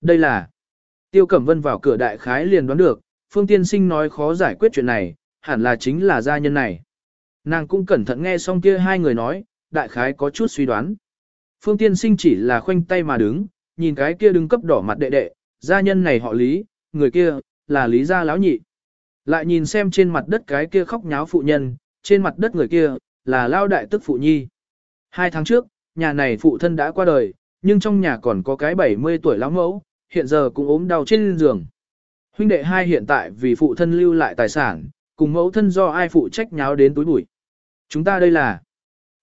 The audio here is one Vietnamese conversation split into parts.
Đây là Tiêu Cẩm Vân vào cửa đại khái liền đoán được, Phương Tiên Sinh nói khó giải quyết chuyện này, hẳn là chính là gia nhân này. Nàng cũng cẩn thận nghe xong kia hai người nói, đại khái có chút suy đoán. Phương Tiên Sinh chỉ là khoanh tay mà đứng, nhìn cái kia đứng cấp đỏ mặt đệ đệ, gia nhân này họ Lý, người kia, là Lý gia lão nhị. Lại nhìn xem trên mặt đất cái kia khóc nháo phụ nhân, trên mặt đất người kia, là lao đại tức phụ nhi. Hai tháng trước, nhà này phụ thân đã qua đời, nhưng trong nhà còn có cái 70 tuổi lão mẫu, hiện giờ cũng ốm đau trên giường. Huynh đệ hai hiện tại vì phụ thân lưu lại tài sản, cùng mẫu thân do ai phụ trách nháo đến túi bụi. Chúng ta đây là...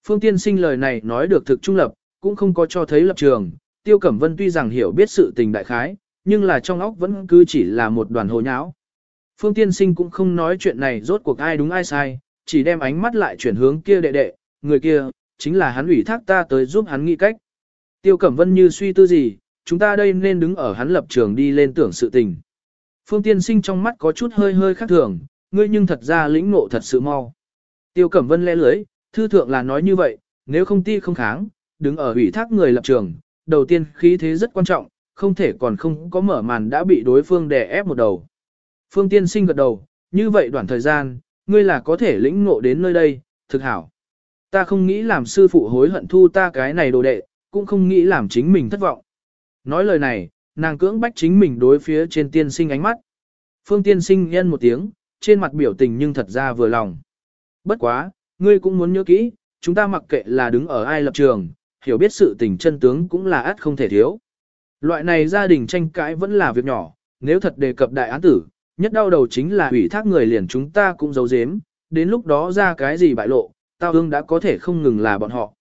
Phương Tiên sinh lời này nói được thực trung lập, cũng không có cho thấy lập trường. Tiêu Cẩm Vân tuy rằng hiểu biết sự tình đại khái, nhưng là trong óc vẫn cứ chỉ là một đoàn hồ nháo. Phương Tiên sinh cũng không nói chuyện này rốt cuộc ai đúng ai sai, chỉ đem ánh mắt lại chuyển hướng kia đệ đệ, người kia, chính là hắn ủy thác ta tới giúp hắn nghĩ cách. Tiêu Cẩm Vân như suy tư gì, chúng ta đây nên đứng ở hắn lập trường đi lên tưởng sự tình. Phương Tiên sinh trong mắt có chút hơi hơi khác thường, ngươi nhưng thật ra lĩnh ngộ thật sự mau. Tiêu Cẩm Vân lẽ lưới, thư thượng là nói như vậy, nếu không ti không kháng, đứng ở ủy thác người lập trường, đầu tiên khí thế rất quan trọng, không thể còn không có mở màn đã bị đối phương đè ép một đầu. Phương Tiên sinh gật đầu, như vậy đoạn thời gian, ngươi là có thể lĩnh ngộ đến nơi đây, thực hảo. Ta không nghĩ làm sư phụ hối hận thu ta cái này đồ đệ, cũng không nghĩ làm chính mình thất vọng. Nói lời này, nàng cưỡng bách chính mình đối phía trên tiên sinh ánh mắt. Phương tiên sinh nhân một tiếng, trên mặt biểu tình nhưng thật ra vừa lòng. Bất quá, ngươi cũng muốn nhớ kỹ, chúng ta mặc kệ là đứng ở ai lập trường, hiểu biết sự tình chân tướng cũng là át không thể thiếu. Loại này gia đình tranh cãi vẫn là việc nhỏ, nếu thật đề cập đại án tử, nhất đau đầu chính là ủy thác người liền chúng ta cũng giấu giếm, đến lúc đó ra cái gì bại lộ, tao ương đã có thể không ngừng là bọn họ.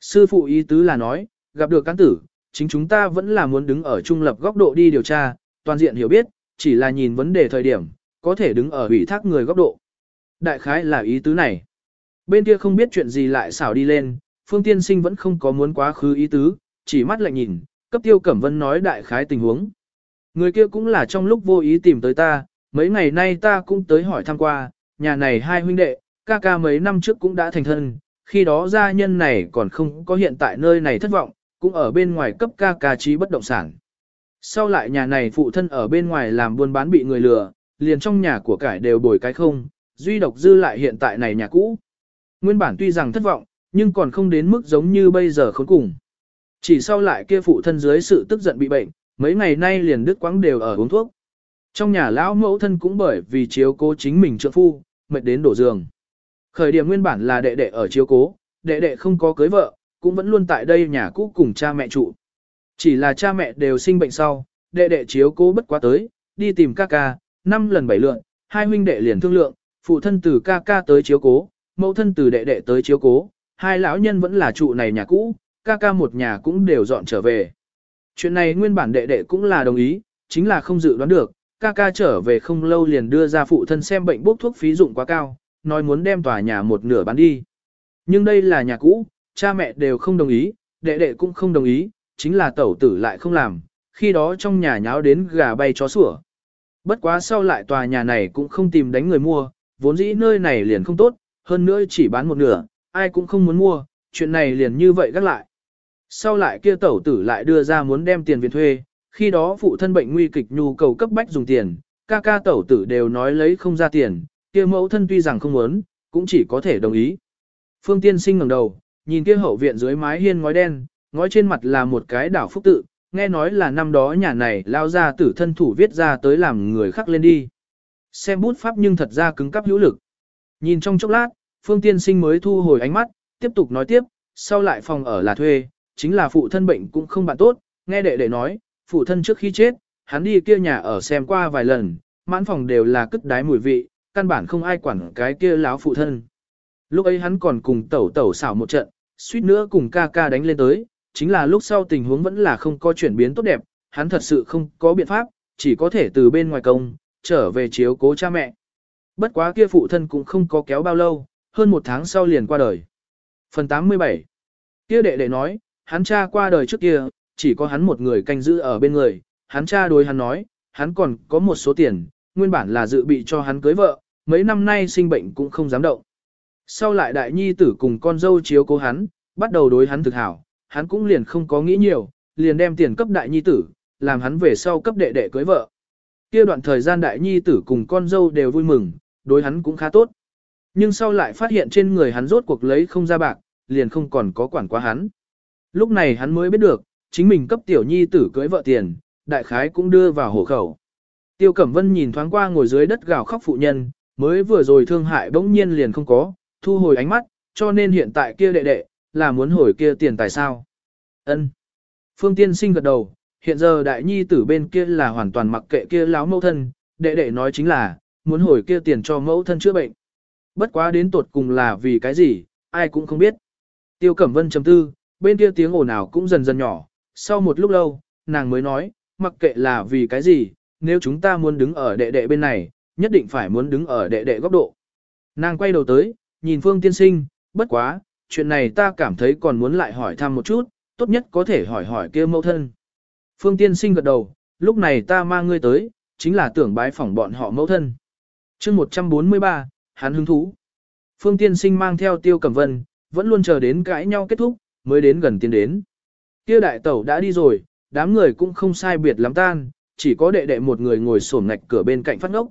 Sư phụ ý tứ là nói, gặp được án tử, chính chúng ta vẫn là muốn đứng ở trung lập góc độ đi điều tra, toàn diện hiểu biết, chỉ là nhìn vấn đề thời điểm, có thể đứng ở ủy thác người góc độ. Đại khái là ý tứ này. Bên kia không biết chuyện gì lại xảo đi lên, Phương Tiên Sinh vẫn không có muốn quá khứ ý tứ, chỉ mắt lại nhìn, cấp tiêu cẩm vân nói đại khái tình huống. Người kia cũng là trong lúc vô ý tìm tới ta, mấy ngày nay ta cũng tới hỏi thăm qua, nhà này hai huynh đệ, ca ca mấy năm trước cũng đã thành thân, khi đó gia nhân này còn không có hiện tại nơi này thất vọng, cũng ở bên ngoài cấp ca ca trí bất động sản. Sau lại nhà này phụ thân ở bên ngoài làm buôn bán bị người lừa, liền trong nhà của cải đều bồi cái không, duy độc dư lại hiện tại này nhà cũ. Nguyên bản tuy rằng thất vọng, nhưng còn không đến mức giống như bây giờ khốn cùng. Chỉ sau lại kia phụ thân dưới sự tức giận bị bệnh, mấy ngày nay liền đứt quãng đều ở uống thuốc. Trong nhà lão mẫu thân cũng bởi vì chiếu cố chính mình trợ phu, mệt đến đổ giường. Khởi điểm nguyên bản là đệ đệ ở chiếu cố, đệ đệ không có cưới vợ, cũng vẫn luôn tại đây nhà cũ cùng cha mẹ trụ. Chỉ là cha mẹ đều sinh bệnh sau, đệ đệ chiếu cố bất quá tới, đi tìm ca ca, năm lần bảy lượn, hai huynh đệ liền thương lượng, phụ thân từ ca ca tới chiếu cố, mẫu thân từ đệ đệ tới chiếu cố, hai lão nhân vẫn là trụ này nhà cũ, ca ca một nhà cũng đều dọn trở về. Chuyện này nguyên bản đệ đệ cũng là đồng ý, chính là không dự đoán được, ca ca trở về không lâu liền đưa ra phụ thân xem bệnh bốc thuốc phí dụng quá cao, nói muốn đem tòa nhà một nửa bán đi. Nhưng đây là nhà cũ, cha mẹ đều không đồng ý, đệ đệ cũng không đồng ý, chính là tẩu tử lại không làm, khi đó trong nhà nháo đến gà bay chó sủa. Bất quá sau lại tòa nhà này cũng không tìm đánh người mua, vốn dĩ nơi này liền không tốt, hơn nữa chỉ bán một nửa, ai cũng không muốn mua, chuyện này liền như vậy gác lại. Sau lại kia tẩu tử lại đưa ra muốn đem tiền viện thuê, khi đó phụ thân bệnh nguy kịch nhu cầu cấp bách dùng tiền, ca ca tẩu tử đều nói lấy không ra tiền, kia mẫu thân tuy rằng không muốn, cũng chỉ có thể đồng ý. Phương Tiên Sinh ngẩng đầu, nhìn kia hậu viện dưới mái hiên ngói đen, ngói trên mặt là một cái đảo phúc tự, nghe nói là năm đó nhà này lao ra tử thân thủ viết ra tới làm người khắc lên đi. Xem bút pháp nhưng thật ra cứng cắp hữu lực. Nhìn trong chốc lát, Phương Tiên Sinh mới thu hồi ánh mắt, tiếp tục nói tiếp, sau lại phòng ở là thuê, chính là phụ thân bệnh cũng không bạn tốt, nghe đệ đệ nói, phụ thân trước khi chết, hắn đi kia nhà ở xem qua vài lần, mãn phòng đều là cất đái mùi vị, căn bản không ai quản cái kia láo phụ thân. Lúc ấy hắn còn cùng tẩu tẩu xảo một trận, suýt nữa cùng ca ca đánh lên tới, chính là lúc sau tình huống vẫn là không có chuyển biến tốt đẹp, hắn thật sự không có biện pháp, chỉ có thể từ bên ngoài công, trở về chiếu cố cha mẹ. Bất quá kia phụ thân cũng không có kéo bao lâu, hơn một tháng sau liền qua đời. Phần 87 Kia đệ đệ nói, hắn cha qua đời trước kia, chỉ có hắn một người canh giữ ở bên người, hắn cha đối hắn nói, hắn còn có một số tiền, nguyên bản là dự bị cho hắn cưới vợ, mấy năm nay sinh bệnh cũng không dám động. Sau lại đại nhi tử cùng con dâu chiếu cố hắn, bắt đầu đối hắn thực hảo, hắn cũng liền không có nghĩ nhiều, liền đem tiền cấp đại nhi tử, làm hắn về sau cấp đệ đệ cưới vợ. Kia đoạn thời gian đại nhi tử cùng con dâu đều vui mừng, đối hắn cũng khá tốt. Nhưng sau lại phát hiện trên người hắn rốt cuộc lấy không ra bạc, liền không còn có quản quá hắn. Lúc này hắn mới biết được, chính mình cấp tiểu nhi tử cưới vợ tiền, đại khái cũng đưa vào hộ khẩu. Tiêu Cẩm Vân nhìn thoáng qua ngồi dưới đất gào khóc phụ nhân, mới vừa rồi thương hại bỗng nhiên liền không có, thu hồi ánh mắt, cho nên hiện tại kia đệ đệ, là muốn hồi kia tiền tài sao. Ân. Phương Tiên sinh gật đầu, hiện giờ đại nhi tử bên kia là hoàn toàn mặc kệ kia láo mẫu thân, đệ đệ nói chính là, muốn hồi kia tiền cho mẫu thân chữa bệnh. Bất quá đến tột cùng là vì cái gì, ai cũng không biết. Tiêu Cẩm Vân chấm tư, bên kia tiếng ồn ào cũng dần dần nhỏ, sau một lúc lâu, nàng mới nói, mặc kệ là vì cái gì, nếu chúng ta muốn đứng ở đệ đệ bên này, nhất định phải muốn đứng ở đệ đệ góc độ. Nàng quay đầu tới, nhìn Phương Tiên Sinh, bất quá, chuyện này ta cảm thấy còn muốn lại hỏi thăm một chút, tốt nhất có thể hỏi hỏi kia mẫu thân. Phương Tiên Sinh gật đầu, lúc này ta mang ngươi tới, chính là tưởng bái phỏng bọn họ mẫu thân. chương 143, hắn hứng thú. Phương Tiên Sinh mang theo Tiêu Cẩm Vân, vẫn luôn chờ đến cãi nhau kết thúc, mới đến gần tiến đến. Kia đại tẩu đã đi rồi, đám người cũng không sai biệt lắm tan, chỉ có đệ đệ một người ngồi sổm ngạch cửa bên cạnh phát ngốc.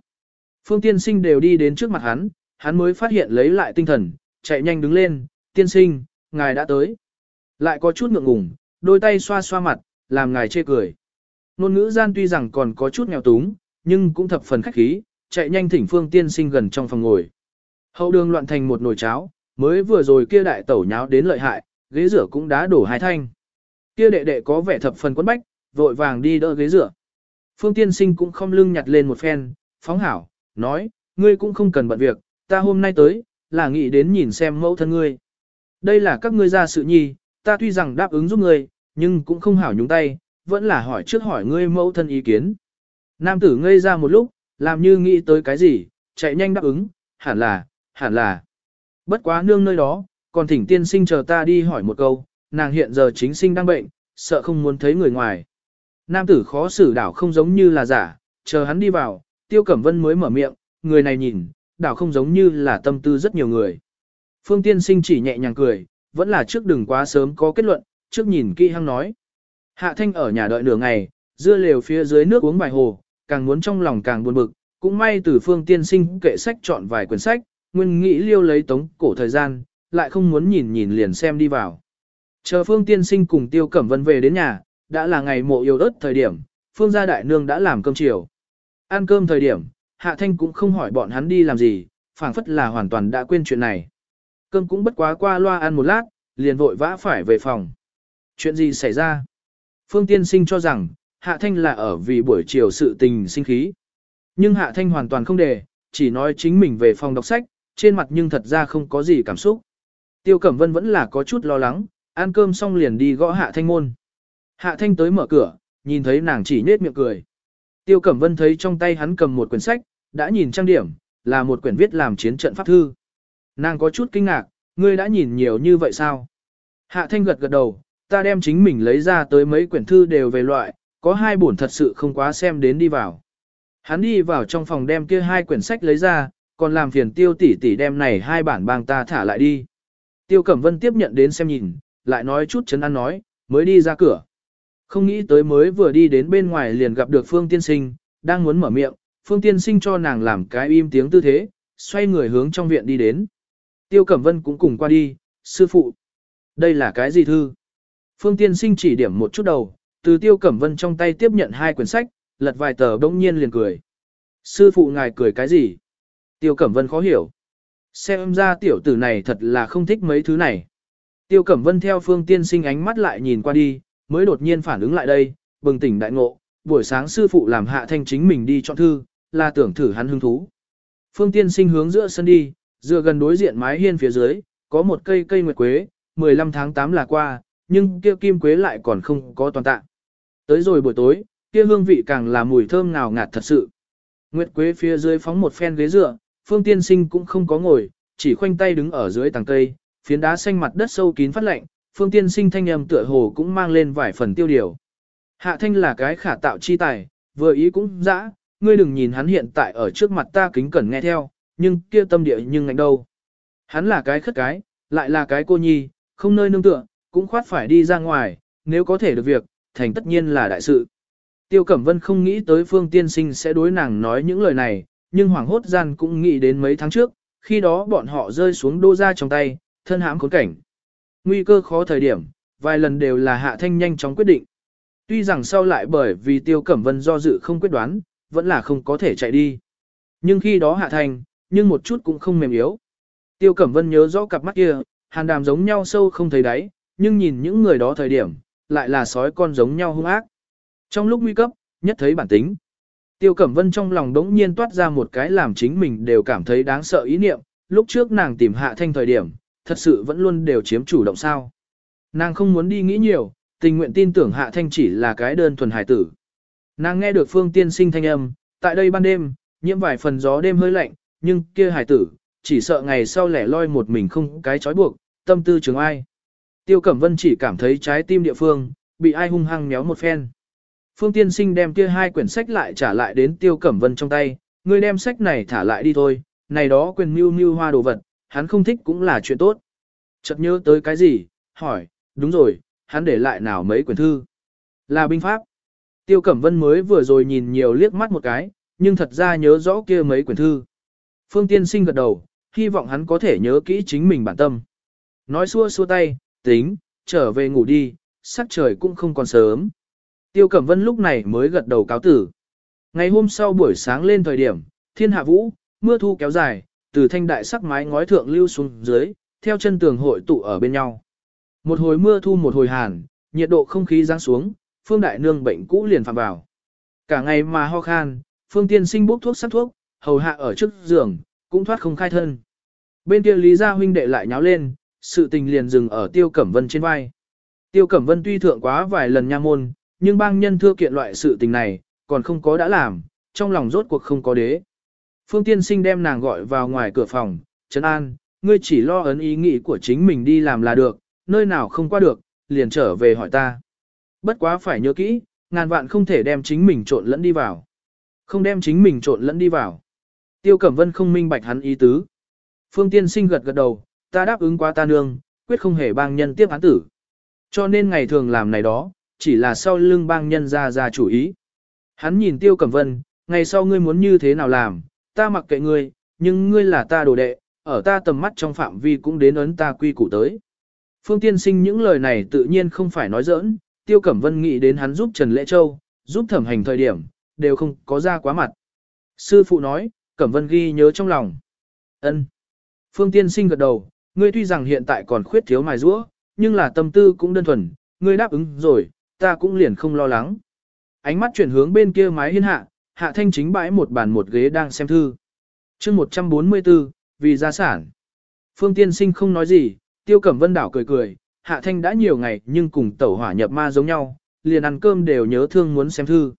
Phương Tiên Sinh đều đi đến trước mặt hắn, hắn mới phát hiện lấy lại tinh thần, chạy nhanh đứng lên, tiên sinh, ngài đã tới. Lại có chút ngượng ngùng, đôi tay xoa xoa mặt, làm ngài chê cười. Nôn ngữ gian tuy rằng còn có chút nghèo túng, nhưng cũng thập phần khách khí, chạy nhanh thỉnh phương tiên sinh gần trong phòng ngồi. Hậu đường loạn thành một nồi cháo, mới vừa rồi kia đại tẩu nháo đến lợi hại, ghế rửa cũng đã đổ hai thanh. Kia đệ đệ có vẻ thập phần quấn bách, vội vàng đi đỡ ghế rửa. Phương tiên sinh cũng không lưng nhặt lên một phen, phóng hảo, nói, ngươi cũng không cần bận việc, ta hôm nay tới, là nghĩ đến nhìn xem mẫu thân ngươi. Đây là các ngươi ra sự nhi, ta tuy rằng đáp ứng giúp ngươi, nhưng cũng không hảo nhúng tay, vẫn là hỏi trước hỏi ngươi mẫu thân ý kiến. Nam tử ngây ra một lúc, làm như nghĩ tới cái gì, chạy nhanh đáp ứng, hẳn là, hẳn là. Bất quá nương nơi đó, còn thỉnh tiên sinh chờ ta đi hỏi một câu, nàng hiện giờ chính sinh đang bệnh, sợ không muốn thấy người ngoài. Nam tử khó xử đảo không giống như là giả, chờ hắn đi vào, tiêu cẩm vân mới mở miệng, người này nhìn, đảo không giống như là tâm tư rất nhiều người. Phương tiên sinh chỉ nhẹ nhàng cười, vẫn là trước đừng quá sớm có kết luận, trước nhìn kỹ hăng nói. Hạ thanh ở nhà đợi nửa ngày, dưa lều phía dưới nước uống vài hồ, càng muốn trong lòng càng buồn bực, cũng may từ phương tiên sinh kệ sách chọn vài quyển sách, nguyên nghĩ liêu lấy tống cổ thời gian, lại không muốn nhìn nhìn liền xem đi vào. Chờ phương tiên sinh cùng tiêu cẩm vân về đến nhà, đã là ngày mộ yêu ớt thời điểm, phương gia đại nương đã làm cơm chiều. Ăn cơm thời điểm, hạ thanh cũng không hỏi bọn hắn đi làm gì, phảng phất là hoàn toàn đã quên chuyện này. Cơm cũng bất quá qua loa ăn một lát, liền vội vã phải về phòng. Chuyện gì xảy ra? Phương tiên sinh cho rằng, hạ thanh là ở vì buổi chiều sự tình sinh khí. Nhưng hạ thanh hoàn toàn không để, chỉ nói chính mình về phòng đọc sách, trên mặt nhưng thật ra không có gì cảm xúc. Tiêu Cẩm Vân vẫn là có chút lo lắng, ăn cơm xong liền đi gõ hạ thanh môn. Hạ thanh tới mở cửa, nhìn thấy nàng chỉ nết miệng cười. Tiêu Cẩm Vân thấy trong tay hắn cầm một quyển sách, đã nhìn trang điểm, là một quyển viết làm chiến trận pháp thư. Nàng có chút kinh ngạc, ngươi đã nhìn nhiều như vậy sao? Hạ thanh gật gật đầu, ta đem chính mình lấy ra tới mấy quyển thư đều về loại, có hai bổn thật sự không quá xem đến đi vào. Hắn đi vào trong phòng đem kia hai quyển sách lấy ra, còn làm phiền tiêu tỷ tỷ đem này hai bản bang ta thả lại đi. Tiêu Cẩm Vân tiếp nhận đến xem nhìn, lại nói chút chấn an nói, mới đi ra cửa. Không nghĩ tới mới vừa đi đến bên ngoài liền gặp được Phương Tiên Sinh, đang muốn mở miệng, Phương Tiên Sinh cho nàng làm cái im tiếng tư thế, xoay người hướng trong viện đi đến. Tiêu Cẩm Vân cũng cùng qua đi, sư phụ. Đây là cái gì thư? Phương Tiên Sinh chỉ điểm một chút đầu, từ Tiêu Cẩm Vân trong tay tiếp nhận hai quyển sách, lật vài tờ đông nhiên liền cười. Sư phụ ngài cười cái gì? Tiêu Cẩm Vân khó hiểu. Xem ra tiểu tử này thật là không thích mấy thứ này. Tiêu Cẩm Vân theo Phương Tiên Sinh ánh mắt lại nhìn qua đi, mới đột nhiên phản ứng lại đây, bừng tỉnh đại ngộ, buổi sáng sư phụ làm hạ thanh chính mình đi chọn thư, là tưởng thử hắn hứng thú. Phương Tiên Sinh hướng giữa sân đi, dựa gần đối diện mái hiên phía dưới, có một cây cây nguyệt quế, 15 tháng 8 là qua, nhưng kia kim quế lại còn không có toàn tạ. Tới rồi buổi tối, kia hương vị càng là mùi thơm ngào ngạt thật sự. Nguyệt quế phía dưới phóng một phen ghế dựa, Phương Tiên Sinh cũng không có ngồi, chỉ khoanh tay đứng ở dưới tàng cây, phiến đá xanh mặt đất sâu kín phát lạnh, Phương Tiên Sinh thanh âm tựa hồ cũng mang lên vài phần tiêu điều. Hạ Thanh là cái khả tạo chi tài, vừa ý cũng dã, ngươi đừng nhìn hắn hiện tại ở trước mặt ta kính cẩn nghe theo, nhưng kia tâm địa nhưng ngạnh đâu. Hắn là cái khất cái, lại là cái cô nhi, không nơi nương tựa, cũng khoát phải đi ra ngoài, nếu có thể được việc, thành tất nhiên là đại sự. Tiêu Cẩm Vân không nghĩ tới Phương Tiên Sinh sẽ đối nàng nói những lời này, nhưng hoàng hốt gian cũng nghĩ đến mấy tháng trước, khi đó bọn họ rơi xuống đô ra trong tay, thân hãm khốn cảnh. Nguy cơ khó thời điểm, vài lần đều là Hạ Thanh nhanh chóng quyết định. Tuy rằng sau lại bởi vì Tiêu Cẩm Vân do dự không quyết đoán, vẫn là không có thể chạy đi. Nhưng khi đó Hạ thành nhưng một chút cũng không mềm yếu. Tiêu Cẩm Vân nhớ rõ cặp mắt kia, hàn đàm giống nhau sâu không thấy đáy, nhưng nhìn những người đó thời điểm, lại là sói con giống nhau hung ác. Trong lúc nguy cấp, nhất thấy bản tính. Tiêu Cẩm Vân trong lòng đống nhiên toát ra một cái làm chính mình đều cảm thấy đáng sợ ý niệm, lúc trước nàng tìm Hạ Thanh thời điểm, thật sự vẫn luôn đều chiếm chủ động sao. Nàng không muốn đi nghĩ nhiều, tình nguyện tin tưởng Hạ Thanh chỉ là cái đơn thuần hải tử. Nàng nghe được Phương Tiên Sinh thanh âm, tại đây ban đêm, nhiễm vài phần gió đêm hơi lạnh, nhưng kia hải tử, chỉ sợ ngày sau lẻ loi một mình không cái trói buộc, tâm tư trường ai. Tiêu Cẩm Vân chỉ cảm thấy trái tim địa phương, bị ai hung hăng méo một phen. Phương Tiên Sinh đem kia hai quyển sách lại trả lại đến Tiêu Cẩm Vân trong tay, ngươi đem sách này thả lại đi thôi, này đó quyền mưu mưu hoa đồ vật, hắn không thích cũng là chuyện tốt. Chợt nhớ tới cái gì, hỏi, đúng rồi, hắn để lại nào mấy quyển thư. Là binh pháp. Tiêu Cẩm Vân mới vừa rồi nhìn nhiều liếc mắt một cái, nhưng thật ra nhớ rõ kia mấy quyển thư. Phương Tiên Sinh gật đầu, hy vọng hắn có thể nhớ kỹ chính mình bản tâm. Nói xua xua tay, tính, trở về ngủ đi, sắc trời cũng không còn sớm. Tiêu Cẩm Vân lúc này mới gật đầu cáo tử. Ngày hôm sau buổi sáng lên thời điểm, thiên hạ vũ, mưa thu kéo dài, từ thanh đại sắc mái ngói thượng lưu xuống dưới, theo chân tường hội tụ ở bên nhau. Một hồi mưa thu một hồi hàn, nhiệt độ không khí giáng xuống, phương đại nương bệnh cũ liền phạm vào. Cả ngày mà ho khan, phương tiên sinh bốc thuốc sắc thuốc, hầu hạ ở trước giường, cũng thoát không khai thân. Bên kia Lý Gia huynh đệ lại nháo lên, sự tình liền dừng ở Tiêu Cẩm Vân trên vai. Tiêu Cẩm Vân tuy thượng quá vài lần nha môn, nhưng bang nhân thưa kiện loại sự tình này, còn không có đã làm, trong lòng rốt cuộc không có đế. Phương Tiên Sinh đem nàng gọi vào ngoài cửa phòng, Trấn An, ngươi chỉ lo ấn ý nghĩ của chính mình đi làm là được, nơi nào không qua được, liền trở về hỏi ta. Bất quá phải nhớ kỹ, ngàn vạn không thể đem chính mình trộn lẫn đi vào. Không đem chính mình trộn lẫn đi vào. Tiêu Cẩm Vân không minh bạch hắn ý tứ. Phương Tiên Sinh gật gật đầu, ta đáp ứng qua ta nương, quyết không hề bang nhân tiếp án tử. Cho nên ngày thường làm này đó, chỉ là sau lưng bang nhân ra ra chủ ý. Hắn nhìn Tiêu Cẩm Vân, ngày sau ngươi muốn như thế nào làm, ta mặc kệ ngươi, nhưng ngươi là ta đồ đệ, ở ta tầm mắt trong phạm vi cũng đến ấn ta quy củ tới. Phương Tiên Sinh những lời này tự nhiên không phải nói giỡn, Tiêu Cẩm Vân nghĩ đến hắn giúp Trần Lễ Châu, giúp thẩm hành thời điểm, đều không có ra quá mặt. Sư phụ nói, Cẩm Vân ghi nhớ trong lòng. ân Phương Tiên Sinh gật đầu, ngươi tuy rằng hiện tại còn khuyết thiếu mài rũa, nhưng là tâm tư cũng đơn thuần, ngươi đáp ứng rồi, ta cũng liền không lo lắng. Ánh mắt chuyển hướng bên kia mái hiên hạ, hạ thanh chính bãi một bàn một ghế đang xem thư. chương 144, vì gia sản. Phương Tiên Sinh không nói gì, Tiêu Cẩm Vân đảo cười cười, hạ thanh đã nhiều ngày nhưng cùng tẩu hỏa nhập ma giống nhau, liền ăn cơm đều nhớ thương muốn xem thư.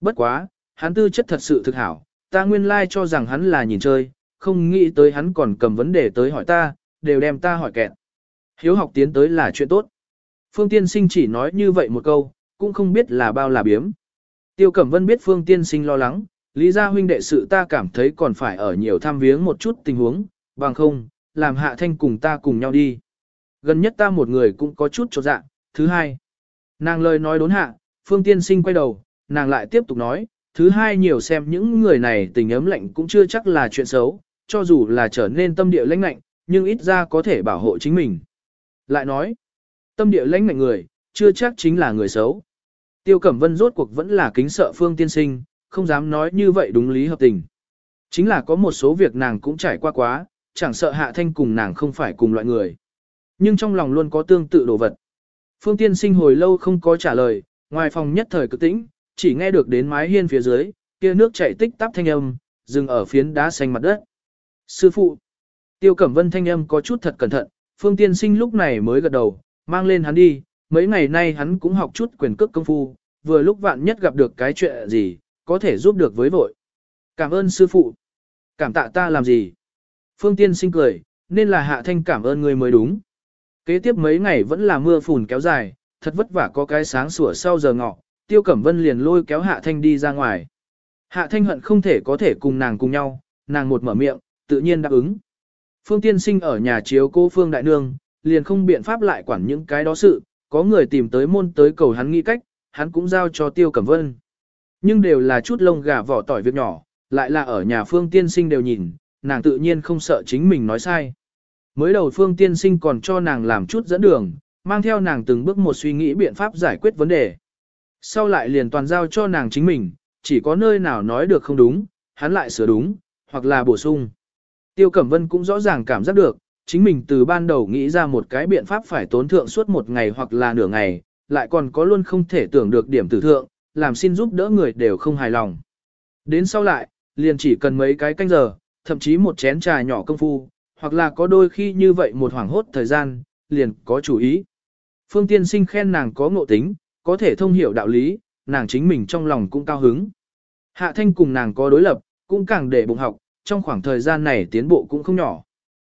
Bất quá, hắn tư chất thật sự thực hảo, ta nguyên lai cho rằng hắn là nhìn chơi, không nghĩ tới hắn còn cầm vấn đề tới hỏi ta, đều đem ta hỏi kẹt. Hiếu học tiến tới là chuyện tốt. Phương Tiên Sinh chỉ nói như vậy một câu, cũng không biết là bao là biếm. Tiêu Cẩm Vân biết Phương Tiên Sinh lo lắng, lý gia huynh đệ sự ta cảm thấy còn phải ở nhiều tham viếng một chút tình huống, bằng không, làm hạ thanh cùng ta cùng nhau đi. Gần nhất ta một người cũng có chút trột dạ. Thứ hai, nàng lời nói đốn hạ, Phương Tiên Sinh quay đầu, nàng lại tiếp tục nói, thứ hai nhiều xem những người này tình ấm lạnh cũng chưa chắc là chuyện xấu, cho dù là trở nên tâm địa lãnh lạnh, nhưng ít ra có thể bảo hộ chính mình. Lại nói, tâm địa lãnh lạnh người, chưa chắc chính là người xấu. Tiêu Cẩm Vân rốt cuộc vẫn là kính sợ Phương Tiên Sinh, không dám nói như vậy đúng lý hợp tình. Chính là có một số việc nàng cũng trải qua quá, chẳng sợ Hạ Thanh cùng nàng không phải cùng loại người. Nhưng trong lòng luôn có tương tự đồ vật. Phương Tiên Sinh hồi lâu không có trả lời, ngoài phòng nhất thời cực tĩnh, chỉ nghe được đến mái hiên phía dưới, kia nước chảy tích tắp thanh âm, dừng ở phiến đá xanh mặt đất. Sư phụ, Tiêu Cẩm Vân thanh âm có chút thật cẩn thận, Phương Tiên Sinh lúc này mới gật đầu, mang lên hắn đi, mấy ngày nay hắn cũng học chút quyền cước công phu, vừa lúc vạn nhất gặp được cái chuyện gì, có thể giúp được với vội. Cảm ơn sư phụ. Cảm tạ ta làm gì? Phương Tiên Sinh cười, nên là hạ thanh cảm ơn người mới đúng. Kế tiếp mấy ngày vẫn là mưa phùn kéo dài, thật vất vả có cái sáng sủa sau giờ ngọ, Tiêu Cẩm Vân liền lôi kéo Hạ Thanh đi ra ngoài. Hạ Thanh hận không thể có thể cùng nàng cùng nhau, nàng một mở miệng, tự nhiên đáp ứng. Phương Tiên Sinh ở nhà chiếu cô Phương Đại Nương, liền không biện pháp lại quản những cái đó sự, có người tìm tới môn tới cầu hắn nghĩ cách, hắn cũng giao cho Tiêu Cẩm Vân. Nhưng đều là chút lông gà vỏ tỏi việc nhỏ, lại là ở nhà phương tiên sinh đều nhìn, nàng tự nhiên không sợ chính mình nói sai. Mới đầu phương tiên sinh còn cho nàng làm chút dẫn đường, mang theo nàng từng bước một suy nghĩ biện pháp giải quyết vấn đề. Sau lại liền toàn giao cho nàng chính mình, chỉ có nơi nào nói được không đúng, hắn lại sửa đúng, hoặc là bổ sung. Tiêu Cẩm Vân cũng rõ ràng cảm giác được, chính mình từ ban đầu nghĩ ra một cái biện pháp phải tốn thượng suốt một ngày hoặc là nửa ngày, lại còn có luôn không thể tưởng được điểm tử thượng, làm xin giúp đỡ người đều không hài lòng. Đến sau lại, liền chỉ cần mấy cái canh giờ, thậm chí một chén trà nhỏ công phu, hoặc là có đôi khi như vậy một hoảng hốt thời gian, liền có chủ ý. Phương Tiên Sinh khen nàng có ngộ tính, có thể thông hiểu đạo lý, nàng chính mình trong lòng cũng cao hứng. Hạ Thanh cùng nàng có đối lập, cũng càng để bụng học, trong khoảng thời gian này tiến bộ cũng không nhỏ.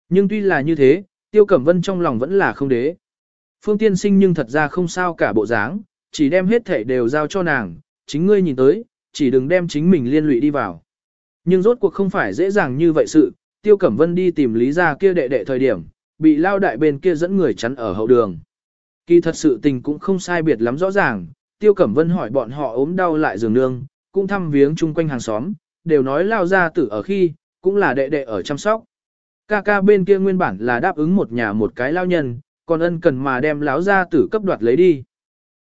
Nhưng tuy là như thế, Tiêu Cẩm Vân trong lòng vẫn là không đế. Phương Tiên Sinh nhưng thật ra không sao cả bộ dáng, chỉ đem hết thể đều giao cho nàng, chính ngươi nhìn tới, chỉ đừng đem chính mình liên lụy đi vào. Nhưng rốt cuộc không phải dễ dàng như vậy sự, Tiêu Cẩm Vân đi tìm Lý gia kia đệ đệ thời điểm, bị lao đại bên kia dẫn người chắn ở hậu đường. Kỳ thật sự tình cũng không sai biệt lắm rõ ràng, Tiêu Cẩm Vân hỏi bọn họ ốm đau lại giường nương, cũng thăm viếng chung quanh hàng xóm, đều nói lao gia tử ở khi, cũng là đệ đệ ở chăm sóc. Ca ca bên kia nguyên bản là đáp ứng một nhà một cái lao nhân, còn ân cần mà đem lão gia tử cấp đoạt lấy đi.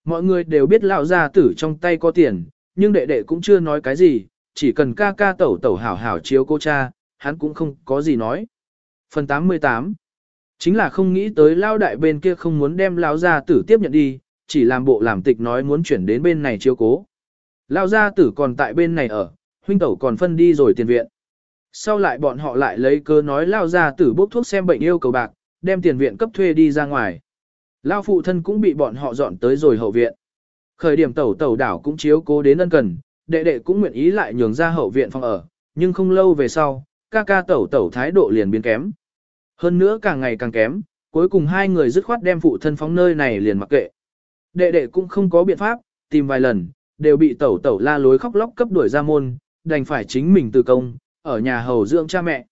Mọi người đều biết lão gia tử trong tay có tiền, nhưng đệ đệ cũng chưa nói cái gì, chỉ cần ca ca tẩu tẩu hảo hảo chiếu cô cha, hắn cũng không có gì nói. Phần 88 Chính là không nghĩ tới lao đại bên kia không muốn đem lao gia tử tiếp nhận đi, chỉ làm bộ làm tịch nói muốn chuyển đến bên này chiếu cố. Lao gia tử còn tại bên này ở, huynh tẩu còn phân đi rồi tiền viện. Sau lại bọn họ lại lấy cơ nói lao gia tử bốc thuốc xem bệnh yêu cầu bạc, đem tiền viện cấp thuê đi ra ngoài. Lao phụ thân cũng bị bọn họ dọn tới rồi hậu viện. Khởi điểm tẩu tẩu đảo cũng chiếu cố đến ân cần, đệ đệ cũng nguyện ý lại nhường ra hậu viện phòng ở, nhưng không lâu về sau, ca ca tẩu tẩu thái độ liền biến kém. Hơn nữa càng ngày càng kém, cuối cùng hai người dứt khoát đem phụ thân phóng nơi này liền mặc kệ. Đệ đệ cũng không có biện pháp, tìm vài lần, đều bị tẩu tẩu la lối khóc lóc cấp đuổi ra môn, đành phải chính mình từ công, ở nhà hầu dưỡng cha mẹ.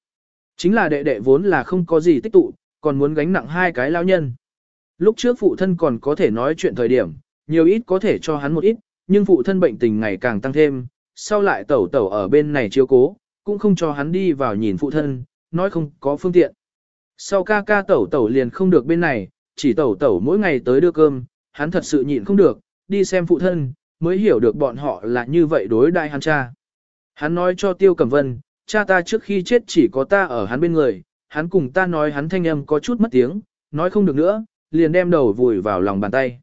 Chính là đệ đệ vốn là không có gì tích tụ, còn muốn gánh nặng hai cái lao nhân. Lúc trước phụ thân còn có thể nói chuyện thời điểm, nhiều ít có thể cho hắn một ít, nhưng phụ thân bệnh tình ngày càng tăng thêm, sau lại tẩu tẩu ở bên này chiếu cố, cũng không cho hắn đi vào nhìn phụ thân, nói không có phương tiện. Sau ca ca tẩu tẩu liền không được bên này, chỉ tẩu tẩu mỗi ngày tới đưa cơm, hắn thật sự nhịn không được, đi xem phụ thân, mới hiểu được bọn họ là như vậy đối đại hắn cha. Hắn nói cho Tiêu Cẩm Vân, cha ta trước khi chết chỉ có ta ở hắn bên người, hắn cùng ta nói hắn thanh âm có chút mất tiếng, nói không được nữa, liền đem đầu vùi vào lòng bàn tay.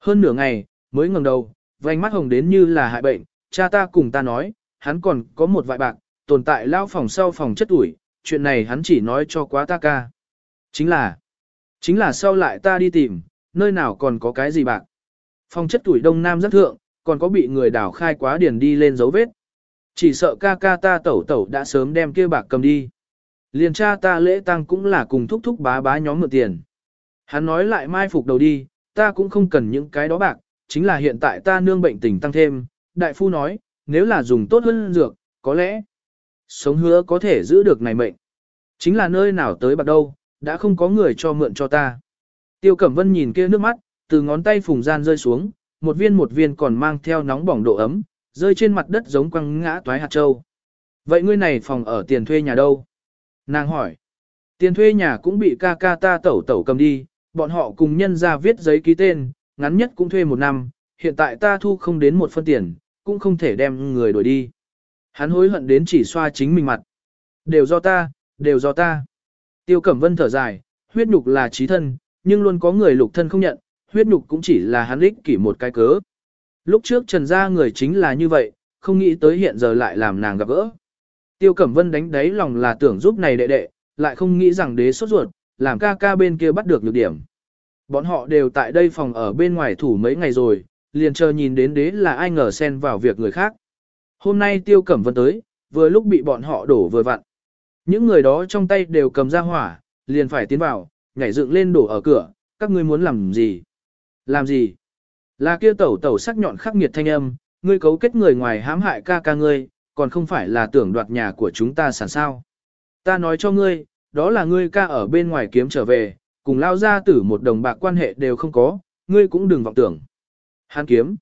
Hơn nửa ngày, mới ngẩng đầu, vành mắt hồng đến như là hại bệnh, cha ta cùng ta nói, hắn còn có một vài bạc, tồn tại lao phòng sau phòng chất ủi, chuyện này hắn chỉ nói cho quá ta ca. Chính là, chính là sau lại ta đi tìm, nơi nào còn có cái gì bạc. Phòng chất tuổi đông nam rất thượng, còn có bị người đào khai quá điền đi lên dấu vết. Chỉ sợ ca ca ta tẩu tẩu đã sớm đem kia bạc cầm đi. Liền cha ta lễ tăng cũng là cùng thúc thúc bá bá nhóm mượn tiền. Hắn nói lại mai phục đầu đi, ta cũng không cần những cái đó bạc, chính là hiện tại ta nương bệnh tình tăng thêm. Đại phu nói, nếu là dùng tốt hơn dược, có lẽ sống hứa có thể giữ được này mệnh. Chính là nơi nào tới bạc đâu, đã không có người cho mượn cho ta. Tiêu Cẩm Vân nhìn kia nước mắt, từ ngón tay phùng gian rơi xuống, một viên một viên còn mang theo nóng bỏng độ ấm, rơi trên mặt đất giống quăng ngã toái hạt châu. Vậy ngươi này phòng ở tiền thuê nhà đâu? Nàng hỏi. Tiền thuê nhà cũng bị ca ca ta tẩu tẩu cầm đi, bọn họ cùng nhân ra viết giấy ký tên, ngắn nhất cũng thuê một năm, hiện tại ta thu không đến một phân tiền, cũng không thể đem người đuổi đi. Hắn hối hận đến chỉ xoa chính mình mặt. Đều do ta, đều do ta. Tiêu Cẩm Vân thở dài, huyết nhục là trí thân, nhưng luôn có người lục thân không nhận, huyết nhục cũng chỉ là hắn ích kỷ một cái cớ. Lúc trước trần gia người chính là như vậy, không nghĩ tới hiện giờ lại làm nàng gặp gỡ. Tiêu Cẩm Vân đánh đáy lòng là tưởng giúp này đệ đệ, lại không nghĩ rằng đế sốt ruột, làm ca ca bên kia bắt được nhược điểm. Bọn họ đều tại đây phòng ở bên ngoài thủ mấy ngày rồi, liền chờ nhìn đến đế là ai ngờ xen vào việc người khác. Hôm nay Tiêu Cẩm Vân tới, vừa lúc bị bọn họ đổ vừa vặn. Những người đó trong tay đều cầm ra hỏa, liền phải tiến vào, nhảy dựng lên đổ ở cửa, các ngươi muốn làm gì? Làm gì? Là kia tẩu tẩu sắc nhọn khắc nghiệt thanh âm, ngươi cấu kết người ngoài hãm hại ca ca ngươi, còn không phải là tưởng đoạt nhà của chúng ta sản sao. Ta nói cho ngươi, đó là ngươi ca ở bên ngoài kiếm trở về, cùng lao ra tử một đồng bạc quan hệ đều không có, ngươi cũng đừng vọng tưởng. Hắn kiếm.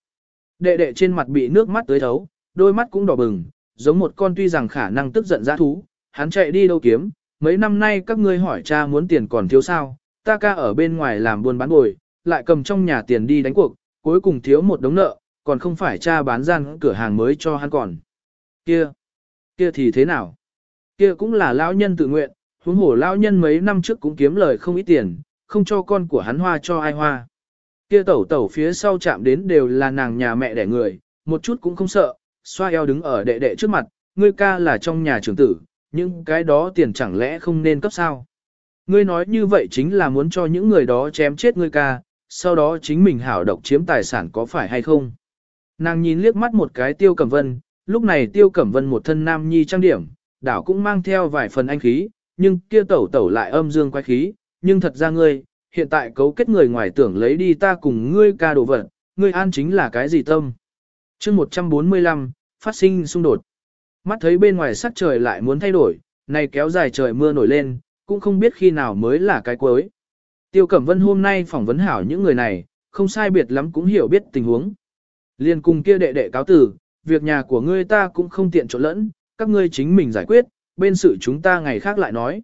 Đệ đệ trên mặt bị nước mắt tới thấu, đôi mắt cũng đỏ bừng, giống một con tuy rằng khả năng tức giận dã thú, hắn chạy đi đâu kiếm, mấy năm nay các ngươi hỏi cha muốn tiền còn thiếu sao, ta ca ở bên ngoài làm buôn bán bồi, lại cầm trong nhà tiền đi đánh cuộc, cuối cùng thiếu một đống nợ, còn không phải cha bán gian cửa hàng mới cho hắn còn. Kia, kia thì thế nào? Kia cũng là lão nhân tự nguyện, huống hồ lão nhân mấy năm trước cũng kiếm lời không ít tiền, không cho con của hắn hoa cho ai hoa. Kia tẩu tẩu phía sau chạm đến đều là nàng nhà mẹ đẻ người, một chút cũng không sợ, xoa eo đứng ở đệ đệ trước mặt, ngươi ca là trong nhà trưởng tử, nhưng cái đó tiền chẳng lẽ không nên cấp sao? Ngươi nói như vậy chính là muốn cho những người đó chém chết ngươi ca, sau đó chính mình hảo độc chiếm tài sản có phải hay không? Nàng nhìn liếc mắt một cái tiêu cẩm vân, lúc này tiêu cẩm vân một thân nam nhi trang điểm, đảo cũng mang theo vài phần anh khí, nhưng kia tẩu tẩu lại âm dương quái khí, nhưng thật ra ngươi, hiện tại cấu kết người ngoài tưởng lấy đi ta cùng ngươi ca đồ vật, ngươi an chính là cái gì tâm? chương 145, phát sinh xung đột. Mắt thấy bên ngoài sắc trời lại muốn thay đổi, này kéo dài trời mưa nổi lên, cũng không biết khi nào mới là cái cuối. Tiêu Cẩm Vân hôm nay phỏng vấn hảo những người này, không sai biệt lắm cũng hiểu biết tình huống. Liên cùng kia đệ đệ cáo tử, việc nhà của ngươi ta cũng không tiện trộn lẫn, các ngươi chính mình giải quyết, bên sự chúng ta ngày khác lại nói.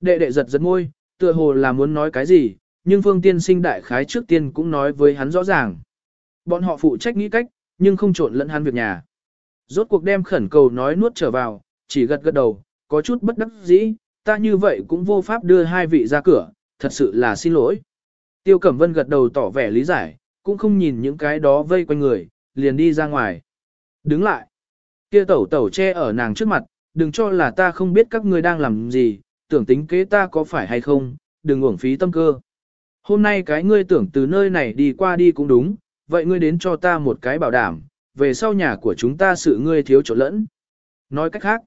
Đệ đệ giật giật môi, tựa hồ là muốn nói cái gì, nhưng Phương Tiên sinh đại khái trước tiên cũng nói với hắn rõ ràng. Bọn họ phụ trách nghĩ cách, nhưng không trộn lẫn hắn việc nhà. Rốt cuộc đem khẩn cầu nói nuốt trở vào, chỉ gật gật đầu, có chút bất đắc dĩ, ta như vậy cũng vô pháp đưa hai vị ra cửa, thật sự là xin lỗi. Tiêu Cẩm Vân gật đầu tỏ vẻ lý giải, cũng không nhìn những cái đó vây quanh người, liền đi ra ngoài. Đứng lại. Kia tẩu tẩu che ở nàng trước mặt, đừng cho là ta không biết các ngươi đang làm gì, tưởng tính kế ta có phải hay không, đừng uổng phí tâm cơ. Hôm nay cái ngươi tưởng từ nơi này đi qua đi cũng đúng, vậy ngươi đến cho ta một cái bảo đảm, về sau nhà của chúng ta sự ngươi thiếu chỗ lẫn. Nói cách khác,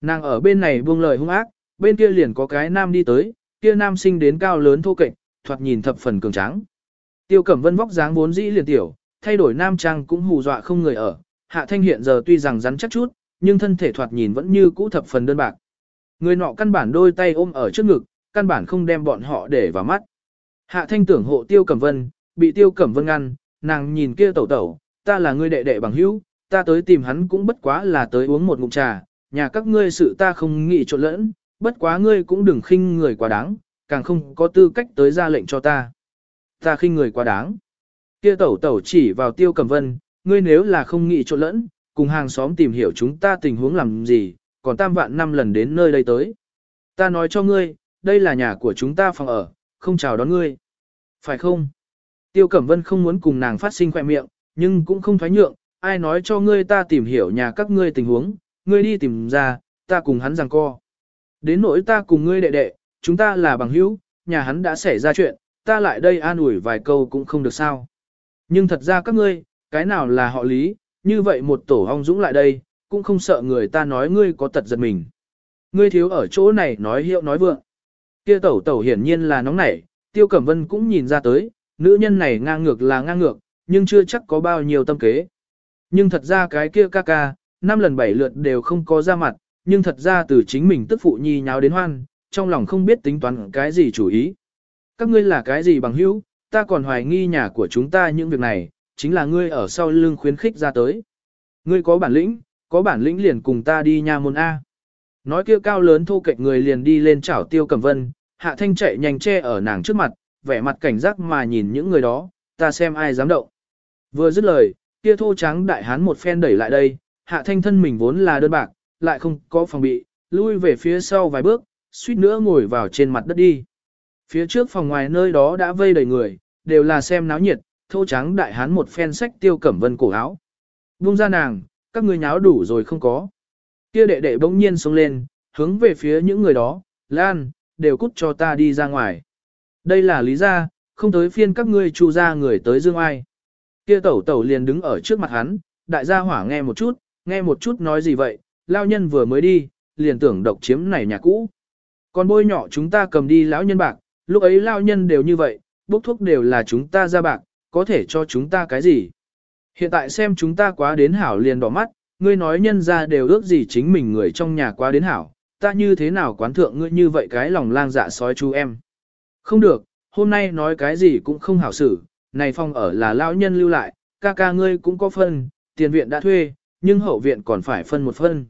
nàng ở bên này buông lời hung ác, bên kia liền có cái nam đi tới, kia nam sinh đến cao lớn thô kệch, thoạt nhìn thập phần cường tráng. Tiêu Cẩm Vân vóc dáng vốn dĩ liền tiểu, thay đổi nam trang cũng hù dọa không người ở, Hạ Thanh hiện giờ tuy rằng rắn chắc chút, nhưng thân thể thoạt nhìn vẫn như cũ thập phần đơn bạc. Người nọ căn bản đôi tay ôm ở trước ngực, căn bản không đem bọn họ để vào mắt. Hạ Thanh tưởng hộ Tiêu Cẩm Vân, bị Tiêu Cẩm Vân ngăn, nàng nhìn kia tẩu tẩu, ta là người đệ đệ bằng hữu, ta tới tìm hắn cũng bất quá là tới uống một ngụm trà, nhà các ngươi sự ta không nghĩ trộn lẫn, bất quá ngươi cũng đừng khinh người quá đáng, càng không có tư cách tới ra lệnh cho ta. Ta khinh người quá đáng. Kia tẩu tẩu chỉ vào tiêu cầm vân, ngươi nếu là không nghĩ trộn lẫn, cùng hàng xóm tìm hiểu chúng ta tình huống làm gì, còn tam vạn năm lần đến nơi đây tới. Ta nói cho ngươi, đây là nhà của chúng ta phòng ở, không chào đón ngươi. Phải không? Tiêu Cẩm Vân không muốn cùng nàng phát sinh khoe miệng, nhưng cũng không thoái nhượng, ai nói cho ngươi ta tìm hiểu nhà các ngươi tình huống, ngươi đi tìm ra, ta cùng hắn rằng co. Đến nỗi ta cùng ngươi đệ đệ, chúng ta là bằng hữu, nhà hắn đã xảy ra chuyện, ta lại đây an ủi vài câu cũng không được sao. Nhưng thật ra các ngươi, cái nào là họ lý, như vậy một tổ hong dũng lại đây, cũng không sợ người ta nói ngươi có tật giật mình. Ngươi thiếu ở chỗ này nói hiệu nói vượng. Kia tẩu tẩu hiển nhiên là nóng nảy, tiêu cẩm vân cũng nhìn ra tới, nữ nhân này ngang ngược là ngang ngược, nhưng chưa chắc có bao nhiêu tâm kế. Nhưng thật ra cái kia ca ca, năm lần bảy lượt đều không có ra mặt, nhưng thật ra từ chính mình tức phụ nhi nháo đến hoan, trong lòng không biết tính toán cái gì chủ ý. Các ngươi là cái gì bằng hữu, ta còn hoài nghi nhà của chúng ta những việc này, chính là ngươi ở sau lưng khuyến khích ra tới. Ngươi có bản lĩnh, có bản lĩnh liền cùng ta đi nhà môn A. Nói kia cao lớn thô kệch người liền đi lên chảo tiêu cầm vân, hạ thanh chạy nhanh che ở nàng trước mặt, vẻ mặt cảnh giác mà nhìn những người đó, ta xem ai dám động. Vừa dứt lời, kia thô trắng đại hán một phen đẩy lại đây, hạ thanh thân mình vốn là đơn bạc, lại không có phòng bị, lui về phía sau vài bước, suýt nữa ngồi vào trên mặt đất đi. Phía trước phòng ngoài nơi đó đã vây đầy người, đều là xem náo nhiệt, thô trắng đại hán một phen sách tiêu cẩm vân cổ áo. Buông ra nàng, các ngươi nháo đủ rồi không có. Kia đệ đệ bỗng nhiên xuống lên, hướng về phía những người đó, Lan, đều cút cho ta đi ra ngoài. Đây là lý ra, không tới phiên các ngươi chu ra người tới dương ai. Kia tẩu tẩu liền đứng ở trước mặt hắn, đại gia hỏa nghe một chút, nghe một chút nói gì vậy, lao nhân vừa mới đi, liền tưởng độc chiếm này nhà cũ. Còn bôi nhỏ chúng ta cầm đi lão nhân bạc, lúc ấy lao nhân đều như vậy, bốc thuốc đều là chúng ta ra bạc, có thể cho chúng ta cái gì. Hiện tại xem chúng ta quá đến hảo liền đỏ mắt, ngươi nói nhân ra đều ước gì chính mình người trong nhà quá đến hảo, ta như thế nào quán thượng ngươi như vậy cái lòng lang dạ sói chú em. Không được, hôm nay nói cái gì cũng không hảo xử, này phòng ở là lão nhân lưu lại, ca ca ngươi cũng có phân, tiền viện đã thuê, nhưng hậu viện còn phải phân một phân.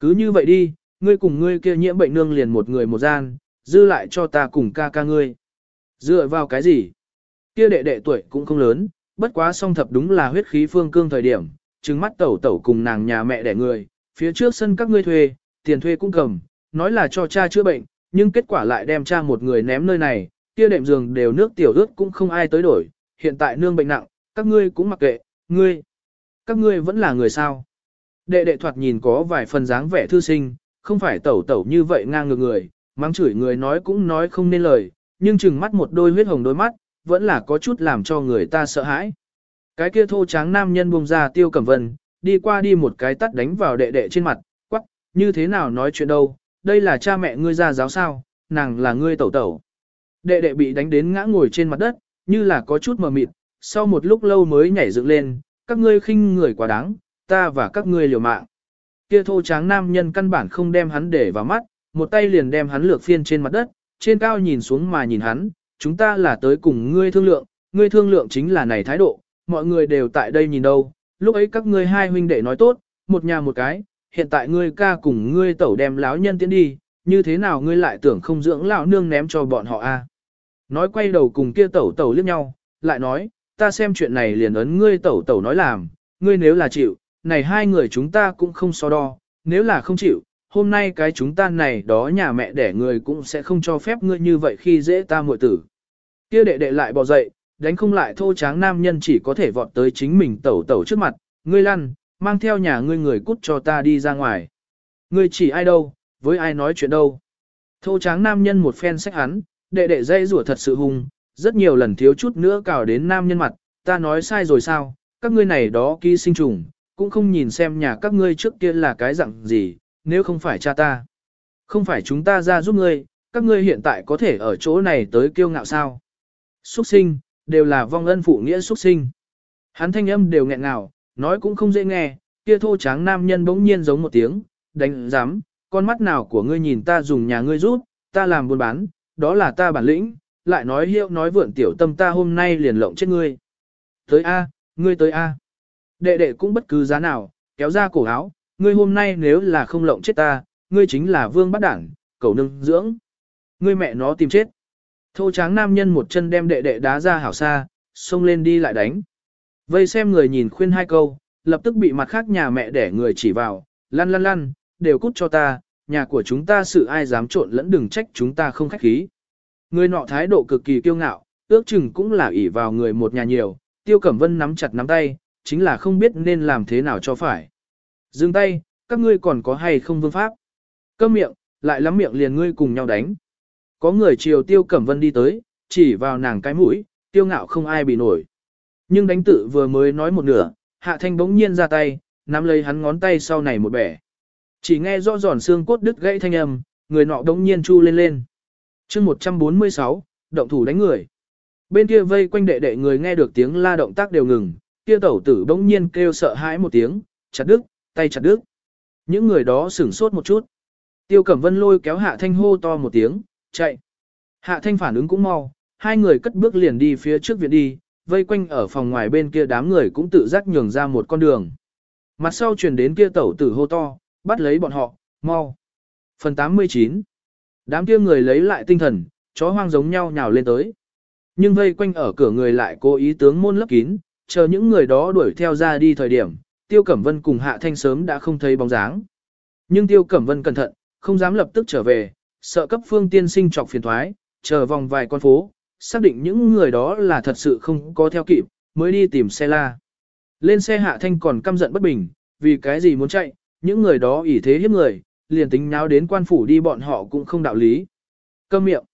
Cứ như vậy đi, ngươi cùng ngươi kia nhiễm bệnh nương liền một người một gian, dư lại cho ta cùng ca ca ngươi. Dựa vào cái gì? Kia đệ đệ tuổi cũng không lớn, bất quá song thập đúng là huyết khí phương cương thời điểm, trừng mắt tẩu tẩu cùng nàng nhà mẹ đẻ người, phía trước sân các ngươi thuê, tiền thuê cũng cầm, nói là cho cha chữa bệnh, nhưng kết quả lại đem cha một người ném nơi này, kia đệm giường đều nước tiểu ướt cũng không ai tới đổi, hiện tại nương bệnh nặng, các ngươi cũng mặc kệ, ngươi, các ngươi vẫn là người sao. Đệ đệ thoạt nhìn có vài phần dáng vẻ thư sinh, không phải tẩu tẩu như vậy ngang ngược người, mắng chửi người nói cũng nói không nên lời, nhưng chừng mắt một đôi huyết hồng đôi mắt, vẫn là có chút làm cho người ta sợ hãi. Cái kia thô tráng nam nhân buông ra tiêu cẩm vân, đi qua đi một cái tắt đánh vào đệ đệ trên mặt, quắc, như thế nào nói chuyện đâu, đây là cha mẹ ngươi ra giáo sao, nàng là ngươi tẩu tẩu. Đệ đệ bị đánh đến ngã ngồi trên mặt đất, như là có chút mờ mịt, sau một lúc lâu mới nhảy dựng lên, các ngươi khinh người quá đáng, ta và các ngươi liều mạng. Kia thô tráng nam nhân căn bản không đem hắn để vào mắt, một tay liền đem hắn lược phiên trên mặt đất, trên cao nhìn xuống mà nhìn hắn, chúng ta là tới cùng ngươi thương lượng, ngươi thương lượng chính là này thái độ, mọi người đều tại đây nhìn đâu, lúc ấy các ngươi hai huynh đệ nói tốt, một nhà một cái, hiện tại ngươi ca cùng ngươi tẩu đem láo nhân tiến đi, như thế nào ngươi lại tưởng không dưỡng lão nương ném cho bọn họ a? Nói quay đầu cùng kia tẩu tẩu liếc nhau, lại nói, ta xem chuyện này liền ấn ngươi tẩu tẩu nói làm, ngươi nếu là chịu, này hai người chúng ta cũng không so đo, nếu là không chịu, hôm nay cái chúng ta này đó nhà mẹ đẻ người cũng sẽ không cho phép ngươi như vậy khi dễ ta muội tử. Kia đệ đệ lại bò dậy, đánh không lại thô tráng nam nhân chỉ có thể vọt tới chính mình tẩu tẩu trước mặt, ngươi lăn, mang theo nhà ngươi người cút cho ta đi ra ngoài. Ngươi chỉ ai đâu, với ai nói chuyện đâu. Thô tráng nam nhân một phen sách hắn, đệ đệ dây rủa thật sự hung, rất nhiều lần thiếu chút nữa cào đến nam nhân mặt, ta nói sai rồi sao, các ngươi này đó ký sinh trùng, cũng không nhìn xem nhà các ngươi trước kia là cái dạng gì, nếu không phải cha ta. Không phải chúng ta ra giúp ngươi, các ngươi hiện tại có thể ở chỗ này tới kiêu ngạo sao. Xuất sinh, đều là vong ân phụ nghĩa xuất sinh. Hắn thanh âm đều nghẹn ngào, nói cũng không dễ nghe, kia thô tráng nam nhân bỗng nhiên giống một tiếng, đánh giám, con mắt nào của ngươi nhìn ta dùng nhà ngươi rút, ta làm buôn bán, đó là ta bản lĩnh, lại nói hiệu nói vượn tiểu tâm ta hôm nay liền lộng chết ngươi. Tới A, ngươi tới A. Đệ đệ cũng bất cứ giá nào, kéo ra cổ áo, ngươi hôm nay nếu là không lộng chết ta, ngươi chính là vương bắt đảng, cầu nương dưỡng. Ngươi mẹ nó tìm chết. Thô tráng nam nhân một chân đem đệ đệ đá ra hảo xa, xông lên đi lại đánh. Vây xem người nhìn khuyên hai câu, lập tức bị mặt khác nhà mẹ đẻ người chỉ vào, lăn lăn lăn, đều cút cho ta, nhà của chúng ta sự ai dám trộn lẫn đừng trách chúng ta không khách khí. Người nọ thái độ cực kỳ kiêu ngạo, ước chừng cũng là ỷ vào người một nhà nhiều, tiêu cẩm vân nắm chặt nắm tay, chính là không biết nên làm thế nào cho phải. Dừng tay, các ngươi còn có hay không vương pháp? Câm miệng, lại lắm miệng liền ngươi cùng nhau đánh. Có người chiều tiêu cẩm vân đi tới, chỉ vào nàng cái mũi, tiêu ngạo không ai bị nổi. Nhưng đánh tự vừa mới nói một nửa, hạ thanh bỗng nhiên ra tay, nắm lấy hắn ngón tay sau này một bẻ. Chỉ nghe rõ giòn xương cốt đứt gãy thanh âm, người nọ đống nhiên chu lên lên. chương 146, động thủ đánh người. Bên kia vây quanh đệ đệ người nghe được tiếng la động tác đều ngừng, kia tẩu tử bỗng nhiên kêu sợ hãi một tiếng, chặt đứt, tay chặt đứt. Những người đó sửng sốt một chút. Tiêu Cẩm Vân lôi kéo Hạ Thanh hô to một tiếng, chạy. Hạ Thanh phản ứng cũng mau, hai người cất bước liền đi phía trước viện đi, vây quanh ở phòng ngoài bên kia đám người cũng tự giác nhường ra một con đường. Mặt sau truyền đến kia tẩu tử hô to, bắt lấy bọn họ, mau. Phần 89 Đám kia người lấy lại tinh thần, chó hoang giống nhau nhào lên tới. Nhưng vây quanh ở cửa người lại cố ý tướng môn lấp kín, chờ những người đó đuổi theo ra đi thời điểm, Tiêu Cẩm Vân cùng Hạ Thanh sớm đã không thấy bóng dáng. Nhưng Tiêu Cẩm Vân cẩn thận, không dám lập tức trở về, sợ cấp phương tiên sinh trọc phiền thoái, chờ vòng vài con phố, xác định những người đó là thật sự không có theo kịp, mới đi tìm xe la. Lên xe Hạ Thanh còn căm giận bất bình, vì cái gì muốn chạy, những người đó ỷ thế hiếp người, liền tính nháo đến quan phủ đi bọn họ cũng không đạo lý. Câm miệng.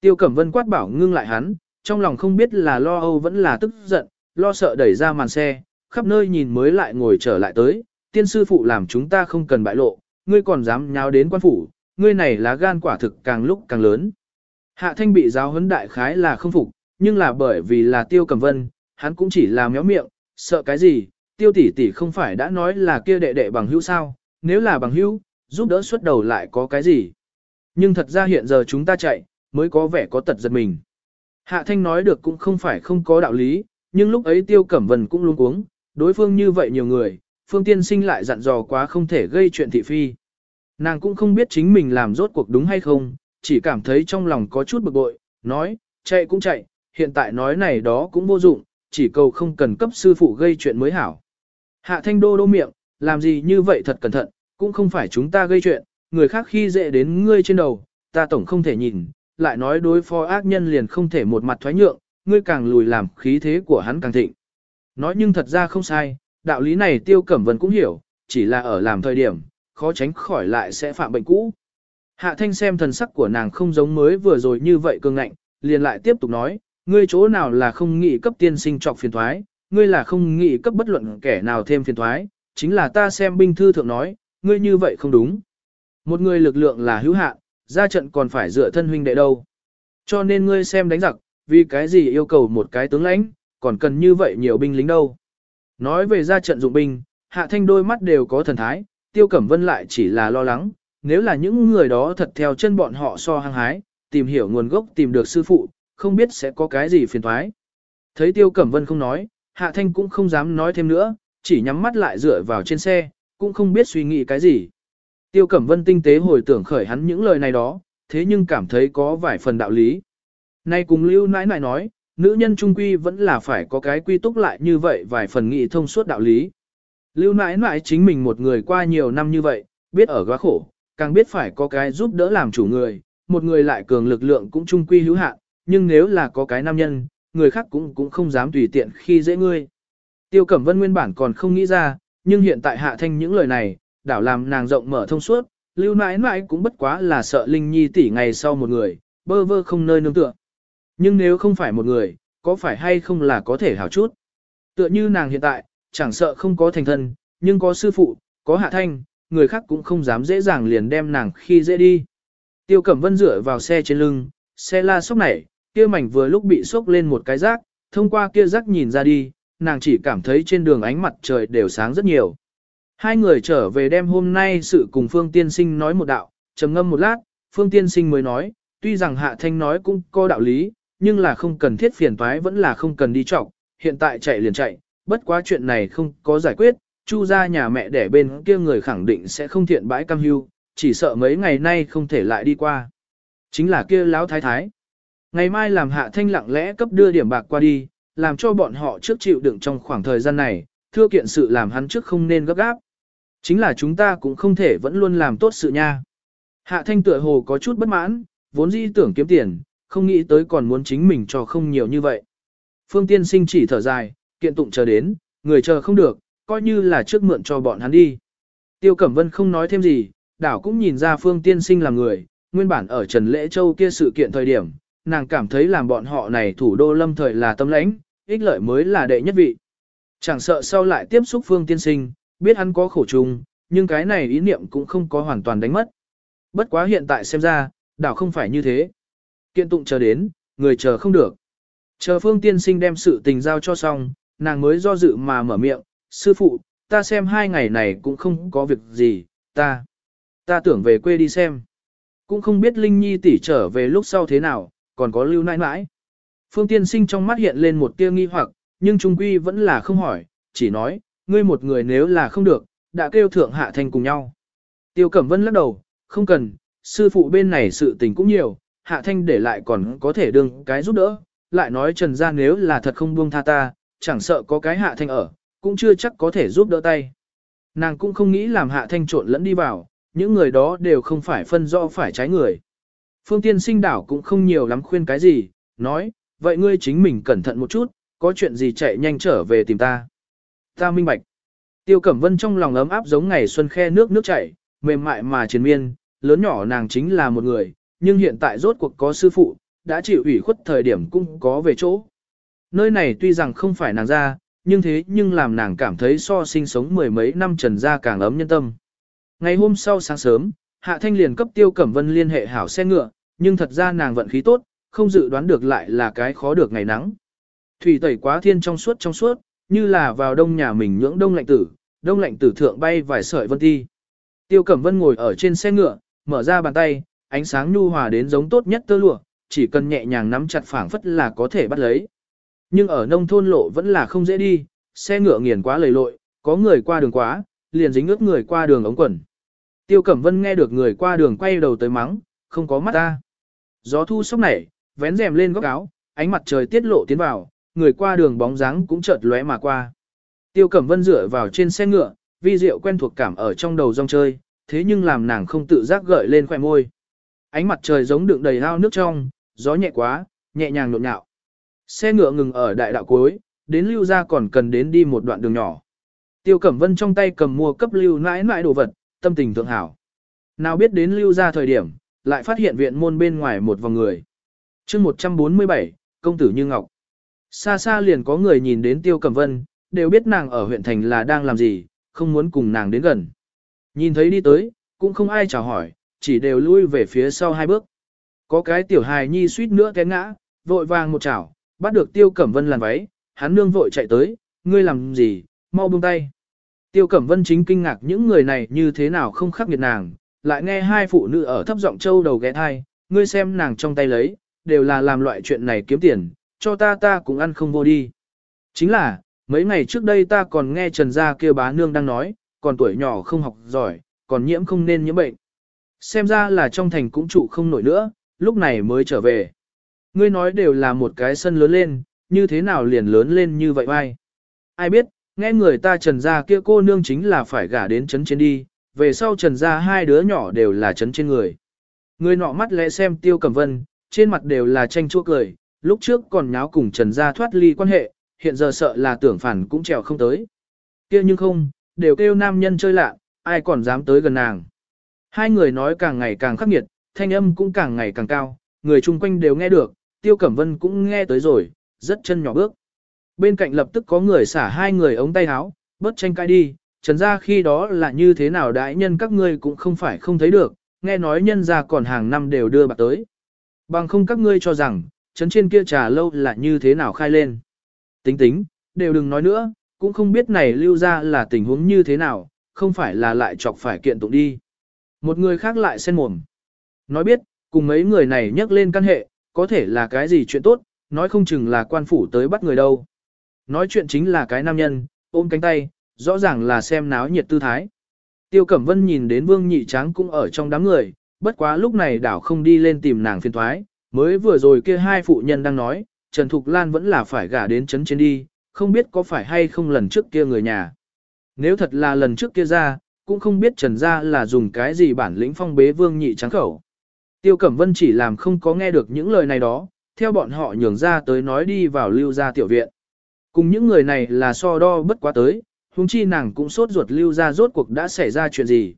Tiêu Cẩm Vân quát bảo ngưng lại hắn, trong lòng không biết là lo âu vẫn là tức giận, lo sợ đẩy ra màn xe, khắp nơi nhìn mới lại ngồi trở lại tới, tiên sư phụ làm chúng ta không cần bại lộ, ngươi còn dám nháo đến quan phủ, ngươi này lá gan quả thực càng lúc càng lớn. Hạ thanh bị giáo huấn đại khái là không phục, nhưng là bởi vì là tiêu Cẩm vân, hắn cũng chỉ là méo miệng, sợ cái gì, tiêu tỷ tỷ không phải đã nói là kia đệ đệ bằng hữu sao, nếu là bằng hữu, giúp đỡ xuất đầu lại có cái gì. Nhưng thật ra hiện giờ chúng ta chạy, mới có vẻ có tật giật mình. Hạ thanh nói được cũng không phải không có đạo lý, nhưng lúc ấy tiêu cẩm vân cũng luôn cuống, đối phương như vậy nhiều người, Phương Tiên Sinh lại dặn dò quá không thể gây chuyện thị phi. Nàng cũng không biết chính mình làm rốt cuộc đúng hay không, chỉ cảm thấy trong lòng có chút bực bội, nói, chạy cũng chạy, hiện tại nói này đó cũng vô dụng, chỉ cầu không cần cấp sư phụ gây chuyện mới hảo. Hạ thanh đô đô miệng, làm gì như vậy thật cẩn thận, cũng không phải chúng ta gây chuyện, người khác khi dễ đến ngươi trên đầu, ta tổng không thể nhìn, lại nói đối phó ác nhân liền không thể một mặt thoái nhượng, ngươi càng lùi làm khí thế của hắn càng thịnh. Nói nhưng thật ra không sai, đạo lý này tiêu cẩm vân cũng hiểu, chỉ là ở làm thời điểm, khó tránh khỏi lại sẽ phạm bệnh cũ. Hạ thanh xem thần sắc của nàng không giống mới vừa rồi như vậy cường ngạnh, liền lại tiếp tục nói, ngươi chỗ nào là không nghĩ cấp tiên sinh trọc phiền thoái, ngươi là không nghĩ cấp bất luận kẻ nào thêm phiền thoái, chính là ta xem binh thư thượng nói, ngươi như vậy không đúng. Một người lực lượng là hữu hạn, ra trận còn phải dựa thân huynh đệ đâu. Cho nên ngươi xem đánh giặc, vì cái gì yêu cầu một cái tướng lãnh, còn cần như vậy nhiều binh lính đâu. Nói về ra trận dụng binh, hạ thanh đôi mắt đều có thần thái, tiêu cẩm vân lại chỉ là lo lắng, nếu là những người đó thật theo chân bọn họ so hăng hái, tìm hiểu nguồn gốc tìm được sư phụ, không biết sẽ có cái gì phiền thoái. Thấy tiêu cẩm vân không nói, hạ thanh cũng không dám nói thêm nữa, chỉ nhắm mắt lại dựa vào trên xe, cũng không biết suy nghĩ cái gì. Tiêu Cẩm Vân tinh tế hồi tưởng khởi hắn những lời này đó, thế nhưng cảm thấy có vài phần đạo lý. Nay cùng Lưu nãi nãi nói, nữ nhân trung quy vẫn là phải có cái quy túc lại như vậy vài phần nghị thông suốt đạo lý. Lưu nãi nãi chính mình một người qua nhiều năm như vậy, biết ở quá khổ, càng biết phải có cái giúp đỡ làm chủ người, một người lại cường lực lượng cũng trung quy hữu hạn, nhưng nếu là có cái nam nhân, người khác cũng cũng không dám tùy tiện khi dễ ngươi. Tiêu Cẩm Vân nguyên bản còn không nghĩ ra, nhưng hiện tại hạ thanh những lời này, đảo làm nàng rộng mở thông suốt, lưu mãi mãi cũng bất quá là sợ Linh Nhi tỷ ngày sau một người, bơ vơ không nơi nương tựa. Nhưng nếu không phải một người, có phải hay không là có thể hảo chút. Tựa như nàng hiện tại, chẳng sợ không có thành thân, nhưng có sư phụ, có hạ thanh, người khác cũng không dám dễ dàng liền đem nàng khi dễ đi. Tiêu Cẩm Vân dựa vào xe trên lưng, xe la sốc nảy, kia mảnh vừa lúc bị sốc lên một cái rác, thông qua kia rác nhìn ra đi, nàng chỉ cảm thấy trên đường ánh mặt trời đều sáng rất nhiều. Hai người trở về đêm hôm nay sự cùng Phương Tiên Sinh nói một đạo, trầm ngâm một lát, Phương Tiên Sinh mới nói, tuy rằng Hạ Thanh nói cũng có đạo lý, nhưng là không cần thiết phiền toái vẫn là không cần đi trọng, hiện tại chạy liền chạy, bất quá chuyện này không có giải quyết, chu ra nhà mẹ để bên kia người khẳng định sẽ không thiện bãi cam hưu, chỉ sợ mấy ngày nay không thể lại đi qua. Chính là kia lão thái thái. Ngày mai làm Hạ Thanh lặng lẽ cấp đưa điểm bạc qua đi, làm cho bọn họ trước chịu đựng trong khoảng thời gian này, thưa kiện sự làm hắn trước không nên gấp gáp. Chính là chúng ta cũng không thể vẫn luôn làm tốt sự nha. Hạ thanh tựa hồ có chút bất mãn, vốn dĩ tưởng kiếm tiền, không nghĩ tới còn muốn chính mình cho không nhiều như vậy. Phương tiên sinh chỉ thở dài, kiện tụng chờ đến, người chờ không được, coi như là trước mượn cho bọn hắn đi. Tiêu Cẩm Vân không nói thêm gì, đảo cũng nhìn ra Phương tiên sinh là người, nguyên bản ở Trần Lễ Châu kia sự kiện thời điểm, nàng cảm thấy làm bọn họ này thủ đô lâm thời là tâm lãnh, ích lợi mới là đệ nhất vị. Chẳng sợ sau lại tiếp xúc Phương tiên sinh, biết hắn có khổ chung, nhưng cái này ý niệm cũng không có hoàn toàn đánh mất. Bất quá hiện tại xem ra, đảo không phải như thế. Kiện tụng chờ đến, người chờ không được. Chờ phương tiên sinh đem sự tình giao cho xong, nàng mới do dự mà mở miệng, sư phụ, ta xem hai ngày này cũng không có việc gì, ta, ta tưởng về quê đi xem. Cũng không biết Linh Nhi tỷ trở về lúc sau thế nào, còn có lưu nãi nãi. Phương tiên sinh trong mắt hiện lên một tia nghi hoặc, nhưng trung quy vẫn là không hỏi, chỉ nói, ngươi một người nếu là không được, đã kêu thượng hạ thanh cùng nhau. Tiêu Cẩm Vân lắc đầu, không cần, sư phụ bên này sự tình cũng nhiều, hạ thanh để lại còn có thể đương cái giúp đỡ, lại nói trần ra nếu là thật không buông tha ta, chẳng sợ có cái hạ thanh ở, cũng chưa chắc có thể giúp đỡ tay. Nàng cũng không nghĩ làm hạ thanh trộn lẫn đi vào, những người đó đều không phải phân rõ phải trái người. Phương tiên sinh đảo cũng không nhiều lắm khuyên cái gì, nói, vậy ngươi chính mình cẩn thận một chút, có chuyện gì chạy nhanh trở về tìm ta. Ta minh bạch. Tiêu Cẩm Vân trong lòng ấm áp giống ngày xuân khe nước nước chảy, mềm mại mà triền miên, lớn nhỏ nàng chính là một người, nhưng hiện tại rốt cuộc có sư phụ, đã chịu ủy khuất thời điểm cũng có về chỗ. Nơi này tuy rằng không phải nàng ra, nhưng thế nhưng làm nàng cảm thấy so sinh sống mười mấy năm trần ra càng ấm nhân tâm. Ngày hôm sau sáng sớm, Hạ Thanh liền cấp Tiêu Cẩm Vân liên hệ hảo xe ngựa, nhưng thật ra nàng vận khí tốt, không dự đoán được lại là cái khó được ngày nắng. Thủy tẩy quá thiên trong suốt trong suốt, như là vào đông nhà mình nhưỡng đông lạnh tử, đông lạnh tử thượng bay vài sợi vân ti. Tiêu Cẩm Vân ngồi ở trên xe ngựa, mở ra bàn tay, ánh sáng nhu hòa đến giống tốt nhất tơ lụa, chỉ cần nhẹ nhàng nắm chặt phảng phất là có thể bắt lấy. Nhưng ở nông thôn lộ vẫn là không dễ đi, xe ngựa nghiền quá lầy lội, có người qua đường quá, liền dính ướt người qua đường ống quần. Tiêu Cẩm Vân nghe được người qua đường quay đầu tới mắng, không có mắt ta. Gió thu sốc nảy, vén rèm lên góc áo, ánh mặt trời tiết lộ tiến vào, người qua đường bóng dáng cũng chợt lóe mà qua. Tiêu Cẩm Vân dựa vào trên xe ngựa, vi diệu quen thuộc cảm ở trong đầu rong chơi, thế nhưng làm nàng không tự giác gợi lên khóe môi. Ánh mặt trời giống đựng đầy ao nước trong, gió nhẹ quá, nhẹ nhàng nhộn nhạo. Xe ngựa ngừng ở đại đạo cuối, đến lưu ra còn cần đến đi một đoạn đường nhỏ. Tiêu Cẩm Vân trong tay cầm mua cấp lưu nãi nãi đồ vật, tâm tình thượng hảo. Nào biết đến lưu ra thời điểm, lại phát hiện viện môn bên ngoài một vòng người. chương 147, công tử Như Ngọc. Xa xa liền có người nhìn đến Tiêu Cẩm Vân, đều biết nàng ở huyện thành là đang làm gì, không muốn cùng nàng đến gần. Nhìn thấy đi tới, cũng không ai chào hỏi, chỉ đều lui về phía sau hai bước. Có cái tiểu hài nhi suýt nữa té ngã, vội vàng một chảo, bắt được Tiêu Cẩm Vân làn váy, hắn nương vội chạy tới, ngươi làm gì, mau buông tay. Tiêu Cẩm Vân chính kinh ngạc những người này như thế nào không khắc nghiệt nàng, lại nghe hai phụ nữ ở thấp giọng châu đầu ghé thai, ngươi xem nàng trong tay lấy, đều là làm loại chuyện này kiếm tiền, cho ta ta cũng ăn không vô đi. Chính là, mấy ngày trước đây ta còn nghe Trần Gia kêu bá nương đang nói, còn tuổi nhỏ không học giỏi, còn nhiễm không nên nhiễm bệnh. Xem ra là trong thành cũng trụ không nổi nữa, lúc này mới trở về. Ngươi nói đều là một cái sân lớn lên, như thế nào liền lớn lên như vậy ai? Ai biết, nghe người ta trần gia kia cô nương chính là phải gả đến chấn trên đi, về sau trần gia hai đứa nhỏ đều là trấn trên người. Người nọ mắt lẽ xem tiêu cầm vân, trên mặt đều là tranh chua cười, lúc trước còn nháo cùng trần gia thoát ly quan hệ, hiện giờ sợ là tưởng phản cũng trèo không tới. kia nhưng không, đều kêu nam nhân chơi lạ, ai còn dám tới gần nàng. Hai người nói càng ngày càng khắc nghiệt, thanh âm cũng càng ngày càng cao, người chung quanh đều nghe được, Tiêu Cẩm Vân cũng nghe tới rồi, rất chân nhỏ bước. Bên cạnh lập tức có người xả hai người ống tay áo, bớt tranh cãi đi, trần gia khi đó là như thế nào đại nhân các ngươi cũng không phải không thấy được, nghe nói nhân gia còn hàng năm đều đưa bạc tới. Bằng không các ngươi cho rằng, trấn trên kia trà lâu là như thế nào khai lên. Tính tính, đều đừng nói nữa, cũng không biết này lưu ra là tình huống như thế nào, không phải là lại chọc phải kiện tụng đi. Một người khác lại xen mồm. Nói biết, cùng mấy người này nhắc lên căn hệ, có thể là cái gì chuyện tốt, nói không chừng là quan phủ tới bắt người đâu. Nói chuyện chính là cái nam nhân, ôm cánh tay, rõ ràng là xem náo nhiệt tư thái. Tiêu Cẩm Vân nhìn đến Vương Nhị Tráng cũng ở trong đám người, bất quá lúc này đảo không đi lên tìm nàng phiền thoái, mới vừa rồi kia hai phụ nhân đang nói, Trần Thục Lan vẫn là phải gả đến chấn trên đi, không biết có phải hay không lần trước kia người nhà. Nếu thật là lần trước kia ra, cũng không biết Trần gia là dùng cái gì bản lĩnh phong bế Vương Nhị Tráng khẩu. Tiêu Cẩm Vân chỉ làm không có nghe được những lời này đó, theo bọn họ nhường ra tới nói đi vào lưu gia tiểu viện. Cùng những người này là so đo bất quá tới, huống chi nàng cũng sốt ruột lưu gia rốt cuộc đã xảy ra chuyện gì.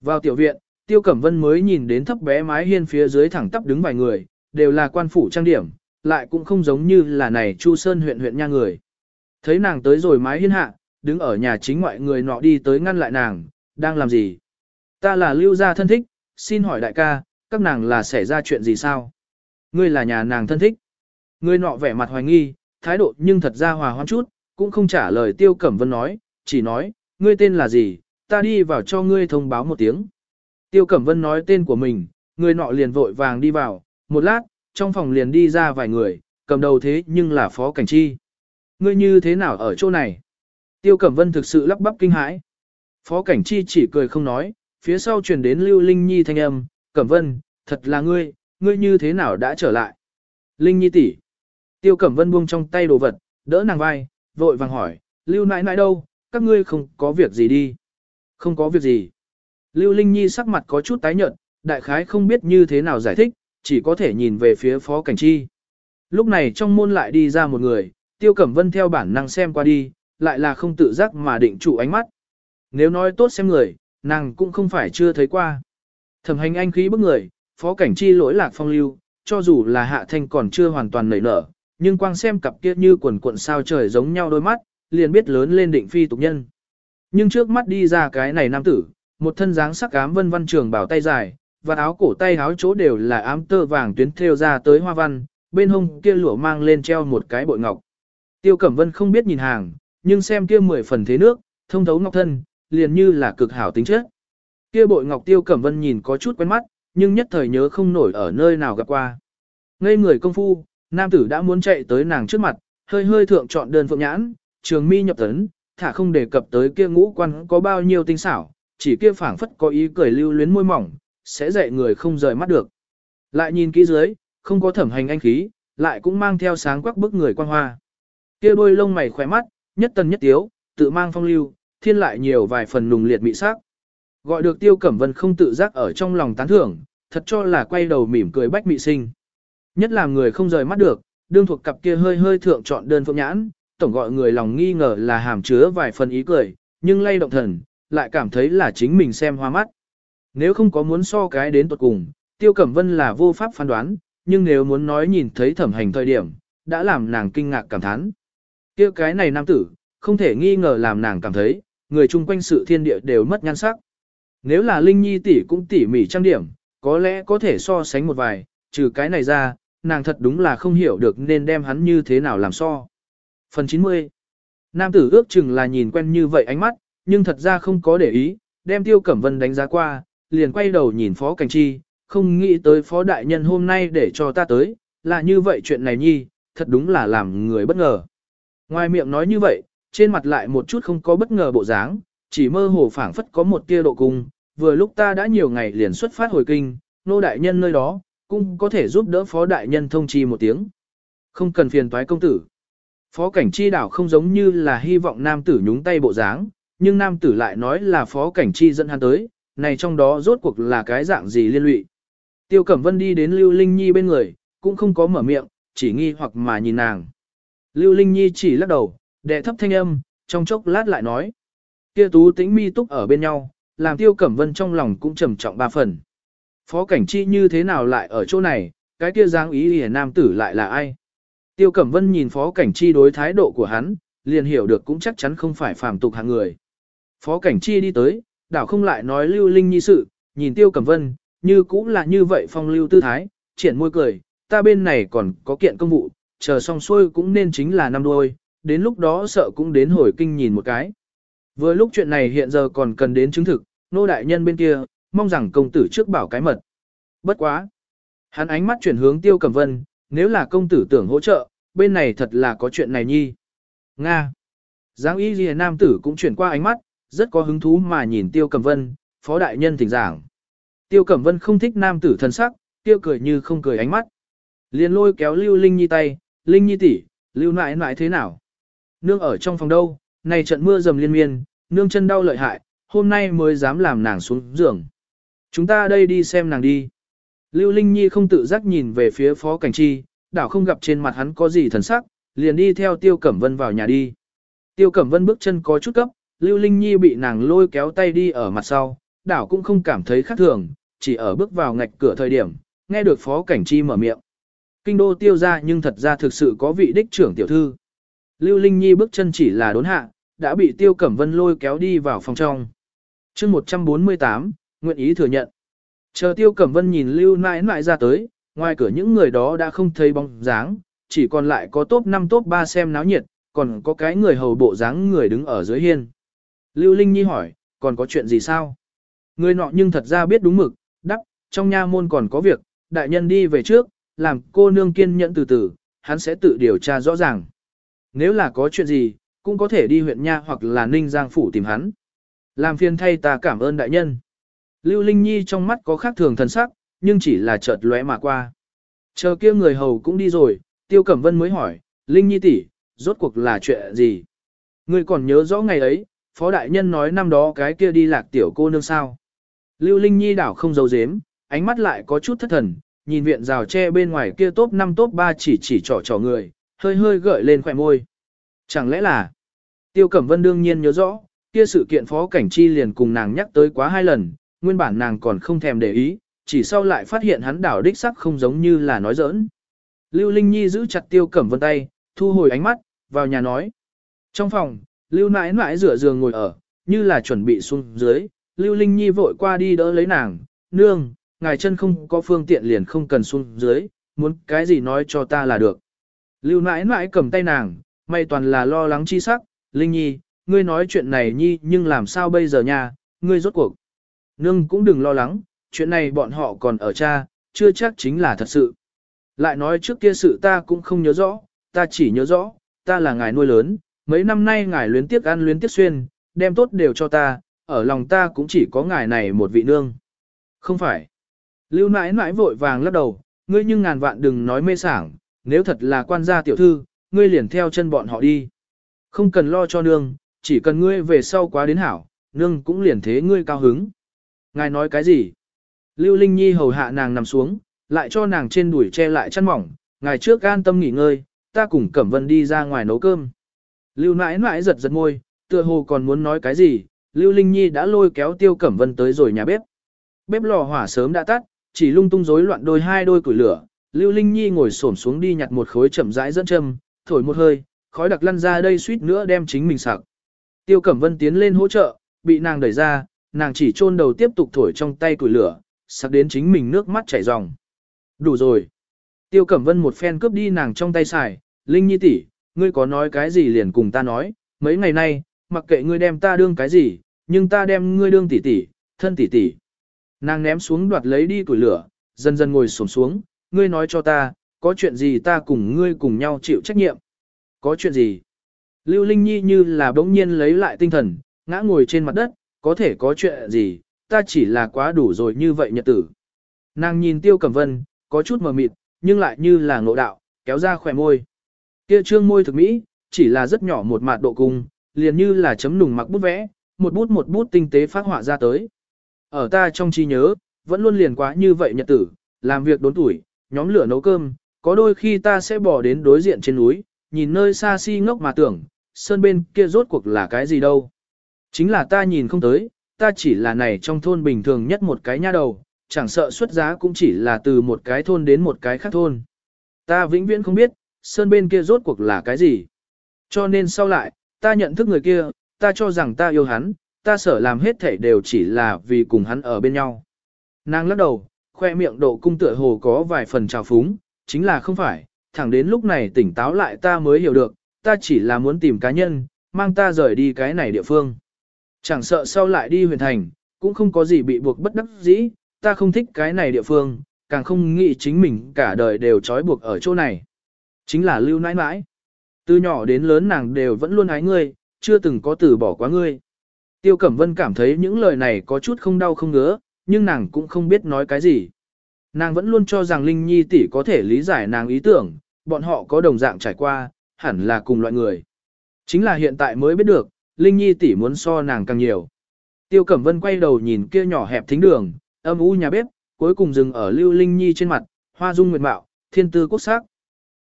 Vào tiểu viện, Tiêu Cẩm Vân mới nhìn đến thấp bé mái hiên phía dưới thẳng tắp đứng vài người, đều là quan phủ trang điểm, lại cũng không giống như là này Chu Sơn huyện huyện nha người. Thấy nàng tới rồi mái hiên hạ, đứng ở nhà chính ngoại người nọ đi tới ngăn lại nàng, đang làm gì? Ta là lưu gia thân thích, xin hỏi đại ca, các nàng là xảy ra chuyện gì sao? Ngươi là nhà nàng thân thích. Ngươi nọ vẻ mặt hoài nghi, thái độ nhưng thật ra hòa hoãn chút, cũng không trả lời Tiêu Cẩm Vân nói, chỉ nói, ngươi tên là gì, ta đi vào cho ngươi thông báo một tiếng. Tiêu Cẩm Vân nói tên của mình, người nọ liền vội vàng đi vào, một lát, trong phòng liền đi ra vài người, cầm đầu thế nhưng là Phó Cảnh Chi. Ngươi như thế nào ở chỗ này? Tiêu Cẩm Vân thực sự lắp bắp kinh hãi. Phó Cảnh Chi chỉ cười không nói, phía sau truyền đến Lưu Linh Nhi thanh âm, Cẩm Vân, thật là ngươi, ngươi như thế nào đã trở lại? Linh Nhi tỷ. Tiêu Cẩm Vân buông trong tay đồ vật, đỡ nàng vai, vội vàng hỏi, Lưu nãi nãi đâu, các ngươi không có việc gì đi. Không có việc gì. Lưu Linh Nhi sắc mặt có chút tái nhợt, đại khái không biết như thế nào giải thích, chỉ có thể nhìn về phía Phó Cảnh Chi. Lúc này trong môn lại đi ra một người, Tiêu Cẩm Vân theo bản năng xem qua đi, lại là không tự giác mà định trụ ánh mắt. Nếu nói tốt xem người, nàng cũng không phải chưa thấy qua. Thẩm hành anh khí bức người, phó cảnh chi lỗi lạc phong lưu, cho dù là hạ thanh còn chưa hoàn toàn nảy nở, nhưng quang xem cặp kia như quần cuộn sao trời giống nhau đôi mắt, liền biết lớn lên định phi tục nhân. Nhưng trước mắt đi ra cái này nam tử, một thân dáng sắc ám vân văn trường bảo tay dài, và áo cổ tay áo chỗ đều là ám tơ vàng tuyến thêu ra tới hoa văn, bên hông kia lụa mang lên treo một cái bội ngọc. Tiêu Cẩm Vân không biết nhìn hàng, nhưng xem kia mười phần thế nước, thông thấu ngọc thân, liền như là cực hảo tính chất. Kia bội ngọc Tiêu Cẩm Vân nhìn có chút quen mắt, nhưng nhất thời nhớ không nổi ở nơi nào gặp qua. Ngây người công phu, nam tử đã muốn chạy tới nàng trước mặt, hơi hơi thượng chọn đơn phượng nhãn, trường mi nhập tấn, thả không đề cập tới kia ngũ quan có bao nhiêu tinh xảo, chỉ kia phảng phất có ý cười lưu luyến môi mỏng, sẽ dạy người không rời mắt được. Lại nhìn kỹ dưới, không có thẩm hành anh khí, lại cũng mang theo sáng quắc bức người quan hoa. Kia đôi lông mày khỏe mắt, nhất tần nhất tiếu, tự mang phong lưu, thiên lại nhiều vài phần nùng liệt mị sắc. Gọi được tiêu cẩm vân không tự giác ở trong lòng tán thưởng, thật cho là quay đầu mỉm cười bách mị sinh. Nhất là người không rời mắt được, đương thuộc cặp kia hơi hơi thượng chọn đơn phượng nhãn, tổng gọi người lòng nghi ngờ là hàm chứa vài phần ý cười, nhưng lay động thần, lại cảm thấy là chính mình xem hoa mắt. Nếu không có muốn so cái đến tuột cùng, Tiêu Cẩm Vân là vô pháp phán đoán, nhưng nếu muốn nói nhìn thấy thẩm hành thời điểm, đã làm nàng kinh ngạc cảm thán. Kia cái này nam tử, không thể nghi ngờ làm nàng cảm thấy, người chung quanh sự thiên địa đều mất nhan sắc. Nếu là Linh Nhi tỷ cũng tỉ mỉ trang điểm, có lẽ có thể so sánh một vài, trừ cái này ra, nàng thật đúng là không hiểu được nên đem hắn như thế nào làm so. Phần 90 Nam tử ước chừng là nhìn quen như vậy ánh mắt, nhưng thật ra không có để ý, đem Tiêu Cẩm Vân đánh giá qua, liền quay đầu nhìn Phó Cảnh Chi, không nghĩ tới Phó Đại Nhân hôm nay để cho ta tới, là như vậy chuyện này nhi, thật đúng là làm người bất ngờ. Ngoài miệng nói như vậy, trên mặt lại một chút không có bất ngờ bộ dáng, chỉ mơ hồ phảng phất có một tia độ cung, vừa lúc ta đã nhiều ngày liền xuất phát hồi kinh, nô đại nhân nơi đó, cũng có thể giúp đỡ phó đại nhân thông chi một tiếng. Không cần phiền toái công tử. Phó cảnh chi đảo không giống như là hy vọng nam tử nhúng tay bộ dáng, nhưng nam tử lại nói là phó cảnh chi dẫn hắn tới, này trong đó rốt cuộc là cái dạng gì liên lụy. Tiêu Cẩm Vân đi đến Lưu Linh Nhi bên người, cũng không có mở miệng, chỉ nghi hoặc mà nhìn nàng. Lưu Linh Nhi chỉ lắc đầu, đệ thấp thanh âm, trong chốc lát lại nói. Kia tú tĩnh mi túc ở bên nhau, làm Tiêu Cẩm Vân trong lòng cũng trầm trọng ba phần. Phó cảnh chi như thế nào lại ở chỗ này, cái kia dáng ý hề nam tử lại là ai? Tiêu Cẩm Vân nhìn phó cảnh chi đối thái độ của hắn, liền hiểu được cũng chắc chắn không phải phàm tục hạng người. Phó cảnh chi đi tới, đảo không lại nói lưu linh nhi sự, nhìn Tiêu Cẩm Vân, như cũng là như vậy phong lưu tư thái, triển môi cười, ta bên này còn có kiện công vụ, chờ xong xuôi cũng nên chính là năm đuôi, đến lúc đó sợ cũng đến hồi kinh nhìn một cái. Vừa lúc chuyện này hiện giờ còn cần đến chứng thực, nô đại nhân bên kia, mong rằng công tử trước bảo cái mật. Bất quá. Hắn ánh mắt chuyển hướng tiêu cẩm vân, nếu là công tử tưởng hỗ trợ, bên này thật là có chuyện này nhi. Nga. Giáng y ghi nam tử cũng chuyển qua ánh mắt, rất có hứng thú mà nhìn tiêu cẩm vân, phó đại nhân thỉnh giảng. Tiêu cẩm vân không thích nam tử thân sắc, tiêu cười như không cười ánh mắt. Liền lôi kéo lưu linh nhi tay, linh nhi tỷ, lưu nại nại thế nào? Nương ở trong phòng đâu, này trận mưa dầm liên miên, nương chân đau lợi hại, hôm nay mới dám làm nàng xuống giường. Chúng ta đây đi xem nàng đi. Lưu Linh Nhi không tự giác nhìn về phía Phó Cảnh Chi, đảo không gặp trên mặt hắn có gì thần sắc, liền đi theo Tiêu Cẩm Vân vào nhà đi. Tiêu Cẩm Vân bước chân có chút cấp, Lưu Linh Nhi bị nàng lôi kéo tay đi ở mặt sau, đảo cũng không cảm thấy khác thường, chỉ ở bước vào ngạch cửa thời điểm, nghe được Phó Cảnh Chi mở miệng. Kinh đô tiêu ra nhưng thật ra thực sự có vị đích trưởng tiểu thư. Lưu Linh Nhi bước chân chỉ là đốn hạ, đã bị Tiêu Cẩm Vân lôi kéo đi vào phòng trong. chương 148, nguyện ý thừa nhận. Chờ Tiêu Cẩm Vân nhìn Lưu nãi nãi ra tới, ngoài cửa những người đó đã không thấy bóng dáng, chỉ còn lại có top 5 top 3 xem náo nhiệt, còn có cái người hầu bộ dáng người đứng ở dưới hiên. Lưu Linh Nhi hỏi, còn có chuyện gì sao? Người nọ nhưng thật ra biết đúng mực, đắp, trong nha môn còn có việc, đại nhân đi về trước, làm cô nương kiên nhẫn từ từ, hắn sẽ tự điều tra rõ ràng. Nếu là có chuyện gì, cũng có thể đi huyện nha hoặc là ninh giang phủ tìm hắn. Làm phiền thay ta cảm ơn đại nhân. Lưu Linh Nhi trong mắt có khác thường thần sắc, nhưng chỉ là chợt lóe mà qua. Chờ kia người hầu cũng đi rồi, Tiêu Cẩm Vân mới hỏi, Linh Nhi tỷ, rốt cuộc là chuyện gì? Ngươi còn nhớ rõ ngày ấy, Phó Đại Nhân nói năm đó cái kia đi lạc tiểu cô nương sao? Lưu Linh Nhi đảo không giấu giếm, ánh mắt lại có chút thất thần, nhìn viện rào tre bên ngoài kia top 5 top 3 chỉ chỉ trỏ trỏ người, hơi hơi gợi lên khỏe môi. Chẳng lẽ là, Tiêu Cẩm Vân đương nhiên nhớ rõ, kia sự kiện phó cảnh chi liền cùng nàng nhắc tới quá hai lần, nguyên bản nàng còn không thèm để ý, chỉ sau lại phát hiện hắn đảo đích sắc không giống như là nói giỡn. Lưu Linh Nhi giữ chặt Tiêu Cẩm Vân tay, thu hồi ánh mắt, vào nhà nói. Trong phòng, Lưu nãi nãi rửa giường ngồi ở, như là chuẩn bị xuống dưới, Lưu Linh Nhi vội qua đi đỡ lấy nàng, nương, ngài chân không có phương tiện liền không cần xuống dưới, muốn cái gì nói cho ta là được. Lưu nãi nãi cầm tay nàng, may toàn là lo lắng chi sắc, Linh Nhi, ngươi nói chuyện này Nhi nhưng làm sao bây giờ nha, ngươi rốt cuộc. Nương cũng đừng lo lắng, chuyện này bọn họ còn ở cha, chưa chắc chính là thật sự. Lại nói trước kia sự ta cũng không nhớ rõ, ta chỉ nhớ rõ, ta là ngài nuôi lớn, mấy năm nay ngài luyến tiếc ăn luyến tiếc xuyên, đem tốt đều cho ta, ở lòng ta cũng chỉ có ngài này một vị nương. Không phải. Lưu nãi nãi vội vàng lắc đầu, ngươi nhưng ngàn vạn đừng nói mê sảng, nếu thật là quan gia tiểu thư, ngươi liền theo chân bọn họ đi. Không cần lo cho nương, chỉ cần ngươi về sau quá đến hảo, nương cũng liền thế ngươi cao hứng. Ngài nói cái gì? Lưu Linh Nhi hầu hạ nàng nằm xuống, lại cho nàng trên đùi che lại chăn mỏng, ngài trước an tâm nghỉ ngơi, ta cùng Cẩm Vân đi ra ngoài nấu cơm. Lưu nãi nãi giật giật môi, tựa hồ còn muốn nói cái gì, Lưu Linh Nhi đã lôi kéo Tiêu Cẩm Vân tới rồi nhà bếp. Bếp lò hỏa sớm đã tắt, chỉ lung tung rối loạn đôi hai đôi củi lửa, Lưu Linh Nhi ngồi xổm xuống đi nhặt một khối chậm rãi dẫn châm, thổi một hơi, khói đặc lăn ra đây suýt nữa đem chính mình sặc. Tiêu Cẩm Vân tiến lên hỗ trợ, bị nàng đẩy ra, nàng chỉ chôn đầu tiếp tục thổi trong tay củi lửa, sặc đến chính mình nước mắt chảy ròng. Đủ rồi. Tiêu Cẩm Vân một phen cướp đi nàng trong tay xài, Linh Nhi tỷ, ngươi có nói cái gì liền cùng ta nói, mấy ngày nay, mặc kệ ngươi đem ta đương cái gì, nhưng ta đem ngươi đương tỷ tỷ, thân tỷ tỷ. Nàng ném xuống đoạt lấy đi củi lửa, dần dần ngồi xổm xuống, ngươi nói cho ta, có chuyện gì ta cùng ngươi cùng nhau chịu trách nhiệm. Có chuyện gì? Lưu Linh Nhi như là bỗng nhiên lấy lại tinh thần, ngã ngồi trên mặt đất, có thể có chuyện gì, ta chỉ là quá đủ rồi như vậy nhật tử. Nàng nhìn Tiêu Cẩm Vân, có chút mờ mịt, nhưng lại như là ngộ đạo, kéo ra khỏe môi. Kia trương môi thực mỹ, chỉ là rất nhỏ một mạt độ cung, liền như là chấm nùng mặc bút vẽ, một bút một bút tinh tế phát họa ra tới. Ở ta trong trí nhớ, vẫn luôn liền quá như vậy nhật tử, làm việc đốn tuổi, nhóm lửa nấu cơm, có đôi khi ta sẽ bỏ đến đối diện trên núi, nhìn nơi xa si ngốc mà tưởng, sơn bên kia rốt cuộc là cái gì đâu. Chính là ta nhìn không tới, ta chỉ là này trong thôn bình thường nhất một cái nha đầu, chẳng sợ xuất giá cũng chỉ là từ một cái thôn đến một cái khác thôn. Ta vĩnh viễn không biết, sơn bên kia rốt cuộc là cái gì. Cho nên sau lại, ta nhận thức người kia, ta cho rằng ta yêu hắn, ta sợ làm hết thảy đều chỉ là vì cùng hắn ở bên nhau. Nàng lắc đầu, khoe miệng độ cung tựa hồ có vài phần trào phúng, chính là không phải, thẳng đến lúc này tỉnh táo lại ta mới hiểu được, ta chỉ là muốn tìm cá nhân, mang ta rời đi cái này địa phương. Chẳng sợ sau lại đi huyền thành, cũng không có gì bị buộc bất đắc dĩ, ta không thích cái này địa phương, càng không nghĩ chính mình cả đời đều trói buộc ở chỗ này. Chính là lưu nãi nãi. Từ nhỏ đến lớn nàng đều vẫn luôn ái ngươi, chưa từng có từ bỏ quá ngươi. Tiêu Cẩm Vân cảm thấy những lời này có chút không đau không ngứa, nhưng nàng cũng không biết nói cái gì. Nàng vẫn luôn cho rằng Linh Nhi tỷ có thể lý giải nàng ý tưởng, bọn họ có đồng dạng trải qua, hẳn là cùng loại người. Chính là hiện tại mới biết được, Linh Nhi tỷ muốn so nàng càng nhiều. Tiêu Cẩm Vân quay đầu nhìn kia nhỏ hẹp thính đường, âm u nhà bếp, cuối cùng dừng ở Lưu Linh Nhi trên mặt, hoa dung nguyệt mạo, thiên tư quốc sắc.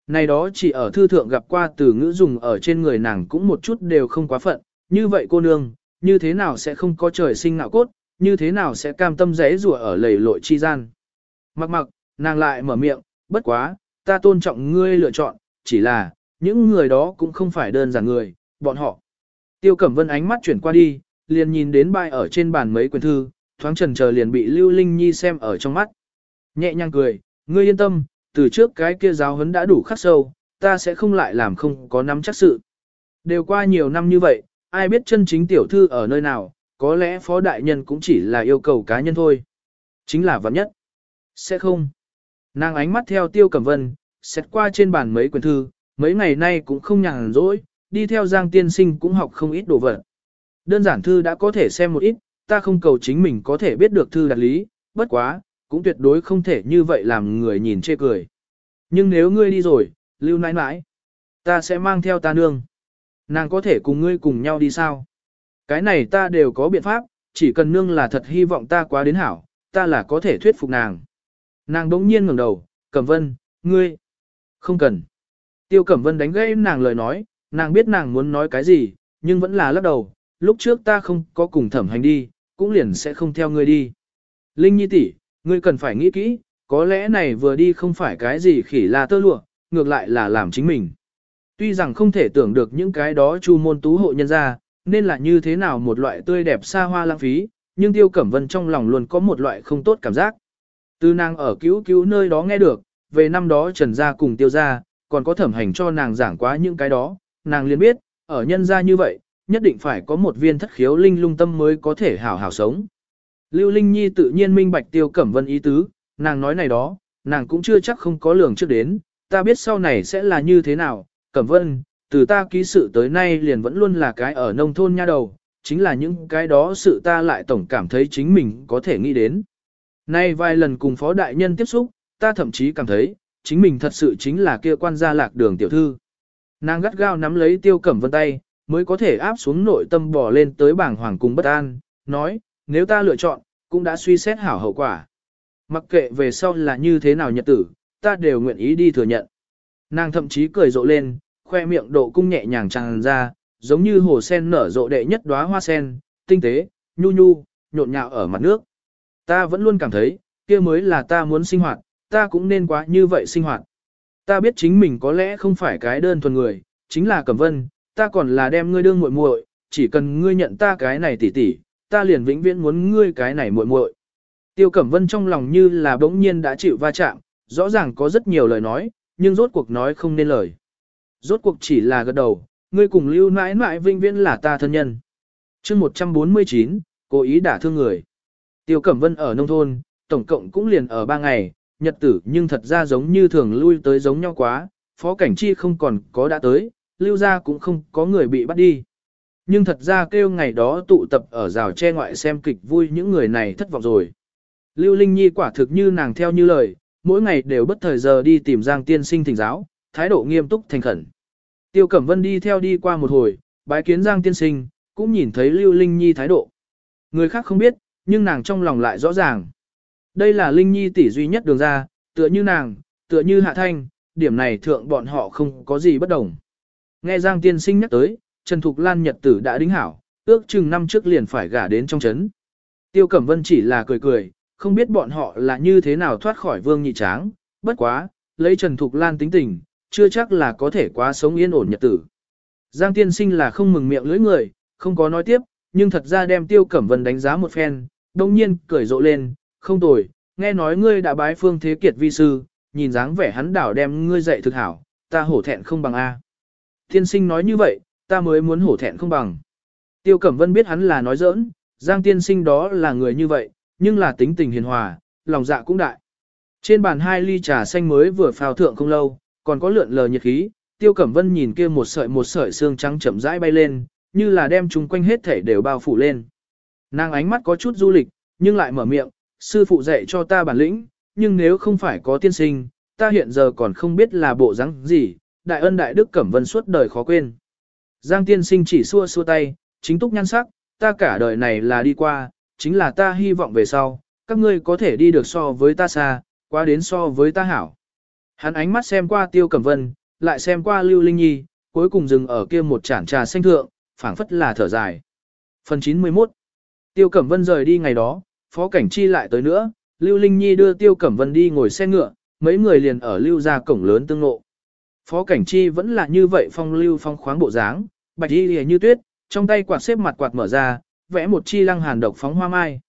Này đó chỉ ở thư thượng gặp qua từ ngữ dùng ở trên người nàng cũng một chút đều không quá phận, như vậy cô nương, như thế nào sẽ không có trời sinh ngạo cốt, như thế nào sẽ cam tâm rẽ rùa ở lầy lội chi gian. Mặc mặc, nàng lại mở miệng, bất quá, ta tôn trọng ngươi lựa chọn, chỉ là, những người đó cũng không phải đơn giản người, bọn họ. Tiêu Cẩm Vân ánh mắt chuyển qua đi, liền nhìn đến bài ở trên bàn mấy quyển thư, thoáng trần chờ liền bị Lưu Linh Nhi xem ở trong mắt. Nhẹ nhàng cười, ngươi yên tâm, từ trước cái kia giáo huấn đã đủ khắc sâu, ta sẽ không lại làm không có nắm chắc sự. Đều qua nhiều năm như vậy, ai biết chân chính tiểu thư ở nơi nào, có lẽ phó đại nhân cũng chỉ là yêu cầu cá nhân thôi. Chính là vật nhất. Sẽ không. Nàng ánh mắt theo tiêu cẩm vân, xét qua trên bàn mấy quyển thư, mấy ngày nay cũng không nhàn rỗi, đi theo giang tiên sinh cũng học không ít đồ vật. Đơn giản thư đã có thể xem một ít, ta không cầu chính mình có thể biết được thư đặt lý, bất quá, cũng tuyệt đối không thể như vậy làm người nhìn chê cười. Nhưng nếu ngươi đi rồi, lưu nãi nãi, ta sẽ mang theo ta nương. Nàng có thể cùng ngươi cùng nhau đi sao? Cái này ta đều có biện pháp, chỉ cần nương là thật hy vọng ta quá đến hảo, ta là có thể thuyết phục nàng. Nàng đống nhiên ngẩng đầu, Cẩm Vân, ngươi, không cần. Tiêu Cẩm Vân đánh gãy nàng lời nói, nàng biết nàng muốn nói cái gì, nhưng vẫn là lắc đầu, lúc trước ta không có cùng thẩm hành đi, cũng liền sẽ không theo ngươi đi. Linh Nhi tỷ, ngươi cần phải nghĩ kỹ, có lẽ này vừa đi không phải cái gì khỉ là tơ lụa, ngược lại là làm chính mình. Tuy rằng không thể tưởng được những cái đó chu môn tú hộ nhân ra, nên là như thế nào một loại tươi đẹp xa hoa lãng phí, nhưng Tiêu Cẩm Vân trong lòng luôn có một loại không tốt cảm giác. Từ nàng ở cứu cứu nơi đó nghe được, về năm đó Trần Gia cùng Tiêu Gia, còn có thẩm hành cho nàng giảng quá những cái đó, nàng liền biết, ở nhân gia như vậy, nhất định phải có một viên thất khiếu linh lung tâm mới có thể hảo hảo sống. Lưu Linh Nhi tự nhiên minh bạch Tiêu Cẩm Vân ý tứ, nàng nói này đó, nàng cũng chưa chắc không có lường trước đến, ta biết sau này sẽ là như thế nào, Cẩm Vân, từ ta ký sự tới nay liền vẫn luôn là cái ở nông thôn nha đầu, chính là những cái đó sự ta lại tổng cảm thấy chính mình có thể nghĩ đến. Nay vài lần cùng phó đại nhân tiếp xúc, ta thậm chí cảm thấy, chính mình thật sự chính là kia quan gia lạc đường tiểu thư. Nàng gắt gao nắm lấy tiêu cẩm vân tay, mới có thể áp xuống nội tâm bò lên tới bảng hoàng cùng bất an, nói, nếu ta lựa chọn, cũng đã suy xét hảo hậu quả. Mặc kệ về sau là như thế nào nhật tử, ta đều nguyện ý đi thừa nhận. Nàng thậm chí cười rộ lên, khoe miệng độ cung nhẹ nhàng tràn ra, giống như hồ sen nở rộ đệ nhất đóa hoa sen, tinh tế, nhu nhu, nhộn nhạo ở mặt nước. Ta vẫn luôn cảm thấy, kia mới là ta muốn sinh hoạt, ta cũng nên quá như vậy sinh hoạt. Ta biết chính mình có lẽ không phải cái đơn thuần người, chính là Cẩm Vân, ta còn là đem ngươi đương muội muội, chỉ cần ngươi nhận ta cái này tỉ tỉ, ta liền vĩnh viễn muốn ngươi cái này muội muội. Tiêu Cẩm Vân trong lòng như là bỗng nhiên đã chịu va chạm, rõ ràng có rất nhiều lời nói, nhưng rốt cuộc nói không nên lời. Rốt cuộc chỉ là gật đầu, ngươi cùng lưu nãi nãi vinh viễn là ta thân nhân. chương 149, cố ý đả thương người. Tiêu Cẩm Vân ở nông thôn, tổng cộng cũng liền ở 3 ngày, nhật tử nhưng thật ra giống như thường lui tới giống nhau quá, phó cảnh chi không còn có đã tới, lưu ra cũng không có người bị bắt đi. Nhưng thật ra kêu ngày đó tụ tập ở rào tre ngoại xem kịch vui những người này thất vọng rồi. Lưu Linh Nhi quả thực như nàng theo như lời, mỗi ngày đều bất thời giờ đi tìm Giang tiên sinh thỉnh giáo, thái độ nghiêm túc thành khẩn. Tiêu Cẩm Vân đi theo đi qua một hồi, bái kiến Giang tiên sinh, cũng nhìn thấy Lưu Linh Nhi thái độ. Người khác không biết, nhưng nàng trong lòng lại rõ ràng. Đây là Linh Nhi tỷ duy nhất đường ra, tựa như nàng, tựa như Hạ Thanh, điểm này thượng bọn họ không có gì bất đồng. Nghe Giang tiên sinh nhắc tới, Trần Thục Lan nhật tử đã đính hảo, ước chừng năm trước liền phải gả đến trong chấn. Tiêu Cẩm Vân chỉ là cười cười, không biết bọn họ là như thế nào thoát khỏi vương nhị tráng, bất quá, lấy Trần Thục Lan tính tình, chưa chắc là có thể quá sống yên ổn nhật tử. Giang tiên sinh là không mừng miệng lưỡi người, không có nói tiếp, nhưng thật ra đem Tiêu Cẩm Vân đánh giá một phen, đồng nhiên cười rộ lên, không tồi, nghe nói ngươi đã bái phương thế kiệt vi sư, nhìn dáng vẻ hắn đảo đem ngươi dạy thực hảo, ta hổ thẹn không bằng A. Tiên sinh nói như vậy, ta mới muốn hổ thẹn không bằng. Tiêu Cẩm Vân biết hắn là nói giỡn, Giang tiên sinh đó là người như vậy, nhưng là tính tình hiền hòa, lòng dạ cũng đại. Trên bàn hai ly trà xanh mới vừa phao thượng không lâu, còn có lượn lờ nhiệt khí, Tiêu Cẩm Vân nhìn kia một sợi một sợi xương trắng chậm rãi bay lên, như là đem chúng quanh hết thể đều bao phủ lên. Nàng ánh mắt có chút du lịch, nhưng lại mở miệng, sư phụ dạy cho ta bản lĩnh, nhưng nếu không phải có tiên sinh, ta hiện giờ còn không biết là bộ dáng gì, đại ân đại đức Cẩm Vân suốt đời khó quên. Giang tiên sinh chỉ xua xua tay, chính túc nhan sắc, ta cả đời này là đi qua, chính là ta hy vọng về sau, các ngươi có thể đi được so với ta xa, qua đến so với ta hảo. Hắn ánh mắt xem qua Tiêu Cẩm Vân, lại xem qua Lưu Linh Nhi, cuối cùng dừng ở kia một chản trà xanh thượng, phảng phất là thở dài. Phần 91 Tiêu Cẩm Vân rời đi ngày đó, Phó Cảnh Chi lại tới nữa, Lưu Linh Nhi đưa Tiêu Cẩm Vân đi ngồi xe ngựa, mấy người liền ở Lưu ra cổng lớn tương ngộ. Phó Cảnh Chi vẫn là như vậy phong lưu phong khoáng bộ dáng, bạch y như tuyết, trong tay quạt xếp mặt quạt mở ra, vẽ một chi lăng hàn độc phóng hoa mai.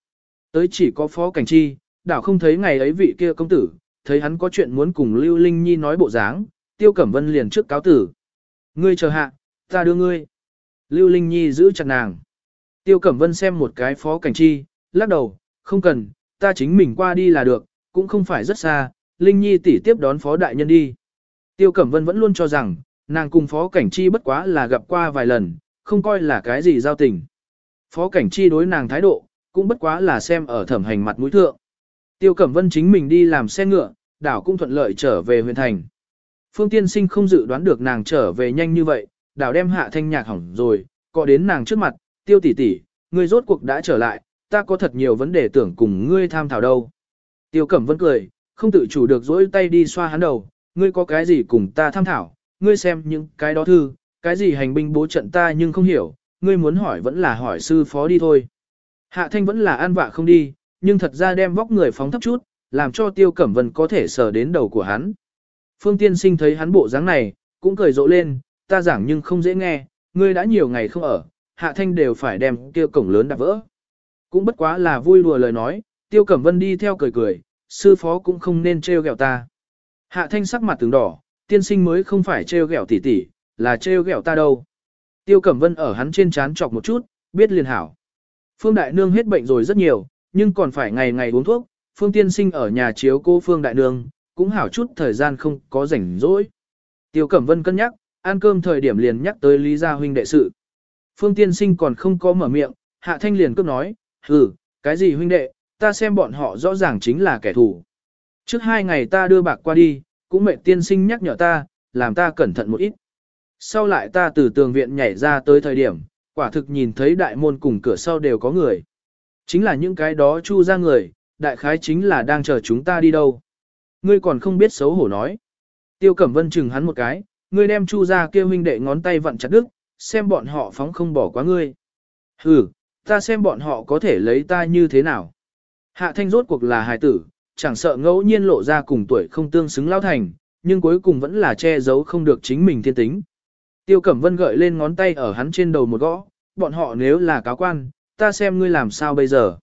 Tới chỉ có Phó Cảnh Chi, đảo không thấy ngày ấy vị kia công tử, thấy hắn có chuyện muốn cùng Lưu Linh Nhi nói bộ dáng, Tiêu Cẩm Vân liền trước cáo tử. Ngươi chờ hạ, ta đưa ngươi. Lưu Linh Nhi giữ chặt nàng. Tiêu Cẩm Vân xem một cái Phó Cảnh Chi, lắc đầu, không cần, ta chính mình qua đi là được, cũng không phải rất xa, Linh Nhi tỷ tiếp đón Phó Đại Nhân đi. Tiêu Cẩm Vân vẫn luôn cho rằng, nàng cùng Phó Cảnh Chi bất quá là gặp qua vài lần, không coi là cái gì giao tình. Phó Cảnh Chi đối nàng thái độ, cũng bất quá là xem ở thẩm hành mặt mũi thượng. Tiêu Cẩm Vân chính mình đi làm xe ngựa, đảo cũng thuận lợi trở về huyện thành. Phương Tiên Sinh không dự đoán được nàng trở về nhanh như vậy, đảo đem hạ thanh nhạc hỏng rồi, có đến nàng trước mặt, tiêu tỷ tỷ, ngươi rốt cuộc đã trở lại, ta có thật nhiều vấn đề tưởng cùng ngươi tham thảo đâu. Tiêu Cẩm Vân cười, không tự chủ được dỗi tay đi xoa hắn đầu, ngươi có cái gì cùng ta tham thảo, ngươi xem những cái đó thư, cái gì hành binh bố trận ta nhưng không hiểu, ngươi muốn hỏi vẫn là hỏi sư phó đi thôi. Hạ thanh vẫn là an vạ không đi, nhưng thật ra đem vóc người phóng thấp chút, làm cho tiêu cẩm vân có thể sờ đến đầu của hắn. Phương tiên sinh thấy hắn bộ dáng này, cũng cười rộ lên, ta giảng nhưng không dễ nghe, ngươi đã nhiều ngày không ở, hạ thanh đều phải đem tiêu cổng lớn đạp vỡ. Cũng bất quá là vui đùa lời nói, tiêu cẩm vân đi theo cười cười, sư phó cũng không nên trêu ghẹo ta. Hạ thanh sắc mặt tướng đỏ, tiên sinh mới không phải trêu ghẹo tỷ tỷ, là trêu ghẹo ta đâu. Tiêu cẩm vân ở hắn trên chán chọc một chút, biết liền hảo. Phương Đại Nương hết bệnh rồi rất nhiều, nhưng còn phải ngày ngày uống thuốc, Phương Tiên Sinh ở nhà chiếu cô Phương Đại Nương, cũng hảo chút thời gian không có rảnh rỗi. Tiêu Cẩm Vân cân nhắc, ăn cơm thời điểm liền nhắc tới Lý Gia huynh đệ sự. Phương Tiên Sinh còn không có mở miệng, Hạ Thanh liền cướp nói, hừ, cái gì huynh đệ, ta xem bọn họ rõ ràng chính là kẻ thù. Trước hai ngày ta đưa bạc qua đi, cũng mệnh tiên sinh nhắc nhở ta, làm ta cẩn thận một ít. Sau lại ta từ tường viện nhảy ra tới thời điểm, quả thực nhìn thấy đại môn cùng cửa sau đều có người. Chính là những cái đó chu ra người, đại khái chính là đang chờ chúng ta đi đâu. Ngươi còn không biết xấu hổ nói. Tiêu Cẩm Vân chừng hắn một cái, ngươi đem chu ra kêu huynh đệ ngón tay vặn chặt đứt, xem bọn họ phóng không bỏ quá ngươi. Hừ, ta xem bọn họ có thể lấy ta như thế nào. Hạ thanh rốt cuộc là hài tử, chẳng sợ ngẫu nhiên lộ ra cùng tuổi không tương xứng lao thành, nhưng cuối cùng vẫn là che giấu không được chính mình thiên tính. Tiêu Cẩm Vân gợi lên ngón tay ở hắn trên đầu một gõ, bọn họ nếu là cáo quan, ta xem ngươi làm sao bây giờ.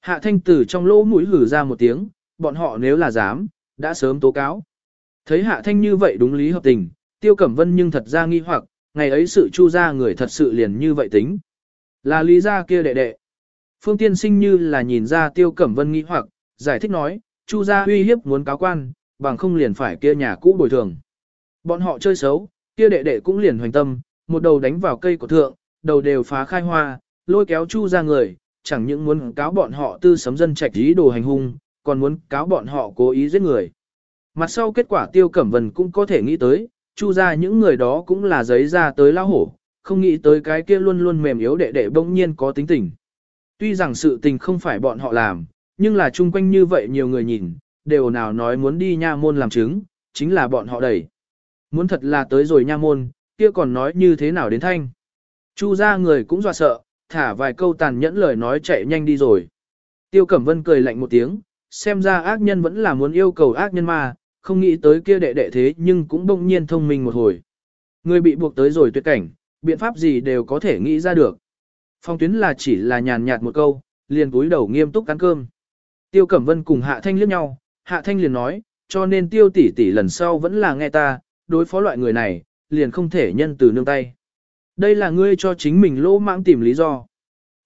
Hạ thanh tử trong lỗ mũi hử ra một tiếng, bọn họ nếu là dám, đã sớm tố cáo. Thấy hạ thanh như vậy đúng lý hợp tình, tiêu cẩm vân nhưng thật ra nghi hoặc, ngày ấy sự chu ra người thật sự liền như vậy tính. Là lý gia kia đệ đệ. Phương tiên sinh như là nhìn ra tiêu cẩm vân nghĩ hoặc, giải thích nói, chu gia uy hiếp muốn cáo quan, bằng không liền phải kia nhà cũ bồi thường. Bọn họ chơi xấu, kia đệ đệ cũng liền hoành tâm, một đầu đánh vào cây của thượng, đầu đều phá khai hoa, lôi kéo chu ra người, chẳng những muốn cáo bọn họ tư sấm dân trạch ý đồ hành hung, còn muốn cáo bọn họ cố ý giết người. Mặt sau kết quả tiêu cẩm vân cũng có thể nghĩ tới, chu ra những người đó cũng là giấy ra tới lao hổ, không nghĩ tới cái kia luôn luôn mềm yếu đệ đệ bỗng nhiên có tính tình. Tuy rằng sự tình không phải bọn họ làm, nhưng là chung quanh như vậy nhiều người nhìn, đều nào nói muốn đi nha môn làm chứng, chính là bọn họ đẩy. Muốn thật là tới rồi nha môn, kia còn nói như thế nào đến thanh. Chu ra người cũng dọa sợ, thả vài câu tàn nhẫn lời nói chạy nhanh đi rồi. Tiêu Cẩm Vân cười lạnh một tiếng, xem ra ác nhân vẫn là muốn yêu cầu ác nhân mà, không nghĩ tới kia đệ đệ thế nhưng cũng bỗng nhiên thông minh một hồi. Người bị buộc tới rồi tuyệt cảnh, biện pháp gì đều có thể nghĩ ra được. Phong tuyến là chỉ là nhàn nhạt một câu, liền cúi đầu nghiêm túc ăn cơm. Tiêu Cẩm Vân cùng Hạ Thanh liếc nhau, Hạ Thanh liền nói, cho nên Tiêu tỷ tỷ lần sau vẫn là nghe ta, đối phó loại người này, liền không thể nhân từ nương tay. Đây là ngươi cho chính mình lỗ mãng tìm lý do.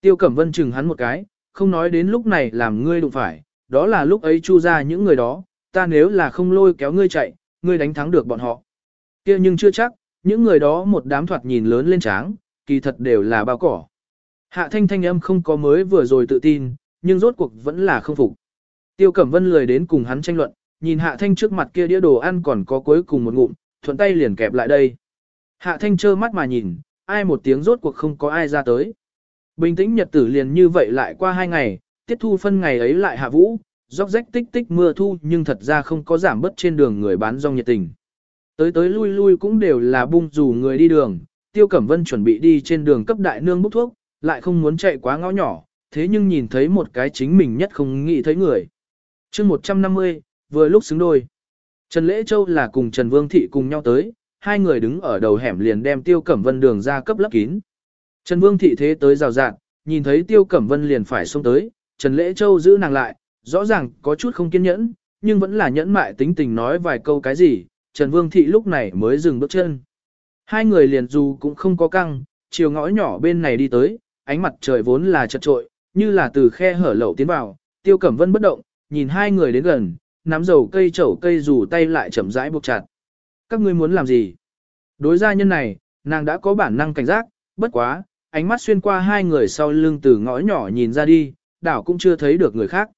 Tiêu Cẩm Vân chừng hắn một cái, không nói đến lúc này làm ngươi đụng phải, đó là lúc ấy chu ra những người đó, ta nếu là không lôi kéo ngươi chạy, ngươi đánh thắng được bọn họ. kia nhưng chưa chắc, những người đó một đám thoạt nhìn lớn lên tráng, kỳ thật đều là bao cỏ. Hạ thanh thanh âm không có mới vừa rồi tự tin, nhưng rốt cuộc vẫn là không phục. Tiêu Cẩm Vân lười đến cùng hắn tranh luận, nhìn Hạ Thanh trước mặt kia đĩa đồ ăn còn có cuối cùng một ngụm, thuận tay liền kẹp lại đây. Hạ Thanh trơ mắt mà nhìn, ai một tiếng rốt cuộc không có ai ra tới. Bình tĩnh nhật tử liền như vậy lại qua hai ngày, tiết thu phân ngày ấy lại hạ vũ, róc rách tích tích mưa thu nhưng thật ra không có giảm bớt trên đường người bán rong nhiệt tình. Tới tới lui lui cũng đều là bung dù người đi đường, Tiêu Cẩm Vân chuẩn bị đi trên đường cấp đại nương bốc thuốc, lại không muốn chạy quá ngõ nhỏ, thế nhưng nhìn thấy một cái chính mình nhất không nghĩ thấy người. chương 150, vừa lúc xứng đôi. Trần Lễ Châu là cùng Trần Vương Thị cùng nhau tới, hai người đứng ở đầu hẻm liền đem Tiêu Cẩm Vân đường ra cấp lấp kín. Trần Vương thị thế tới rào rạng, nhìn thấy Tiêu Cẩm Vân liền phải xông tới, Trần Lễ Châu giữ nàng lại, rõ ràng có chút không kiên nhẫn, nhưng vẫn là nhẫn mại tính tình nói vài câu cái gì, Trần Vương thị lúc này mới dừng bước chân. Hai người liền dù cũng không có căng, chiều ngõ nhỏ bên này đi tới, ánh mặt trời vốn là chật trội, như là từ khe hở lậu tiến vào, Tiêu Cẩm Vân bất động, nhìn hai người đến gần, nắm dầu cây chậu cây dù tay lại chậm rãi buộc chặt các ngươi muốn làm gì? Đối gia nhân này, nàng đã có bản năng cảnh giác, bất quá, ánh mắt xuyên qua hai người sau lưng từ ngõ nhỏ nhìn ra đi, đảo cũng chưa thấy được người khác.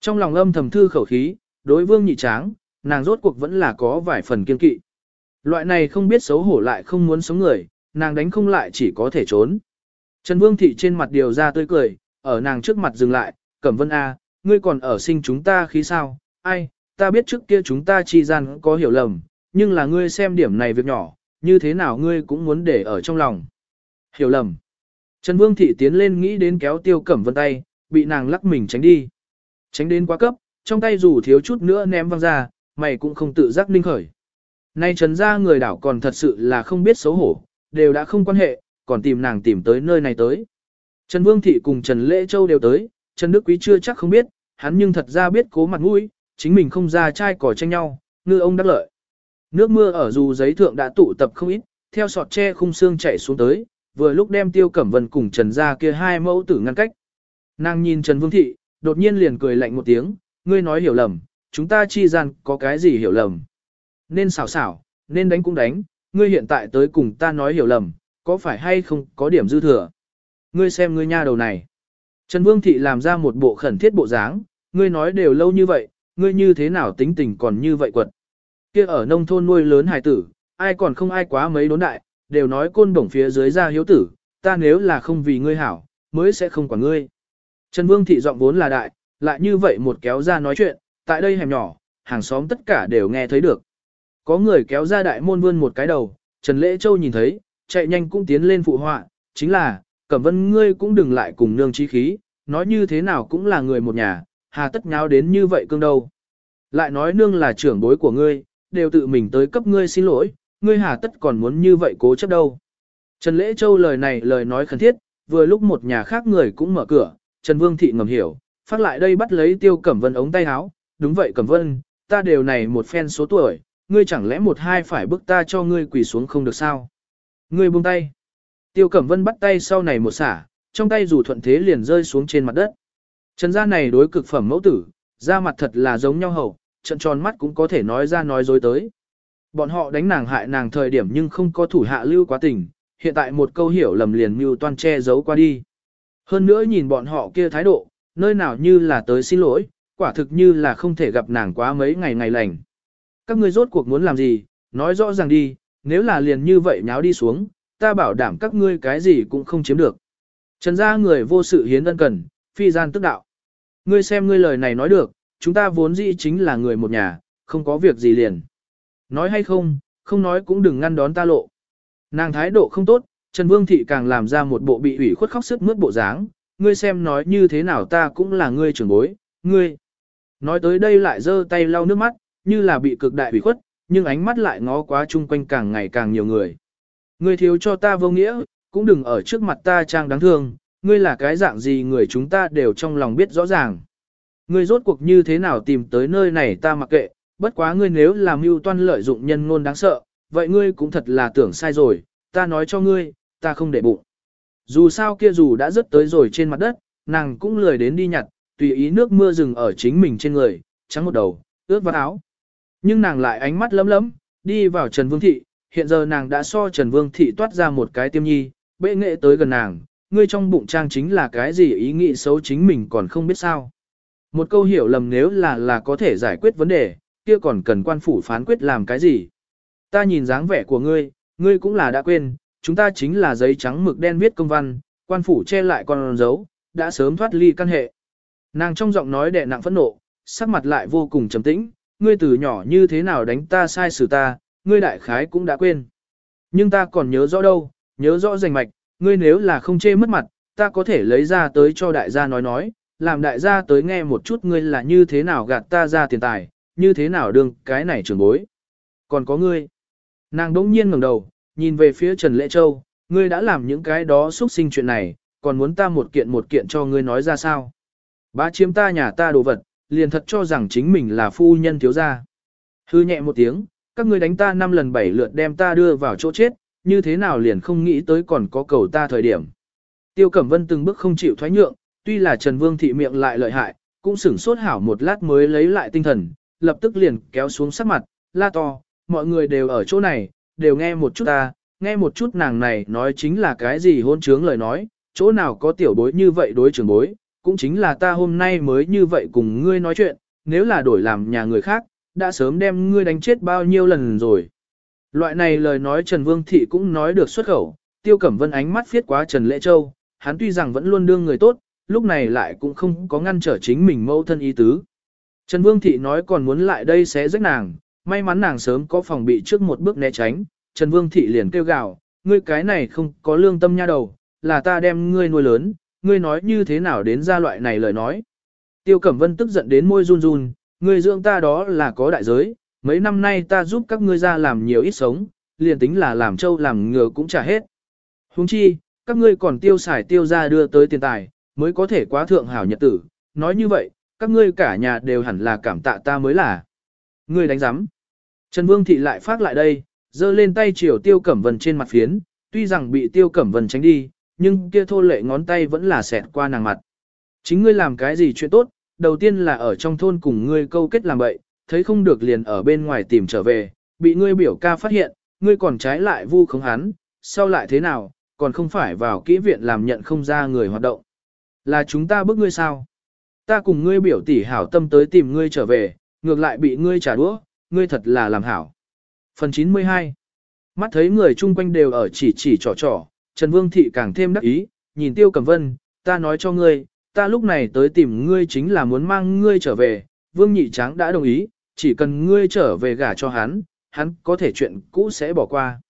Trong lòng âm thầm thư khẩu khí, đối vương nhị tráng, nàng rốt cuộc vẫn là có vài phần kiên kỵ. Loại này không biết xấu hổ lại không muốn sống người, nàng đánh không lại chỉ có thể trốn. Trần Vương Thị trên mặt điều ra tươi cười, ở nàng trước mặt dừng lại, Cẩm Vân A, ngươi còn ở sinh chúng ta khí sao, ai, ta biết trước kia chúng ta chi gian có hiểu lầm, nhưng là ngươi xem điểm này việc nhỏ, như thế nào ngươi cũng muốn để ở trong lòng. Hiểu lầm. Trần Vương Thị tiến lên nghĩ đến kéo tiêu cẩm vân tay, bị nàng lắc mình tránh đi. Tránh đến quá cấp, trong tay dù thiếu chút nữa ném văng ra, mày cũng không tự giác ninh khởi. Nay trần ra người đảo còn thật sự là không biết xấu hổ, đều đã không quan hệ, còn tìm nàng tìm tới nơi này tới. Trần Vương Thị cùng Trần Lễ Châu đều tới, Trần Đức Quý chưa chắc không biết, hắn nhưng thật ra biết cố mặt mũi, chính mình không ra trai cỏ tranh nhau, ngư ông đắc lợi. Nước mưa ở dù giấy thượng đã tụ tập không ít, theo sọt tre khung xương chạy xuống tới, vừa lúc đem Tiêu Cẩm Vân cùng Trần gia kia hai mẫu tử ngăn cách. Nàng nhìn Trần Vương Thị, đột nhiên liền cười lạnh một tiếng, ngươi nói hiểu lầm, chúng ta chi gian có cái gì hiểu lầm. Nên xảo xảo, nên đánh cũng đánh, ngươi hiện tại tới cùng ta nói hiểu lầm, có phải hay không có điểm dư thừa. Ngươi xem ngươi nha đầu này. Trần Vương Thị làm ra một bộ khẩn thiết bộ dáng, ngươi nói đều lâu như vậy, ngươi như thế nào tính tình còn như vậy quật. Kia ở nông thôn nuôi lớn hài tử, ai còn không ai quá mấy đốn đại, đều nói côn đồng phía dưới ra hiếu tử, ta nếu là không vì ngươi hảo, mới sẽ không quản ngươi. Trần Vương Thị giọng vốn là đại, lại như vậy một kéo ra nói chuyện, tại đây hẻm nhỏ, hàng xóm tất cả đều nghe thấy được. Có người kéo ra đại môn vươn một cái đầu, Trần Lễ Châu nhìn thấy, chạy nhanh cũng tiến lên phụ họa, chính là, Cẩm Vân ngươi cũng đừng lại cùng nương chi khí, nói như thế nào cũng là người một nhà, hà tất nháo đến như vậy cương đâu. Lại nói nương là trưởng bối của ngươi, đều tự mình tới cấp ngươi xin lỗi, ngươi hà tất còn muốn như vậy cố chấp đâu. Trần Lễ Châu lời này lời nói khẩn thiết, vừa lúc một nhà khác người cũng mở cửa, Trần Vương Thị ngầm hiểu, phát lại đây bắt lấy Tiêu Cẩm Vân ống tay áo, đúng vậy Cẩm Vân, ta đều này một phen số tuổi, ngươi chẳng lẽ một hai phải bức ta cho ngươi quỳ xuống không được sao? Ngươi buông tay. Tiêu Cẩm Vân bắt tay sau này một xả, trong tay dù thuận thế liền rơi xuống trên mặt đất. Trần gia này đối cực phẩm mẫu tử, da mặt thật là giống nhau hầu, trận tròn mắt cũng có thể nói ra nói dối tới. Bọn họ đánh nàng hại nàng thời điểm nhưng không có thủ hạ lưu quá tình, hiện tại một câu hiểu lầm liền mưu toan che giấu qua đi. Hơn nữa nhìn bọn họ kia thái độ, nơi nào như là tới xin lỗi, quả thực như là không thể gặp nàng quá mấy ngày ngày lành. Các ngươi rốt cuộc muốn làm gì, nói rõ ràng đi, nếu là liền như vậy nháo đi xuống, ta bảo đảm các ngươi cái gì cũng không chiếm được. Trần gia người vô sự hiến ân cần, phi gian tức đạo. Ngươi xem ngươi lời này nói được, chúng ta vốn dĩ chính là người một nhà, không có việc gì liền. Nói hay không, không nói cũng đừng ngăn đón ta lộ. Nàng thái độ không tốt, Trần Vương Thị càng làm ra một bộ bị ủy khuất khóc sức mướt bộ dáng, ngươi xem nói như thế nào ta cũng là ngươi trưởng bối, ngươi. Nói tới đây lại giơ tay lau nước mắt, như là bị cực đại hủy khuất, nhưng ánh mắt lại ngó quá chung quanh càng ngày càng nhiều người. Ngươi thiếu cho ta vô nghĩa, cũng đừng ở trước mặt ta trang đáng thương, ngươi là cái dạng gì người chúng ta đều trong lòng biết rõ ràng. Ngươi rốt cuộc như thế nào tìm tới nơi này ta mặc kệ, bất quá ngươi nếu làm mưu toan lợi dụng nhân ngôn đáng sợ, vậy ngươi cũng thật là tưởng sai rồi, ta nói cho ngươi, ta không để bụng. Dù sao kia dù đã rớt tới rồi trên mặt đất, nàng cũng lười đến đi nhặt, tùy ý nước mưa rừng ở chính mình trên người, trắng một đầu, ướt vào áo. Nhưng nàng lại ánh mắt lấm lấm, đi vào Trần Vương Thị, hiện giờ nàng đã so Trần Vương Thị toát ra một cái tiêm nhi, bệ nghệ tới gần nàng, ngươi trong bụng trang chính là cái gì ý nghĩ xấu chính mình còn không biết sao. Một câu hiểu lầm nếu là là có thể giải quyết vấn đề, kia còn cần quan phủ phán quyết làm cái gì. Ta nhìn dáng vẻ của ngươi, ngươi cũng là đã quên, chúng ta chính là giấy trắng mực đen viết công văn, quan phủ che lại con dấu, đã sớm thoát ly căn hệ. Nàng trong giọng nói đè nặng phẫn nộ, sắc mặt lại vô cùng trầm tĩnh, ngươi từ nhỏ như thế nào đánh ta sai xử ta, ngươi đại khái cũng đã quên. Nhưng ta còn nhớ rõ đâu, nhớ rõ rành mạch, ngươi nếu là không chê mất mặt, ta có thể lấy ra tới cho đại gia nói nói, làm đại gia tới nghe một chút ngươi là như thế nào gạt ta ra tiền tài, như thế nào đương cái này trường bối. Còn có ngươi. Nàng đỗng nhiên ngẩng đầu, nhìn về phía Trần Lệ Châu, ngươi đã làm những cái đó xúc sinh chuyện này, còn muốn ta một kiện một kiện cho ngươi nói ra sao. Bá chiếm ta nhà ta đồ vật, liền thật cho rằng chính mình là phu nhân thiếu gia. Hư nhẹ một tiếng, các ngươi đánh ta năm lần bảy lượt đem ta đưa vào chỗ chết, như thế nào liền không nghĩ tới còn có cầu ta thời điểm. Tiêu Cẩm Vân từng bước không chịu thoái nhượng, tuy là Trần Vương thị miệng lại lợi hại, cũng sửng sốt hảo một lát mới lấy lại tinh thần, lập tức liền kéo xuống sắc mặt, la to, mọi người đều ở chỗ này, đều nghe một chút ta, nghe một chút nàng này nói chính là cái gì hôn trướng lời nói, chỗ nào có tiểu bối như vậy đối trưởng bối, cũng chính là ta hôm nay mới như vậy cùng ngươi nói chuyện, nếu là đổi làm nhà người khác, đã sớm đem ngươi đánh chết bao nhiêu lần rồi. Loại này lời nói Trần Vương Thị cũng nói được xuất khẩu, Tiêu Cẩm Vân ánh mắt phiết quá Trần Lễ Châu, hắn tuy rằng vẫn luôn đương người tốt, lúc này lại cũng không có ngăn trở chính mình mâu thân ý tứ. Trần Vương Thị nói còn muốn lại đây sẽ rách nàng, may mắn nàng sớm có phòng bị trước một bước né tránh, Trần Vương Thị liền kêu gào, ngươi cái này không có lương tâm nha đầu, là ta đem ngươi nuôi lớn, ngươi nói như thế nào đến ra loại này lời nói. Tiêu Cẩm Vân tức giận đến môi run run, ngươi dưỡng ta đó là có đại giới, mấy năm nay ta giúp các ngươi ra làm nhiều ít sống, liền tính là làm trâu làm ngựa cũng trả hết. Huống chi, các ngươi còn tiêu xài tiêu ra đưa tới tiền tài, mới có thể quá thượng hảo nhật tử, nói như vậy, các ngươi cả nhà đều hẳn là cảm tạ ta mới là. Ngươi đánh giám. Trần Vương Thị lại phát lại đây, giơ lên tay chiều tiêu cẩm vân trên mặt phiến, tuy rằng bị tiêu cẩm vân tránh đi, nhưng kia thô lệ ngón tay vẫn là xẹt qua nàng mặt. Chính ngươi làm cái gì chuyện tốt, đầu tiên là ở trong thôn cùng ngươi câu kết làm bậy, thấy không được liền ở bên ngoài tìm trở về, bị ngươi biểu ca phát hiện, ngươi còn trái lại vu khống hắn, sau lại thế nào, còn không phải vào kỹ viện làm nhận không ra người hoạt động. Là chúng ta bức ngươi sao? Ta cùng ngươi biểu tỷ hảo tâm tới tìm ngươi trở về, ngược lại bị ngươi trả đũa, ngươi thật là làm hảo. Phần 92 Mắt thấy người chung quanh đều ở chỉ chỉ trò trò, Trần Vương Thị càng thêm đắc ý, nhìn Tiêu Cẩm Vân, ta nói cho ngươi, ta lúc này tới tìm ngươi chính là muốn mang ngươi trở về, Vương Nhị Tráng đã đồng ý, chỉ cần ngươi trở về gả cho hắn, hắn có thể chuyện cũ sẽ bỏ qua.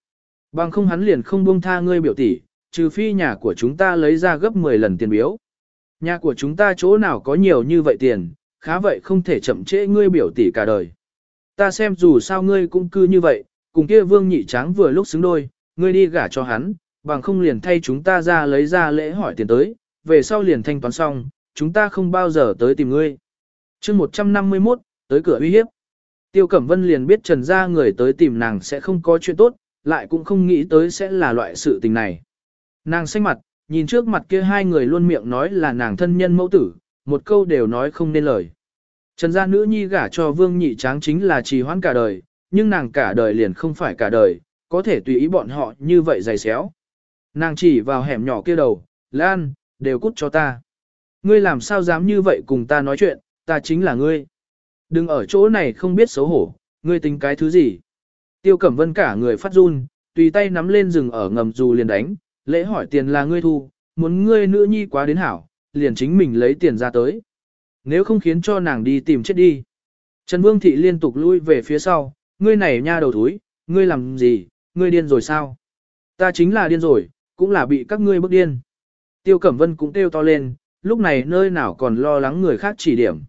Bằng không hắn liền không buông tha ngươi biểu tỷ, trừ phi nhà của chúng ta lấy ra gấp 10 lần tiền biếu. Nhà của chúng ta chỗ nào có nhiều như vậy tiền, khá vậy không thể chậm trễ ngươi biểu tỷ cả đời. Ta xem dù sao ngươi cũng cư như vậy, cùng kia vương nhị tráng vừa lúc xứng đôi, ngươi đi gả cho hắn, bằng không liền thay chúng ta ra lấy ra lễ hỏi tiền tới, về sau liền thanh toán xong, chúng ta không bao giờ tới tìm ngươi. chương 151, tới cửa uy hiếp. Tiêu Cẩm Vân liền biết trần gia người tới tìm nàng sẽ không có chuyện tốt, lại cũng không nghĩ tới sẽ là loại sự tình này. Nàng xanh mặt, nhìn trước mặt kia hai người luôn miệng nói là nàng thân nhân mẫu tử, một câu đều nói không nên lời. Trần gia nữ nhi gả cho vương nhị tráng chính là trì hoãn cả đời, nhưng nàng cả đời liền không phải cả đời, có thể tùy ý bọn họ như vậy dày xéo. Nàng chỉ vào hẻm nhỏ kia đầu, Lan, đều cút cho ta. Ngươi làm sao dám như vậy cùng ta nói chuyện, ta chính là ngươi. Đừng ở chỗ này không biết xấu hổ, ngươi tính cái thứ gì. Tiêu Cẩm Vân cả người phát run, tùy tay nắm lên rừng ở ngầm dù liền đánh, lễ hỏi tiền là ngươi thu, muốn ngươi nữ nhi quá đến hảo, liền chính mình lấy tiền ra tới. Nếu không khiến cho nàng đi tìm chết đi. Trần Vương Thị liên tục lui về phía sau, ngươi này nha đầu thúi, ngươi làm gì, ngươi điên rồi sao? Ta chính là điên rồi, cũng là bị các ngươi bức điên. Tiêu Cẩm Vân cũng kêu to lên, lúc này nơi nào còn lo lắng người khác chỉ điểm.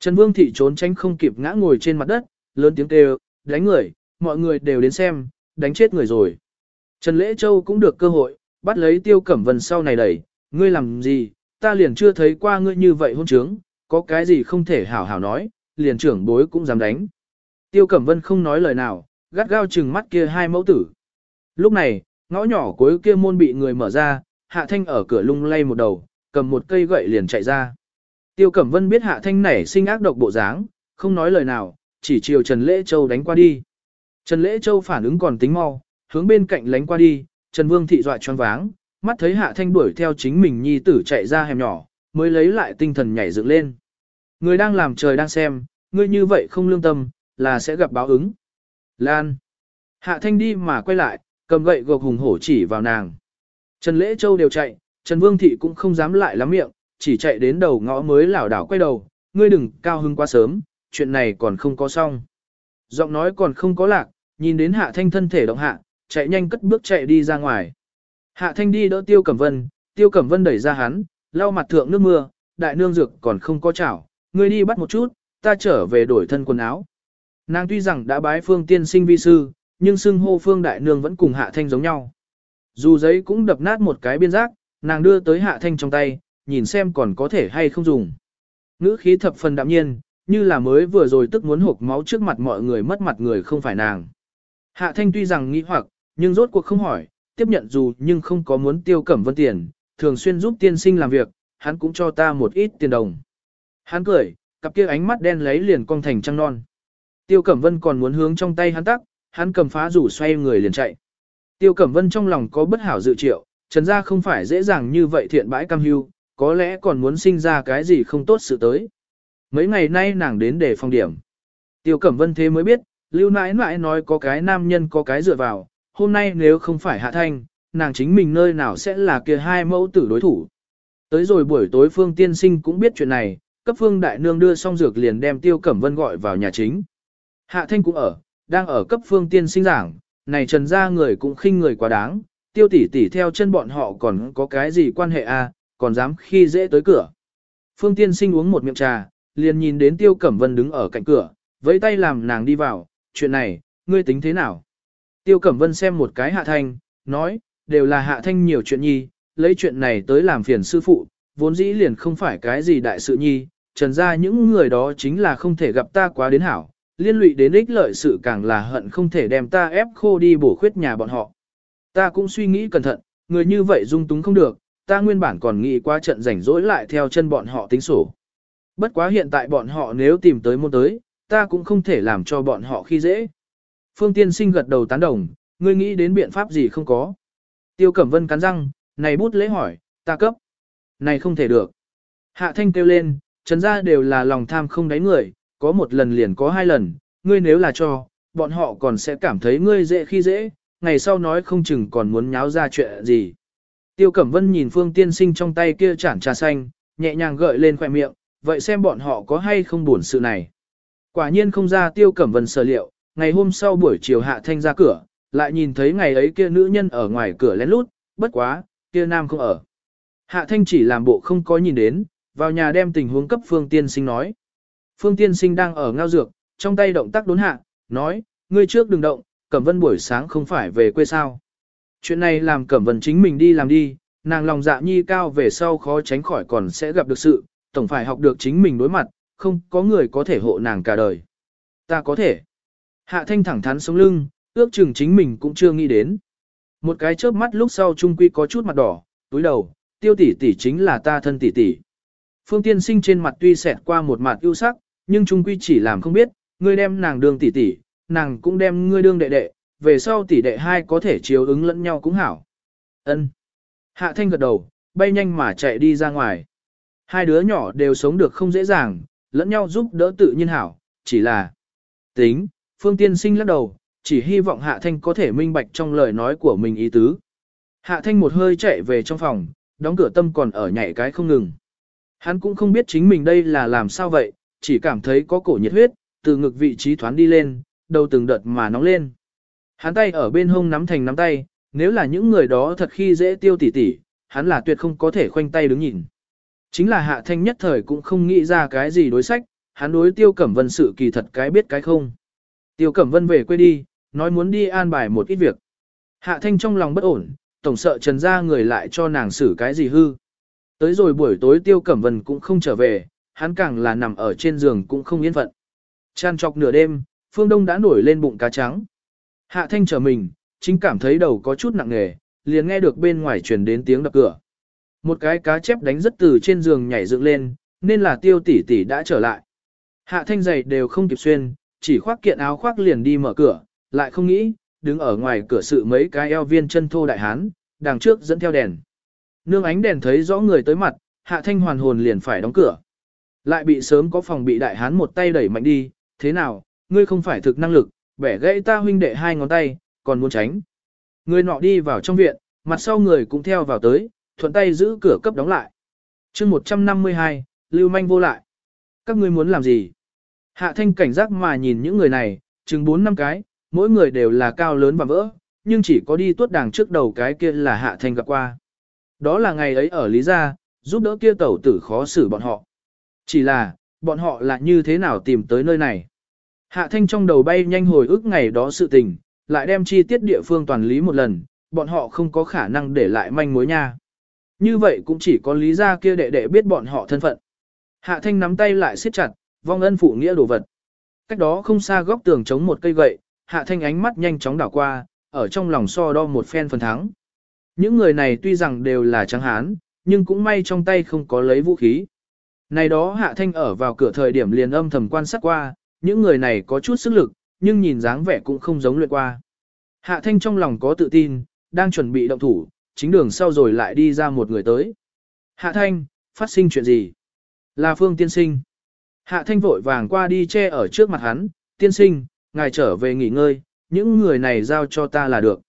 Trần Vương Thị trốn tránh không kịp ngã ngồi trên mặt đất, lớn tiếng kêu, đánh người, mọi người đều đến xem, đánh chết người rồi. Trần Lễ Châu cũng được cơ hội, bắt lấy Tiêu Cẩm Vân sau này đẩy, ngươi làm gì, ta liền chưa thấy qua ngươi như vậy hôn trướng, có cái gì không thể hảo hảo nói, liền trưởng bối cũng dám đánh. Tiêu Cẩm Vân không nói lời nào, gắt gao chừng mắt kia hai mẫu tử. Lúc này, ngõ nhỏ cuối kia môn bị người mở ra, Hạ Thanh ở cửa lung lay một đầu, cầm một cây gậy liền chạy ra. Tiêu Cẩm Vân biết Hạ Thanh nảy sinh ác độc bộ dáng, không nói lời nào, chỉ chiều Trần Lễ Châu đánh qua đi. Trần Lễ Châu phản ứng còn tính mau, hướng bên cạnh lánh qua đi, Trần Vương thị dọa choáng váng, mắt thấy Hạ Thanh đuổi theo chính mình nhi tử chạy ra hẻm nhỏ, mới lấy lại tinh thần nhảy dựng lên. Người đang làm trời đang xem, ngươi như vậy không lương tâm, là sẽ gặp báo ứng. Lan. Hạ Thanh đi mà quay lại, cầm gậy gộc hùng hổ chỉ vào nàng. Trần Lễ Châu đều chạy, Trần Vương thị cũng không dám lại lắm miệng, chỉ chạy đến đầu ngõ mới lảo đảo quay đầu, ngươi đừng cao hưng quá sớm, chuyện này còn không có xong. Giọng nói còn không có lạc, nhìn đến Hạ Thanh thân thể động hạ, chạy nhanh cất bước chạy đi ra ngoài. Hạ Thanh đi đỡ Tiêu Cẩm Vân, Tiêu Cẩm Vân đẩy ra hắn, lau mặt thượng nước mưa, đại nương dược còn không có chảo, ngươi đi bắt một chút, ta trở về đổi thân quần áo. Nàng tuy rằng đã bái phương tiên sinh vi sư, nhưng xưng hô phương đại nương vẫn cùng Hạ Thanh giống nhau. Dù giấy cũng đập nát một cái biên giác, nàng đưa tới Hạ Thanh trong tay, nhìn xem còn có thể hay không dùng. Ngữ khí thập phần đạm nhiên, như là mới vừa rồi tức muốn hộp máu trước mặt mọi người mất mặt người không phải nàng. Hạ Thanh tuy rằng nghĩ hoặc, nhưng rốt cuộc không hỏi, tiếp nhận dù nhưng không có muốn tiêu cẩm vân tiền, thường xuyên giúp tiên sinh làm việc, hắn cũng cho ta một ít tiền đồng. Hắn cười, cặp kia ánh mắt đen lấy liền cong thành trăng non. Tiêu Cẩm Vân còn muốn hướng trong tay hắn tắc, hắn cầm phá rủ xoay người liền chạy. Tiêu Cẩm Vân trong lòng có bất hảo dự triệu, trần gia không phải dễ dàng như vậy thiện bãi cam hưu, có lẽ còn muốn sinh ra cái gì không tốt sự tới. Mấy ngày nay nàng đến để phong điểm. Tiêu Cẩm Vân thế mới biết, lưu nãi nãi nói có cái nam nhân có cái dựa vào, hôm nay nếu không phải hạ thanh, nàng chính mình nơi nào sẽ là kia hai mẫu tử đối thủ. Tới rồi buổi tối Phương Tiên Sinh cũng biết chuyện này, cấp Phương Đại Nương đưa xong dược liền đem Tiêu Cẩm Vân gọi vào nhà chính. Hạ Thanh cũng ở, đang ở cấp Phương Tiên Sinh giảng, này trần gia người cũng khinh người quá đáng, Tiêu tỷ tỷ theo chân bọn họ còn có cái gì quan hệ à, còn dám khi dễ tới cửa. Phương Tiên Sinh uống một miệng trà, liền nhìn đến Tiêu Cẩm Vân đứng ở cạnh cửa, với tay làm nàng đi vào, chuyện này, ngươi tính thế nào? Tiêu Cẩm Vân xem một cái Hạ Thanh, nói, đều là Hạ Thanh nhiều chuyện nhi, lấy chuyện này tới làm phiền sư phụ, vốn dĩ liền không phải cái gì đại sự nhi, trần ra những người đó chính là không thể gặp ta quá đến hảo, liên lụy đến ích lợi sự càng là hận không thể đem ta ép khô đi bổ khuyết nhà bọn họ. Ta cũng suy nghĩ cẩn thận, người như vậy dung túng không được, ta nguyên bản còn nghĩ qua trận rảnh rỗi lại theo chân bọn họ tính sổ. Bất quá hiện tại bọn họ nếu tìm tới môn tới, ta cũng không thể làm cho bọn họ khi dễ. Phương Tiên Sinh gật đầu tán đồng, ngươi nghĩ đến biện pháp gì không có. Tiêu Cẩm Vân cắn răng, này bút lễ hỏi, ta cấp. Này không thể được. Hạ thanh kêu lên, trần ra đều là lòng tham không đáy người, có một lần liền có hai lần, ngươi nếu là cho, bọn họ còn sẽ cảm thấy ngươi dễ khi dễ, ngày sau nói không chừng còn muốn nháo ra chuyện gì. Tiêu Cẩm Vân nhìn Phương Tiên Sinh trong tay kia chản trà xanh, nhẹ nhàng gợi lên khoẻ miệng, vậy xem bọn họ có hay không buồn sự này. Quả nhiên không ra Tiêu Cẩm Vân sở liệu, ngày hôm sau buổi chiều Hạ Thanh ra cửa, lại nhìn thấy ngày ấy kia nữ nhân ở ngoài cửa lén lút, bất quá, kia nam không ở. Hạ Thanh chỉ làm bộ không có nhìn đến, vào nhà đem tình huống cấp Phương Tiên Sinh nói. Phương Tiên Sinh đang ở ngao dược, trong tay động tác đốn hạ, nói, ngươi trước đừng động, Cẩm Vân buổi sáng không phải về quê sao. Chuyện này làm Cẩm Vân chính mình đi làm đi, nàng lòng dạ nhi cao về sau khó tránh khỏi còn sẽ gặp được sự, tổng phải học được chính mình đối mặt, không có người có thể hộ nàng cả đời. Ta có thể. Hạ Thanh thẳng thắn sống lưng, ước chừng chính mình cũng chưa nghĩ đến. Một cái chớp mắt lúc sau trung quy có chút mặt đỏ, túi đầu, tiêu tỷ tỷ chính là ta thân tỷ tỷ. Phương tiên sinh trên mặt tuy xẹt qua một mặt ưu sắc, nhưng trung quy chỉ làm không biết, ngươi đem nàng đương tỷ tỷ, nàng cũng đem ngươi đương đệ đệ, về sau tỷ đệ hai có thể chiếu ứng lẫn nhau cũng hảo. Ân. Hạ thanh gật đầu, bay nhanh mà chạy đi ra ngoài. Hai đứa nhỏ đều sống được không dễ dàng, lẫn nhau giúp đỡ tự nhiên hảo, chỉ là tính, phương tiên sinh lắc đầu, chỉ hy vọng Hạ Thanh có thể minh bạch trong lời nói của mình ý tứ. Hạ Thanh một hơi chạy về trong phòng, đóng cửa tâm còn ở nhảy cái không ngừng. Hắn cũng không biết chính mình đây là làm sao vậy, chỉ cảm thấy có cổ nhiệt huyết, từ ngực vị trí thoáng đi lên, đầu từng đợt mà nóng lên. Hắn tay ở bên hông nắm thành nắm tay, nếu là những người đó thật khi dễ tiêu tỉ tỉ, hắn là tuyệt không có thể khoanh tay đứng nhìn. Chính là hạ thanh nhất thời cũng không nghĩ ra cái gì đối sách, hắn đối tiêu cẩm vân sự kỳ thật cái biết cái không. Tiêu cẩm vân về quê đi, nói muốn đi an bài một ít việc. Hạ thanh trong lòng bất ổn, tổng sợ trần ra người lại cho nàng xử cái gì hư. Tới rồi buổi tối tiêu cẩm vân cũng không trở về, hắn càng là nằm ở trên giường cũng không yên phận. Chăn chọc nửa đêm, phương đông đã nổi lên bụng cá trắng. Hạ thanh trở mình, chính cảm thấy đầu có chút nặng nề, liền nghe được bên ngoài truyền đến tiếng đập cửa. Một cái cá chép đánh rất từ trên giường nhảy dựng lên, nên là tiêu tỷ tỷ đã trở lại. Hạ thanh giày đều không kịp xuyên, chỉ khoác kiện áo khoác liền đi mở cửa, lại không nghĩ, đứng ở ngoài cửa sự mấy cái eo viên chân thô đại hán, đằng trước dẫn theo đèn. Nương ánh đèn thấy rõ người tới mặt, hạ thanh hoàn hồn liền phải đóng cửa. Lại bị sớm có phòng bị đại hán một tay đẩy mạnh đi, thế nào, ngươi không phải thực năng lực, bẻ gãy ta huynh đệ hai ngón tay, còn muốn tránh. Người nọ đi vào trong viện, mặt sau người cũng theo vào tới, thuận tay giữ cửa cấp đóng lại. chương 152, lưu manh vô lại. Các ngươi muốn làm gì? Hạ thanh cảnh giác mà nhìn những người này, chừng 4 năm cái, mỗi người đều là cao lớn và vỡ, nhưng chỉ có đi tuốt đàng trước đầu cái kia là hạ thanh gặp qua. Đó là ngày ấy ở Lý Gia, giúp đỡ kia tẩu tử khó xử bọn họ. Chỉ là, bọn họ là như thế nào tìm tới nơi này. Hạ thanh trong đầu bay nhanh hồi ức ngày đó sự tình, lại đem chi tiết địa phương toàn lý một lần, bọn họ không có khả năng để lại manh mối nha. Như vậy cũng chỉ có lý gia kia đệ đệ biết bọn họ thân phận. Hạ thanh nắm tay lại siết chặt, vong ân phụ nghĩa đồ vật. Cách đó không xa góc tường chống một cây gậy, hạ thanh ánh mắt nhanh chóng đảo qua, ở trong lòng so đo một phen phần thắng. Những người này tuy rằng đều là trắng hán, nhưng cũng may trong tay không có lấy vũ khí. Này đó hạ thanh ở vào cửa thời điểm liền âm thầm quan sát qua, những người này có chút sức lực, nhưng nhìn dáng vẻ cũng không giống luyện qua. Hạ thanh trong lòng có tự tin, đang chuẩn bị động thủ, chính đường sau rồi lại đi ra một người tới. Hạ thanh, phát sinh chuyện gì? Là phương tiên sinh. Hạ thanh vội vàng qua đi che ở trước mặt hắn, tiên sinh, ngài trở về nghỉ ngơi, những người này giao cho ta là được.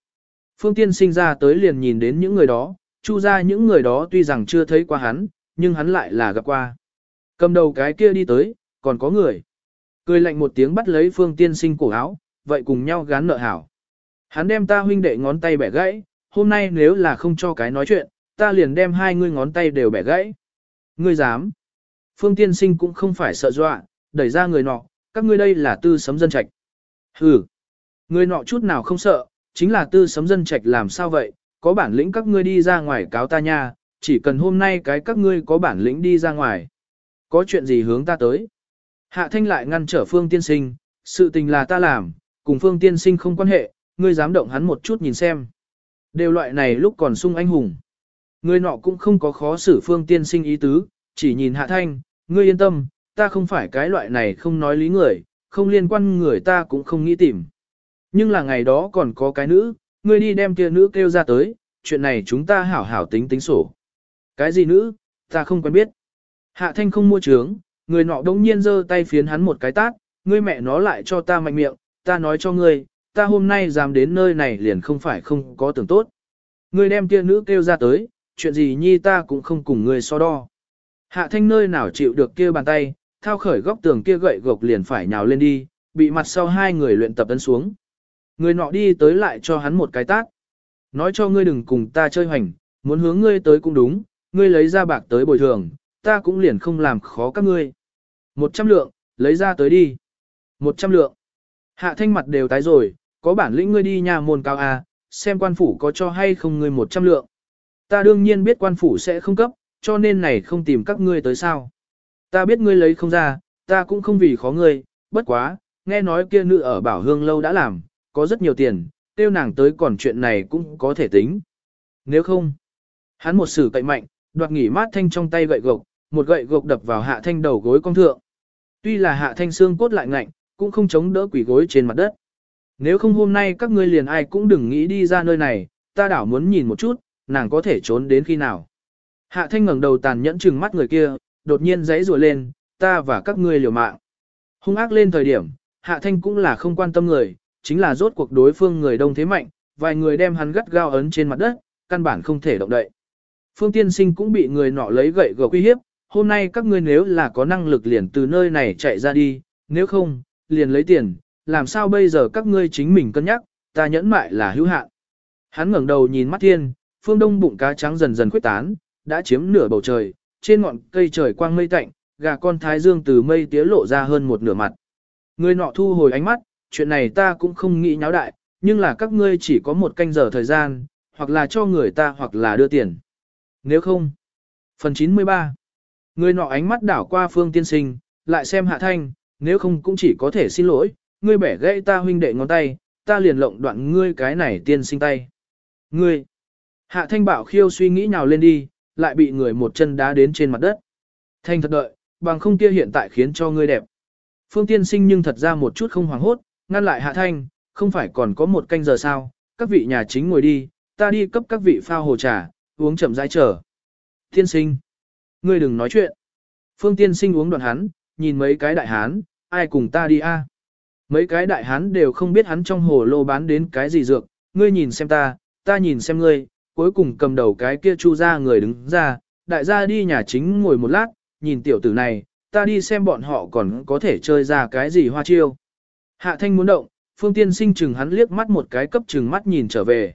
Phương tiên sinh ra tới liền nhìn đến những người đó, chu ra những người đó tuy rằng chưa thấy qua hắn, nhưng hắn lại là gặp qua. Cầm đầu cái kia đi tới, còn có người. Cười lạnh một tiếng bắt lấy phương tiên sinh cổ áo, vậy cùng nhau gán nợ hảo. Hắn đem ta huynh đệ ngón tay bẻ gãy, hôm nay nếu là không cho cái nói chuyện, ta liền đem hai ngươi ngón tay đều bẻ gãy. Ngươi dám. Phương tiên sinh cũng không phải sợ dọa, đẩy ra người nọ, các ngươi đây là tư sấm dân trạch. Hừ. Người nọ chút nào không sợ, chính là tư sấm dân trạch làm sao vậy, có bản lĩnh các ngươi đi ra ngoài cáo ta nha, chỉ cần hôm nay cái các ngươi có bản lĩnh đi ra ngoài. Có chuyện gì hướng ta tới? Hạ thanh lại ngăn trở phương tiên sinh, sự tình là ta làm, cùng phương tiên sinh không quan hệ, ngươi dám động hắn một chút nhìn xem. Đều loại này lúc còn sung anh hùng. ngươi nọ cũng không có khó xử phương tiên sinh ý tứ, chỉ nhìn hạ thanh, ngươi yên tâm, ta không phải cái loại này không nói lý người, không liên quan người ta cũng không nghĩ tìm. Nhưng là ngày đó còn có cái nữ, ngươi đi đem kia nữ kêu ra tới, chuyện này chúng ta hảo hảo tính tính sổ. Cái gì nữ, ta không quen biết. Hạ thanh không mua trướng, người nọ đống nhiên giơ tay phiến hắn một cái tát, ngươi mẹ nó lại cho ta mạnh miệng, ta nói cho ngươi, ta hôm nay dám đến nơi này liền không phải không có tưởng tốt. Ngươi đem kia nữ kêu ra tới, chuyện gì nhi ta cũng không cùng ngươi so đo. Hạ thanh nơi nào chịu được kia bàn tay, thao khởi góc tường kia gậy gộc liền phải nhào lên đi, bị mặt sau hai người luyện tập ấn xuống. Người nọ đi tới lại cho hắn một cái tát. Nói cho ngươi đừng cùng ta chơi hoành, muốn hướng ngươi tới cũng đúng, ngươi lấy ra bạc tới bồi thường, ta cũng liền không làm khó các ngươi. Một trăm lượng, lấy ra tới đi. Một trăm lượng. Hạ thanh mặt đều tái rồi, có bản lĩnh ngươi đi nhà môn cao à? xem quan phủ có cho hay không ngươi một trăm lượng. Ta đương nhiên biết quan phủ sẽ không cấp, cho nên này không tìm các ngươi tới sao. Ta biết ngươi lấy không ra, ta cũng không vì khó ngươi, bất quá, nghe nói kia nữ ở bảo hương lâu đã làm, có rất nhiều tiền, tiêu nàng tới còn chuyện này cũng có thể tính. Nếu không, hắn một sử cậy mạnh, đoạt nghỉ mát thanh trong tay gậy gộc, một gậy gộc đập vào hạ thanh đầu gối con thượng. Tuy là hạ thanh xương cốt lại ngạnh, cũng không chống đỡ quỷ gối trên mặt đất. Nếu không hôm nay các ngươi liền ai cũng đừng nghĩ đi ra nơi này, ta đảo muốn nhìn một chút, nàng có thể trốn đến khi nào. Hạ thanh ngẩng đầu tàn nhẫn chừng mắt người kia, đột nhiên giãy rùa lên, ta và các ngươi liều mạng. Hung ác lên thời điểm, hạ thanh cũng là không quan tâm người, chính là rốt cuộc đối phương người đông thế mạnh, vài người đem hắn gắt gao ấn trên mặt đất, căn bản không thể động đậy. Phương tiên sinh cũng bị người nọ lấy gậy gộc uy hiếp, hôm nay các ngươi nếu là có năng lực liền từ nơi này chạy ra đi, nếu không, liền lấy tiền, làm sao bây giờ các ngươi chính mình cân nhắc, ta nhẫn mại là hữu hạn. Hắn ngẩng đầu nhìn mắt thiên, phương đông bụng cá trắng dần dần khuếch tán, đã chiếm nửa bầu trời, trên ngọn cây trời quang mây tạnh, gà con thái dương từ mây tía lộ ra hơn một nửa mặt. Người nọ thu hồi ánh mắt, chuyện này ta cũng không nghĩ nháo đại, nhưng là các ngươi chỉ có một canh giờ thời gian, hoặc là cho người ta hoặc là đưa tiền. Nếu không. Phần 93 Người nọ ánh mắt đảo qua phương tiên sinh, lại xem hạ thanh, nếu không cũng chỉ có thể xin lỗi, ngươi bẻ gãy ta huynh đệ ngón tay, ta liền lộng đoạn ngươi cái này tiên sinh tay. Ngươi! Hạ thanh bảo khiêu suy nghĩ nào lên đi, lại bị người một chân đá đến trên mặt đất. Thanh thật đợi, bằng không kia hiện tại khiến cho ngươi đẹp. Phương tiên sinh nhưng thật ra một chút không hoảng hốt, ngăn lại hạ thanh, không phải còn có một canh giờ sao, các vị nhà chính ngồi đi, ta đi cấp các vị pha hồ trà, uống chậm rãi chờ. Tiên sinh! Ngươi đừng nói chuyện. Phương tiên sinh uống đoạn hắn, nhìn mấy cái đại hán, ai cùng ta đi a? Mấy cái đại hán đều không biết hắn trong hồ lô bán đến cái gì dược, ngươi nhìn xem ta, ta nhìn xem ngươi, cuối cùng cầm đầu cái kia chu ra người đứng ra, đại gia đi nhà chính ngồi một lát, nhìn tiểu tử này, ta đi xem bọn họ còn có thể chơi ra cái gì hoa chiêu. Hạ thanh muốn động, phương tiên sinh chừng hắn liếc mắt một cái cấp chừng mắt nhìn trở về.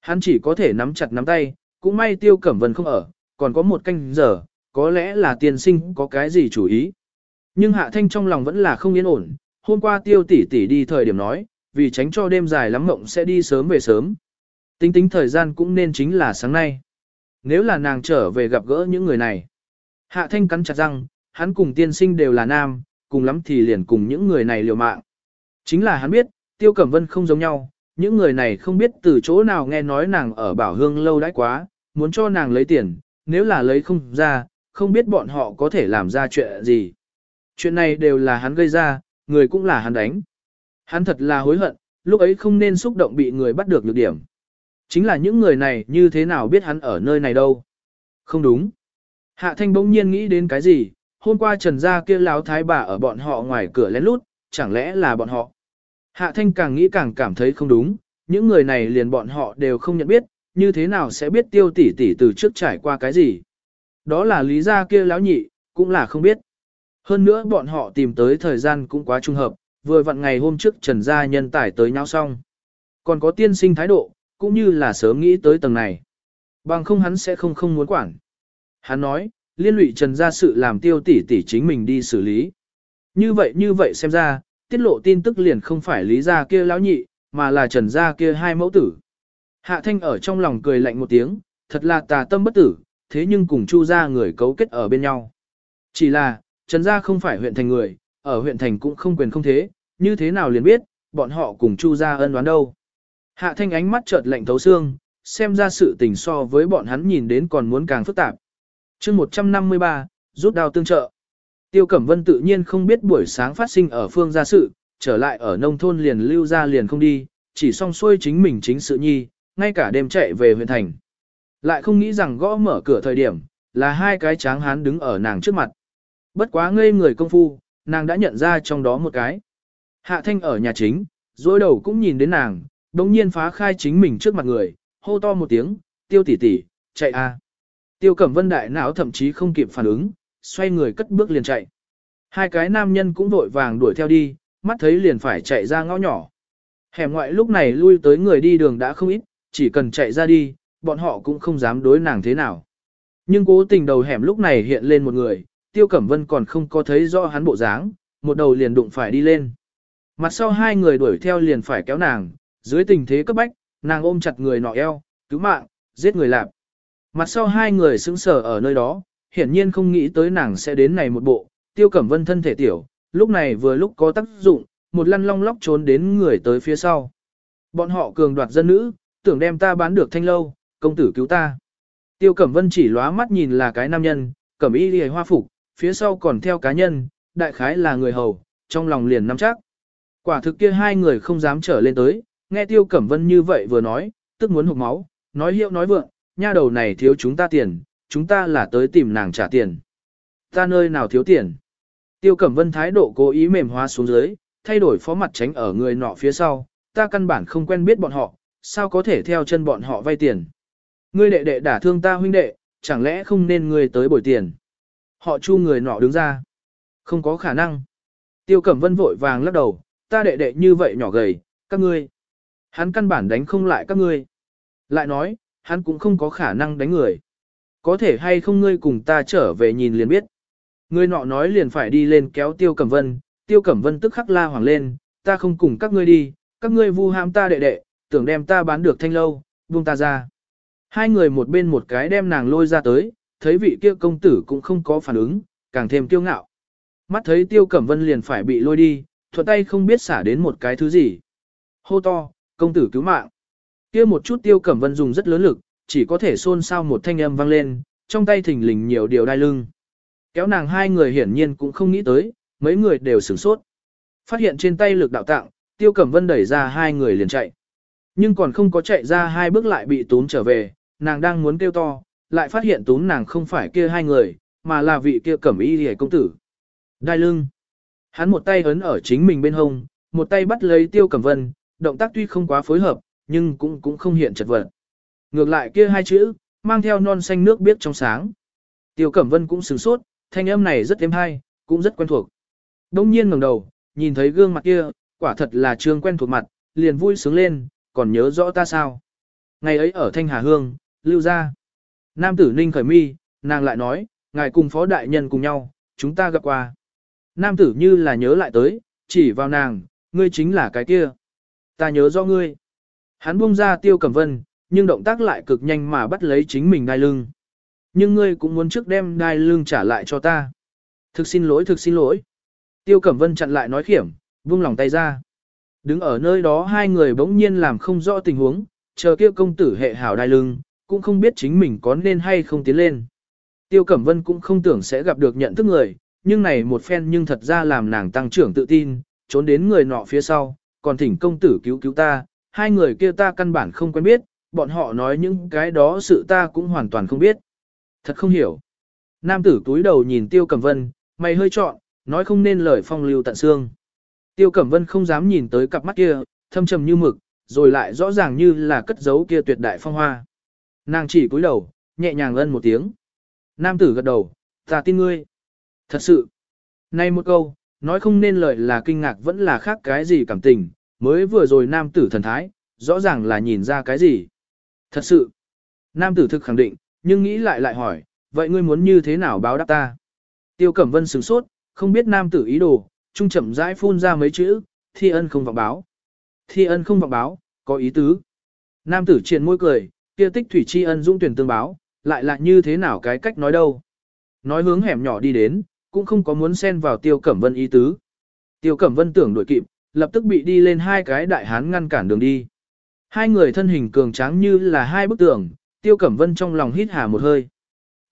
Hắn chỉ có thể nắm chặt nắm tay, cũng may tiêu cẩm vân không ở, còn có một canh giờ, có lẽ là tiên sinh có cái gì chủ ý. Nhưng hạ thanh trong lòng vẫn là không yên ổn, hôm qua tiêu tỷ tỷ đi thời điểm nói, vì tránh cho đêm dài lắm mộng sẽ đi sớm về sớm. Tính tính thời gian cũng nên chính là sáng nay. Nếu là nàng trở về gặp gỡ những người này. Hạ thanh cắn chặt răng, hắn cùng tiên sinh đều là nam, cùng lắm thì liền cùng những người này liều mạng. Chính là hắn biết, tiêu cẩm vân không giống nhau, những người này không biết từ chỗ nào nghe nói nàng ở bảo hương lâu đãi quá, muốn cho nàng lấy tiền, nếu là lấy không ra, không biết bọn họ có thể làm ra chuyện gì. Chuyện này đều là hắn gây ra, người cũng là hắn đánh. Hắn thật là hối hận, lúc ấy không nên xúc động bị người bắt được nhược điểm. Chính là những người này như thế nào biết hắn ở nơi này đâu. Không đúng. Hạ thanh bỗng nhiên nghĩ đến cái gì, hôm qua trần gia kia láo thái bà ở bọn họ ngoài cửa lén lút, chẳng lẽ là bọn họ. Hạ thanh càng nghĩ càng cảm thấy không đúng, những người này liền bọn họ đều không nhận biết, như thế nào sẽ biết tiêu tỷ tỷ từ trước trải qua cái gì. Đó là lý gia kia lão nhị, cũng là không biết. Hơn nữa bọn họ tìm tới thời gian cũng quá trùng hợp, vừa vặn ngày hôm trước trần gia nhân tải tới nhau xong. Còn có tiên sinh thái độ, cũng như là sớm nghĩ tới tầng này. Bằng không hắn sẽ không không muốn quản. Hắn nói, liên lụy trần gia sự làm tiêu tỷ tỷ chính mình đi xử lý. Như vậy như vậy xem ra, tiết lộ tin tức liền không phải lý gia kia lão nhị, mà là trần gia kia hai mẫu tử. Hạ thanh ở trong lòng cười lạnh một tiếng, thật là tà tâm bất tử, thế nhưng cùng chu gia người cấu kết ở bên nhau. Chỉ là, trần gia không phải huyện thành người, ở huyện thành cũng không quyền không thế, như thế nào liền biết, bọn họ cùng chu gia ân đoán đâu. Hạ thanh ánh mắt chợt lạnh thấu xương, xem ra sự tình so với bọn hắn nhìn đến còn muốn càng phức tạp. chương 153, rút đao tương trợ. Tiêu Cẩm Vân tự nhiên không biết buổi sáng phát sinh ở phương gia sự, trở lại ở nông thôn liền lưu ra liền không đi, chỉ xong xuôi chính mình chính sự nhi, ngay cả đêm chạy về huyện thành. Lại không nghĩ rằng gõ mở cửa thời điểm, là hai cái tráng hán đứng ở nàng trước mặt. Bất quá ngây người công phu, nàng đã nhận ra trong đó một cái. Hạ thanh ở nhà chính, dối đầu cũng nhìn đến nàng, đồng nhiên phá khai chính mình trước mặt người, hô to một tiếng, tiêu tỷ tỷ, chạy a. Tiêu cẩm vân đại não thậm chí không kịp phản ứng, xoay người cất bước liền chạy. Hai cái nam nhân cũng vội vàng đuổi theo đi, mắt thấy liền phải chạy ra ngõ nhỏ. Hẻm ngoại lúc này lui tới người đi đường đã không ít, chỉ cần chạy ra đi, bọn họ cũng không dám đối nàng thế nào. Nhưng cố tình đầu hẻm lúc này hiện lên một người, Tiêu Cẩm Vân còn không có thấy rõ hắn bộ dáng, một đầu liền đụng phải đi lên. Mặt sau hai người đuổi theo liền phải kéo nàng, dưới tình thế cấp bách, nàng ôm chặt người nọ eo, cứu mạng, giết người lạp. Mặt sau hai người sững sờ ở nơi đó, hiển nhiên không nghĩ tới nàng sẽ đến này một bộ, Tiêu Cẩm Vân thân thể tiểu, lúc này vừa lúc có tác dụng, một lăn long lóc trốn đến người tới phía sau. Bọn họ cường đoạt dân nữ, tưởng đem ta bán được thanh lâu, công tử cứu ta. Tiêu Cẩm Vân chỉ lóa mắt nhìn là cái nam nhân, cẩm y lìa hoa phục, phía sau còn theo cá nhân, đại khái là người hầu, trong lòng liền nắm chắc. Quả thực kia hai người không dám trở lên tới, nghe Tiêu Cẩm Vân như vậy vừa nói, tức muốn hụt máu, nói hiệu nói vượng, nha đầu này thiếu chúng ta tiền, chúng ta là tới tìm nàng trả tiền. Ta nơi nào thiếu tiền? Tiêu Cẩm Vân thái độ cố ý mềm hóa xuống dưới, thay đổi phó mặt tránh ở người nọ phía sau, ta căn bản không quen biết bọn họ, sao có thể theo chân bọn họ vay tiền. Ngươi đệ đệ đả thương ta huynh đệ, chẳng lẽ không nên ngươi tới bồi tiền. Họ chu người nọ đứng ra. Không có khả năng. Tiêu Cẩm Vân vội vàng lắc đầu, ta đệ đệ như vậy nhỏ gầy, các ngươi. Hắn căn bản đánh không lại các ngươi. Lại nói, hắn cũng không có khả năng đánh người. Có thể hay không ngươi cùng ta trở về nhìn liền biết. Người nọ nói liền phải đi lên kéo Tiêu Cẩm Vân, Tiêu Cẩm Vân tức khắc la hoàng lên, ta không cùng các ngươi đi, các ngươi vu ham ta đệ đệ, tưởng đem ta bán được thanh lâu, buông ta ra. Hai người một bên một cái đem nàng lôi ra tới, thấy vị kia công tử cũng không có phản ứng, càng thêm kiêu ngạo. Mắt thấy Tiêu Cẩm Vân liền phải bị lôi đi, thuận tay không biết xả đến một cái thứ gì. Hô to, công tử cứu mạng. Kia một chút Tiêu Cẩm Vân dùng rất lớn lực, chỉ có thể xôn xao một thanh âm vang lên, trong tay thình lình nhiều điều đai lưng. Kéo nàng hai người hiển nhiên cũng không nghĩ tới, mấy người đều sửng sốt. Phát hiện trên tay lực đạo tặng, Tiêu Cẩm Vân đẩy ra hai người liền chạy. Nhưng còn không có chạy ra hai bước lại bị tún trở về, nàng đang muốn kêu to, lại phát hiện tún nàng không phải kia hai người, mà là vị kia cẩm y hề công tử. Đai lưng. Hắn một tay ấn ở chính mình bên hông, một tay bắt lấy Tiêu Cẩm Vân, động tác tuy không quá phối hợp, nhưng cũng cũng không hiện chật vật. Ngược lại kia hai chữ, mang theo non xanh nước biếc trong sáng. Tiêu Cẩm Vân cũng sửng sốt, thanh âm này rất êm hay, cũng rất quen thuộc. Đông nhiên ngẩng đầu, nhìn thấy gương mặt kia, quả thật là trương quen thuộc mặt, liền vui sướng lên, còn nhớ rõ ta sao. Ngày ấy ở Thanh Hà Hương, lưu ra. Nam tử ninh khởi mi, nàng lại nói, ngài cùng phó đại nhân cùng nhau, chúng ta gặp qua. Nam tử như là nhớ lại tới, chỉ vào nàng, ngươi chính là cái kia. Ta nhớ rõ ngươi. Hắn buông ra tiêu cẩm vân, nhưng động tác lại cực nhanh mà bắt lấy chính mình đai lưng. Nhưng ngươi cũng muốn trước đem đai lưng trả lại cho ta. Thực xin lỗi, thực xin lỗi. Tiêu Cẩm Vân chặn lại nói khiểm, buông lòng tay ra. Đứng ở nơi đó hai người bỗng nhiên làm không rõ tình huống, chờ kia công tử hệ hảo đai lưng, cũng không biết chính mình có nên hay không tiến lên. Tiêu Cẩm Vân cũng không tưởng sẽ gặp được nhận thức người, nhưng này một phen nhưng thật ra làm nàng tăng trưởng tự tin, trốn đến người nọ phía sau, còn thỉnh công tử cứu cứu ta, hai người kia ta căn bản không quen biết, bọn họ nói những cái đó sự ta cũng hoàn toàn không biết. Thật không hiểu. Nam tử túi đầu nhìn Tiêu Cẩm Vân, mày hơi trọn, nói không nên lời phong lưu tận xương. Tiêu Cẩm Vân không dám nhìn tới cặp mắt kia, thâm trầm như mực, rồi lại rõ ràng như là cất giấu kia tuyệt đại phong hoa. Nàng chỉ cúi đầu, nhẹ nhàng ân một tiếng. Nam tử gật đầu, ta tin ngươi. Thật sự. Nay một câu, nói không nên lời là kinh ngạc vẫn là khác cái gì cảm tình, mới vừa rồi nam tử thần thái, rõ ràng là nhìn ra cái gì. Thật sự. Nam tử thực khẳng định, nhưng nghĩ lại lại hỏi, vậy ngươi muốn như thế nào báo đáp ta? Tiêu Cẩm Vân sửng sốt, không biết nam tử ý đồ, trung chậm rãi phun ra mấy chữ, thi ân không vọng báo. Thi ân không vọng báo, có ý tứ. Nam tử triền môi cười, kia tích thủy tri ân dung tuyển tương báo, lại là như thế nào cái cách nói đâu. Nói hướng hẻm nhỏ đi đến, cũng không có muốn xen vào tiêu cẩm vân ý tứ. Tiêu cẩm vân tưởng đuổi kịp, lập tức bị đi lên hai cái đại hán ngăn cản đường đi. Hai người thân hình cường tráng như là hai bức tường, tiêu cẩm vân trong lòng hít hà một hơi.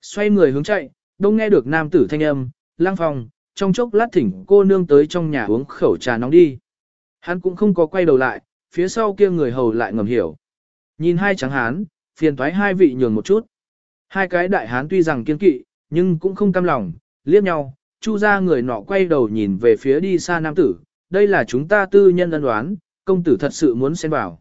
Xoay người hướng chạy, đông nghe được nam tử thanh âm, lang phòng, trong chốc lát thỉnh cô nương tới trong nhà uống khẩu trà nóng đi. Hắn cũng không có quay đầu lại, phía sau kia người hầu lại ngầm hiểu. Nhìn hai trắng hán, phiền thoái hai vị nhường một chút. Hai cái đại hán tuy rằng kiên kỵ, nhưng cũng không cam lòng, liếc nhau, chu ra người nọ quay đầu nhìn về phía đi xa nam tử, đây là chúng ta tư nhân ân đoán, công tử thật sự muốn xen vào.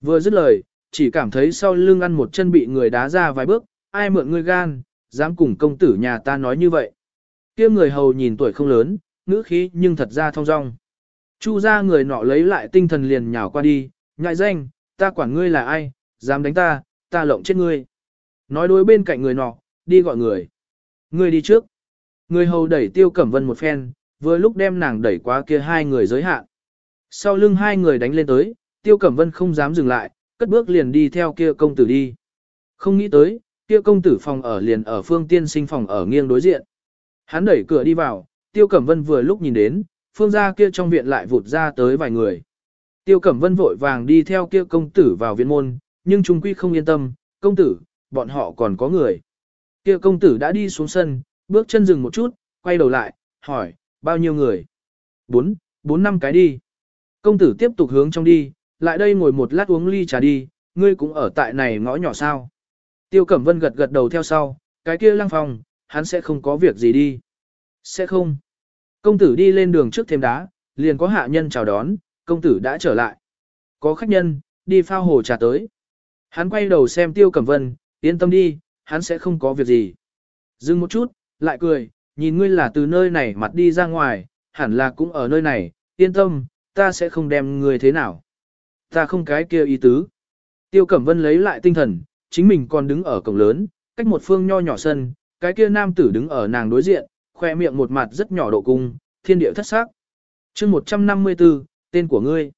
Vừa dứt lời, chỉ cảm thấy sau lưng ăn một chân bị người đá ra vài bước, ai mượn ngươi gan, dám cùng công tử nhà ta nói như vậy. kia người hầu nhìn tuổi không lớn, ngữ khí nhưng thật ra thong dong. Chu ra người nọ lấy lại tinh thần liền nhào qua đi, ngại danh, ta quản ngươi là ai, dám đánh ta, ta lộng chết ngươi. Nói đối bên cạnh người nọ, đi gọi người. Ngươi đi trước. Người hầu đẩy tiêu cẩm vân một phen, vừa lúc đem nàng đẩy qua kia hai người giới hạn. Sau lưng hai người đánh lên tới, tiêu cẩm vân không dám dừng lại, cất bước liền đi theo kia công tử đi. Không nghĩ tới, kia công tử phòng ở liền ở phương tiên sinh phòng ở nghiêng đối diện. Hắn đẩy cửa đi vào, tiêu cẩm vân vừa lúc nhìn đến, phương gia kia trong viện lại vụt ra tới vài người. Tiêu cẩm vân vội vàng đi theo kia công tử vào viện môn, nhưng trung quy không yên tâm, công tử, bọn họ còn có người. Kia công tử đã đi xuống sân, bước chân dừng một chút, quay đầu lại, hỏi, bao nhiêu người? Bốn, bốn năm cái đi. Công tử tiếp tục hướng trong đi, lại đây ngồi một lát uống ly trà đi, ngươi cũng ở tại này ngõ nhỏ sao. Tiêu Cẩm Vân gật gật đầu theo sau, cái kia lăng phòng, hắn sẽ không có việc gì đi. Sẽ không. Công tử đi lên đường trước thêm đá, liền có hạ nhân chào đón, công tử đã trở lại. Có khách nhân, đi phao hồ trà tới. Hắn quay đầu xem Tiêu Cẩm Vân, yên tâm đi, hắn sẽ không có việc gì. Dừng một chút, lại cười, nhìn ngươi là từ nơi này mặt đi ra ngoài, hẳn là cũng ở nơi này, yên tâm, ta sẽ không đem ngươi thế nào. Ta không cái kia ý tứ. Tiêu Cẩm Vân lấy lại tinh thần, chính mình còn đứng ở cổng lớn, cách một phương nho nhỏ sân, cái kia nam tử đứng ở nàng đối diện, khoe miệng một mặt rất nhỏ độ cung, thiên địa thất sắc. chương 154, tên của ngươi.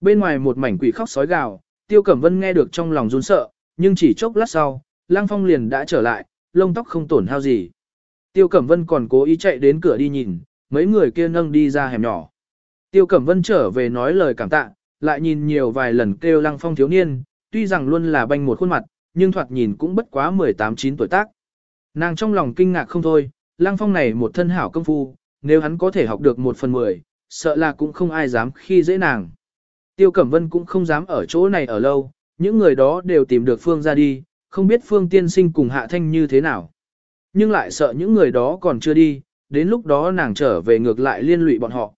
Bên ngoài một mảnh quỷ khóc sói gào, Tiêu Cẩm Vân nghe được trong lòng run sợ, nhưng chỉ chốc lát sau, Lang Phong liền đã trở lại, lông tóc không tổn hao gì. Tiêu Cẩm Vân còn cố ý chạy đến cửa đi nhìn, mấy người kia nâng đi ra hẻm nhỏ. Tiêu Cẩm Vân trở về nói lời cảm tạ, lại nhìn nhiều vài lần kêu Lăng Phong thiếu niên, tuy rằng luôn là banh một khuôn mặt, nhưng thoạt nhìn cũng bất quá 18-9 tuổi tác. Nàng trong lòng kinh ngạc không thôi, Lăng Phong này một thân hảo công phu, nếu hắn có thể học được một phần mười, sợ là cũng không ai dám khi dễ nàng. Tiêu Cẩm Vân cũng không dám ở chỗ này ở lâu, những người đó đều tìm được Phương ra đi, không biết Phương tiên sinh cùng Hạ Thanh như thế nào. Nhưng lại sợ những người đó còn chưa đi, đến lúc đó nàng trở về ngược lại liên lụy bọn họ.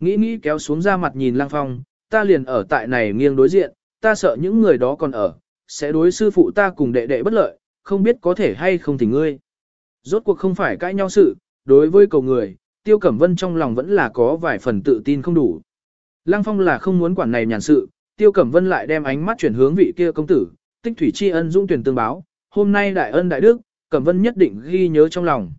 Nghĩ nghĩ kéo xuống ra mặt nhìn Lăng Phong, ta liền ở tại này nghiêng đối diện, ta sợ những người đó còn ở, sẽ đối sư phụ ta cùng đệ đệ bất lợi, không biết có thể hay không thì ngươi. Rốt cuộc không phải cãi nhau sự, đối với cầu người, Tiêu Cẩm Vân trong lòng vẫn là có vài phần tự tin không đủ. Lăng Phong là không muốn quản này nhàn sự, Tiêu Cẩm Vân lại đem ánh mắt chuyển hướng vị kia công tử, tích thủy tri ân dũng tuyển tương báo, hôm nay đại ân đại đức, Cẩm Vân nhất định ghi nhớ trong lòng.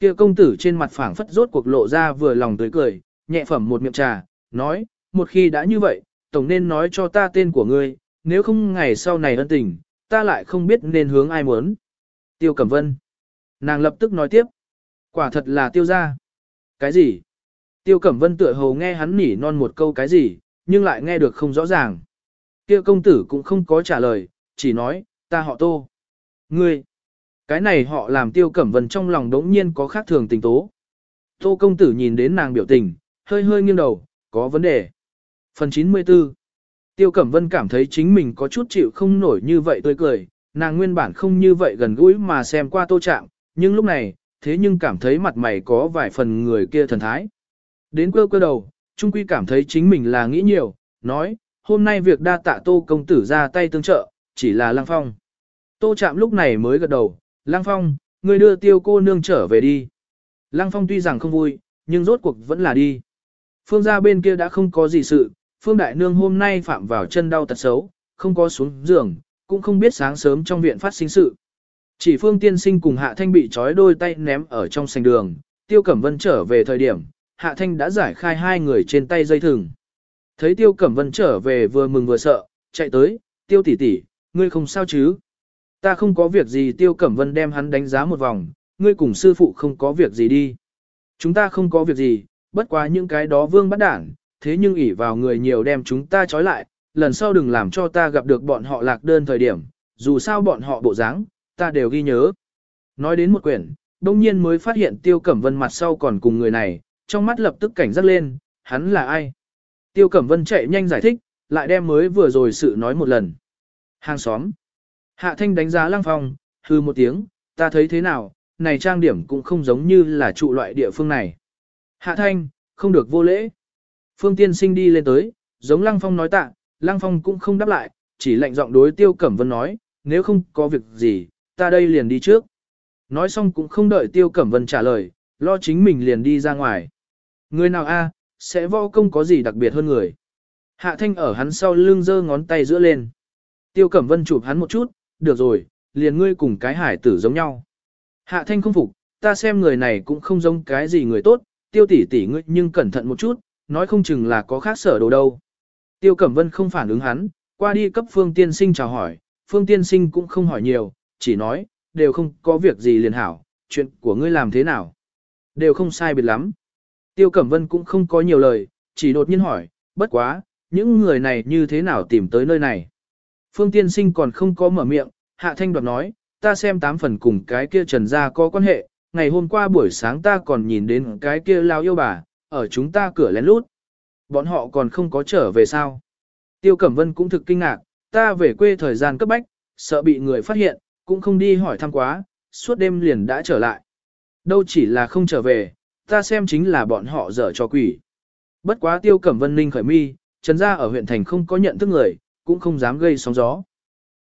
Kia công tử trên mặt phảng phất rốt cuộc lộ ra vừa lòng tươi cười, nhẹ phẩm một miệng trà, nói, một khi đã như vậy, tổng nên nói cho ta tên của ngươi, nếu không ngày sau này ân tình, ta lại không biết nên hướng ai muốn. Tiêu Cẩm Vân. Nàng lập tức nói tiếp. Quả thật là tiêu gia. Cái gì? Tiêu Cẩm Vân tựa hồ nghe hắn nỉ non một câu cái gì, nhưng lại nghe được không rõ ràng. Kia công tử cũng không có trả lời, chỉ nói, ta họ tô. Ngươi. Cái này họ làm tiêu cẩm vân trong lòng đống nhiên có khác thường tình tố. Tô công tử nhìn đến nàng biểu tình, hơi hơi nghiêng đầu, có vấn đề. Phần 94 Tiêu Cẩm Vân cảm thấy chính mình có chút chịu không nổi như vậy tươi cười, nàng nguyên bản không như vậy gần gũi mà xem qua tô trạng, nhưng lúc này, thế nhưng cảm thấy mặt mày có vài phần người kia thần thái. Đến quơ quơ đầu, Trung Quy cảm thấy chính mình là nghĩ nhiều, nói, hôm nay việc đa tạ tô công tử ra tay tương trợ, chỉ là Lăng Phong. Tô chạm lúc này mới gật đầu, Lăng Phong, người đưa tiêu cô nương trở về đi. Lăng Phong tuy rằng không vui, nhưng rốt cuộc vẫn là đi. Phương gia bên kia đã không có gì sự, Phương Đại Nương hôm nay phạm vào chân đau tật xấu, không có xuống giường, cũng không biết sáng sớm trong viện phát sinh sự. Chỉ Phương Tiên Sinh cùng Hạ Thanh bị trói đôi tay ném ở trong sành đường, Tiêu Cẩm Vân trở về thời điểm, Hạ Thanh đã giải khai hai người trên tay dây thừng. Thấy Tiêu Cẩm Vân trở về vừa mừng vừa sợ, chạy tới, Tiêu tỷ tỷ, ngươi không sao chứ? Ta không có việc gì Tiêu Cẩm Vân đem hắn đánh giá một vòng, ngươi cùng sư phụ không có việc gì đi. Chúng ta không có việc gì, bất quá những cái đó vương bắt đảng, thế nhưng ỷ vào người nhiều đem chúng ta trói lại, lần sau đừng làm cho ta gặp được bọn họ lạc đơn thời điểm, dù sao bọn họ bộ dáng, ta đều ghi nhớ. Nói đến một quyển, đông nhiên mới phát hiện Tiêu Cẩm Vân mặt sau còn cùng người này, trong mắt lập tức cảnh giác lên, hắn là ai? Tiêu Cẩm Vân chạy nhanh giải thích, lại đem mới vừa rồi sự nói một lần. Hàng xóm. Hạ Thanh đánh giá Lăng Phong, hư một tiếng, ta thấy thế nào, này trang điểm cũng không giống như là trụ loại địa phương này. Hạ Thanh, không được vô lễ. Phương Tiên Sinh đi lên tới, giống Lăng Phong nói tạ, Lăng Phong cũng không đáp lại, chỉ lạnh giọng đối Tiêu Cẩm Vân nói, nếu không có việc gì, ta đây liền đi trước. Nói xong cũng không đợi Tiêu Cẩm Vân trả lời, lo chính mình liền đi ra ngoài. Người nào a sẽ võ công có gì đặc biệt hơn người. Hạ Thanh ở hắn sau lưng giơ ngón tay giữa lên. Tiêu Cẩm Vân chụp hắn một chút, được rồi, liền ngươi cùng cái hải tử giống nhau. Hạ Thanh không phục, ta xem người này cũng không giống cái gì người tốt, tiêu tỷ tỷ ngươi nhưng cẩn thận một chút, nói không chừng là có khác sở đồ đâu. Tiêu Cẩm Vân không phản ứng hắn, qua đi cấp Phương Tiên Sinh chào hỏi, Phương Tiên Sinh cũng không hỏi nhiều, chỉ nói, đều không có việc gì liền hảo, chuyện của ngươi làm thế nào. Đều không sai biệt lắm. Tiêu Cẩm Vân cũng không có nhiều lời, chỉ đột nhiên hỏi, bất quá, những người này như thế nào tìm tới nơi này. Phương Tiên Sinh còn không có mở miệng, Hạ Thanh đoạt nói, ta xem tám phần cùng cái kia trần gia có quan hệ, ngày hôm qua buổi sáng ta còn nhìn đến cái kia lao yêu bà, ở chúng ta cửa lén lút. Bọn họ còn không có trở về sao. Tiêu Cẩm Vân cũng thực kinh ngạc, ta về quê thời gian cấp bách, sợ bị người phát hiện, cũng không đi hỏi thăm quá, suốt đêm liền đã trở lại. Đâu chỉ là không trở về, ta xem chính là bọn họ dở cho quỷ. Bất quá Tiêu Cẩm Vân Ninh khởi mi, trần gia ở huyện thành không có nhận thức người, cũng không dám gây sóng gió.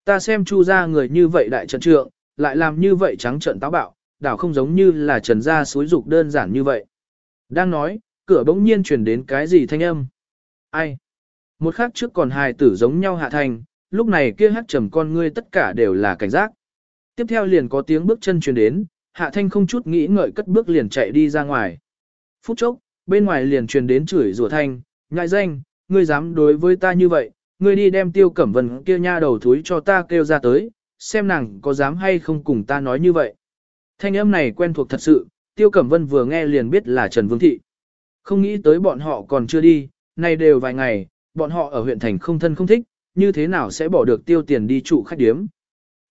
Ta xem chu ra người như vậy đại trận trượng, lại làm như vậy trắng trận táo bạo, đảo không giống như là trần gia suối dục đơn giản như vậy. Đang nói, cửa bỗng nhiên truyền đến cái gì thanh âm. Ai? Một khắc trước còn hài tử giống nhau hạ thành, lúc này kia hát trầm con ngươi tất cả đều là cảnh giác. Tiếp theo liền có tiếng bước chân truyền đến, hạ thanh không chút nghĩ ngợi cất bước liền chạy đi ra ngoài. Phút chốc, bên ngoài liền truyền đến chửi rủa thanh, nhại danh, ngươi dám đối với ta như vậy, ngươi đi đem tiêu cẩm vân kia nha đầu thúi cho ta kêu ra tới, xem nàng có dám hay không cùng ta nói như vậy. Thanh âm này quen thuộc thật sự, tiêu cẩm vân vừa nghe liền biết là Trần Vương Thị. Không nghĩ tới bọn họ còn chưa đi, nay đều vài ngày, bọn họ ở huyện thành không thân không thích, như thế nào sẽ bỏ được tiêu tiền đi trụ khách điếm.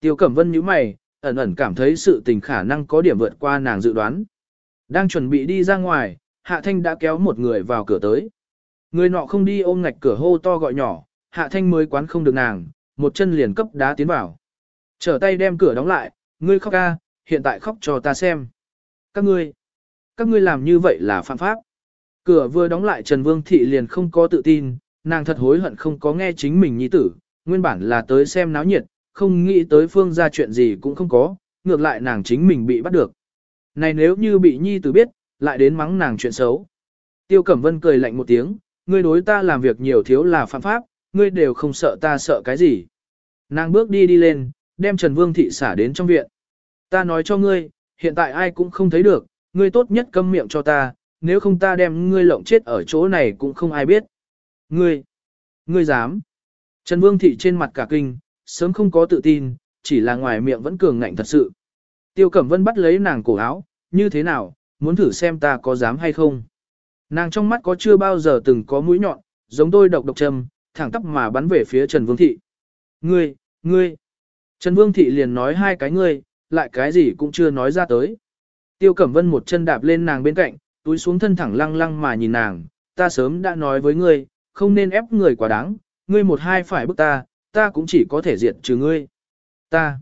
Tiêu cẩm vân nhíu mày, ẩn ẩn cảm thấy sự tình khả năng có điểm vượt qua nàng dự đoán. Đang chuẩn bị đi ra ngoài, Hạ Thanh đã kéo một người vào cửa tới. Người nọ không đi ôm ngạch cửa hô to gọi nhỏ, Hạ Thanh mới quán không được nàng, một chân liền cấp đá tiến vào. Trở tay đem cửa đóng lại, ngươi khóc ca, hiện tại khóc cho ta xem. Các ngươi, các ngươi làm như vậy là phạm pháp. Cửa vừa đóng lại Trần Vương Thị liền không có tự tin, nàng thật hối hận không có nghe chính mình nhi tử, nguyên bản là tới xem náo nhiệt, không nghĩ tới phương ra chuyện gì cũng không có, ngược lại nàng chính mình bị bắt được. Này nếu như bị nhi tử biết, lại đến mắng nàng chuyện xấu. Tiêu Cẩm Vân cười lạnh một tiếng, ngươi đối ta làm việc nhiều thiếu là phạm pháp, ngươi đều không sợ ta sợ cái gì. Nàng bước đi đi lên, đem Trần Vương Thị xả đến trong viện. Ta nói cho ngươi, hiện tại ai cũng không thấy được, ngươi tốt nhất câm miệng cho ta, nếu không ta đem ngươi lộng chết ở chỗ này cũng không ai biết. Ngươi, ngươi dám. Trần Vương Thị trên mặt cả kinh, sớm không có tự tin, chỉ là ngoài miệng vẫn cường ngạnh thật sự. Tiêu Cẩm Vân bắt lấy nàng cổ áo, như thế nào, muốn thử xem ta có dám hay không. Nàng trong mắt có chưa bao giờ từng có mũi nhọn, giống tôi độc độc châm, thẳng tắp mà bắn về phía Trần Vương Thị. Ngươi, ngươi. Trần Vương Thị liền nói hai cái ngươi, lại cái gì cũng chưa nói ra tới. Tiêu Cẩm Vân một chân đạp lên nàng bên cạnh, túi xuống thân thẳng lăng lăng mà nhìn nàng, ta sớm đã nói với ngươi, không nên ép người quá đáng, ngươi một hai phải bức ta, ta cũng chỉ có thể diệt trừ ngươi. Ta,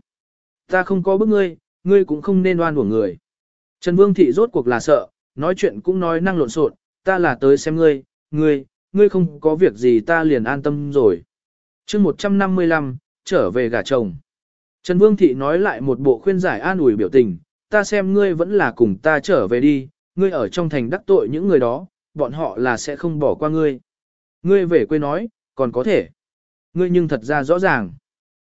ta không có bức ngươi, ngươi cũng không nên oan của người. Trần Vương Thị rốt cuộc là sợ, nói chuyện cũng nói năng lộn xộn, ta là tới xem ngươi, ngươi, ngươi không có việc gì ta liền an tâm rồi. chương 155, trở về gả chồng. Trần Vương Thị nói lại một bộ khuyên giải an ủi biểu tình, ta xem ngươi vẫn là cùng ta trở về đi, ngươi ở trong thành đắc tội những người đó, bọn họ là sẽ không bỏ qua ngươi. Ngươi về quê nói, còn có thể. Ngươi nhưng thật ra rõ ràng.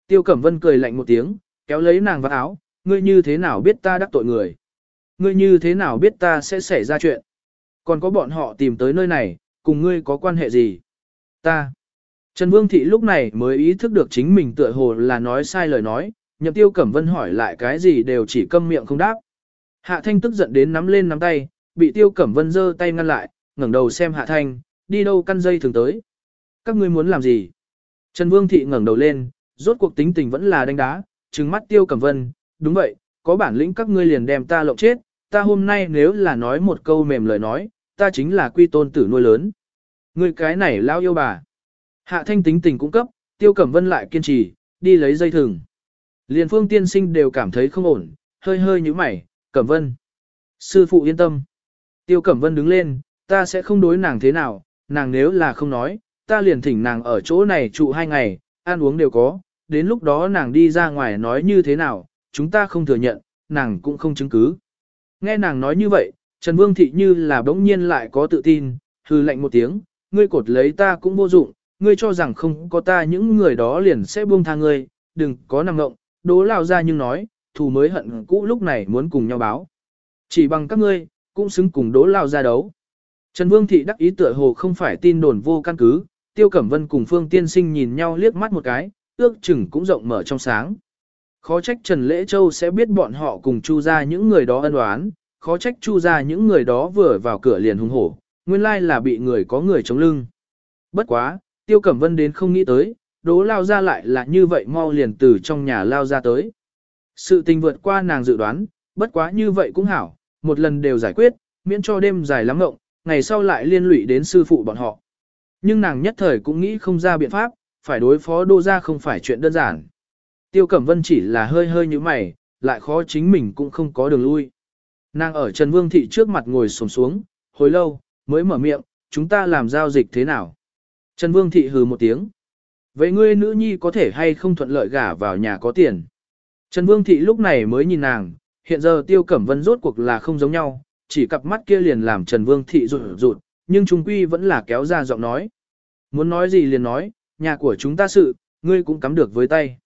Tiêu Cẩm Vân cười lạnh một tiếng, kéo lấy nàng vào áo, ngươi như thế nào biết ta đắc tội người. Ngươi như thế nào biết ta sẽ xảy ra chuyện. Còn có bọn họ tìm tới nơi này, cùng ngươi có quan hệ gì? Ta. Trần Vương Thị lúc này mới ý thức được chính mình tựa hồ là nói sai lời nói, nhậm tiêu cẩm vân hỏi lại cái gì đều chỉ câm miệng không đáp. Hạ Thanh tức giận đến nắm lên nắm tay, bị tiêu cẩm vân giơ tay ngăn lại, ngẩng đầu xem Hạ Thanh, đi đâu căn dây thường tới. Các ngươi muốn làm gì? Trần Vương Thị ngẩng đầu lên, rốt cuộc tính tình vẫn là đánh đá, trừng mắt tiêu cẩm vân, đúng vậy, có bản lĩnh các ngươi liền đem ta lộng chết, ta hôm nay nếu là nói một câu mềm lời nói, ta chính là quy tôn tử nuôi lớn. Ngươi cái này lao yêu bà. Hạ thanh tính tình cũng cấp, tiêu cẩm vân lại kiên trì, đi lấy dây thừng. Liền phương tiên sinh đều cảm thấy không ổn, hơi hơi như mày, cẩm vân. Sư phụ yên tâm. Tiêu cẩm vân đứng lên, ta sẽ không đối nàng thế nào, nàng nếu là không nói, ta liền thỉnh nàng ở chỗ này trụ hai ngày, ăn uống đều có, đến lúc đó nàng đi ra ngoài nói như thế nào, chúng ta không thừa nhận, nàng cũng không chứng cứ. Nghe nàng nói như vậy, Trần Vương Thị như là bỗng nhiên lại có tự tin, hư lệnh một tiếng, ngươi cột lấy ta cũng vô dụng, ngươi cho rằng không có ta những người đó liền sẽ buông tha ngươi, đừng có nằm ngộng, đố lao ra nhưng nói, thù mới hận cũ lúc này muốn cùng nhau báo. Chỉ bằng các ngươi, cũng xứng cùng đố lao ra đấu. Trần Vương Thị đắc ý tựa hồ không phải tin đồn vô căn cứ, Tiêu Cẩm Vân cùng Phương Tiên Sinh nhìn nhau liếc mắt một cái, ước chừng cũng rộng mở trong sáng. Khó trách Trần Lễ Châu sẽ biết bọn họ cùng Chu ra những người đó ân oán, khó trách Chu ra những người đó vừa vào cửa liền hung hổ, nguyên lai là bị người có người chống lưng. Bất quá, Tiêu Cẩm Vân đến không nghĩ tới, đố lao ra lại là như vậy mau liền từ trong nhà lao ra tới. Sự tình vượt qua nàng dự đoán, bất quá như vậy cũng hảo, một lần đều giải quyết, miễn cho đêm dài lắm ngộng, ngày sau lại liên lụy đến sư phụ bọn họ. Nhưng nàng nhất thời cũng nghĩ không ra biện pháp, phải đối phó đô ra không phải chuyện đơn giản. Tiêu Cẩm Vân chỉ là hơi hơi như mày, lại khó chính mình cũng không có đường lui. Nàng ở Trần Vương Thị trước mặt ngồi xổm xuống, hồi lâu, mới mở miệng, chúng ta làm giao dịch thế nào? Trần Vương Thị hừ một tiếng. Vậy ngươi nữ nhi có thể hay không thuận lợi gả vào nhà có tiền? Trần Vương Thị lúc này mới nhìn nàng, hiện giờ Tiêu Cẩm Vân rốt cuộc là không giống nhau, chỉ cặp mắt kia liền làm Trần Vương Thị rụt rụt, nhưng trung quy vẫn là kéo ra giọng nói. Muốn nói gì liền nói, nhà của chúng ta sự, ngươi cũng cắm được với tay.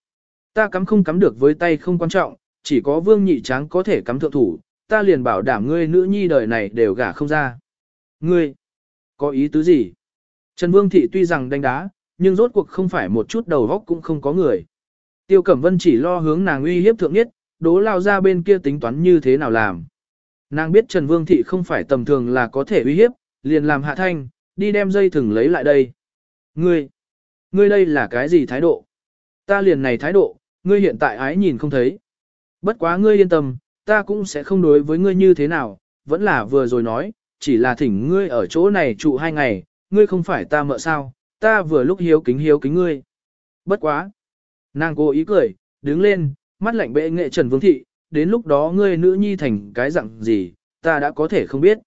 Ta cắm không cắm được với tay không quan trọng, chỉ có vương nhị tráng có thể cắm thượng thủ, ta liền bảo đảm ngươi nữ nhi đời này đều gả không ra. Ngươi, có ý tứ gì? Trần Vương Thị tuy rằng đánh đá, nhưng rốt cuộc không phải một chút đầu góc cũng không có người. Tiêu Cẩm Vân chỉ lo hướng nàng uy hiếp thượng nhất, đố lao ra bên kia tính toán như thế nào làm. Nàng biết Trần Vương Thị không phải tầm thường là có thể uy hiếp, liền làm hạ thanh, đi đem dây thừng lấy lại đây. Ngươi, ngươi đây là cái gì thái độ? Ta liền này thái độ, ngươi hiện tại ái nhìn không thấy. Bất quá ngươi yên tâm, ta cũng sẽ không đối với ngươi như thế nào, vẫn là vừa rồi nói, chỉ là thỉnh ngươi ở chỗ này trụ hai ngày, ngươi không phải ta mợ sao, ta vừa lúc hiếu kính hiếu kính ngươi. Bất quá. Nàng cố ý cười, đứng lên, mắt lạnh bệ nghệ Trần Vương Thị, đến lúc đó ngươi nữ nhi thành cái dạng gì, ta đã có thể không biết.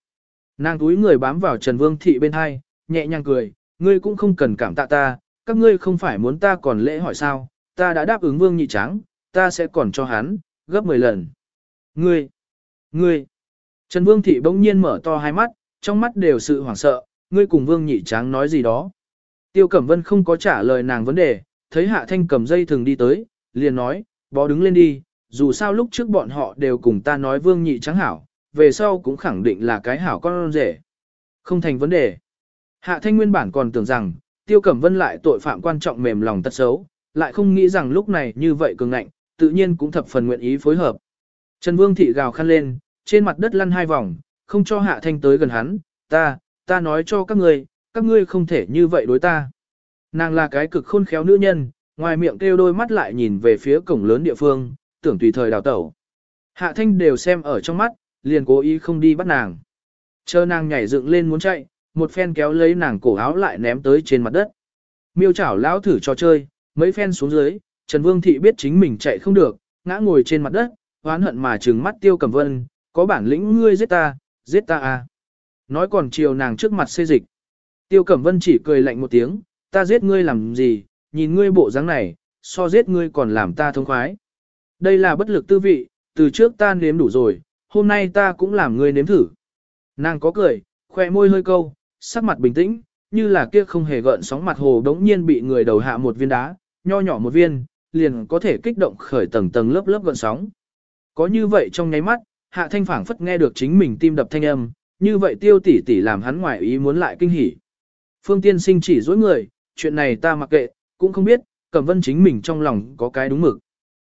Nàng túi người bám vào Trần Vương Thị bên hai, nhẹ nhàng cười, ngươi cũng không cần cảm tạ ta, các ngươi không phải muốn ta còn lễ hỏi sao, ta đã đáp ứng Vương Nhị Tráng, ta sẽ còn cho hắn, gấp 10 lần. Ngươi, ngươi, Trần Vương Thị bỗng nhiên mở to hai mắt, trong mắt đều sự hoảng sợ, ngươi cùng Vương Nhị Tráng nói gì đó. Tiêu Cẩm Vân không có trả lời nàng vấn đề, thấy Hạ Thanh cầm dây thường đi tới, liền nói, bó đứng lên đi, dù sao lúc trước bọn họ đều cùng ta nói Vương Nhị trắng hảo, về sau cũng khẳng định là cái hảo con rể. Không thành vấn đề. Hạ Thanh nguyên bản còn tưởng rằng, Tiêu Cẩm Vân lại tội phạm quan trọng mềm lòng tật xấu, lại không nghĩ rằng lúc này như vậy cường ngạnh, tự nhiên cũng thập phần nguyện ý phối hợp. Trần Vương Thị gào khăn lên, trên mặt đất lăn hai vòng, không cho Hạ Thanh tới gần hắn, ta, ta nói cho các ngươi, các ngươi không thể như vậy đối ta. Nàng là cái cực khôn khéo nữ nhân, ngoài miệng kêu đôi mắt lại nhìn về phía cổng lớn địa phương, tưởng tùy thời đào tẩu. Hạ Thanh đều xem ở trong mắt, liền cố ý không đi bắt nàng. Chờ nàng nhảy dựng lên muốn chạy, một phen kéo lấy nàng cổ áo lại ném tới trên mặt đất. Miêu chảo lão thử cho chơi, mấy phen xuống dưới, Trần Vương Thị biết chính mình chạy không được, ngã ngồi trên mặt đất, oán hận mà trừng mắt Tiêu Cẩm Vân, có bản lĩnh ngươi giết ta, giết ta à. Nói còn chiều nàng trước mặt xê dịch. Tiêu Cẩm Vân chỉ cười lạnh một tiếng, ta giết ngươi làm gì, nhìn ngươi bộ dáng này, so giết ngươi còn làm ta thông khoái. Đây là bất lực tư vị, từ trước ta nếm đủ rồi, hôm nay ta cũng làm ngươi nếm thử. Nàng có cười, khoe môi hơi câu, sắc mặt bình tĩnh, như là kia không hề gợn sóng mặt hồ đống nhiên bị người đầu hạ một viên đá, nho nhỏ một viên, liền có thể kích động khởi tầng tầng lớp lớp gợn sóng. Có như vậy trong nháy mắt, hạ thanh phảng phất nghe được chính mình tim đập thanh âm, như vậy tiêu tỷ tỷ làm hắn ngoài ý muốn lại kinh hỉ. Phương tiên sinh chỉ dối người, chuyện này ta mặc kệ, cũng không biết, Cẩm Vân chính mình trong lòng có cái đúng mực.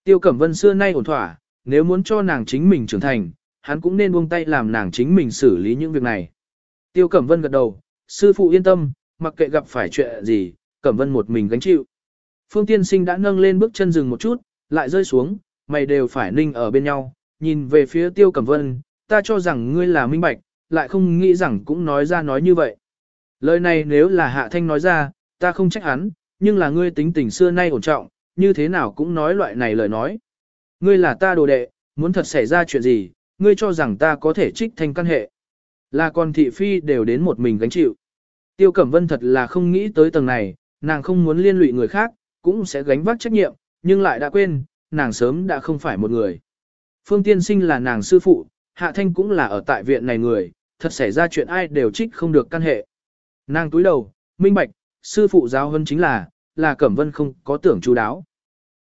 Tiêu Cẩm Vân xưa nay ổn thỏa, nếu muốn cho nàng chính mình trưởng thành, hắn cũng nên buông tay làm nàng chính mình xử lý những việc này. Tiêu Cẩm Vân gật đầu, sư phụ yên tâm, mặc kệ gặp phải chuyện gì, Cẩm Vân một mình gánh chịu. Phương Tiên Sinh đã nâng lên bước chân dừng một chút, lại rơi xuống, mày đều phải ninh ở bên nhau, nhìn về phía Tiêu Cẩm Vân, ta cho rằng ngươi là minh bạch, lại không nghĩ rằng cũng nói ra nói như vậy. Lời này nếu là Hạ Thanh nói ra, ta không trách hắn, nhưng là ngươi tính tình xưa nay ổn trọng, như thế nào cũng nói loại này lời nói. Ngươi là ta đồ đệ, muốn thật xảy ra chuyện gì, ngươi cho rằng ta có thể trích thành căn hệ. Là con thị phi đều đến một mình gánh chịu. Tiêu Cẩm Vân thật là không nghĩ tới tầng này, nàng không muốn liên lụy người khác, cũng sẽ gánh vác trách nhiệm, nhưng lại đã quên, nàng sớm đã không phải một người. Phương Tiên Sinh là nàng sư phụ, Hạ Thanh cũng là ở tại viện này người, thật xảy ra chuyện ai đều trích không được căn hệ. Nàng túi đầu, minh bạch, sư phụ giáo hơn chính là, là Cẩm Vân không có tưởng chú đáo.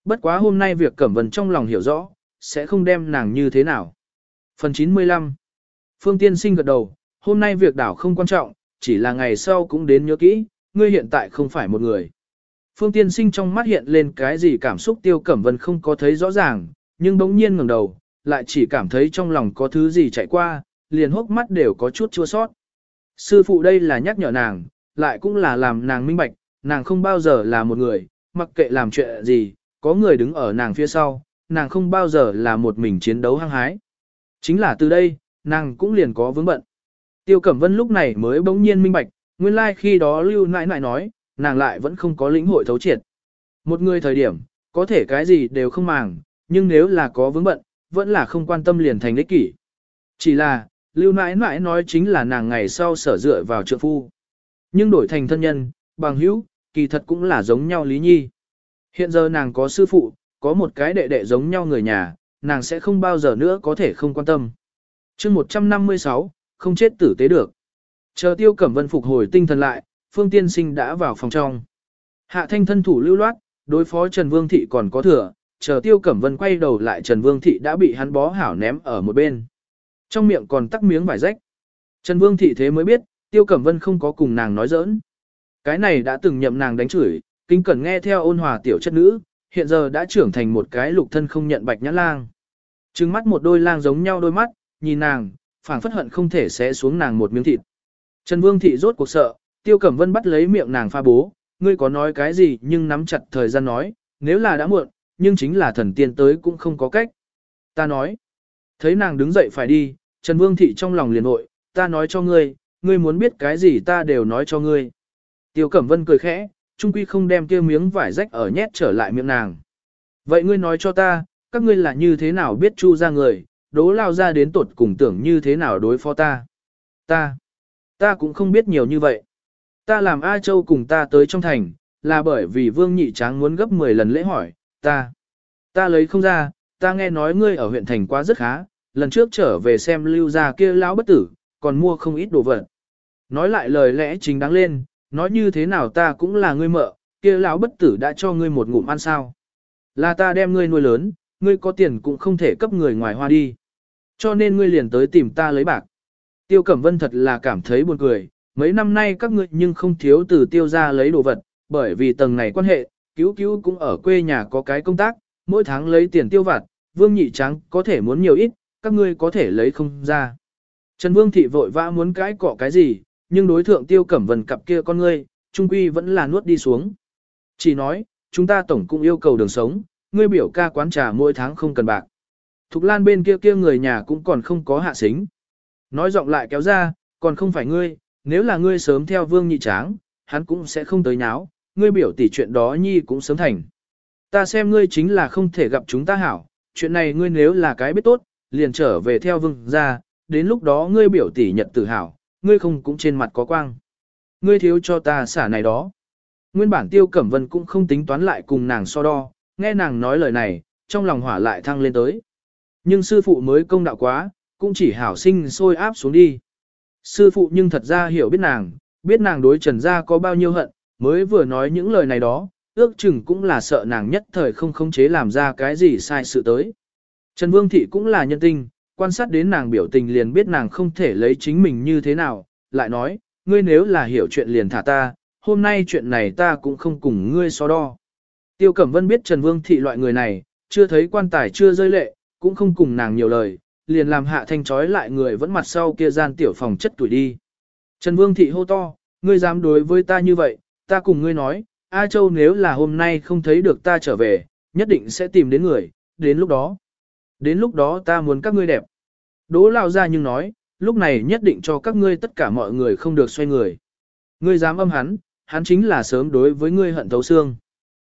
Bất quá hôm nay việc Cẩm Vân trong lòng hiểu rõ, sẽ không đem nàng như thế nào. Phần 95 Phương Tiên Sinh gật đầu, hôm nay việc đảo không quan trọng, chỉ là ngày sau cũng đến nhớ kỹ, ngươi hiện tại không phải một người. Phương Tiên Sinh trong mắt hiện lên cái gì cảm xúc Tiêu Cẩm Vân không có thấy rõ ràng, nhưng bỗng nhiên ngẩng đầu, lại chỉ cảm thấy trong lòng có thứ gì chạy qua, liền hốc mắt đều có chút chua sót. Sư phụ đây là nhắc nhở nàng, lại cũng là làm nàng minh bạch, nàng không bao giờ là một người, mặc kệ làm chuyện gì, có người đứng ở nàng phía sau, nàng không bao giờ là một mình chiến đấu hăng hái. Chính là từ đây, nàng cũng liền có vướng bận. Tiêu Cẩm Vân lúc này mới bỗng nhiên minh bạch, nguyên lai like khi đó lưu nãi nãi nói, nàng lại vẫn không có lĩnh hội thấu triệt. Một người thời điểm, có thể cái gì đều không màng, nhưng nếu là có vướng bận, vẫn là không quan tâm liền thành ích kỷ. Chỉ là, lưu nãi nãi nói chính là nàng ngày sau sở dựa vào trượng phu. Nhưng đổi thành thân nhân, bằng hữu, kỳ thật cũng là giống nhau lý nhi. Hiện giờ nàng có sư phụ, có một cái đệ đệ giống nhau người nhà, nàng sẽ không bao giờ nữa có thể không quan tâm. chương 156, không chết tử tế được. Chờ tiêu cẩm vân phục hồi tinh thần lại, phương tiên sinh đã vào phòng trong. Hạ thanh thân thủ lưu loát, đối phó Trần Vương Thị còn có thừa, chờ tiêu cẩm vân quay đầu lại Trần Vương Thị đã bị hắn bó hảo ném ở một bên. Trong miệng còn tắc miếng vải rách. Trần Vương Thị thế mới biết, tiêu cẩm vân không có cùng nàng nói giỡn. Cái này đã từng nhậm nàng đánh chửi, kinh cẩn nghe theo ôn hòa tiểu chất nữ, hiện giờ đã trưởng thành một cái lục thân không nhận bạch nhã lang. Trừng mắt một đôi lang giống nhau đôi mắt, nhìn nàng, phảng phất hận không thể xé xuống nàng một miếng thịt. Trần Vương thị rốt cuộc sợ, Tiêu Cẩm Vân bắt lấy miệng nàng pha bố, ngươi có nói cái gì nhưng nắm chặt thời gian nói, nếu là đã muộn, nhưng chính là thần tiên tới cũng không có cách. Ta nói, thấy nàng đứng dậy phải đi, Trần Vương thị trong lòng liền nội, ta nói cho ngươi, ngươi muốn biết cái gì ta đều nói cho ngươi. Tiêu Cẩm Vân cười khẽ, trung quy không đem kia miếng vải rách ở nhét trở lại miệng nàng. Vậy ngươi nói cho ta, các ngươi là như thế nào biết chu ra người, đố lao ra đến tột cùng tưởng như thế nào đối phó ta. Ta, ta cũng không biết nhiều như vậy. Ta làm A Châu cùng ta tới trong thành, là bởi vì Vương Nhị Tráng muốn gấp 10 lần lễ hỏi, ta. Ta lấy không ra, ta nghe nói ngươi ở huyện thành quá rất khá, lần trước trở về xem lưu ra kia lão bất tử, còn mua không ít đồ vật. Nói lại lời lẽ chính đáng lên, nói như thế nào ta cũng là ngươi mợ, kia lão bất tử đã cho ngươi một ngụm ăn sao. Là ta đem ngươi nuôi lớn, ngươi có tiền cũng không thể cấp người ngoài hoa đi. Cho nên ngươi liền tới tìm ta lấy bạc. Tiêu Cẩm Vân thật là cảm thấy buồn cười, mấy năm nay các ngươi nhưng không thiếu từ tiêu ra lấy đồ vật, bởi vì tầng này quan hệ, cứu cứu cũng ở quê nhà có cái công tác, mỗi tháng lấy tiền tiêu vặt, Vương Nhị Trắng có thể muốn nhiều ít, các ngươi có thể lấy không ra. Trần Vương Thị vội vã muốn cái cọ cái gì, nhưng đối thượng Tiêu Cẩm Vân cặp kia con ngươi, trung quy vẫn là nuốt đi xuống. Chỉ nói, chúng ta tổng cũng yêu cầu đường sống, ngươi biểu ca quán trà mỗi tháng không cần bạc. Thục Lan bên kia kia người nhà cũng còn không có hạ xính. Nói giọng lại kéo ra, còn không phải ngươi, nếu là ngươi sớm theo vương nhị tráng, hắn cũng sẽ không tới nháo, ngươi biểu tỷ chuyện đó nhi cũng sớm thành. Ta xem ngươi chính là không thể gặp chúng ta hảo, chuyện này ngươi nếu là cái biết tốt, liền trở về theo vương ra, đến lúc đó ngươi biểu tỷ nhận tự hảo, ngươi không cũng trên mặt có quang. Ngươi thiếu cho ta xả này đó. Nguyên bản tiêu cẩm vân cũng không tính toán lại cùng nàng so đo, nghe nàng nói lời này, trong lòng hỏa lại thăng lên tới. Nhưng sư phụ mới công đạo quá, cũng chỉ hảo sinh sôi áp xuống đi. Sư phụ nhưng thật ra hiểu biết nàng, biết nàng đối trần gia có bao nhiêu hận, mới vừa nói những lời này đó, ước chừng cũng là sợ nàng nhất thời không khống chế làm ra cái gì sai sự tới. Trần Vương Thị cũng là nhân tinh, quan sát đến nàng biểu tình liền biết nàng không thể lấy chính mình như thế nào, lại nói, ngươi nếu là hiểu chuyện liền thả ta, hôm nay chuyện này ta cũng không cùng ngươi so đo. Tiêu Cẩm Vân biết Trần Vương Thị loại người này, chưa thấy quan tài chưa rơi lệ, cũng không cùng nàng nhiều lời, liền làm hạ thanh trói lại người vẫn mặt sau kia gian tiểu phòng chất tuổi đi. Trần Vương Thị hô to, ngươi dám đối với ta như vậy, ta cùng ngươi nói, A Châu nếu là hôm nay không thấy được ta trở về, nhất định sẽ tìm đến người, đến lúc đó. Đến lúc đó ta muốn các ngươi đẹp. Đỗ lao ra nhưng nói, lúc này nhất định cho các ngươi tất cả mọi người không được xoay người. Ngươi dám âm hắn, hắn chính là sớm đối với ngươi hận thấu xương.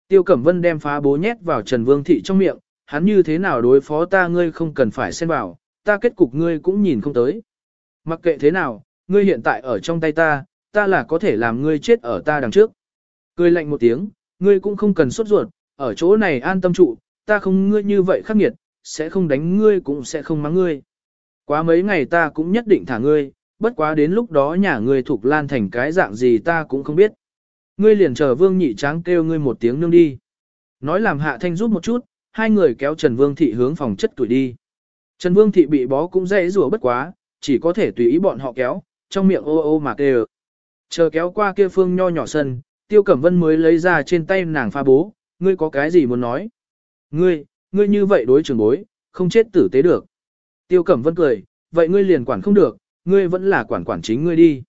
Tiêu Cẩm Vân đem phá bố nhét vào Trần Vương Thị trong miệng, hắn như thế nào đối phó ta ngươi không cần phải xen vào, ta kết cục ngươi cũng nhìn không tới. Mặc kệ thế nào, ngươi hiện tại ở trong tay ta, ta là có thể làm ngươi chết ở ta đằng trước. Cười lạnh một tiếng, ngươi cũng không cần sốt ruột, ở chỗ này an tâm trụ, ta không ngươi như vậy khắc nghiệt, sẽ không đánh ngươi cũng sẽ không mắng ngươi. Quá mấy ngày ta cũng nhất định thả ngươi, bất quá đến lúc đó nhà ngươi thuộc lan thành cái dạng gì ta cũng không biết. Ngươi liền chờ vương nhị tráng kêu ngươi một tiếng nương đi. Nói làm hạ thanh rút một chút, hai người kéo Trần Vương Thị hướng phòng chất tuổi đi. Trần Vương Thị bị bó cũng dễ rùa bất quá, chỉ có thể tùy ý bọn họ kéo, trong miệng ô ô mà kêu. Chờ kéo qua kia phương nho nhỏ sân, Tiêu Cẩm Vân mới lấy ra trên tay nàng pha bố, ngươi có cái gì muốn nói? Ngươi, ngươi như vậy đối trường bối, không chết tử tế được. Tiêu Cẩm Vân cười, vậy ngươi liền quản không được, ngươi vẫn là quản quản chính ngươi đi.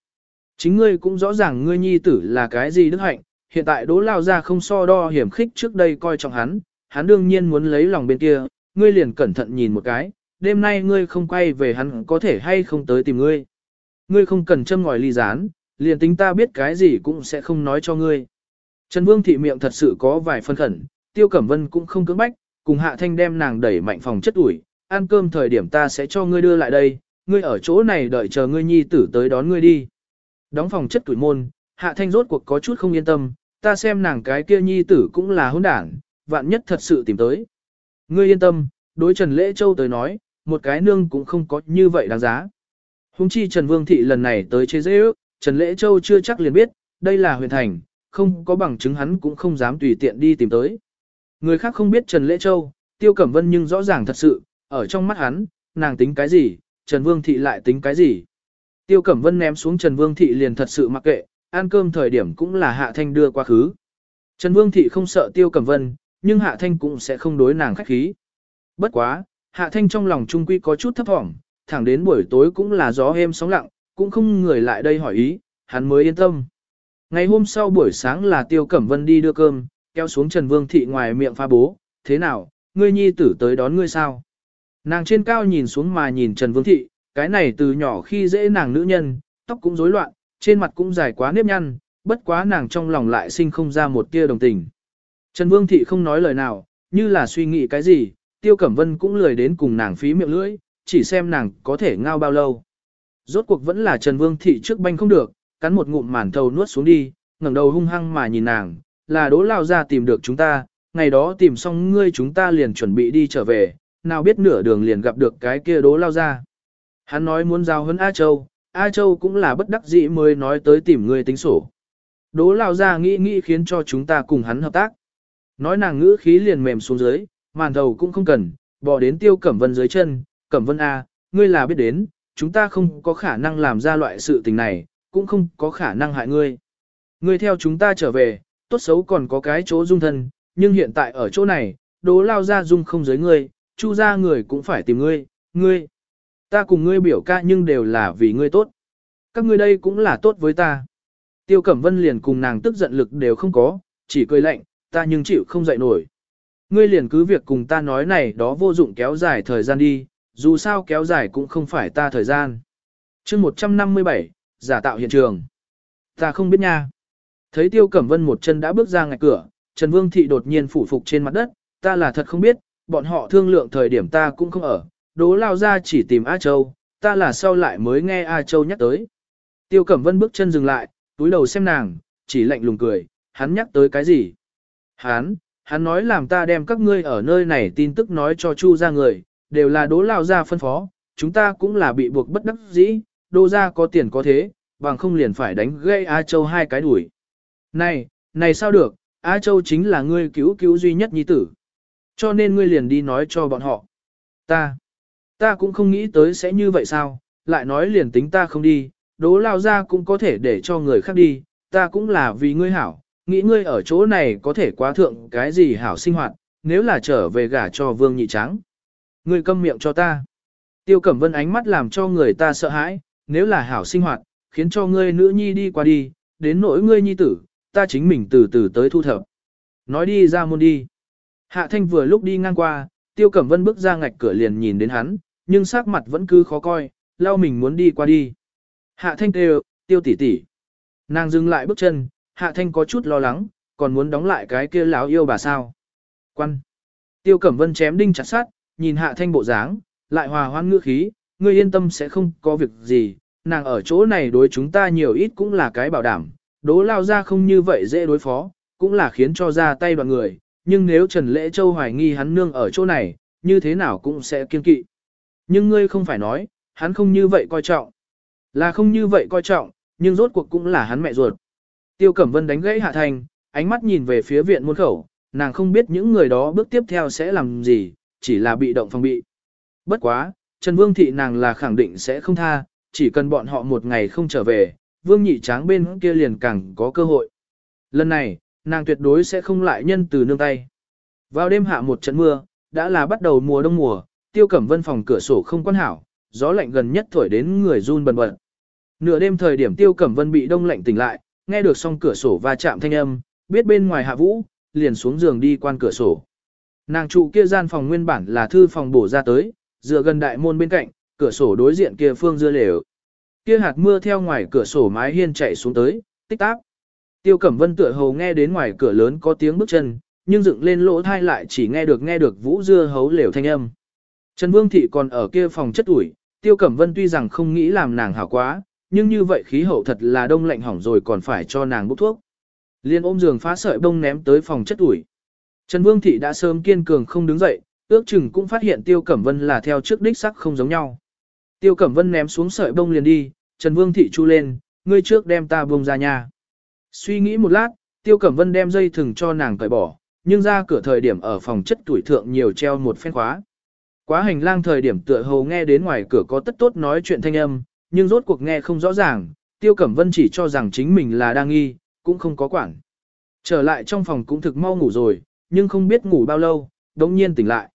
Chính ngươi cũng rõ ràng ngươi nhi tử là cái gì đức hạnh, hiện tại đố lao ra không so đo hiểm khích trước đây coi trọng hắn, hắn đương nhiên muốn lấy lòng bên kia, ngươi liền cẩn thận nhìn một cái, đêm nay ngươi không quay về hắn có thể hay không tới tìm ngươi. Ngươi không cần châm ngòi ly gián, liền tính ta biết cái gì cũng sẽ không nói cho ngươi. Trần Vương thị miệng thật sự có vài phân khẩn, Tiêu Cẩm Vân cũng không cưỡng bách, cùng Hạ Thanh đem nàng đẩy mạnh phòng chất ủi, ăn cơm thời điểm ta sẽ cho ngươi đưa lại đây, ngươi ở chỗ này đợi chờ ngươi nhi tử tới đón ngươi đi. Đóng phòng chất tuổi môn, Hạ Thanh rốt cuộc có chút không yên tâm, ta xem nàng cái kia nhi tử cũng là hôn đảng, vạn nhất thật sự tìm tới. Ngươi yên tâm, đối Trần Lễ Châu tới nói, một cái nương cũng không có như vậy đáng giá. Hùng chi Trần Vương Thị lần này tới chế dễ ước, Trần Lễ Châu chưa chắc liền biết, đây là huyền thành, không có bằng chứng hắn cũng không dám tùy tiện đi tìm tới. Người khác không biết Trần Lễ Châu, Tiêu Cẩm Vân nhưng rõ ràng thật sự, ở trong mắt hắn, nàng tính cái gì, Trần Vương Thị lại tính cái gì. Tiêu Cẩm Vân ném xuống Trần Vương Thị liền thật sự mặc kệ, ăn cơm thời điểm cũng là Hạ Thanh đưa quá khứ. Trần Vương Thị không sợ Tiêu Cẩm Vân, nhưng Hạ Thanh cũng sẽ không đối nàng khách khí. Bất quá, Hạ Thanh trong lòng trung quy có chút thấp thỏm, thẳng đến buổi tối cũng là gió êm sóng lặng, cũng không người lại đây hỏi ý, hắn mới yên tâm. Ngày hôm sau buổi sáng là Tiêu Cẩm Vân đi đưa cơm, kéo xuống Trần Vương Thị ngoài miệng pha bố, thế nào, ngươi nhi tử tới đón ngươi sao? Nàng trên cao nhìn xuống mà nhìn Trần Vương Thị, cái này từ nhỏ khi dễ nàng nữ nhân, tóc cũng rối loạn, trên mặt cũng dài quá nếp nhăn, bất quá nàng trong lòng lại sinh không ra một tia đồng tình. Trần Vương Thị không nói lời nào, như là suy nghĩ cái gì, Tiêu Cẩm Vân cũng lười đến cùng nàng phí miệng lưỡi, chỉ xem nàng có thể ngao bao lâu. Rốt cuộc vẫn là Trần Vương Thị trước banh không được, cắn một ngụm màn thầu nuốt xuống đi, ngẩng đầu hung hăng mà nhìn nàng, là đố lao ra tìm được chúng ta, ngày đó tìm xong ngươi chúng ta liền chuẩn bị đi trở về, nào biết nửa đường liền gặp được cái kia đố lao ra. Hắn nói muốn giao hấn A Châu, A Châu cũng là bất đắc dĩ mới nói tới tìm ngươi tính sổ. Đố lao ra nghĩ nghĩ khiến cho chúng ta cùng hắn hợp tác. Nói nàng ngữ khí liền mềm xuống dưới, màn đầu cũng không cần, bỏ đến tiêu cẩm vân dưới chân, cẩm vân A, ngươi là biết đến, chúng ta không có khả năng làm ra loại sự tình này, cũng không có khả năng hại ngươi. Ngươi theo chúng ta trở về, tốt xấu còn có cái chỗ dung thân, nhưng hiện tại ở chỗ này, đố lao ra dung không giới ngươi, chu ra người cũng phải tìm ngươi, ngươi. Ta cùng ngươi biểu ca nhưng đều là vì ngươi tốt. Các ngươi đây cũng là tốt với ta. Tiêu Cẩm Vân liền cùng nàng tức giận lực đều không có, chỉ cười lạnh, ta nhưng chịu không dậy nổi. Ngươi liền cứ việc cùng ta nói này đó vô dụng kéo dài thời gian đi, dù sao kéo dài cũng không phải ta thời gian. chương 157, giả tạo hiện trường. Ta không biết nha. Thấy Tiêu Cẩm Vân một chân đã bước ra ngạch cửa, Trần Vương Thị đột nhiên phủ phục trên mặt đất, ta là thật không biết, bọn họ thương lượng thời điểm ta cũng không ở, đố lao ra chỉ tìm A Châu, ta là sau lại mới nghe A Châu nhắc tới. Tiêu Cẩm Vân bước chân dừng lại, túi đầu xem nàng, chỉ lạnh lùng cười, hắn nhắc tới cái gì? Hắn, hắn nói làm ta đem các ngươi ở nơi này tin tức nói cho Chu ra người, đều là đố lao ra phân phó, chúng ta cũng là bị buộc bất đắc dĩ, đô ra có tiền có thế, bằng không liền phải đánh gây A Châu hai cái đuổi. Này, này sao được, Á Châu chính là ngươi cứu cứu duy nhất nhi tử. Cho nên ngươi liền đi nói cho bọn họ. Ta, ta cũng không nghĩ tới sẽ như vậy sao, lại nói liền tính ta không đi, đố lao ra cũng có thể để cho người khác đi, ta cũng là vì ngươi hảo, nghĩ ngươi ở chỗ này có thể quá thượng cái gì hảo sinh hoạt, nếu là trở về gả cho vương nhị trắng. Ngươi câm miệng cho ta. Tiêu Cẩm Vân ánh mắt làm cho người ta sợ hãi, nếu là hảo sinh hoạt, khiến cho ngươi nữ nhi đi qua đi, đến nỗi ngươi nhi tử, ta chính mình từ từ tới thu thập. Nói đi ra môn đi. Hạ Thanh vừa lúc đi ngang qua, Tiêu Cẩm Vân bước ra ngạch cửa liền nhìn đến hắn, nhưng sắc mặt vẫn cứ khó coi, lau mình muốn đi qua đi. Hạ Thanh kêu, Tiêu tỷ tỷ. Nàng dừng lại bước chân, Hạ Thanh có chút lo lắng, còn muốn đóng lại cái kia láo yêu bà sao. Quan. Tiêu Cẩm Vân chém đinh chặt sát, nhìn Hạ Thanh bộ dáng, lại hòa hoan ngữ khí, ngươi yên tâm sẽ không có việc gì, nàng ở chỗ này đối chúng ta nhiều ít cũng là cái bảo đảm, đố lao ra không như vậy dễ đối phó, cũng là khiến cho ra tay đoạn người, nhưng nếu Trần Lễ Châu hoài nghi hắn nương ở chỗ này, như thế nào cũng sẽ kiên kỵ. Nhưng ngươi không phải nói, hắn không như vậy coi trọng. Là không như vậy coi trọng, nhưng rốt cuộc cũng là hắn mẹ ruột. Tiêu Cẩm Vân đánh gãy Hạ Thành, ánh mắt nhìn về phía viện môn khẩu, nàng không biết những người đó bước tiếp theo sẽ làm gì, chỉ là bị động phòng bị. Bất quá, Trần Vương Thị nàng là khẳng định sẽ không tha, chỉ cần bọn họ một ngày không trở về, Vương Nhị Tráng bên kia liền càng có cơ hội. Lần này, nàng tuyệt đối sẽ không lại nhân từ nương tay. Vào đêm hạ một trận mưa, đã là bắt đầu mùa đông mùa, Tiêu Cẩm Vân phòng cửa sổ không quan hảo, gió lạnh gần nhất thổi đến người run bần bật. Nửa đêm thời điểm Tiêu Cẩm Vân bị đông lạnh tỉnh lại, nghe được xong cửa sổ va chạm thanh âm, biết bên ngoài hạ vũ, liền xuống giường đi quan cửa sổ. Nàng trụ kia gian phòng nguyên bản là thư phòng bổ ra tới, dựa gần đại môn bên cạnh, cửa sổ đối diện kia phương dưa lều. Kia hạt mưa theo ngoài cửa sổ mái hiên chạy xuống tới, tích tắc. Tiêu Cẩm Vân tựa hồ nghe đến ngoài cửa lớn có tiếng bước chân, nhưng dựng lên lỗ thai lại chỉ nghe được nghe được vũ dưa hấu lều thanh âm. Trần Vương Thị còn ở kia phòng chất ủi, Tiêu Cẩm Vân tuy rằng không nghĩ làm nàng hảo quá, nhưng như vậy khí hậu thật là đông lạnh hỏng rồi còn phải cho nàng bốc thuốc. Liên ôm giường phá sợi bông ném tới phòng chất ủi. Trần Vương Thị đã sớm kiên cường không đứng dậy, ước chừng cũng phát hiện Tiêu Cẩm Vân là theo trước đích sắc không giống nhau. Tiêu Cẩm Vân ném xuống sợi bông liền đi, Trần Vương Thị chu lên, ngươi trước đem ta bông ra nhà. Suy nghĩ một lát, Tiêu Cẩm Vân đem dây thừng cho nàng cởi bỏ, nhưng ra cửa thời điểm ở phòng chất tuổi thượng nhiều treo một phen khóa. Quá hành lang thời điểm tựa hồ nghe đến ngoài cửa có tất tốt nói chuyện thanh âm, nhưng rốt cuộc nghe không rõ ràng, Tiêu Cẩm Vân chỉ cho rằng chính mình là đang nghi, cũng không có quản. Trở lại trong phòng cũng thực mau ngủ rồi, nhưng không biết ngủ bao lâu, đống nhiên tỉnh lại.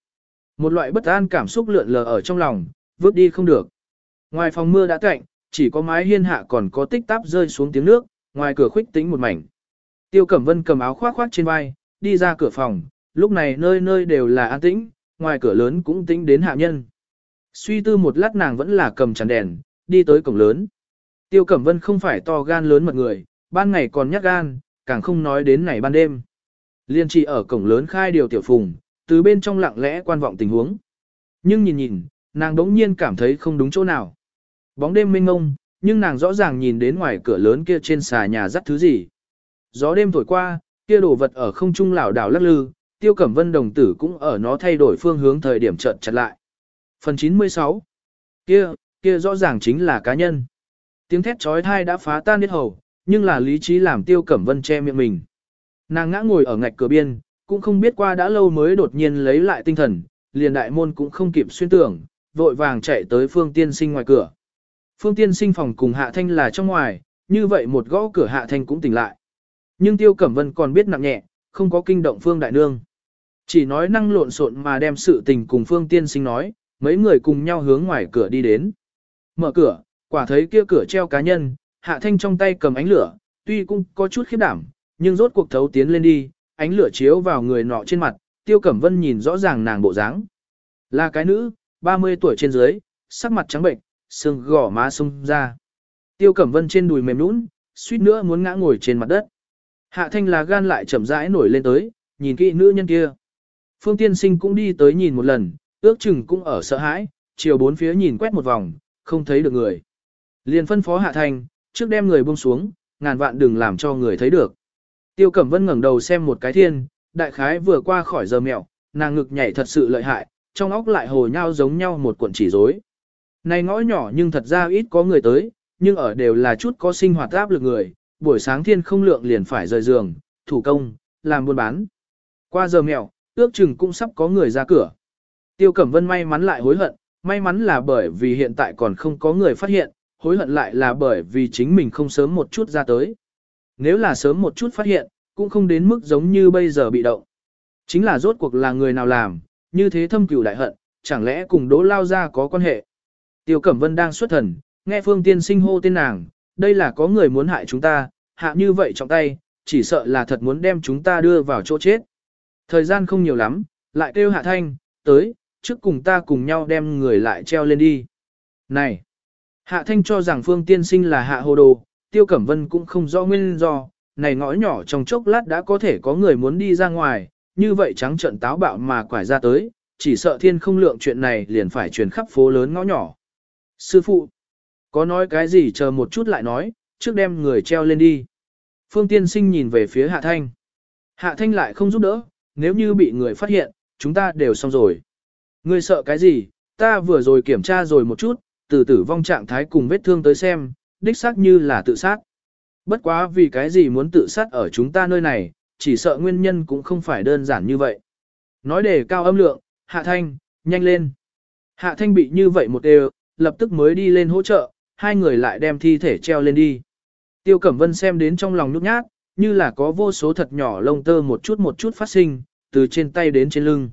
Một loại bất an cảm xúc lượn lờ ở trong lòng, vứt đi không được. Ngoài phòng mưa đã cạnh, chỉ có mái hiên hạ còn có tích táp rơi xuống tiếng nước, ngoài cửa khuếch tính một mảnh. Tiêu Cẩm Vân cầm áo khoác khoác trên vai, đi ra cửa phòng, lúc này nơi nơi đều là an tĩnh, ngoài cửa lớn cũng tính đến hạ nhân. Suy tư một lát nàng vẫn là cầm chắn đèn, đi tới cổng lớn. Tiêu Cẩm Vân không phải to gan lớn mật người, ban ngày còn nhát gan, càng không nói đến ngày ban đêm. Liên chỉ ở cổng lớn khai điều tiểu phùng, từ bên trong lặng lẽ quan vọng tình huống. Nhưng nhìn nhìn, nàng đống nhiên cảm thấy không đúng chỗ nào. Bóng đêm mênh ngông, nhưng nàng rõ ràng nhìn đến ngoài cửa lớn kia trên xà nhà dắt thứ gì. Gió đêm thổi qua, kia đồ vật ở không trung lảo đảo lắc lư, tiêu cẩm vân đồng tử cũng ở nó thay đổi phương hướng thời điểm chợt chặt lại. Phần 96 Kia, kia rõ ràng chính là cá nhân. Tiếng thét trói thai đã phá tan hết hầu, nhưng là lý trí làm tiêu cẩm vân che miệng mình. Nàng ngã ngồi ở ngạch cửa biên, cũng không biết qua đã lâu mới đột nhiên lấy lại tinh thần, liền đại môn cũng không kịp xuyên tưởng, vội vàng chạy tới phương tiên sinh ngoài cửa. Phương tiên sinh phòng cùng hạ thanh là trong ngoài, như vậy một gõ cửa hạ thanh cũng tỉnh lại. Nhưng tiêu cẩm vân còn biết nặng nhẹ, không có kinh động phương đại nương. Chỉ nói năng lộn xộn mà đem sự tình cùng phương tiên sinh nói, mấy người cùng nhau hướng ngoài cửa đi đến. Mở cửa, quả thấy kia cửa treo cá nhân, hạ thanh trong tay cầm ánh lửa, tuy cũng có chút khiếp đảm, nhưng rốt cuộc thấu tiến lên đi, ánh lửa chiếu vào người nọ trên mặt, tiêu cẩm vân nhìn rõ ràng nàng bộ dáng. Là cái nữ, 30 tuổi trên dưới, sắc mặt trắng bệnh, xương gỏ má sung ra. Tiêu cẩm vân trên đùi mềm nũng, suýt nữa muốn ngã ngồi trên mặt đất. Hạ thanh là gan lại chậm rãi nổi lên tới, nhìn kỹ nữ nhân kia. Phương tiên sinh cũng đi tới nhìn một lần, ước chừng cũng ở sợ hãi, chiều bốn phía nhìn quét một vòng, không thấy được người. Liền phân phó hạ thanh, trước đem người buông xuống, ngàn vạn đừng làm cho người thấy được. Tiêu Cẩm Vân ngẩng đầu xem một cái thiên, đại khái vừa qua khỏi giờ mẹo, nàng ngực nhảy thật sự lợi hại, trong óc lại hồ nhau giống nhau một cuộn chỉ rối. Này ngõ nhỏ nhưng thật ra ít có người tới, nhưng ở đều là chút có sinh hoạt áp lực người, buổi sáng thiên không lượng liền phải rời giường, thủ công, làm buôn bán. Qua giờ mẹo, ước chừng cũng sắp có người ra cửa. Tiêu Cẩm Vân may mắn lại hối hận, may mắn là bởi vì hiện tại còn không có người phát hiện, hối hận lại là bởi vì chính mình không sớm một chút ra tới. Nếu là sớm một chút phát hiện, cũng không đến mức giống như bây giờ bị động. Chính là rốt cuộc là người nào làm, như thế thâm cửu đại hận, chẳng lẽ cùng đỗ lao ra có quan hệ. Tiêu Cẩm Vân đang xuất thần, nghe Phương Tiên sinh hô tên nàng, đây là có người muốn hại chúng ta, hạ như vậy trong tay, chỉ sợ là thật muốn đem chúng ta đưa vào chỗ chết. Thời gian không nhiều lắm, lại kêu hạ thanh, tới, trước cùng ta cùng nhau đem người lại treo lên đi. Này! Hạ thanh cho rằng Phương Tiên sinh là hạ hồ đồ, Tiêu Cẩm Vân cũng không rõ nguyên do, này ngõ nhỏ trong chốc lát đã có thể có người muốn đi ra ngoài, như vậy trắng trận táo bạo mà quải ra tới, chỉ sợ thiên không lượng chuyện này liền phải truyền khắp phố lớn ngõ nhỏ. Sư phụ, có nói cái gì chờ một chút lại nói, trước đem người treo lên đi. Phương tiên sinh nhìn về phía Hạ Thanh. Hạ Thanh lại không giúp đỡ, nếu như bị người phát hiện, chúng ta đều xong rồi. Ngươi sợ cái gì, ta vừa rồi kiểm tra rồi một chút, từ tử vong trạng thái cùng vết thương tới xem, đích xác như là tự sát. Bất quá vì cái gì muốn tự sát ở chúng ta nơi này, chỉ sợ nguyên nhân cũng không phải đơn giản như vậy. Nói để cao âm lượng, Hạ Thanh, nhanh lên. Hạ Thanh bị như vậy một đều, lập tức mới đi lên hỗ trợ, hai người lại đem thi thể treo lên đi. Tiêu Cẩm Vân xem đến trong lòng nhút nhát, như là có vô số thật nhỏ lông tơ một chút một chút phát sinh, từ trên tay đến trên lưng.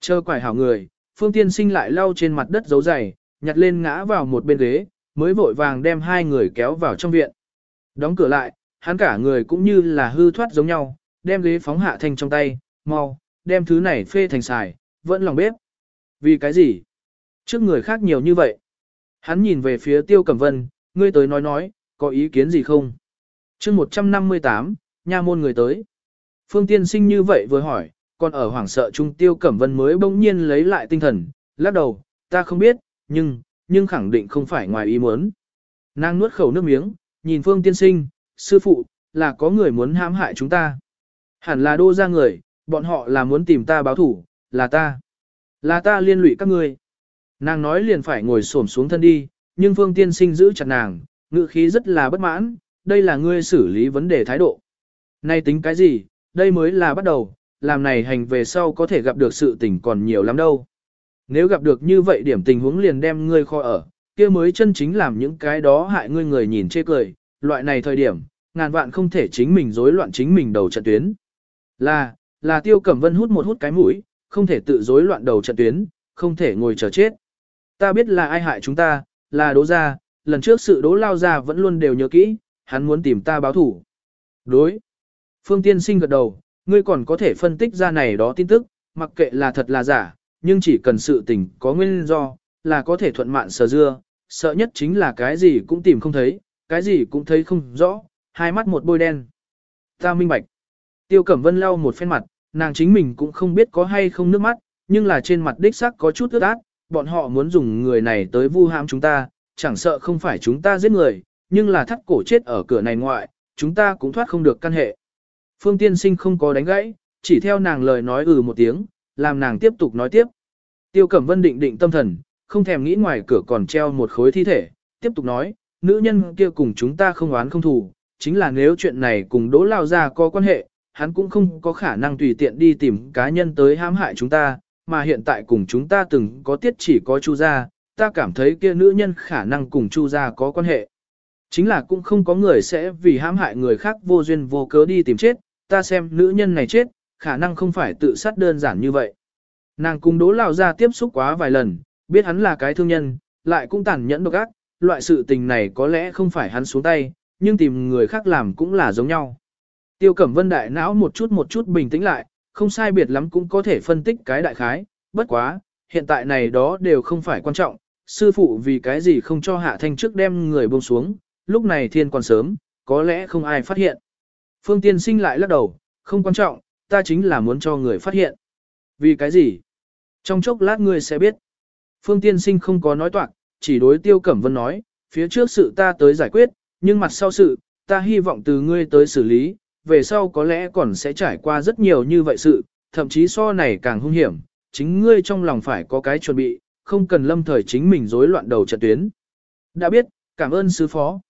Chờ quải hảo người, Phương Tiên Sinh lại lau trên mặt đất dấu dày, nhặt lên ngã vào một bên ghế, mới vội vàng đem hai người kéo vào trong viện. Đóng cửa lại, hắn cả người cũng như là hư thoát giống nhau, đem ghế phóng hạ thành trong tay, mau, đem thứ này phê thành xài, vẫn lòng bếp. Vì cái gì? Trước người khác nhiều như vậy. Hắn nhìn về phía Tiêu Cẩm Vân, ngươi tới nói nói, có ý kiến gì không? chương 158, nha môn người tới. Phương Tiên Sinh như vậy vừa hỏi, còn ở hoảng sợ Trung Tiêu Cẩm Vân mới bỗng nhiên lấy lại tinh thần, lắc đầu, ta không biết, nhưng, nhưng khẳng định không phải ngoài ý muốn. Nàng nuốt khẩu nước miếng, nhìn Phương Tiên Sinh, sư phụ, là có người muốn hãm hại chúng ta. Hẳn là đô ra người, bọn họ là muốn tìm ta báo thủ, là ta. Là ta liên lụy các ngươi. Nàng nói liền phải ngồi xổm xuống thân đi, nhưng Phương Tiên Sinh giữ chặt nàng, ngữ khí rất là bất mãn, đây là ngươi xử lý vấn đề thái độ. Nay tính cái gì, đây mới là bắt đầu, làm này hành về sau có thể gặp được sự tình còn nhiều lắm đâu. Nếu gặp được như vậy điểm tình huống liền đem ngươi kho ở, kia mới chân chính làm những cái đó hại ngươi người nhìn chê cười, loại này thời điểm, ngàn vạn không thể chính mình rối loạn chính mình đầu trận tuyến. Là, là tiêu cẩm vân hút một hút cái mũi, không thể tự rối loạn đầu trận tuyến, không thể ngồi chờ chết. Ta biết là ai hại chúng ta, là đố gia, lần trước sự đố lao ra vẫn luôn đều nhớ kỹ, hắn muốn tìm ta báo thủ. Đối. Phương Tiên Sinh gật đầu, ngươi còn có thể phân tích ra này đó tin tức, mặc kệ là thật là giả, nhưng chỉ cần sự tình có nguyên do, là có thể thuận mạn sờ dưa, sợ nhất chính là cái gì cũng tìm không thấy, cái gì cũng thấy không rõ, hai mắt một bôi đen. Ta minh bạch. Tiêu Cẩm Vân lau một phen mặt, nàng chính mình cũng không biết có hay không nước mắt, nhưng là trên mặt đích sắc có chút ướt át, bọn họ muốn dùng người này tới vu hãm chúng ta, chẳng sợ không phải chúng ta giết người, nhưng là thắt cổ chết ở cửa này ngoại, chúng ta cũng thoát không được căn hệ. Phương Tiên Sinh không có đánh gãy, chỉ theo nàng lời nói ừ một tiếng, làm nàng tiếp tục nói tiếp. Tiêu Cẩm Vân định định tâm thần, không thèm nghĩ ngoài cửa còn treo một khối thi thể, tiếp tục nói, nữ nhân kia cùng chúng ta không oán không thù, chính là nếu chuyện này cùng đỗ lao ra có quan hệ, hắn cũng không có khả năng tùy tiện đi tìm cá nhân tới hãm hại chúng ta, mà hiện tại cùng chúng ta từng có tiết chỉ có chu gia, ta cảm thấy kia nữ nhân khả năng cùng chu gia có quan hệ. Chính là cũng không có người sẽ vì hãm hại người khác vô duyên vô cớ đi tìm chết, ta xem nữ nhân này chết, khả năng không phải tự sát đơn giản như vậy. Nàng cùng đố Lão Gia tiếp xúc quá vài lần, biết hắn là cái thương nhân, lại cũng tàn nhẫn độc ác, loại sự tình này có lẽ không phải hắn xuống tay, nhưng tìm người khác làm cũng là giống nhau. Tiêu Cẩm Vân đại não một chút một chút bình tĩnh lại, không sai biệt lắm cũng có thể phân tích cái đại khái, bất quá, hiện tại này đó đều không phải quan trọng, sư phụ vì cái gì không cho Hạ Thanh trước đem người buông xuống, lúc này thiên còn sớm, có lẽ không ai phát hiện. Phương Tiên Sinh lại lắc đầu, không quan trọng, ta chính là muốn cho người phát hiện. Vì cái gì? Trong chốc lát ngươi sẽ biết. Phương Tiên Sinh không có nói toạc, chỉ đối Tiêu Cẩm Vân nói, phía trước sự ta tới giải quyết, nhưng mặt sau sự, ta hy vọng từ ngươi tới xử lý, về sau có lẽ còn sẽ trải qua rất nhiều như vậy sự, thậm chí so này càng hung hiểm, chính ngươi trong lòng phải có cái chuẩn bị, không cần lâm thời chính mình rối loạn đầu trận tuyến. Đã biết, cảm ơn sứ phó.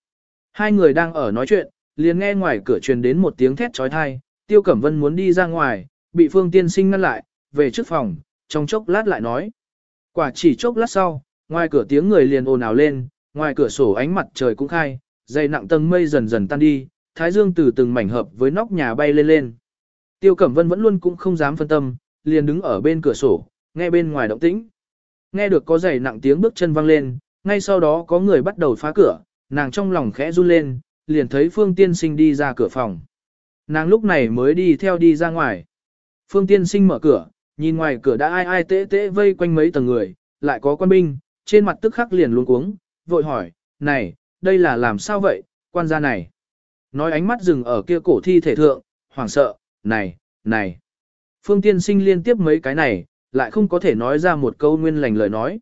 Hai người đang ở nói chuyện, liền nghe ngoài cửa truyền đến một tiếng thét trói thai, Tiêu Cẩm Vân muốn đi ra ngoài, bị Phương Tiên Sinh ngăn lại, về trước phòng, trong chốc lát lại nói. Quả chỉ chốc lát sau, ngoài cửa tiếng người liền ồn ào lên, ngoài cửa sổ ánh mặt trời cũng khai, dày nặng tầng mây dần dần tan đi, thái dương từ từng mảnh hợp với nóc nhà bay lên lên. Tiêu Cẩm Vân vẫn luôn cũng không dám phân tâm, liền đứng ở bên cửa sổ, nghe bên ngoài động tĩnh. Nghe được có giày nặng tiếng bước chân vang lên, ngay sau đó có người bắt đầu phá cửa, nàng trong lòng khẽ run lên, liền thấy Phương Tiên Sinh đi ra cửa phòng. Nàng lúc này mới đi theo đi ra ngoài. Phương Tiên Sinh mở cửa, nhìn ngoài cửa đã ai ai tễ tễ vây quanh mấy tầng người, lại có quan binh, trên mặt tức khắc liền luống cuống, vội hỏi, này, đây là làm sao vậy, quan gia này. Nói ánh mắt dừng ở kia cổ thi thể thượng, hoảng sợ, này, này. Phương tiên sinh liên tiếp mấy cái này, lại không có thể nói ra một câu nguyên lành lời nói.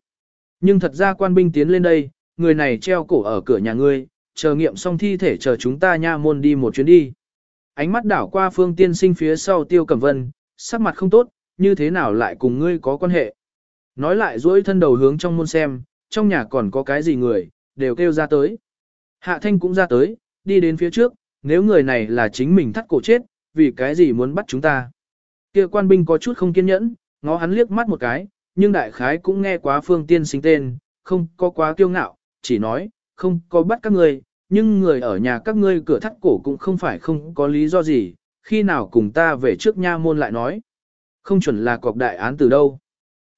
Nhưng thật ra quan binh tiến lên đây, người này treo cổ ở cửa nhà ngươi, chờ nghiệm xong thi thể chờ chúng ta nha môn đi một chuyến đi. Ánh mắt đảo qua phương tiên sinh phía sau tiêu cẩm vân, sắc mặt không tốt, như thế nào lại cùng ngươi có quan hệ. Nói lại duỗi thân đầu hướng trong môn xem, trong nhà còn có cái gì người, đều kêu ra tới. Hạ thanh cũng ra tới, đi đến phía trước, nếu người này là chính mình thắt cổ chết, vì cái gì muốn bắt chúng ta. Kia quan binh có chút không kiên nhẫn, ngó hắn liếc mắt một cái, nhưng đại khái cũng nghe quá phương tiên sinh tên, không có quá kiêu ngạo, chỉ nói, không có bắt các ngươi, nhưng người ở nhà các ngươi cửa thắt cổ cũng không phải không có lý do gì, khi nào cùng ta về trước nha môn lại nói. Không chuẩn là cọc đại án từ đâu.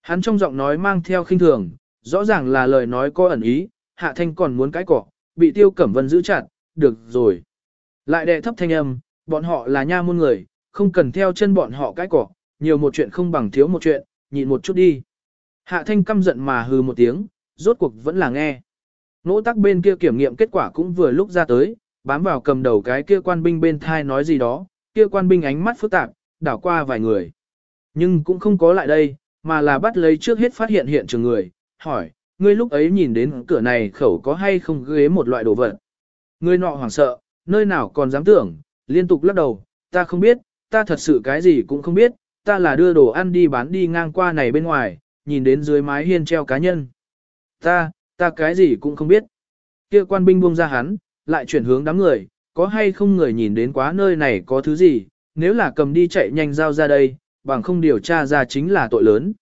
Hắn trong giọng nói mang theo khinh thường, rõ ràng là lời nói có ẩn ý, hạ thanh còn muốn cái cỏ, bị tiêu cẩm vân giữ chặt, được rồi. Lại đệ thấp thanh âm, bọn họ là nha môn người, không cần theo chân bọn họ cái cỏ, nhiều một chuyện không bằng thiếu một chuyện, nhịn một chút đi. Hạ thanh căm giận mà hừ một tiếng, rốt cuộc vẫn là nghe. Nỗ tắc bên kia kiểm nghiệm kết quả cũng vừa lúc ra tới, bám vào cầm đầu cái kia quan binh bên thai nói gì đó, kia quan binh ánh mắt phức tạp, đảo qua vài người. Nhưng cũng không có lại đây, mà là bắt lấy trước hết phát hiện hiện trường người, hỏi, ngươi lúc ấy nhìn đến cửa này khẩu có hay không ghế một loại đồ vật. Người nọ hoảng sợ, nơi nào còn dám tưởng, liên tục lắc đầu, ta không biết, ta thật sự cái gì cũng không biết, ta là đưa đồ ăn đi bán đi ngang qua này bên ngoài, nhìn đến dưới mái hiên treo cá nhân. Ta, ta cái gì cũng không biết. Kia quan binh buông ra hắn, lại chuyển hướng đám người, có hay không người nhìn đến quá nơi này có thứ gì, nếu là cầm đi chạy nhanh giao ra đây, bằng không điều tra ra chính là tội lớn.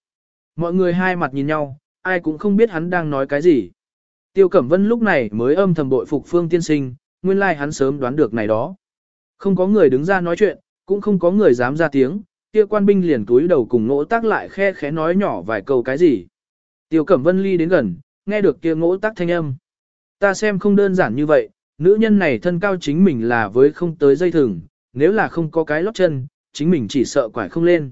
Mọi người hai mặt nhìn nhau, ai cũng không biết hắn đang nói cái gì. Tiêu Cẩm Vân lúc này mới âm thầm bội phục Phương Tiên Sinh, nguyên lai like hắn sớm đoán được này đó. Không có người đứng ra nói chuyện, cũng không có người dám ra tiếng, kia quan binh liền túi đầu cùng ngỗ tác lại khe khẽ nói nhỏ vài câu cái gì. Tiêu Cẩm Vân ly đến gần, nghe được kia ngỗ tác thanh âm. Ta xem không đơn giản như vậy, nữ nhân này thân cao chính mình là với không tới dây thừng, nếu là không có cái lót chân, chính mình chỉ sợ quải không lên.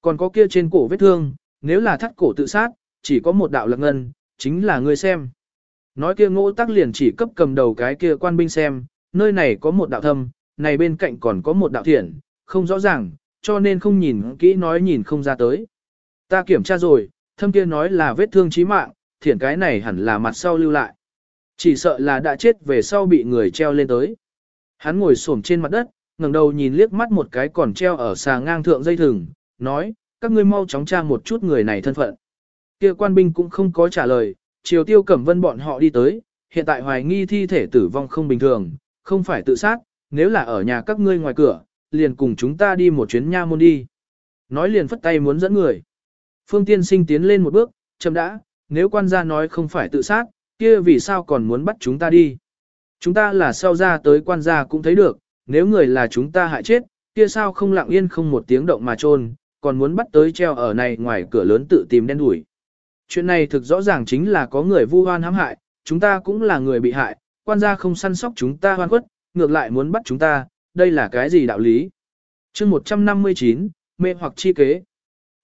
Còn có kia trên cổ vết thương, nếu là thắt cổ tự sát, chỉ có một đạo lạc ngân, chính là người xem. Nói kia ngỗ tác liền chỉ cấp cầm đầu cái kia quan binh xem, nơi này có một đạo thâm, này bên cạnh còn có một đạo thiện, không rõ ràng, cho nên không nhìn kỹ nói nhìn không ra tới. Ta kiểm tra rồi, thâm kia nói là vết thương chí mạng, thiện cái này hẳn là mặt sau lưu lại. Chỉ sợ là đã chết về sau bị người treo lên tới. Hắn ngồi xổm trên mặt đất, ngẩng đầu nhìn liếc mắt một cái còn treo ở xà ngang thượng dây thừng, nói, các ngươi mau chóng tra một chút người này thân phận. Kia quan binh cũng không có trả lời, chiều tiêu cẩm vân bọn họ đi tới, hiện tại hoài nghi thi thể tử vong không bình thường, không phải tự sát, nếu là ở nhà các ngươi ngoài cửa, liền cùng chúng ta đi một chuyến nha môn đi. Nói liền phất tay muốn dẫn người. Phương tiên sinh tiến lên một bước, chậm đã, nếu quan gia nói không phải tự sát, kia vì sao còn muốn bắt chúng ta đi. Chúng ta là sau ra tới quan gia cũng thấy được, nếu người là chúng ta hại chết, kia sao không lặng yên không một tiếng động mà trôn, còn muốn bắt tới treo ở này ngoài cửa lớn tự tìm đen đuổi. Chuyện này thực rõ ràng chính là có người vu oan hãm hại, chúng ta cũng là người bị hại, quan gia không săn sóc chúng ta hoan khuất, ngược lại muốn bắt chúng ta, đây là cái gì đạo lý? chương 159, mê hoặc chi kế.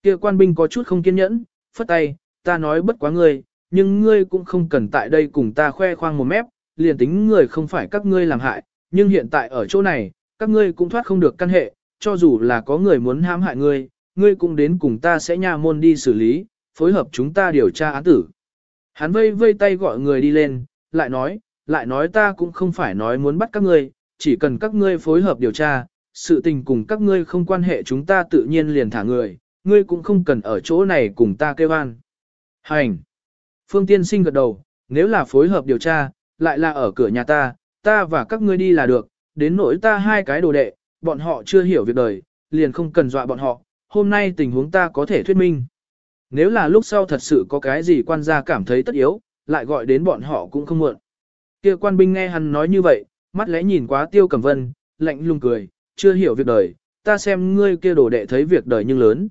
kia quan binh có chút không kiên nhẫn, phất tay, ta nói bất quá ngươi, nhưng ngươi cũng không cần tại đây cùng ta khoe khoang một mép, liền tính người không phải các ngươi làm hại, nhưng hiện tại ở chỗ này, các ngươi cũng thoát không được căn hệ, cho dù là có người muốn hãm hại ngươi, ngươi cũng đến cùng ta sẽ nha môn đi xử lý, phối hợp chúng ta điều tra án tử. Hắn vây vây tay gọi người đi lên, lại nói, lại nói ta cũng không phải nói muốn bắt các ngươi, chỉ cần các ngươi phối hợp điều tra, sự tình cùng các ngươi không quan hệ chúng ta tự nhiên liền thả người, ngươi cũng không cần ở chỗ này cùng ta kêu an. Hành! Phương Tiên Sinh gật đầu, nếu là phối hợp điều tra, lại là ở cửa nhà ta, ta và các ngươi đi là được, đến nỗi ta hai cái đồ đệ, bọn họ chưa hiểu việc đời, liền không cần dọa bọn họ, hôm nay tình huống ta có thể thuyết minh. Nếu là lúc sau thật sự có cái gì quan gia cảm thấy tất yếu, lại gọi đến bọn họ cũng không muộn. Kia quan binh nghe hắn nói như vậy, mắt lẽ nhìn quá tiêu cẩm vân, lạnh lùng cười, chưa hiểu việc đời, ta xem ngươi kia đồ đệ thấy việc đời nhưng lớn.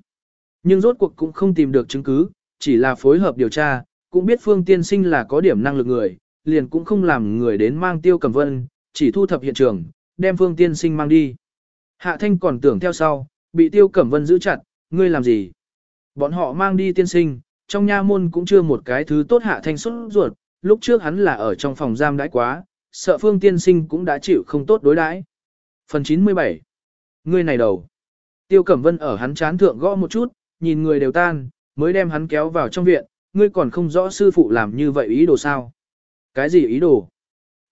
Nhưng rốt cuộc cũng không tìm được chứng cứ, chỉ là phối hợp điều tra, cũng biết phương tiên sinh là có điểm năng lực người, liền cũng không làm người đến mang tiêu cẩm vân, chỉ thu thập hiện trường, đem phương tiên sinh mang đi. Hạ thanh còn tưởng theo sau, bị tiêu cẩm vân giữ chặt, ngươi làm gì? Bọn họ mang đi tiên sinh, trong nha môn cũng chưa một cái thứ tốt hạ thanh xuất ruột, lúc trước hắn là ở trong phòng giam đãi quá, sợ phương tiên sinh cũng đã chịu không tốt đối đãi. Phần 97 Người này đầu Tiêu Cẩm Vân ở hắn chán thượng gõ một chút, nhìn người đều tan, mới đem hắn kéo vào trong viện, ngươi còn không rõ sư phụ làm như vậy ý đồ sao. Cái gì ý đồ?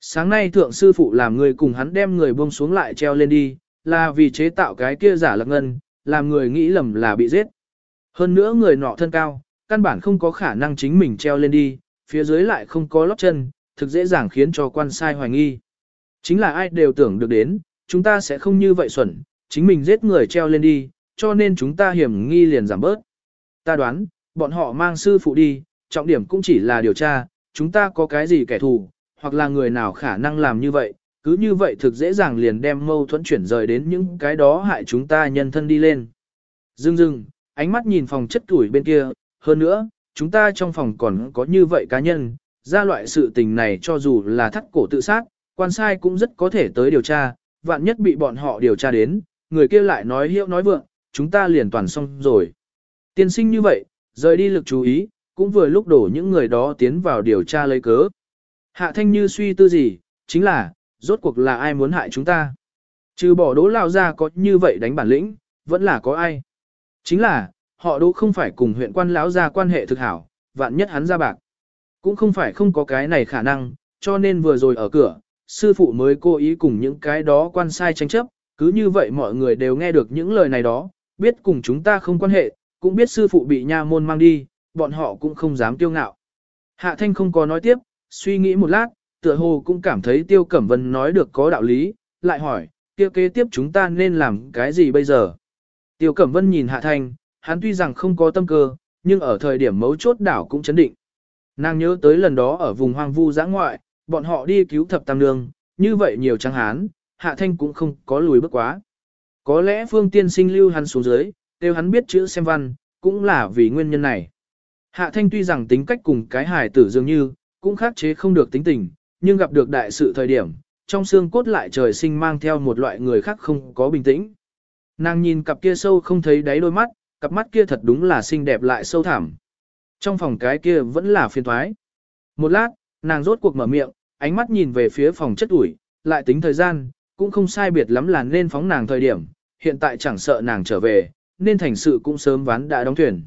Sáng nay thượng sư phụ làm người cùng hắn đem người buông xuống lại treo lên đi, là vì chế tạo cái kia giả lạc ngân, làm người nghĩ lầm là bị giết. Hơn nữa người nọ thân cao, căn bản không có khả năng chính mình treo lên đi, phía dưới lại không có lót chân, thực dễ dàng khiến cho quan sai hoài nghi. Chính là ai đều tưởng được đến, chúng ta sẽ không như vậy xuẩn, chính mình giết người treo lên đi, cho nên chúng ta hiểm nghi liền giảm bớt. Ta đoán, bọn họ mang sư phụ đi, trọng điểm cũng chỉ là điều tra, chúng ta có cái gì kẻ thù, hoặc là người nào khả năng làm như vậy, cứ như vậy thực dễ dàng liền đem mâu thuẫn chuyển rời đến những cái đó hại chúng ta nhân thân đi lên. Dưng dưng, ánh mắt nhìn phòng chất tuổi bên kia, hơn nữa, chúng ta trong phòng còn có như vậy cá nhân, ra loại sự tình này cho dù là thắt cổ tự sát, quan sai cũng rất có thể tới điều tra, vạn nhất bị bọn họ điều tra đến, người kia lại nói hiệu nói vượng, chúng ta liền toàn xong rồi. Tiên sinh như vậy, rời đi lực chú ý, cũng vừa lúc đổ những người đó tiến vào điều tra lấy cớ. Hạ thanh như suy tư gì, chính là, rốt cuộc là ai muốn hại chúng ta. Trừ bỏ đố lao ra có như vậy đánh bản lĩnh, vẫn là có ai. Chính là, họ đỗ không phải cùng huyện quan lão ra quan hệ thực hảo, vạn nhất hắn ra bạc. Cũng không phải không có cái này khả năng, cho nên vừa rồi ở cửa, sư phụ mới cố ý cùng những cái đó quan sai tranh chấp, cứ như vậy mọi người đều nghe được những lời này đó, biết cùng chúng ta không quan hệ, cũng biết sư phụ bị nha môn mang đi, bọn họ cũng không dám tiêu ngạo. Hạ Thanh không có nói tiếp, suy nghĩ một lát, tựa hồ cũng cảm thấy Tiêu Cẩm Vân nói được có đạo lý, lại hỏi, kia kế tiếp chúng ta nên làm cái gì bây giờ? Tiêu Cẩm Vân nhìn Hạ Thanh, hắn tuy rằng không có tâm cơ, nhưng ở thời điểm mấu chốt đảo cũng chấn định. Nàng nhớ tới lần đó ở vùng hoang vu giã ngoại, bọn họ đi cứu thập tam nương, như vậy nhiều trắng hán, Hạ Thanh cũng không có lùi bước quá. Có lẽ Phương Tiên Sinh lưu hắn xuống dưới, đều hắn biết chữ xem văn, cũng là vì nguyên nhân này. Hạ Thanh tuy rằng tính cách cùng cái hài tử dường như, cũng khắc chế không được tính tình, nhưng gặp được đại sự thời điểm, trong xương cốt lại trời sinh mang theo một loại người khác không có bình tĩnh. Nàng nhìn cặp kia sâu không thấy đáy đôi mắt, cặp mắt kia thật đúng là xinh đẹp lại sâu thẳm. Trong phòng cái kia vẫn là phiền thoái. Một lát, nàng rốt cuộc mở miệng, ánh mắt nhìn về phía phòng chất ủi, lại tính thời gian, cũng không sai biệt lắm là nên phóng nàng thời điểm, hiện tại chẳng sợ nàng trở về, nên thành sự cũng sớm ván đã đóng thuyền.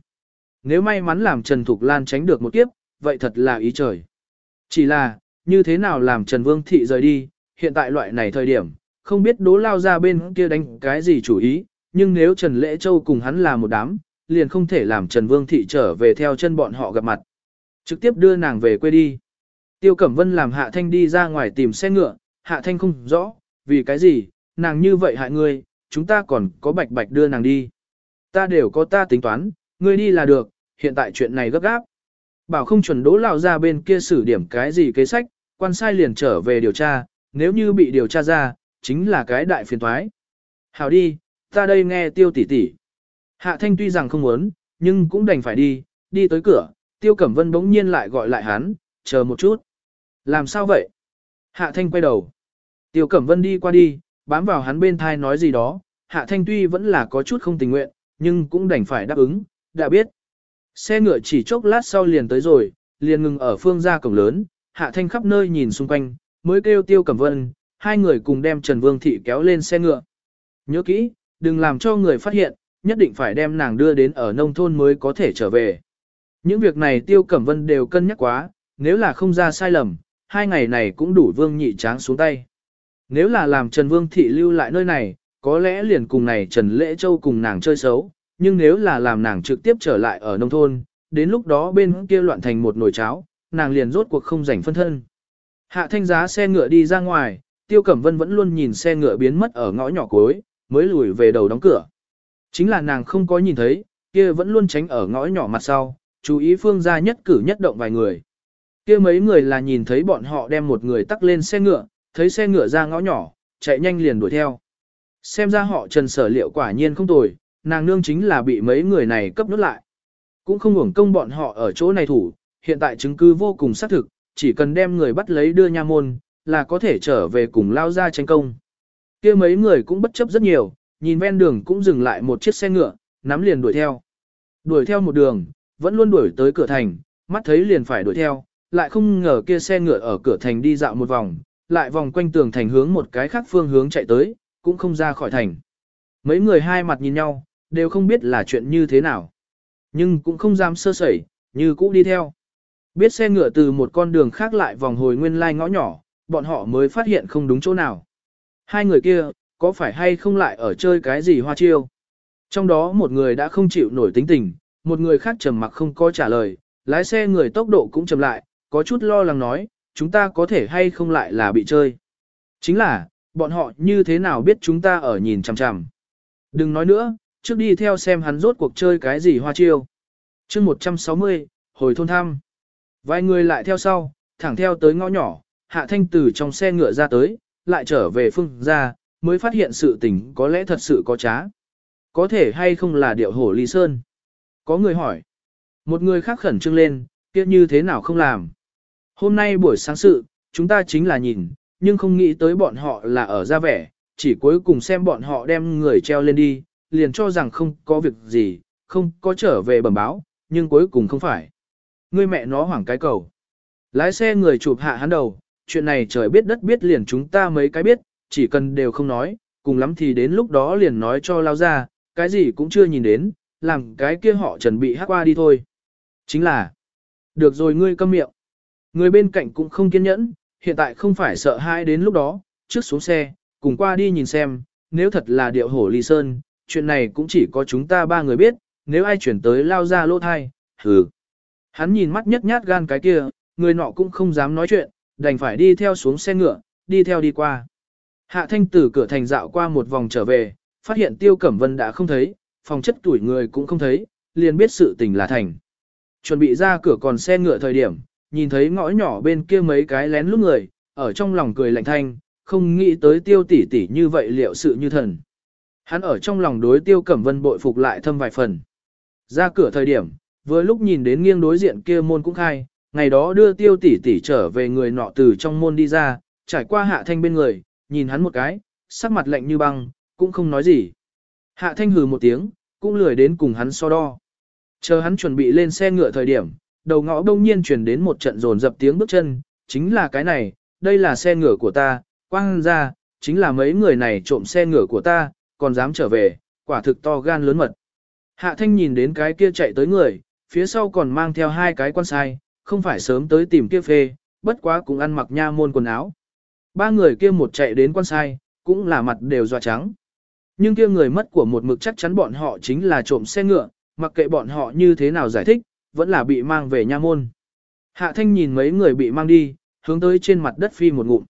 Nếu may mắn làm Trần Thục Lan tránh được một kiếp, vậy thật là ý trời. Chỉ là, như thế nào làm Trần Vương Thị rời đi, hiện tại loại này thời điểm, không biết đố lao ra bên kia đánh cái gì chủ ý, nhưng nếu Trần Lễ Châu cùng hắn là một đám, liền không thể làm Trần Vương Thị trở về theo chân bọn họ gặp mặt. Trực tiếp đưa nàng về quê đi. Tiêu Cẩm Vân làm Hạ Thanh đi ra ngoài tìm xe ngựa, Hạ Thanh không rõ, vì cái gì, nàng như vậy hại ngươi, chúng ta còn có bạch bạch đưa nàng đi. Ta đều có ta tính toán, ngươi đi là được, hiện tại chuyện này gấp gáp. Bảo không chuẩn đố lao ra bên kia xử điểm cái gì kế sách, quan sai liền trở về điều tra, nếu như bị điều tra ra, chính là cái đại phiền toái. Hảo đi, ta đây nghe tiêu tỷ tỷ. Hạ thanh tuy rằng không muốn, nhưng cũng đành phải đi, đi tới cửa, tiêu cẩm vân bỗng nhiên lại gọi lại hắn, chờ một chút. Làm sao vậy? Hạ thanh quay đầu. Tiêu cẩm vân đi qua đi, bám vào hắn bên thai nói gì đó, hạ thanh tuy vẫn là có chút không tình nguyện, nhưng cũng đành phải đáp ứng, đã biết. Xe ngựa chỉ chốc lát sau liền tới rồi, liền ngừng ở phương gia cổng lớn, hạ thanh khắp nơi nhìn xung quanh, mới kêu tiêu cẩm vân, hai người cùng đem Trần Vương Thị kéo lên xe ngựa. Nhớ kỹ, đừng làm cho người phát hiện, nhất định phải đem nàng đưa đến ở nông thôn mới có thể trở về. Những việc này tiêu cẩm vân đều cân nhắc quá, nếu là không ra sai lầm, hai ngày này cũng đủ vương nhị tráng xuống tay. Nếu là làm Trần Vương Thị lưu lại nơi này, có lẽ liền cùng này Trần Lễ Châu cùng nàng chơi xấu, nhưng nếu là làm nàng trực tiếp trở lại ở nông thôn, đến lúc đó bên kia loạn thành một nồi cháo, nàng liền rốt cuộc không rảnh phân thân. Hạ thanh giá xe ngựa đi ra ngoài, Tiêu Cẩm Vân vẫn luôn nhìn xe ngựa biến mất ở ngõ nhỏ cuối, mới lùi về đầu đóng cửa. Chính là nàng không có nhìn thấy, kia vẫn luôn tránh ở ngõ nhỏ mặt sau, chú ý phương gia nhất cử nhất động vài người. Kia mấy người là nhìn thấy bọn họ đem một người tắc lên xe ngựa, thấy xe ngựa ra ngõ nhỏ, chạy nhanh liền đuổi theo. Xem ra họ trần sở liệu quả nhiên không tồi, nàng nương chính là bị mấy người này cấp nốt lại. Cũng không hưởng công bọn họ ở chỗ này thủ, hiện tại chứng cứ vô cùng xác thực, chỉ cần đem người bắt lấy đưa nha môn, là có thể trở về cùng lao ra tranh công. kia mấy người cũng bất chấp rất nhiều, nhìn ven đường cũng dừng lại một chiếc xe ngựa, nắm liền đuổi theo. Đuổi theo một đường, vẫn luôn đuổi tới cửa thành, mắt thấy liền phải đuổi theo, lại không ngờ kia xe ngựa ở cửa thành đi dạo một vòng, lại vòng quanh tường thành hướng một cái khác phương hướng chạy tới, cũng không ra khỏi thành. Mấy người hai mặt nhìn nhau, đều không biết là chuyện như thế nào. Nhưng cũng không dám sơ sẩy, như cũ đi theo. Biết xe ngựa từ một con đường khác lại vòng hồi nguyên lai ngõ nhỏ, bọn họ mới phát hiện không đúng chỗ nào. Hai người kia, có phải hay không lại ở chơi cái gì hoa chiêu? Trong đó một người đã không chịu nổi tính tình, một người khác trầm mặc không có trả lời, lái xe người tốc độ cũng chậm lại, có chút lo lắng nói, chúng ta có thể hay không lại là bị chơi. Chính là, bọn họ như thế nào biết chúng ta ở nhìn chằm chằm. Đừng nói nữa, trước đi theo xem hắn rốt cuộc chơi cái gì hoa chiêu. chương 160, hồi thôn thăm. Vài người lại theo sau, thẳng theo tới ngõ nhỏ, hạ thanh từ trong xe ngựa ra tới, lại trở về phương ra, mới phát hiện sự tình có lẽ thật sự có trá. Có thể hay không là điệu hổ ly sơn? Có người hỏi. Một người khác khẩn trương lên, kia như thế nào không làm? Hôm nay buổi sáng sự, chúng ta chính là nhìn, nhưng không nghĩ tới bọn họ là ở ra vẻ, chỉ cuối cùng xem bọn họ đem người treo lên đi, liền cho rằng không có việc gì, không có trở về bẩm báo, nhưng cuối cùng không phải. Người mẹ nó hoảng cái cầu. Lái xe người chụp hạ hắn đầu, chuyện này trời biết đất biết liền chúng ta mấy cái biết, chỉ cần đều không nói, cùng lắm thì đến lúc đó liền nói cho lao ra, cái gì cũng chưa nhìn đến, làm cái kia họ chuẩn bị hát qua đi thôi. Chính là, được rồi ngươi câm miệng. Người bên cạnh cũng không kiên nhẫn, hiện tại không phải sợ hai đến lúc đó, trước xuống xe, cùng qua đi nhìn xem, nếu thật là điệu hổ ly sơn, chuyện này cũng chỉ có chúng ta ba người biết, nếu ai chuyển tới lao ra lỗ thai, hừ. Hắn nhìn mắt nhất nhát gan cái kia, người nọ cũng không dám nói chuyện, đành phải đi theo xuống xe ngựa, đi theo đi qua. Hạ thanh từ cửa thành dạo qua một vòng trở về, phát hiện tiêu cẩm vân đã không thấy, phòng chất tuổi người cũng không thấy, liền biết sự tình là thành. Chuẩn bị ra cửa còn xe ngựa thời điểm, nhìn thấy ngõ nhỏ bên kia mấy cái lén lút người, ở trong lòng cười lạnh thanh, không nghĩ tới tiêu tỷ tỷ như vậy liệu sự như thần. Hắn ở trong lòng đối tiêu cẩm vân bội phục lại thâm vài phần. Ra cửa thời điểm, vừa lúc nhìn đến nghiêng đối diện kia môn cũng khai, ngày đó đưa tiêu tỷ tỷ trở về người nọ từ trong môn đi ra, trải qua hạ thanh bên người, nhìn hắn một cái, sắc mặt lạnh như băng, cũng không nói gì. Hạ thanh hừ một tiếng, cũng lười đến cùng hắn so đo. Chờ hắn chuẩn bị lên xe ngựa thời điểm, đầu ngõ đông nhiên truyền đến một trận rồn dập tiếng bước chân, chính là cái này, đây là xe ngựa của ta, quang ra, chính là mấy người này trộm xe ngựa của ta, còn dám trở về, quả thực to gan lớn mật. Hạ thanh nhìn đến cái kia chạy tới người, phía sau còn mang theo hai cái quan sai, không phải sớm tới tìm kia phê, bất quá cũng ăn mặc nha môn quần áo. Ba người kia một chạy đến quan sai, cũng là mặt đều dọa trắng. Nhưng kia người mất của một mực chắc chắn bọn họ chính là trộm xe ngựa, mặc kệ bọn họ như thế nào giải thích, vẫn là bị mang về nha môn. Hạ thanh nhìn mấy người bị mang đi, hướng tới trên mặt đất phi một ngụm.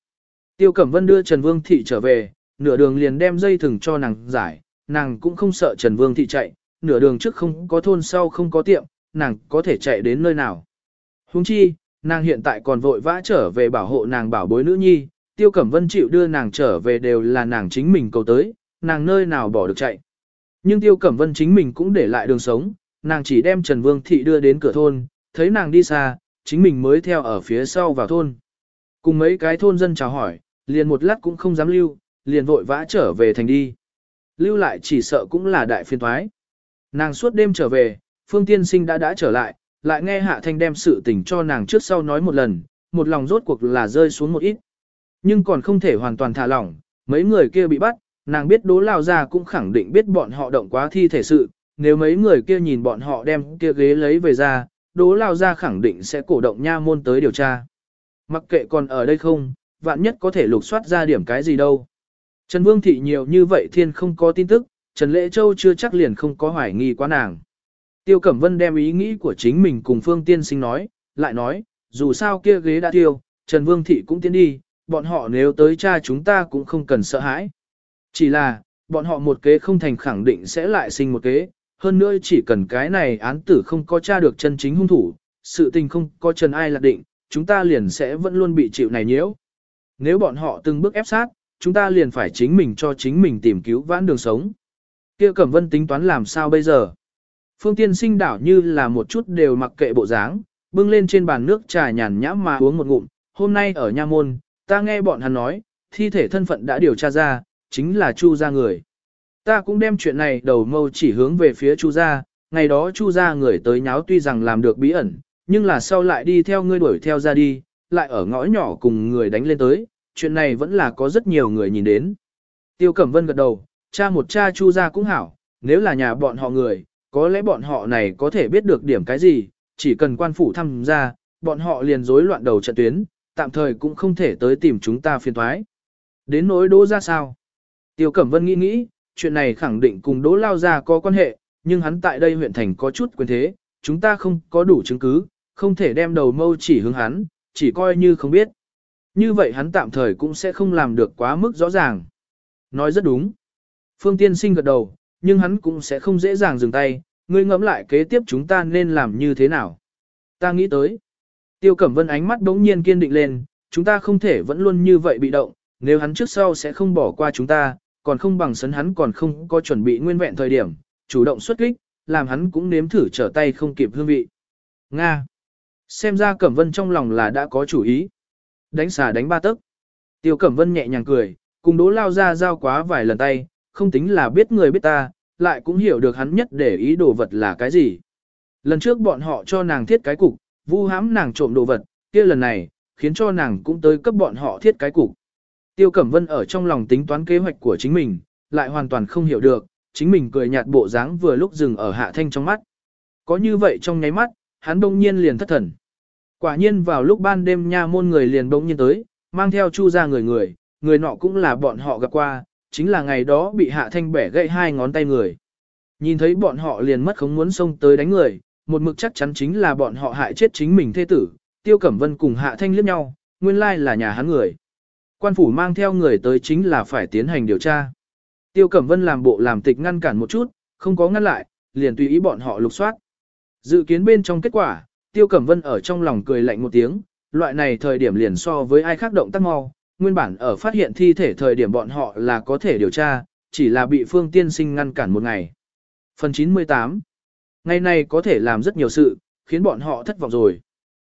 Tiêu Cẩm Vân đưa Trần Vương Thị trở về, nửa đường liền đem dây thừng cho nàng giải, nàng cũng không sợ Trần Vương Thị chạy, nửa đường trước không có thôn sau không có tiệm, nàng có thể chạy đến nơi nào. Huống chi, nàng hiện tại còn vội vã trở về bảo hộ nàng bảo bối nữ nhi, Tiêu Cẩm Vân chịu đưa nàng trở về đều là nàng chính mình cầu tới, nàng nơi nào bỏ được chạy. Nhưng Tiêu Cẩm Vân chính mình cũng để lại đường sống, nàng chỉ đem Trần Vương Thị đưa đến cửa thôn, thấy nàng đi xa, chính mình mới theo ở phía sau vào thôn. Cùng mấy cái thôn dân chào hỏi, liền một lát cũng không dám lưu, liền vội vã trở về thành đi. Lưu lại chỉ sợ cũng là đại phiên thoái. Nàng suốt đêm trở về, Phương Tiên Sinh đã đã trở lại, lại nghe Hạ Thanh đem sự tình cho nàng trước sau nói một lần, một lòng rốt cuộc là rơi xuống một ít. Nhưng còn không thể hoàn toàn thả lỏng, mấy người kia bị bắt, nàng biết đố lao ra cũng khẳng định biết bọn họ động quá thi thể sự, nếu mấy người kia nhìn bọn họ đem kia ghế lấy về ra, đố lao ra khẳng định sẽ cổ động nha môn tới điều tra. Mặc kệ còn ở đây không, vạn nhất có thể lục soát ra điểm cái gì đâu. Trần Vương Thị nhiều như vậy thiên không có tin tức, Trần Lễ Châu chưa chắc liền không có hoài nghi quá nàng. Tiêu Cẩm Vân đem ý nghĩ của chính mình cùng Phương Tiên Sinh nói, lại nói, dù sao kia ghế đã tiêu, Trần Vương Thị cũng tiến đi, bọn họ nếu tới cha chúng ta cũng không cần sợ hãi. Chỉ là, bọn họ một kế không thành khẳng định sẽ lại sinh một kế, hơn nữa chỉ cần cái này án tử không có tra được chân chính hung thủ, sự tình không có Trần ai lạc định, chúng ta liền sẽ vẫn luôn bị chịu này nhiễu. Nếu bọn họ từng bước ép sát, chúng ta liền phải chính mình cho chính mình tìm cứu vãn đường sống. Kia Cẩm Vân tính toán làm sao bây giờ? Phương Tiên sinh đảo như là một chút đều mặc kệ bộ dáng, bưng lên trên bàn nước trà nhàn nhã mà uống một ngụm. Hôm nay ở Nha Môn, ta nghe bọn hắn nói, thi thể thân phận đã điều tra ra, chính là Chu gia người. Ta cũng đem chuyện này đầu mâu chỉ hướng về phía Chu gia, ngày đó Chu gia người tới nháo tuy rằng làm được bí ẩn, nhưng là sau lại đi theo ngươi đuổi theo ra đi, lại ở ngõ nhỏ cùng người đánh lên tới, chuyện này vẫn là có rất nhiều người nhìn đến. Tiêu Cẩm Vân gật đầu, cha một cha chu Gia cũng hảo, nếu là nhà bọn họ người, có lẽ bọn họ này có thể biết được điểm cái gì, chỉ cần quan phủ tham gia, bọn họ liền rối loạn đầu trận tuyến, tạm thời cũng không thể tới tìm chúng ta phiền thoái. Đến nỗi đỗ ra sao? Tiêu Cẩm Vân nghĩ nghĩ, chuyện này khẳng định cùng đỗ lao ra có quan hệ, nhưng hắn tại đây huyện thành có chút quyền thế, chúng ta không có đủ chứng cứ, không thể đem đầu mâu chỉ hướng hắn, chỉ coi như không biết. Như vậy hắn tạm thời cũng sẽ không làm được quá mức rõ ràng. Nói rất đúng. Phương Tiên Sinh gật đầu, nhưng hắn cũng sẽ không dễ dàng dừng tay, ngươi ngẫm lại kế tiếp chúng ta nên làm như thế nào. Ta nghĩ tới. Tiêu Cẩm Vân ánh mắt đống nhiên kiên định lên, chúng ta không thể vẫn luôn như vậy bị động, nếu hắn trước sau sẽ không bỏ qua chúng ta, còn không bằng sấn hắn còn không có chuẩn bị nguyên vẹn thời điểm, chủ động xuất kích, làm hắn cũng nếm thử trở tay không kịp hương vị. Nga. Xem ra Cẩm Vân trong lòng là đã có chủ ý. Đánh xà đánh ba tấc. Tiêu Cẩm Vân nhẹ nhàng cười, cùng đố lao ra giao quá vài lần tay, không tính là biết người biết ta, lại cũng hiểu được hắn nhất để ý đồ vật là cái gì. Lần trước bọn họ cho nàng thiết cái cục, vu hãm nàng trộm đồ vật, kia lần này, khiến cho nàng cũng tới cấp bọn họ thiết cái cục. Tiêu Cẩm Vân ở trong lòng tính toán kế hoạch của chính mình, lại hoàn toàn không hiểu được, chính mình cười nhạt bộ dáng vừa lúc dừng ở hạ thanh trong mắt. Có như vậy trong nháy mắt, hắn đông nhiên liền thất thần. Quả nhiên vào lúc ban đêm nha môn người liền đông nhiên tới, mang theo chu ra người người, người nọ cũng là bọn họ gặp qua, chính là ngày đó bị hạ thanh bẻ gãy hai ngón tay người. Nhìn thấy bọn họ liền mất không muốn xông tới đánh người, một mực chắc chắn chính là bọn họ hại chết chính mình thê tử, tiêu cẩm vân cùng hạ thanh liếc nhau, nguyên lai là nhà hắn người. Quan phủ mang theo người tới chính là phải tiến hành điều tra. Tiêu Cẩm Vân làm bộ làm tịch ngăn cản một chút, không có ngăn lại, liền tùy ý bọn họ lục soát. Dự kiến bên trong kết quả, Tiêu Cẩm Vân ở trong lòng cười lạnh một tiếng, loại này thời điểm liền so với ai khác động tác mau, nguyên bản ở phát hiện thi thể thời điểm bọn họ là có thể điều tra, chỉ là bị Phương Tiên Sinh ngăn cản một ngày. Phần 98 Ngày này có thể làm rất nhiều sự, khiến bọn họ thất vọng rồi.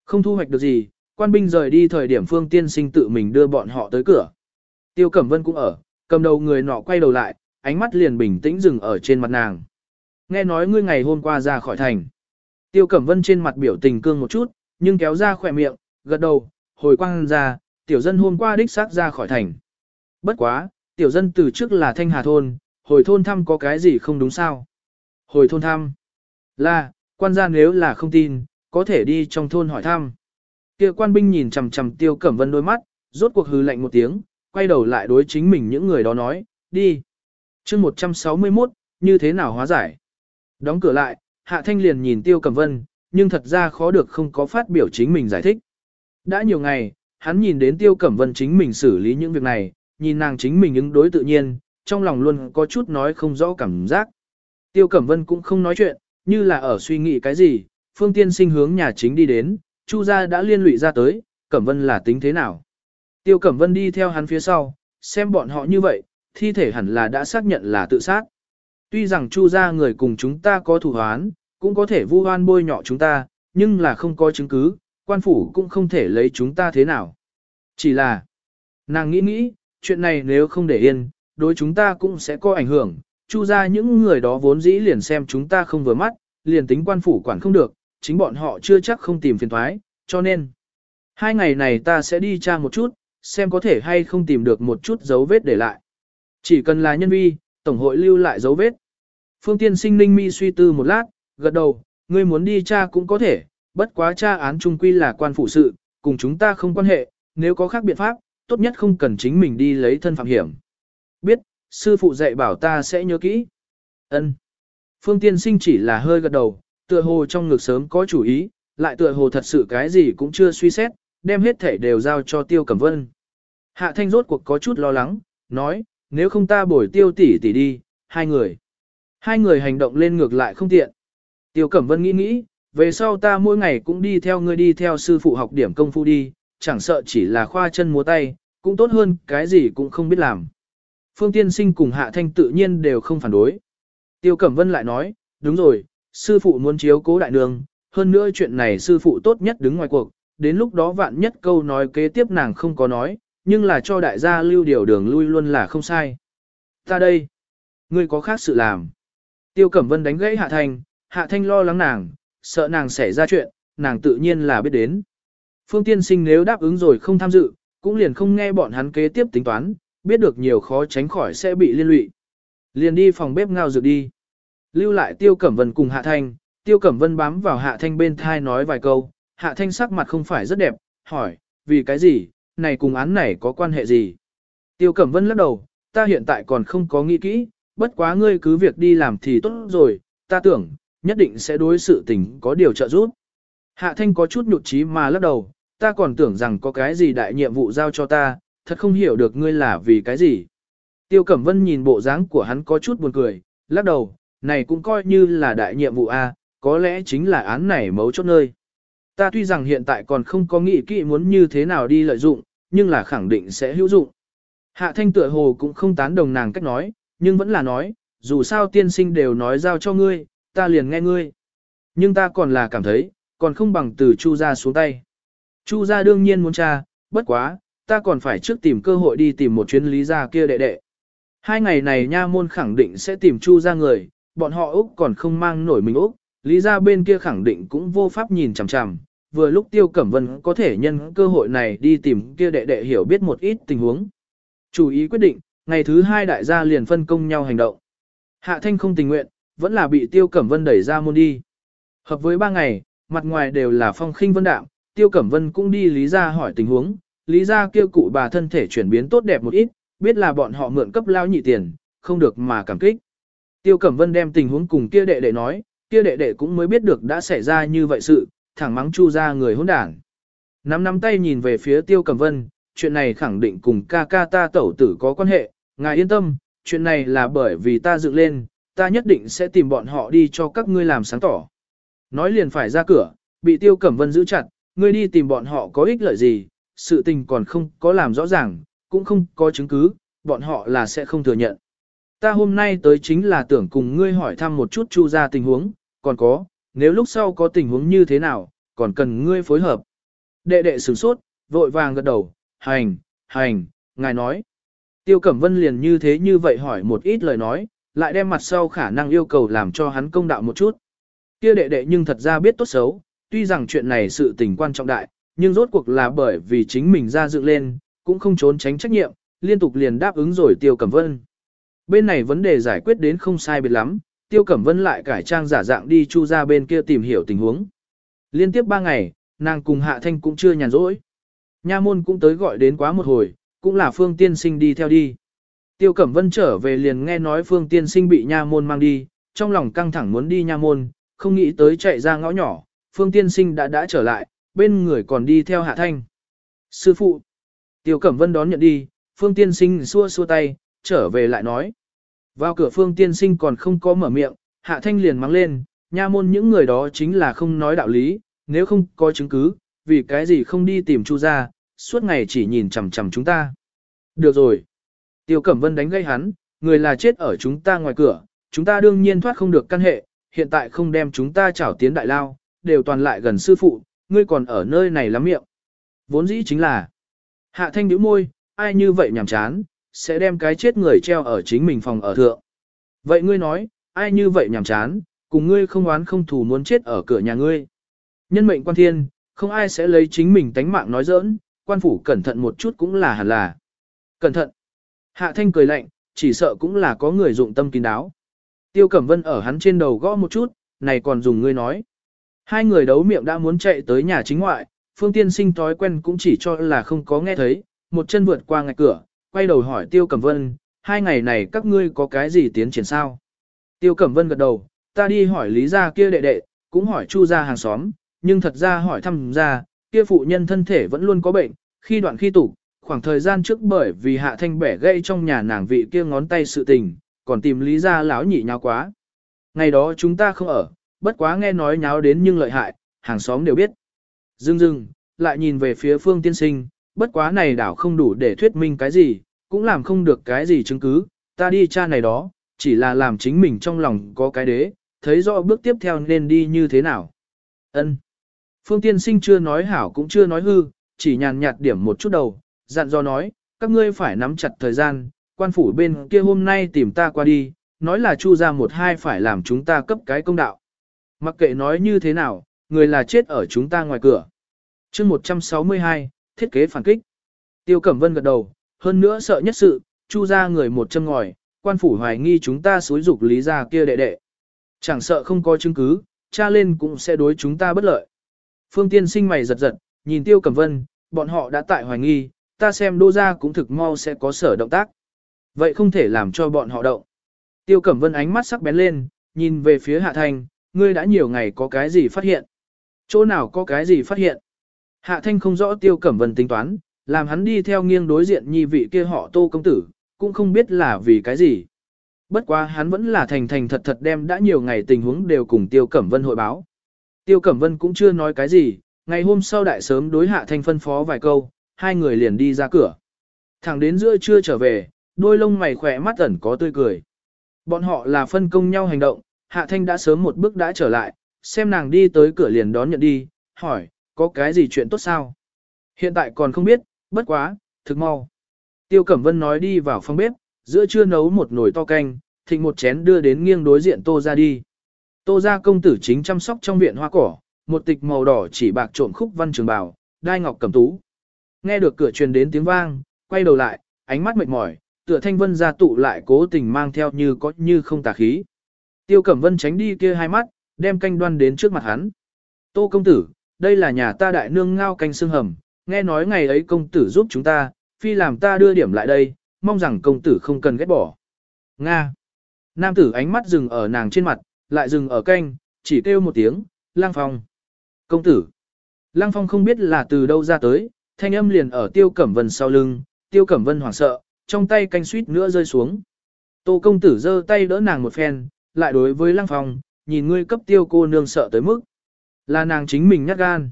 Không thu hoạch được gì, quan binh rời đi thời điểm Phương Tiên Sinh tự mình đưa bọn họ tới cửa. Tiêu Cẩm Vân cũng ở, cầm đầu người nọ quay đầu lại, ánh mắt liền bình tĩnh dừng ở trên mặt nàng. Nghe nói ngươi ngày hôm qua ra khỏi thành. Tiêu Cẩm Vân trên mặt biểu tình cương một chút, nhưng kéo ra khỏe miệng, gật đầu, hồi quang ra, tiểu dân hôm qua đích xác ra khỏi thành. Bất quá, tiểu dân từ trước là thanh hà thôn, hồi thôn thăm có cái gì không đúng sao? Hồi thôn thăm. Là, quan gia nếu là không tin, có thể đi trong thôn hỏi thăm. Kia quan binh nhìn chằm chằm Tiêu Cẩm Vân đôi mắt, rốt cuộc hừ lạnh một tiếng, quay đầu lại đối chính mình những người đó nói, đi. chương 161, như thế nào hóa giải? Đóng cửa lại, Hạ Thanh liền nhìn Tiêu Cẩm Vân, nhưng thật ra khó được không có phát biểu chính mình giải thích. Đã nhiều ngày, hắn nhìn đến Tiêu Cẩm Vân chính mình xử lý những việc này, nhìn nàng chính mình ứng đối tự nhiên, trong lòng luôn có chút nói không rõ cảm giác. Tiêu Cẩm Vân cũng không nói chuyện, như là ở suy nghĩ cái gì, Phương Tiên sinh hướng nhà chính đi đến, Chu gia đã liên lụy ra tới, Cẩm Vân là tính thế nào? Tiêu Cẩm Vân đi theo hắn phía sau, xem bọn họ như vậy, thi thể hẳn là đã xác nhận là tự sát. Tuy rằng Chu gia người cùng chúng ta có thủ hoán, cũng có thể vu oan bôi nhọ chúng ta, nhưng là không có chứng cứ, quan phủ cũng không thể lấy chúng ta thế nào. Chỉ là, nàng nghĩ nghĩ, chuyện này nếu không để yên, đối chúng ta cũng sẽ có ảnh hưởng. Chu ra những người đó vốn dĩ liền xem chúng ta không vừa mắt, liền tính quan phủ quản không được, chính bọn họ chưa chắc không tìm phiền thoái, cho nên, hai ngày này ta sẽ đi tra một chút, xem có thể hay không tìm được một chút dấu vết để lại. Chỉ cần là nhân vi, Tổng hội lưu lại dấu vết. Phương Tiên sinh ninh mi suy tư một lát, gật đầu, ngươi muốn đi tra cũng có thể, bất quá tra án trung quy là quan phụ sự, cùng chúng ta không quan hệ, nếu có khác biện pháp, tốt nhất không cần chính mình đi lấy thân phạm hiểm. Biết, sư phụ dạy bảo ta sẽ nhớ kỹ. Ân. Phương Tiên sinh chỉ là hơi gật đầu, tựa hồ trong ngực sớm có chủ ý, lại tựa hồ thật sự cái gì cũng chưa suy xét, đem hết thể đều giao cho Tiêu Cẩm Vân. Hạ Thanh rốt cuộc có chút lo lắng, nói, nếu không ta bồi Tiêu tỷ tỷ đi, hai người. Hai người hành động lên ngược lại không tiện. Tiêu Cẩm Vân nghĩ nghĩ, về sau ta mỗi ngày cũng đi theo ngươi đi theo sư phụ học điểm công phu đi, chẳng sợ chỉ là khoa chân múa tay, cũng tốt hơn cái gì cũng không biết làm. Phương Tiên Sinh cùng Hạ Thanh tự nhiên đều không phản đối. Tiêu Cẩm Vân lại nói, đúng rồi, sư phụ muốn chiếu cố đại đường, hơn nữa chuyện này sư phụ tốt nhất đứng ngoài cuộc, đến lúc đó vạn nhất câu nói kế tiếp nàng không có nói, nhưng là cho đại gia lưu điều đường lui luôn là không sai. Ta đây, ngươi có khác sự làm. Tiêu Cẩm Vân đánh gãy Hạ Thanh, Hạ Thanh lo lắng nàng, sợ nàng xảy ra chuyện, nàng tự nhiên là biết đến. Phương Tiên Sinh nếu đáp ứng rồi không tham dự, cũng liền không nghe bọn hắn kế tiếp tính toán, biết được nhiều khó tránh khỏi sẽ bị liên lụy. Liền đi phòng bếp ngao dược đi. Lưu lại Tiêu Cẩm Vân cùng Hạ Thanh, Tiêu Cẩm Vân bám vào Hạ Thanh bên thai nói vài câu, Hạ Thanh sắc mặt không phải rất đẹp, hỏi, vì cái gì, này cùng án này có quan hệ gì? Tiêu Cẩm Vân lắc đầu, ta hiện tại còn không có nghĩ kỹ, bất quá ngươi cứ việc đi làm thì tốt rồi, ta tưởng, nhất định sẽ đối sự tình có điều trợ giúp. Hạ Thanh có chút nhụt chí mà lắc đầu, ta còn tưởng rằng có cái gì đại nhiệm vụ giao cho ta, thật không hiểu được ngươi là vì cái gì. Tiêu Cẩm Vân nhìn bộ dáng của hắn có chút buồn cười, lắc đầu, này cũng coi như là đại nhiệm vụ A, có lẽ chính là án này mấu chốt nơi. Ta tuy rằng hiện tại còn không có nghĩ kỹ muốn như thế nào đi lợi dụng, nhưng là khẳng định sẽ hữu dụng. Hạ thanh tựa hồ cũng không tán đồng nàng cách nói, nhưng vẫn là nói, dù sao tiên sinh đều nói giao cho ngươi, ta liền nghe ngươi. Nhưng ta còn là cảm thấy, còn không bằng từ Chu ra xuống tay. Chu ra đương nhiên muốn tra, bất quá, ta còn phải trước tìm cơ hội đi tìm một chuyến lý gia kia đệ đệ. Hai ngày này nha môn khẳng định sẽ tìm Chu ra người, bọn họ Úc còn không mang nổi mình Úc, lý gia bên kia khẳng định cũng vô pháp nhìn chằm chằm. Vừa lúc Tiêu Cẩm Vân có thể nhân cơ hội này đi tìm kia đệ đệ hiểu biết một ít tình huống. Chủ ý quyết định, ngày thứ hai đại gia liền phân công nhau hành động. Hạ Thanh không tình nguyện, vẫn là bị Tiêu Cẩm Vân đẩy ra môn đi. Hợp với ba ngày, mặt ngoài đều là phong khinh vân đạm, Tiêu Cẩm Vân cũng đi Lý gia hỏi tình huống, Lý gia kêu cụ bà thân thể chuyển biến tốt đẹp một ít, biết là bọn họ mượn cấp lao nhị tiền, không được mà cảm kích. Tiêu Cẩm Vân đem tình huống cùng kia đệ đệ nói, kia đệ đệ cũng mới biết được đã xảy ra như vậy sự, thẳng mắng chu ra người hỗn đảng. Nắm nắm tay nhìn về phía Tiêu Cẩm Vân, chuyện này khẳng định cùng ca ca ta tẩu tử có quan hệ, ngài yên tâm, chuyện này là bởi vì ta dựng lên, ta nhất định sẽ tìm bọn họ đi cho các ngươi làm sáng tỏ. Nói liền phải ra cửa, bị Tiêu Cẩm Vân giữ chặt, ngươi đi tìm bọn họ có ích lợi gì, sự tình còn không có làm rõ ràng, cũng không có chứng cứ, bọn họ là sẽ không thừa nhận. Ta hôm nay tới chính là tưởng cùng ngươi hỏi thăm một chút chu ra tình huống, còn có, nếu lúc sau có tình huống như thế nào, còn cần ngươi phối hợp. Đệ đệ sửng sốt, vội vàng gật đầu, hành, hành, ngài nói. Tiêu Cẩm Vân liền như thế như vậy hỏi một ít lời nói, lại đem mặt sau khả năng yêu cầu làm cho hắn công đạo một chút. Kia đệ đệ nhưng thật ra biết tốt xấu, tuy rằng chuyện này sự tình quan trọng đại, nhưng rốt cuộc là bởi vì chính mình ra dựng lên, cũng không trốn tránh trách nhiệm, liên tục liền đáp ứng rồi Tiêu Cẩm Vân. Bên này vấn đề giải quyết đến không sai biệt lắm, Tiêu Cẩm Vân lại cải trang giả dạng đi chu ra bên kia tìm hiểu tình huống. Liên tiếp 3 ngày, nàng cùng Hạ Thanh cũng chưa nhàn rỗi. Nha môn cũng tới gọi đến quá một hồi, cũng là Phương Tiên Sinh đi theo đi. Tiêu Cẩm Vân trở về liền nghe nói Phương Tiên Sinh bị nha môn mang đi, trong lòng căng thẳng muốn đi nha môn, không nghĩ tới chạy ra ngõ nhỏ, Phương Tiên Sinh đã đã trở lại, bên người còn đi theo Hạ Thanh. Sư phụ, Tiêu Cẩm Vân đón nhận đi, Phương Tiên Sinh xua xua tay, trở về lại nói. Vào cửa Phương Tiên Sinh còn không có mở miệng, Hạ Thanh liền mắng lên, nha môn những người đó chính là không nói đạo lý, nếu không có chứng cứ, vì cái gì không đi tìm Chu ra, suốt ngày chỉ nhìn chằm chằm chúng ta. Được rồi. Tiêu Cẩm Vân đánh gây hắn, người là chết ở chúng ta ngoài cửa, chúng ta đương nhiên thoát không được căn hệ, hiện tại không đem chúng ta trảo tiến đại lao, đều toàn lại gần sư phụ, ngươi còn ở nơi này lắm miệng. Vốn dĩ chính là, hạ thanh nhíu môi, ai như vậy nhảm chán, sẽ đem cái chết người treo ở chính mình phòng ở thượng. Vậy ngươi nói, ai như vậy nhảm chán, cùng ngươi không oán không thù muốn chết ở cửa nhà ngươi. Nhân mệnh quan thiên, không ai sẽ lấy chính mình tánh mạng nói giỡn, quan phủ cẩn thận một chút cũng là hẳn là. Cẩn thận. Hạ thanh cười lạnh, chỉ sợ cũng là có người dụng tâm kín đáo. Tiêu Cẩm Vân ở hắn trên đầu gõ một chút, này còn dùng ngươi nói. Hai người đấu miệng đã muốn chạy tới nhà chính ngoại, Phương Tiên Sinh thói quen cũng chỉ cho là không có nghe thấy, một chân vượt qua ngạch cửa, quay đầu hỏi Tiêu Cẩm Vân, hai ngày này các ngươi có cái gì tiến triển sao? Tiêu Cẩm Vân gật đầu, ta đi hỏi Lý gia kia đệ đệ, cũng hỏi Chu gia hàng xóm, nhưng thật ra hỏi thăm ra, kia phụ nhân thân thể vẫn luôn có bệnh, khi đoạn khi tủ, khoảng thời gian trước bởi vì hạ thanh bẻ gây trong nhà nàng vị kia ngón tay sự tình, còn tìm Lý ra lão nhị nháo quá. Ngày đó chúng ta không ở, bất quá nghe nói nháo đến nhưng lợi hại, hàng xóm đều biết. Dưng dưng, lại nhìn về phía phương tiên sinh, bất quá này đảo không đủ để thuyết minh cái gì, cũng làm không được cái gì chứng cứ, ta đi cha này đó, chỉ là làm chính mình trong lòng có cái đế, thấy rõ bước tiếp theo nên đi như thế nào. Ân. Phương tiên sinh chưa nói hảo cũng chưa nói hư, chỉ nhàn nhạt điểm một chút đầu, dặn dò nói, các ngươi phải nắm chặt thời gian, quan phủ bên kia hôm nay tìm ta qua đi, nói là chu ra một hai phải làm chúng ta cấp cái công đạo. Mặc kệ nói như thế nào, người là chết ở chúng ta ngoài cửa. chương 162, thiết kế phản kích. Tiêu Cẩm Vân gật đầu, hơn nữa sợ nhất sự, chu ra người một châm ngòi, quan phủ hoài nghi chúng ta xúi dục lý ra kia đệ đệ. Chẳng sợ không có chứng cứ, cha lên cũng sẽ đối chúng ta bất lợi. Phương tiên sinh mày giật giật, nhìn Tiêu Cẩm Vân, bọn họ đã tại hoài nghi, ta xem đô gia cũng thực mau sẽ có sở động tác. Vậy không thể làm cho bọn họ động. Tiêu Cẩm Vân ánh mắt sắc bén lên, nhìn về phía Hạ Thanh, ngươi đã nhiều ngày có cái gì phát hiện? Chỗ nào có cái gì phát hiện? Hạ Thanh không rõ Tiêu Cẩm Vân tính toán, làm hắn đi theo nghiêng đối diện nhi vị kia họ Tô công tử, cũng không biết là vì cái gì. Bất quá hắn vẫn là thành thành thật thật đem đã nhiều ngày tình huống đều cùng Tiêu Cẩm Vân hội báo. Tiêu Cẩm Vân cũng chưa nói cái gì, ngày hôm sau đại sớm đối Hạ Thanh phân phó vài câu, hai người liền đi ra cửa. Thẳng đến giữa trưa trở về, đôi lông mày khỏe mắt ẩn có tươi cười. Bọn họ là phân công nhau hành động, Hạ Thanh đã sớm một bước đã trở lại, xem nàng đi tới cửa liền đón nhận đi, hỏi, có cái gì chuyện tốt sao? Hiện tại còn không biết, bất quá, thực mau. Tiêu Cẩm Vân nói đi vào phòng bếp, giữa trưa nấu một nồi to canh, thịnh một chén đưa đến nghiêng đối diện Tô ra đi. Tô ra công tử chính chăm sóc trong viện hoa cỏ, một tịch màu đỏ chỉ bạc trộn khúc văn trường bào, đai ngọc cẩm tú. Nghe được cửa truyền đến tiếng vang, quay đầu lại, ánh mắt mệt mỏi, tựa thanh vân ra tụ lại cố tình mang theo như có như không tà khí. Tiêu Cẩm Vân tránh đi kia hai mắt, đem canh đoan đến trước mặt hắn. Tô công tử, đây là nhà ta đại nương ngao canh xương hầm, nghe nói ngày ấy công tử giúp chúng ta, phi làm ta đưa điểm lại đây, mong rằng công tử không cần ghét bỏ. Nga. Nam tử ánh mắt dừng ở nàng trên mặt, lại dừng ở canh, chỉ kêu một tiếng, lang phong. Công tử. Lang phong không biết là từ đâu ra tới, thanh âm liền ở tiêu cẩm vân sau lưng, tiêu cẩm vân hoảng sợ, trong tay canh suýt nữa rơi xuống. Tô công tử giơ tay đỡ nàng một phen, lại đối với Lăng Phong, nhìn ngươi cấp tiêu cô nương sợ tới mức. Là nàng chính mình nhát gan.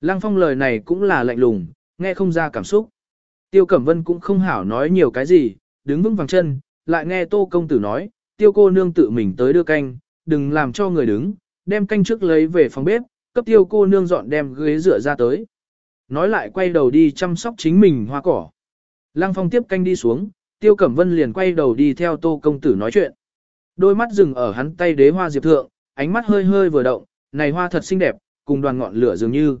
Lăng Phong lời này cũng là lạnh lùng, nghe không ra cảm xúc. Tiêu Cẩm Vân cũng không hảo nói nhiều cái gì, đứng vững vàng chân, lại nghe Tô Công Tử nói, tiêu cô nương tự mình tới đưa canh, đừng làm cho người đứng, đem canh trước lấy về phòng bếp, cấp tiêu cô nương dọn đem ghế rửa ra tới. Nói lại quay đầu đi chăm sóc chính mình hoa cỏ. Lăng Phong tiếp canh đi xuống, Tiêu Cẩm Vân liền quay đầu đi theo Tô Công Tử nói chuyện. Đôi mắt dừng ở hắn tay đế hoa diệp thượng, ánh mắt hơi hơi vừa động, này hoa thật xinh đẹp, cùng đoàn ngọn lửa dường như.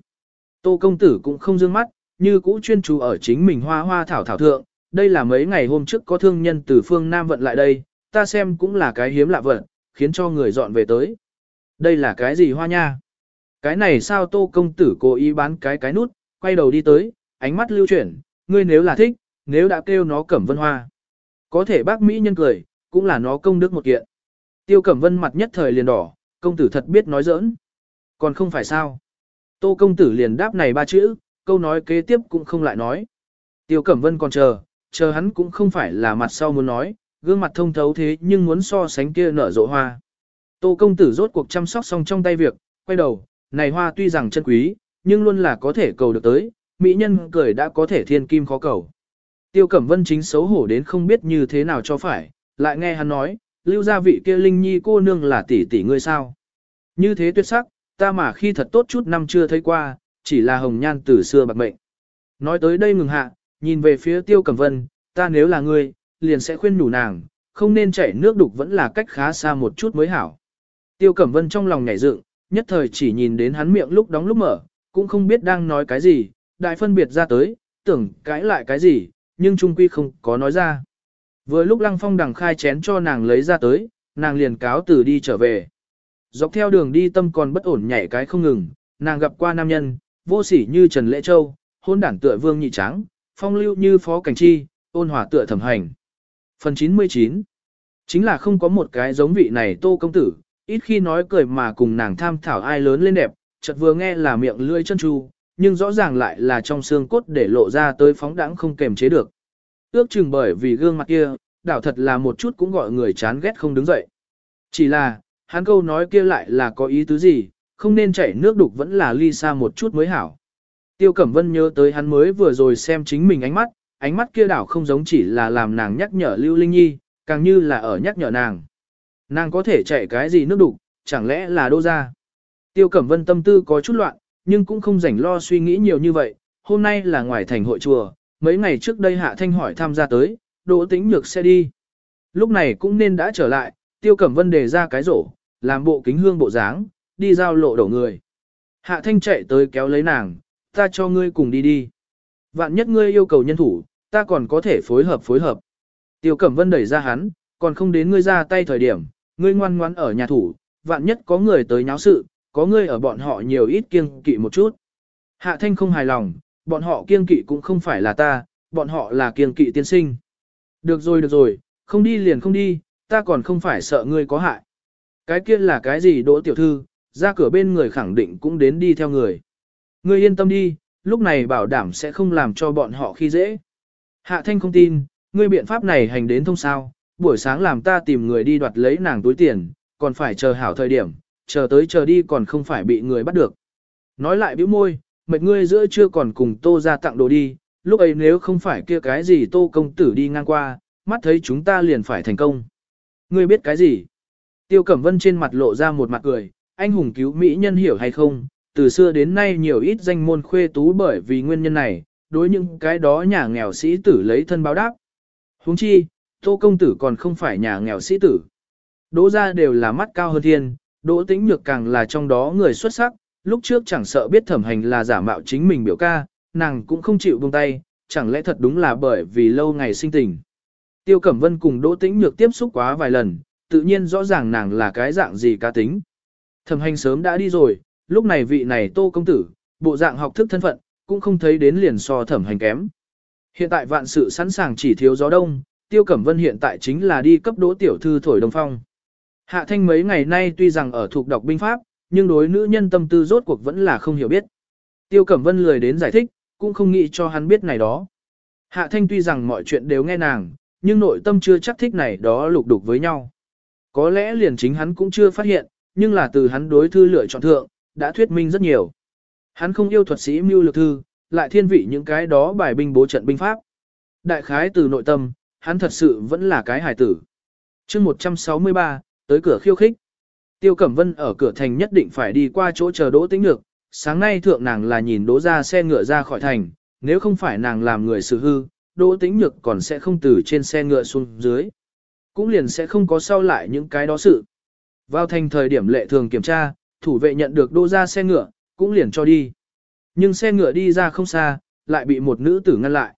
Tô Công Tử cũng không dương mắt, như cũ chuyên chú ở chính mình hoa hoa thảo thảo thượng. Đây là mấy ngày hôm trước có thương nhân từ phương Nam vận lại đây, ta xem cũng là cái hiếm lạ vận, khiến cho người dọn về tới. Đây là cái gì hoa nha? Cái này sao Tô Công Tử cố ý bán cái cái nút, quay đầu đi tới, ánh mắt lưu chuyển, ngươi nếu là thích, nếu đã kêu nó cẩm vân hoa. Có thể bác Mỹ nhân cười, cũng là nó công đức một kiện. Tiêu cẩm vân mặt nhất thời liền đỏ, công tử thật biết nói giỡn. Còn không phải sao. Tô công tử liền đáp này ba chữ, câu nói kế tiếp cũng không lại nói. Tiêu cẩm vân còn chờ, chờ hắn cũng không phải là mặt sau muốn nói, gương mặt thông thấu thế nhưng muốn so sánh kia nở rộ hoa. Tô công tử rốt cuộc chăm sóc xong trong tay việc, quay đầu, này hoa tuy rằng chân quý, nhưng luôn là có thể cầu được tới, mỹ nhân cười đã có thể thiên kim khó cầu. Tiêu Cẩm Vân chính xấu hổ đến không biết như thế nào cho phải, lại nghe hắn nói, lưu gia vị kia linh nhi cô nương là tỷ tỷ ngươi sao. Như thế tuyệt sắc, ta mà khi thật tốt chút năm chưa thấy qua, chỉ là hồng nhan từ xưa bạc mệnh. Nói tới đây ngừng hạ, nhìn về phía Tiêu Cẩm Vân, ta nếu là ngươi, liền sẽ khuyên nhủ nàng, không nên chảy nước đục vẫn là cách khá xa một chút mới hảo. Tiêu Cẩm Vân trong lòng nhảy dựng, nhất thời chỉ nhìn đến hắn miệng lúc đóng lúc mở, cũng không biết đang nói cái gì, đại phân biệt ra tới, tưởng cãi lại cái gì, nhưng trung quy không có nói ra. Vừa lúc Lăng Phong đằng khai chén cho nàng lấy ra tới, nàng liền cáo từ đi trở về. Dọc theo đường đi tâm còn bất ổn nhảy cái không ngừng, nàng gặp qua nam nhân, vô sỉ như Trần Lễ Châu, hôn đản tựa vương nhị tráng, phong lưu như phó cảnh chi, ôn hòa tựa thẩm hành. Phần 99 Chính là không có một cái giống vị này tô công tử, ít khi nói cười mà cùng nàng tham thảo ai lớn lên đẹp, chợt vừa nghe là miệng lưỡi chân chu, nhưng rõ ràng lại là trong xương cốt để lộ ra tới phóng đãng không kềm chế được. Ước chừng bởi vì gương mặt kia, đảo thật là một chút cũng gọi người chán ghét không đứng dậy. Chỉ là, hắn câu nói kia lại là có ý tứ gì, không nên chảy nước đục vẫn là ly xa một chút mới hảo. Tiêu Cẩm Vân nhớ tới hắn mới vừa rồi xem chính mình ánh mắt, ánh mắt kia đảo không giống chỉ là làm nàng nhắc nhở Lưu Linh Nhi, càng như là ở nhắc nhở nàng. Nàng có thể chạy cái gì nước đục, chẳng lẽ là đô ra. Tiêu Cẩm Vân tâm tư có chút loạn, nhưng cũng không rảnh lo suy nghĩ nhiều như vậy, hôm nay là ngoài thành hội chùa, mấy ngày trước đây Hạ Thanh hỏi tham gia tới, Đỗ Tĩnh Nhược sẽ đi. Lúc này cũng nên đã trở lại, Tiêu Cẩm Vân đề ra cái rổ, làm bộ kính hương bộ dáng, đi giao lộ đổ người. Hạ Thanh chạy tới kéo lấy nàng, ta cho ngươi cùng đi đi. Vạn nhất ngươi yêu cầu nhân thủ, ta còn có thể phối hợp phối hợp. Tiêu Cẩm Vân đẩy ra hắn, còn không đến ngươi ra tay thời điểm, ngươi ngoan ngoãn ở nhà thủ, vạn nhất có người tới nháo sự, có ngươi ở bọn họ nhiều ít kiêng kỵ một chút. Hạ Thanh không hài lòng, bọn họ kiêng kỵ cũng không phải là ta, bọn họ là kiêng kỵ tiên sinh. Được rồi được rồi, không đi liền không đi, ta còn không phải sợ ngươi có hại. Cái kia là cái gì đỗ tiểu thư, ra cửa bên người khẳng định cũng đến đi theo người. Ngươi yên tâm đi, lúc này bảo đảm sẽ không làm cho bọn họ khi dễ. Hạ Thanh không tin, ngươi biện pháp này hành đến thông sao, buổi sáng làm ta tìm người đi đoạt lấy nàng túi tiền, còn phải chờ hảo thời điểm, chờ tới chờ đi còn không phải bị người bắt được. Nói lại bĩu môi, mệt ngươi giữa chưa còn cùng tô ra tặng đồ đi, lúc ấy nếu không phải kia cái gì tô công tử đi ngang qua, mắt thấy chúng ta liền phải thành công. Ngươi biết cái gì? Tiêu Cẩm Vân trên mặt lộ ra một mặt cười, anh hùng cứu mỹ nhân hiểu hay không, từ xưa đến nay nhiều ít danh môn khuê tú bởi vì nguyên nhân này, đối những cái đó nhà nghèo sĩ tử lấy thân báo đáp. huống chi, tô công tử còn không phải nhà nghèo sĩ tử. Đỗ ra đều là mắt cao hơn thiên, đỗ tĩnh nhược càng là trong đó người xuất sắc, lúc trước chẳng sợ biết thẩm hành là giả mạo chính mình biểu ca, nàng cũng không chịu buông tay, chẳng lẽ thật đúng là bởi vì lâu ngày sinh tình. Tiêu Cẩm Vân cùng Đỗ Tĩnh Nhược tiếp xúc quá vài lần, tự nhiên rõ ràng nàng là cái dạng gì cá tính. Thẩm hành sớm đã đi rồi, lúc này vị này tô công tử, bộ dạng học thức thân phận, cũng không thấy đến liền so thẩm hành kém. Hiện tại vạn sự sẵn sàng chỉ thiếu gió đông, Tiêu Cẩm Vân hiện tại chính là đi cấp đỗ tiểu thư thổi đông phong. Hạ thanh mấy ngày nay tuy rằng ở thuộc đọc binh pháp, nhưng đối nữ nhân tâm tư rốt cuộc vẫn là không hiểu biết. Tiêu Cẩm Vân lười đến giải thích, cũng không nghĩ cho hắn biết này đó. Hạ thanh tuy rằng mọi chuyện đều nghe nàng, nhưng nội tâm chưa chắc thích này đó lục đục với nhau. Có lẽ liền chính hắn cũng chưa phát hiện, nhưng là từ hắn đối thư lựa chọn thượng, đã thuyết minh rất nhiều. Hắn không yêu thuật sĩ mưu lược thư, lại thiên vị những cái đó bài binh bố trận binh pháp. Đại khái từ nội tâm, hắn thật sự vẫn là cái hài tử. chương 163, tới cửa khiêu khích. Tiêu Cẩm Vân ở cửa thành nhất định phải đi qua chỗ chờ Đỗ Tĩnh Nhược, sáng nay thượng nàng là nhìn Đỗ ra xe ngựa ra khỏi thành, nếu không phải nàng làm người xử hư, Đỗ Tĩnh Nhược còn sẽ không từ trên xe ngựa xuống dưới. Cũng liền sẽ không có sau lại những cái đó sự. Vào thành thời điểm lệ thường kiểm tra, thủ vệ nhận được Đỗ ra xe ngựa, cũng liền cho đi. Nhưng xe ngựa đi ra không xa, lại bị một nữ tử ngăn lại.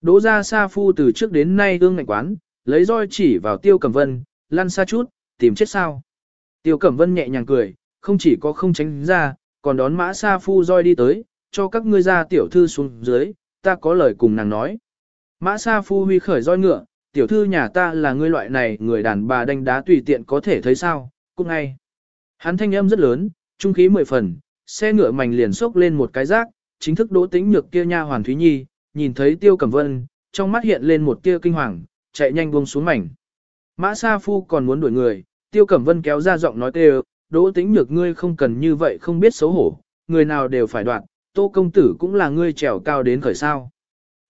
Đỗ ra xa phu từ trước đến nay ương ngạnh quán, lấy roi chỉ vào Tiêu Cẩm Vân, lăn xa chút, tìm chết sao. Tiêu Cẩm Vân nhẹ nhàng cười, không chỉ có không tránh ra, còn đón mã sa phu roi đi tới, cho các ngươi ra tiểu thư xuống dưới, ta có lời cùng nàng nói. Mã sa phu huy khởi roi ngựa, tiểu thư nhà ta là ngươi loại này, người đàn bà đánh đá tùy tiện có thể thấy sao, cũng ngay. Hắn thanh âm rất lớn, trung khí mười phần, xe ngựa mảnh liền xốc lên một cái rác, chính thức đỗ tính nhược kia nha hoàn Thúy Nhi, nhìn thấy Tiêu Cẩm Vân, trong mắt hiện lên một tia kinh hoàng, chạy nhanh buông xuống mảnh. Mã Sa Phu còn muốn đuổi người, Tiêu Cẩm Vân kéo ra giọng nói tê, đỗ tính nhược ngươi không cần như vậy không biết xấu hổ, người nào đều phải đoạn, tô công tử cũng là ngươi trèo cao đến khởi sao.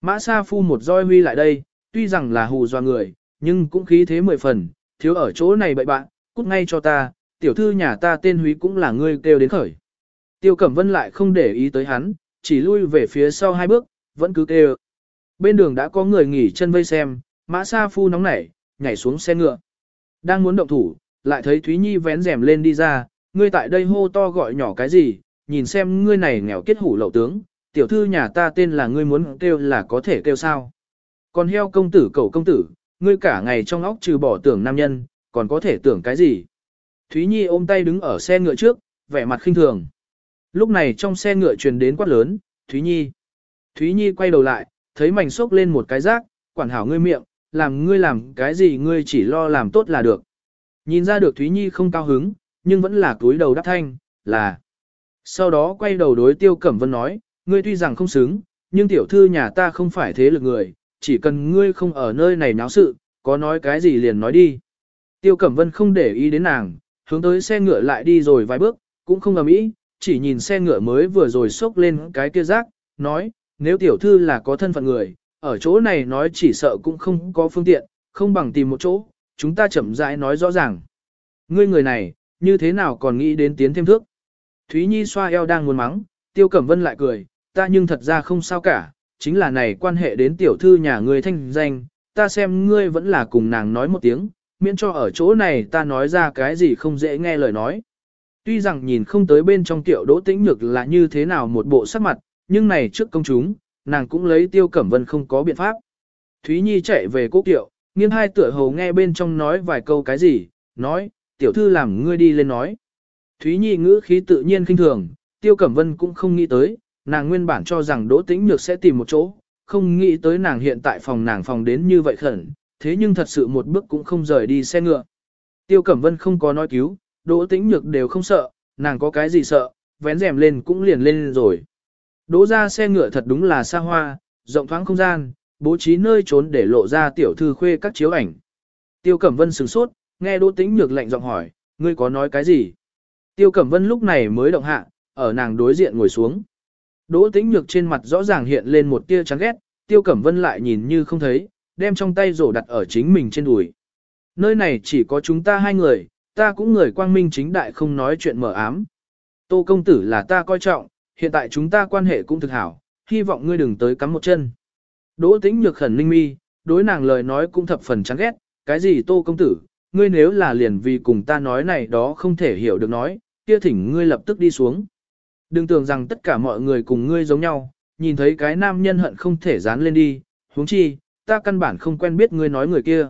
Mã Sa Phu một roi huy lại đây, tuy rằng là hù doa người, nhưng cũng khí thế mười phần, thiếu ở chỗ này bậy bạn, cút ngay cho ta, tiểu thư nhà ta tên húy cũng là ngươi kêu đến khởi. Tiêu Cẩm Vân lại không để ý tới hắn, chỉ lui về phía sau hai bước, vẫn cứ kêu. Bên đường đã có người nghỉ chân vây xem, Mã Sa Phu nóng nảy, nhảy xuống xe ngựa. Đang muốn động thủ, lại thấy Thúy Nhi vén rèm lên đi ra, ngươi tại đây hô to gọi nhỏ cái gì, nhìn xem ngươi này nghèo kết hủ lậu tướng, tiểu thư nhà ta tên là ngươi muốn kêu là có thể kêu sao. Còn heo công tử cầu công tử, ngươi cả ngày trong óc trừ bỏ tưởng nam nhân, còn có thể tưởng cái gì. Thúy Nhi ôm tay đứng ở xe ngựa trước, vẻ mặt khinh thường. Lúc này trong xe ngựa truyền đến quát lớn, Thúy Nhi. Thúy Nhi quay đầu lại, thấy mảnh xốc lên một cái rác, quản hảo ngươi miệng, làm ngươi làm cái gì ngươi chỉ lo làm tốt là được. Nhìn ra được Thúy Nhi không cao hứng, nhưng vẫn là túi đầu đáp thanh, là. Sau đó quay đầu đối Tiêu Cẩm Vân nói, ngươi tuy rằng không xứng, nhưng tiểu thư nhà ta không phải thế lực người, chỉ cần ngươi không ở nơi này náo sự, có nói cái gì liền nói đi. Tiêu Cẩm Vân không để ý đến nàng, hướng tới xe ngựa lại đi rồi vài bước, cũng không ầm ĩ, chỉ nhìn xe ngựa mới vừa rồi xốc lên cái kia rác, nói, nếu tiểu thư là có thân phận người, ở chỗ này nói chỉ sợ cũng không có phương tiện, không bằng tìm một chỗ, chúng ta chậm rãi nói rõ ràng. Ngươi người này, như thế nào còn nghĩ đến tiến thêm thước? Thúy Nhi xoa eo đang muốn mắng, Tiêu Cẩm Vân lại cười, ta nhưng thật ra không sao cả, chính là này quan hệ đến tiểu thư nhà ngươi thanh danh, ta xem ngươi vẫn là cùng nàng nói một tiếng, miễn cho ở chỗ này ta nói ra cái gì không dễ nghe lời nói. Tuy rằng nhìn không tới bên trong tiểu đỗ tĩnh nhược là như thế nào một bộ sắc mặt, nhưng này trước công chúng, nàng cũng lấy tiêu cẩm vân không có biện pháp. Thúy Nhi chạy về cố kiệu, nghiêng hai tựa hầu nghe bên trong nói vài câu cái gì, nói, tiểu thư làm ngươi đi lên nói. Thúy Nhi ngữ khí tự nhiên kinh thường, tiêu cẩm vân cũng không nghĩ tới, nàng nguyên bản cho rằng đỗ tĩnh nhược sẽ tìm một chỗ, không nghĩ tới nàng hiện tại phòng nàng phòng đến như vậy khẩn, thế nhưng thật sự một bước cũng không rời đi xe ngựa. Tiêu Cẩm Vân không có nói cứu, Đỗ Tĩnh Nhược đều không sợ, nàng có cái gì sợ, vén rèm lên cũng liền lên rồi. Đỗ ra xe ngựa thật đúng là xa hoa, rộng thoáng không gian, bố trí nơi trốn để lộ ra tiểu thư khuê các chiếu ảnh. Tiêu Cẩm Vân sửng sốt, nghe Đỗ Tĩnh Nhược lạnh giọng hỏi, ngươi có nói cái gì? Tiêu Cẩm Vân lúc này mới động hạ, ở nàng đối diện ngồi xuống. Đỗ Tĩnh Nhược trên mặt rõ ràng hiện lên một tia chán ghét, Tiêu Cẩm Vân lại nhìn như không thấy, đem trong tay rổ đặt ở chính mình trên đùi. Nơi này chỉ có chúng ta hai người, ta cũng người quang minh chính đại không nói chuyện mở ám. Tô công tử là ta coi trọng, hiện tại chúng ta quan hệ cũng thực hảo, hy vọng ngươi đừng tới cắm một chân. Đỗ tĩnh nhược khẩn ninh mi, đối nàng lời nói cũng thập phần chán ghét, cái gì tô công tử, ngươi nếu là liền vì cùng ta nói này đó không thể hiểu được nói, kia thỉnh ngươi lập tức đi xuống. Đừng tưởng rằng tất cả mọi người cùng ngươi giống nhau, nhìn thấy cái nam nhân hận không thể dán lên đi, huống chi, ta căn bản không quen biết ngươi nói người kia.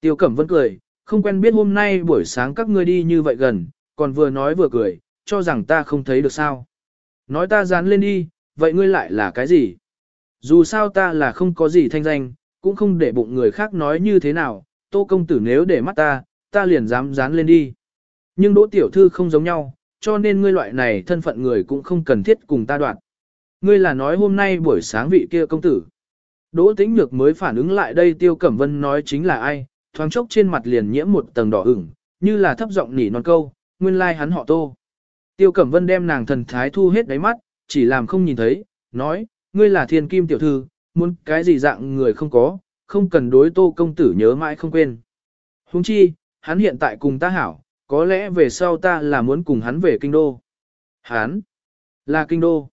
Tiêu Cẩm Vân cười, không quen biết hôm nay buổi sáng các ngươi đi như vậy gần, còn vừa nói vừa cười, cho rằng ta không thấy được sao. Nói ta dán lên đi, vậy ngươi lại là cái gì? Dù sao ta là không có gì thanh danh, cũng không để bụng người khác nói như thế nào, tô công tử nếu để mắt ta, ta liền dám dán lên đi. Nhưng đỗ tiểu thư không giống nhau, cho nên ngươi loại này thân phận người cũng không cần thiết cùng ta đoạn. Ngươi là nói hôm nay buổi sáng vị kia công tử. Đỗ tĩnh nhược mới phản ứng lại đây tiêu cẩm vân nói chính là ai, thoáng chốc trên mặt liền nhiễm một tầng đỏ ửng, như là thấp giọng nỉ non câu, nguyên lai like hắn họ tô. Tiêu cẩm vân đem nàng thần thái thu hết đáy mắt, chỉ làm không nhìn thấy, nói, ngươi là thiên kim tiểu thư, muốn cái gì dạng người không có, không cần đối tô công tử nhớ mãi không quên. Huống chi, hắn hiện tại cùng ta hảo, có lẽ về sau ta là muốn cùng hắn về kinh đô. Hắn, là kinh đô.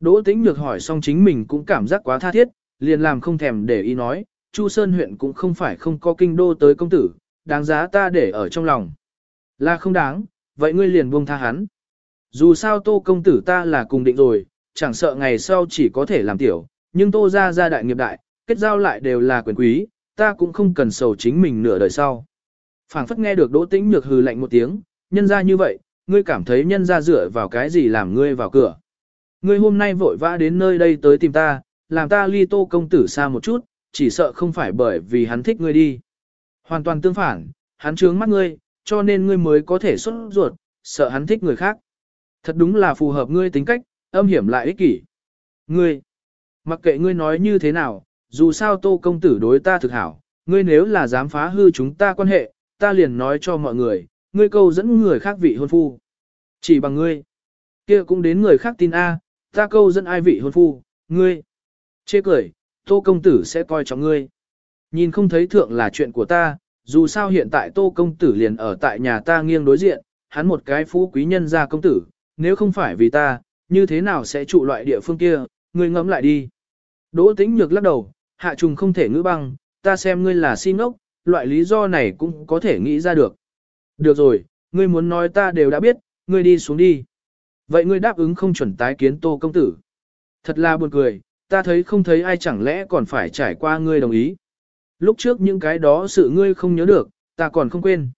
Đỗ tĩnh nhược hỏi xong chính mình cũng cảm giác quá tha thiết, liền làm không thèm để ý nói, Chu Sơn huyện cũng không phải không có kinh đô tới công tử, đáng giá ta để ở trong lòng. Là không đáng, vậy ngươi liền buông tha hắn. Dù sao tô công tử ta là cùng định rồi, chẳng sợ ngày sau chỉ có thể làm tiểu, nhưng tô ra gia đại nghiệp đại, kết giao lại đều là quyền quý, ta cũng không cần sầu chính mình nửa đời sau. phảng phất nghe được đỗ tĩnh nhược hừ lạnh một tiếng, nhân ra như vậy, ngươi cảm thấy nhân ra dựa vào cái gì làm ngươi vào cửa. Ngươi hôm nay vội vã đến nơi đây tới tìm ta, làm ta ly tô công tử xa một chút, chỉ sợ không phải bởi vì hắn thích ngươi đi. Hoàn toàn tương phản, hắn trướng mắt ngươi, cho nên ngươi mới có thể xuất ruột, sợ hắn thích người khác. Thật đúng là phù hợp ngươi tính cách, âm hiểm lại ích kỷ. Ngươi, mặc kệ ngươi nói như thế nào, dù sao tô công tử đối ta thực hảo, ngươi nếu là dám phá hư chúng ta quan hệ, ta liền nói cho mọi người, ngươi câu dẫn người khác vị hôn phu. Chỉ bằng ngươi, kia cũng đến người khác tin A, ta câu dẫn ai vị hôn phu, ngươi. Chê cười, tô công tử sẽ coi trọng ngươi. Nhìn không thấy thượng là chuyện của ta, dù sao hiện tại tô công tử liền ở tại nhà ta nghiêng đối diện, hắn một cái phú quý nhân gia công tử, nếu không phải vì ta, như thế nào sẽ trụ loại địa phương kia, ngươi ngẫm lại đi. Đỗ tĩnh nhược lắc đầu, hạ trùng không thể ngữ băng, ta xem ngươi là si ngốc, loại lý do này cũng có thể nghĩ ra được. Được rồi, ngươi muốn nói ta đều đã biết, ngươi đi xuống đi. Vậy ngươi đáp ứng không chuẩn tái kiến tô công tử. Thật là buồn cười, ta thấy không thấy ai chẳng lẽ còn phải trải qua ngươi đồng ý. Lúc trước những cái đó sự ngươi không nhớ được, ta còn không quên.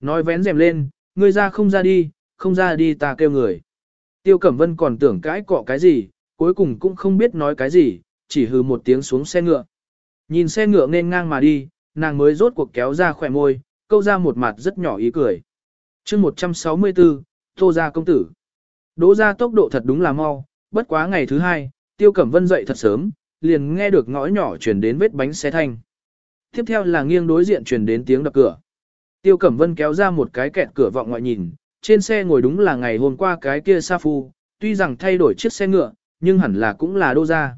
Nói vén rèm lên, ngươi ra không ra đi, không ra đi ta kêu người. Tiêu Cẩm Vân còn tưởng cãi cọ cái gì, cuối cùng cũng không biết nói cái gì, chỉ hừ một tiếng xuống xe ngựa. Nhìn xe ngựa nên ngang mà đi, nàng mới rốt cuộc kéo ra khỏe môi, câu ra một mặt rất nhỏ ý cười. chương 164, Tô gia công tử. Đỗ ra tốc độ thật đúng là mau, bất quá ngày thứ hai, Tiêu Cẩm Vân dậy thật sớm, liền nghe được ngõ nhỏ truyền đến vết bánh xe thanh. Tiếp theo là nghiêng đối diện truyền đến tiếng đập cửa. Tiêu Cẩm Vân kéo ra một cái kẹt cửa vọng ngoại nhìn, trên xe ngồi đúng là ngày hôm qua cái kia Sa Phu, tuy rằng thay đổi chiếc xe ngựa, nhưng hẳn là cũng là đô gia.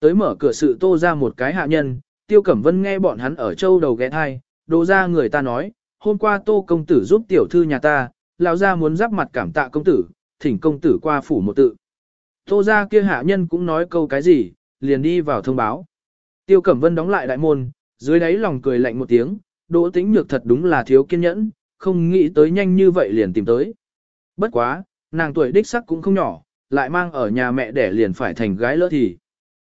Tới mở cửa sự tô ra một cái hạ nhân, Tiêu Cẩm Vân nghe bọn hắn ở châu đầu ghé thai, đô gia người ta nói, hôm qua tô công tử giúp tiểu thư nhà ta, lão gia muốn giáp mặt cảm tạ công tử, thỉnh công tử qua phủ một tự. Tô ra kia hạ nhân cũng nói câu cái gì, liền đi vào thông báo. Tiêu Cẩm Vân đóng lại đại môn, dưới đáy lòng cười lạnh một tiếng, đỗ tĩnh nhược thật đúng là thiếu kiên nhẫn, không nghĩ tới nhanh như vậy liền tìm tới. Bất quá, nàng tuổi đích sắc cũng không nhỏ, lại mang ở nhà mẹ để liền phải thành gái lỡ thì.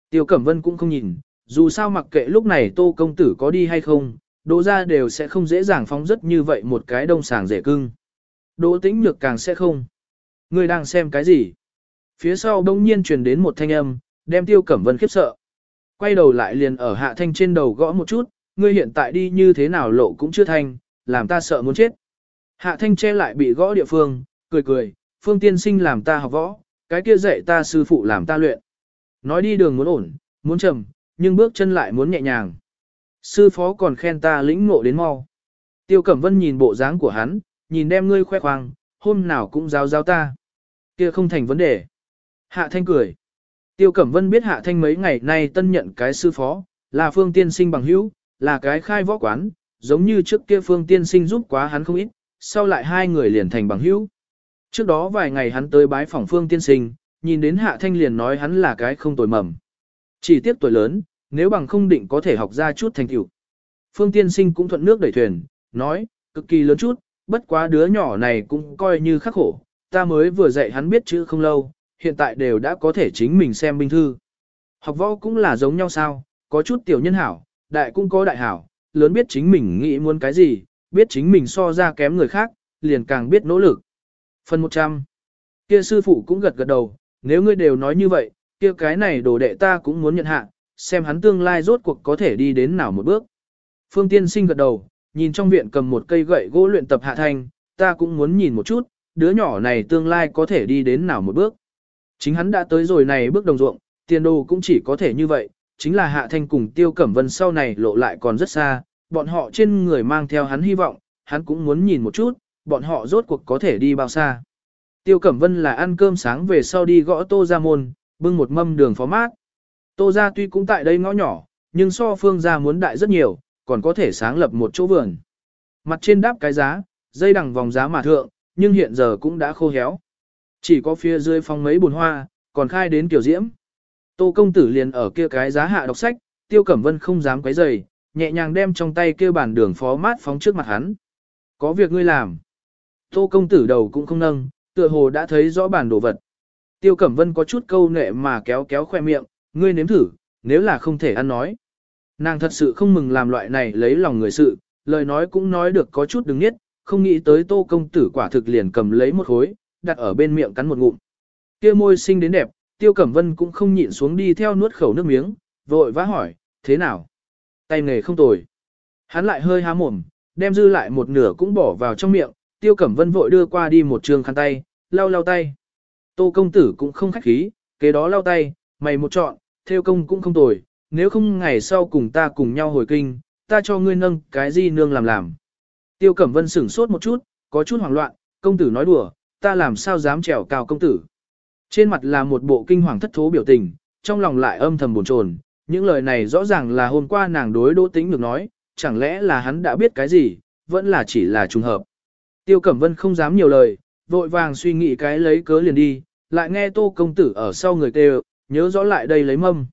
Tiêu Cẩm Vân cũng không nhìn, dù sao mặc kệ lúc này tô công tử có đi hay không, đỗ ra đều sẽ không dễ dàng phóng rất như vậy một cái đông sàng rể cưng. Đỗ tĩnh nhược càng sẽ không. Ngươi đang xem cái gì? Phía sau đông nhiên truyền đến một thanh âm, đem tiêu cẩm vân khiếp sợ. Quay đầu lại liền ở hạ thanh trên đầu gõ một chút, ngươi hiện tại đi như thế nào lộ cũng chưa thanh, làm ta sợ muốn chết. Hạ thanh che lại bị gõ địa phương, cười cười, phương tiên sinh làm ta học võ, cái kia dạy ta sư phụ làm ta luyện. Nói đi đường muốn ổn, muốn trầm, nhưng bước chân lại muốn nhẹ nhàng. Sư phó còn khen ta lĩnh ngộ đến mau. Tiêu Cẩm Vân nhìn bộ dáng của hắn, nhìn đem ngươi khoe khoang, hôm nào cũng giáo giáo ta. Kia không thành vấn đề. Hạ Thanh cười. Tiêu Cẩm Vân biết Hạ Thanh mấy ngày nay tân nhận cái sư phó, là phương tiên sinh bằng hữu, là cái khai võ quán, giống như trước kia phương tiên sinh giúp quá hắn không ít, sau lại hai người liền thành bằng hữu. Trước đó vài ngày hắn tới bái phỏng phương tiên sinh, nhìn đến Hạ Thanh liền nói hắn là cái không tồi mầm. Chỉ tiếc tuổi lớn, nếu bằng không định có thể học ra chút thành tựu. Phương tiên sinh cũng thuận nước đẩy thuyền, nói, cực kỳ lớn chút, bất quá đứa nhỏ này cũng coi như khắc khổ, ta mới vừa dạy hắn biết chữ không lâu, hiện tại đều đã có thể chính mình xem binh thư. Học võ cũng là giống nhau sao, có chút tiểu nhân hảo, đại cũng có đại hảo, lớn biết chính mình nghĩ muốn cái gì, biết chính mình so ra kém người khác, liền càng biết nỗ lực. Phần 100 Kia sư phụ cũng gật gật đầu, nếu ngươi đều nói như vậy, kia cái này đồ đệ ta cũng muốn nhận hạ, xem hắn tương lai rốt cuộc có thể đi đến nào một bước. Phương Tiên Sinh gật đầu, nhìn trong viện cầm một cây gậy gỗ luyện tập hạ thanh, ta cũng muốn nhìn một chút, đứa nhỏ này tương lai có thể đi đến nào một bước. Chính hắn đã tới rồi này bước đồng ruộng, tiền đồ cũng chỉ có thể như vậy, chính là hạ thanh cùng tiêu cẩm vân sau này lộ lại còn rất xa, bọn họ trên người mang theo hắn hy vọng, hắn cũng muốn nhìn một chút, bọn họ rốt cuộc có thể đi bao xa. Tiêu Cẩm Vân là ăn cơm sáng về sau đi gõ tô gia môn, bưng một mâm đường phó mát. Tô gia tuy cũng tại đây ngõ nhỏ, nhưng so phương gia muốn đại rất nhiều, còn có thể sáng lập một chỗ vườn. Mặt trên đáp cái giá, dây đằng vòng giá mà thượng, nhưng hiện giờ cũng đã khô héo. Chỉ có phía dưới phong mấy bùn hoa, còn khai đến kiểu diễm. Tô công tử liền ở kia cái giá hạ đọc sách, tiêu cẩm vân không dám quấy rầy, nhẹ nhàng đem trong tay kêu bản đường phó mát phóng trước mặt hắn. Có việc ngươi làm. Tô công tử đầu cũng không nâng, tựa hồ đã thấy rõ bản đồ vật. Tiêu cẩm vân có chút câu nệ mà kéo kéo khoe miệng, ngươi nếm thử, nếu là không thể ăn nói. Nàng thật sự không mừng làm loại này lấy lòng người sự, lời nói cũng nói được có chút đứng nhất, không nghĩ tới tô công tử quả thực liền cầm lấy một khối, đặt ở bên miệng cắn một ngụm. Kia môi xinh đến đẹp, tiêu cẩm vân cũng không nhịn xuống đi theo nuốt khẩu nước miếng, vội vã hỏi, thế nào? Tay nghề không tồi. Hắn lại hơi há mồm, đem dư lại một nửa cũng bỏ vào trong miệng, tiêu cẩm vân vội đưa qua đi một trường khăn tay, lau lau tay. Tô công tử cũng không khách khí, kế đó lau tay, mày một chọn, theo công cũng không tồi, nếu không ngày sau cùng ta cùng nhau hồi kinh, ta cho ngươi nâng cái gì nương làm làm. Tiêu Cẩm Vân sửng sốt một chút, có chút hoảng loạn, công tử nói đùa, ta làm sao dám trèo cao công tử. Trên mặt là một bộ kinh hoàng thất thố biểu tình, trong lòng lại âm thầm buồn chồn những lời này rõ ràng là hôm qua nàng đối đỗ tính được nói, chẳng lẽ là hắn đã biết cái gì, vẫn là chỉ là trùng hợp. Tiêu Cẩm Vân không dám nhiều lời, vội vàng suy nghĩ cái lấy cớ liền đi, lại nghe tô công tử ở sau người kêu, nhớ rõ lại đây lấy mâm.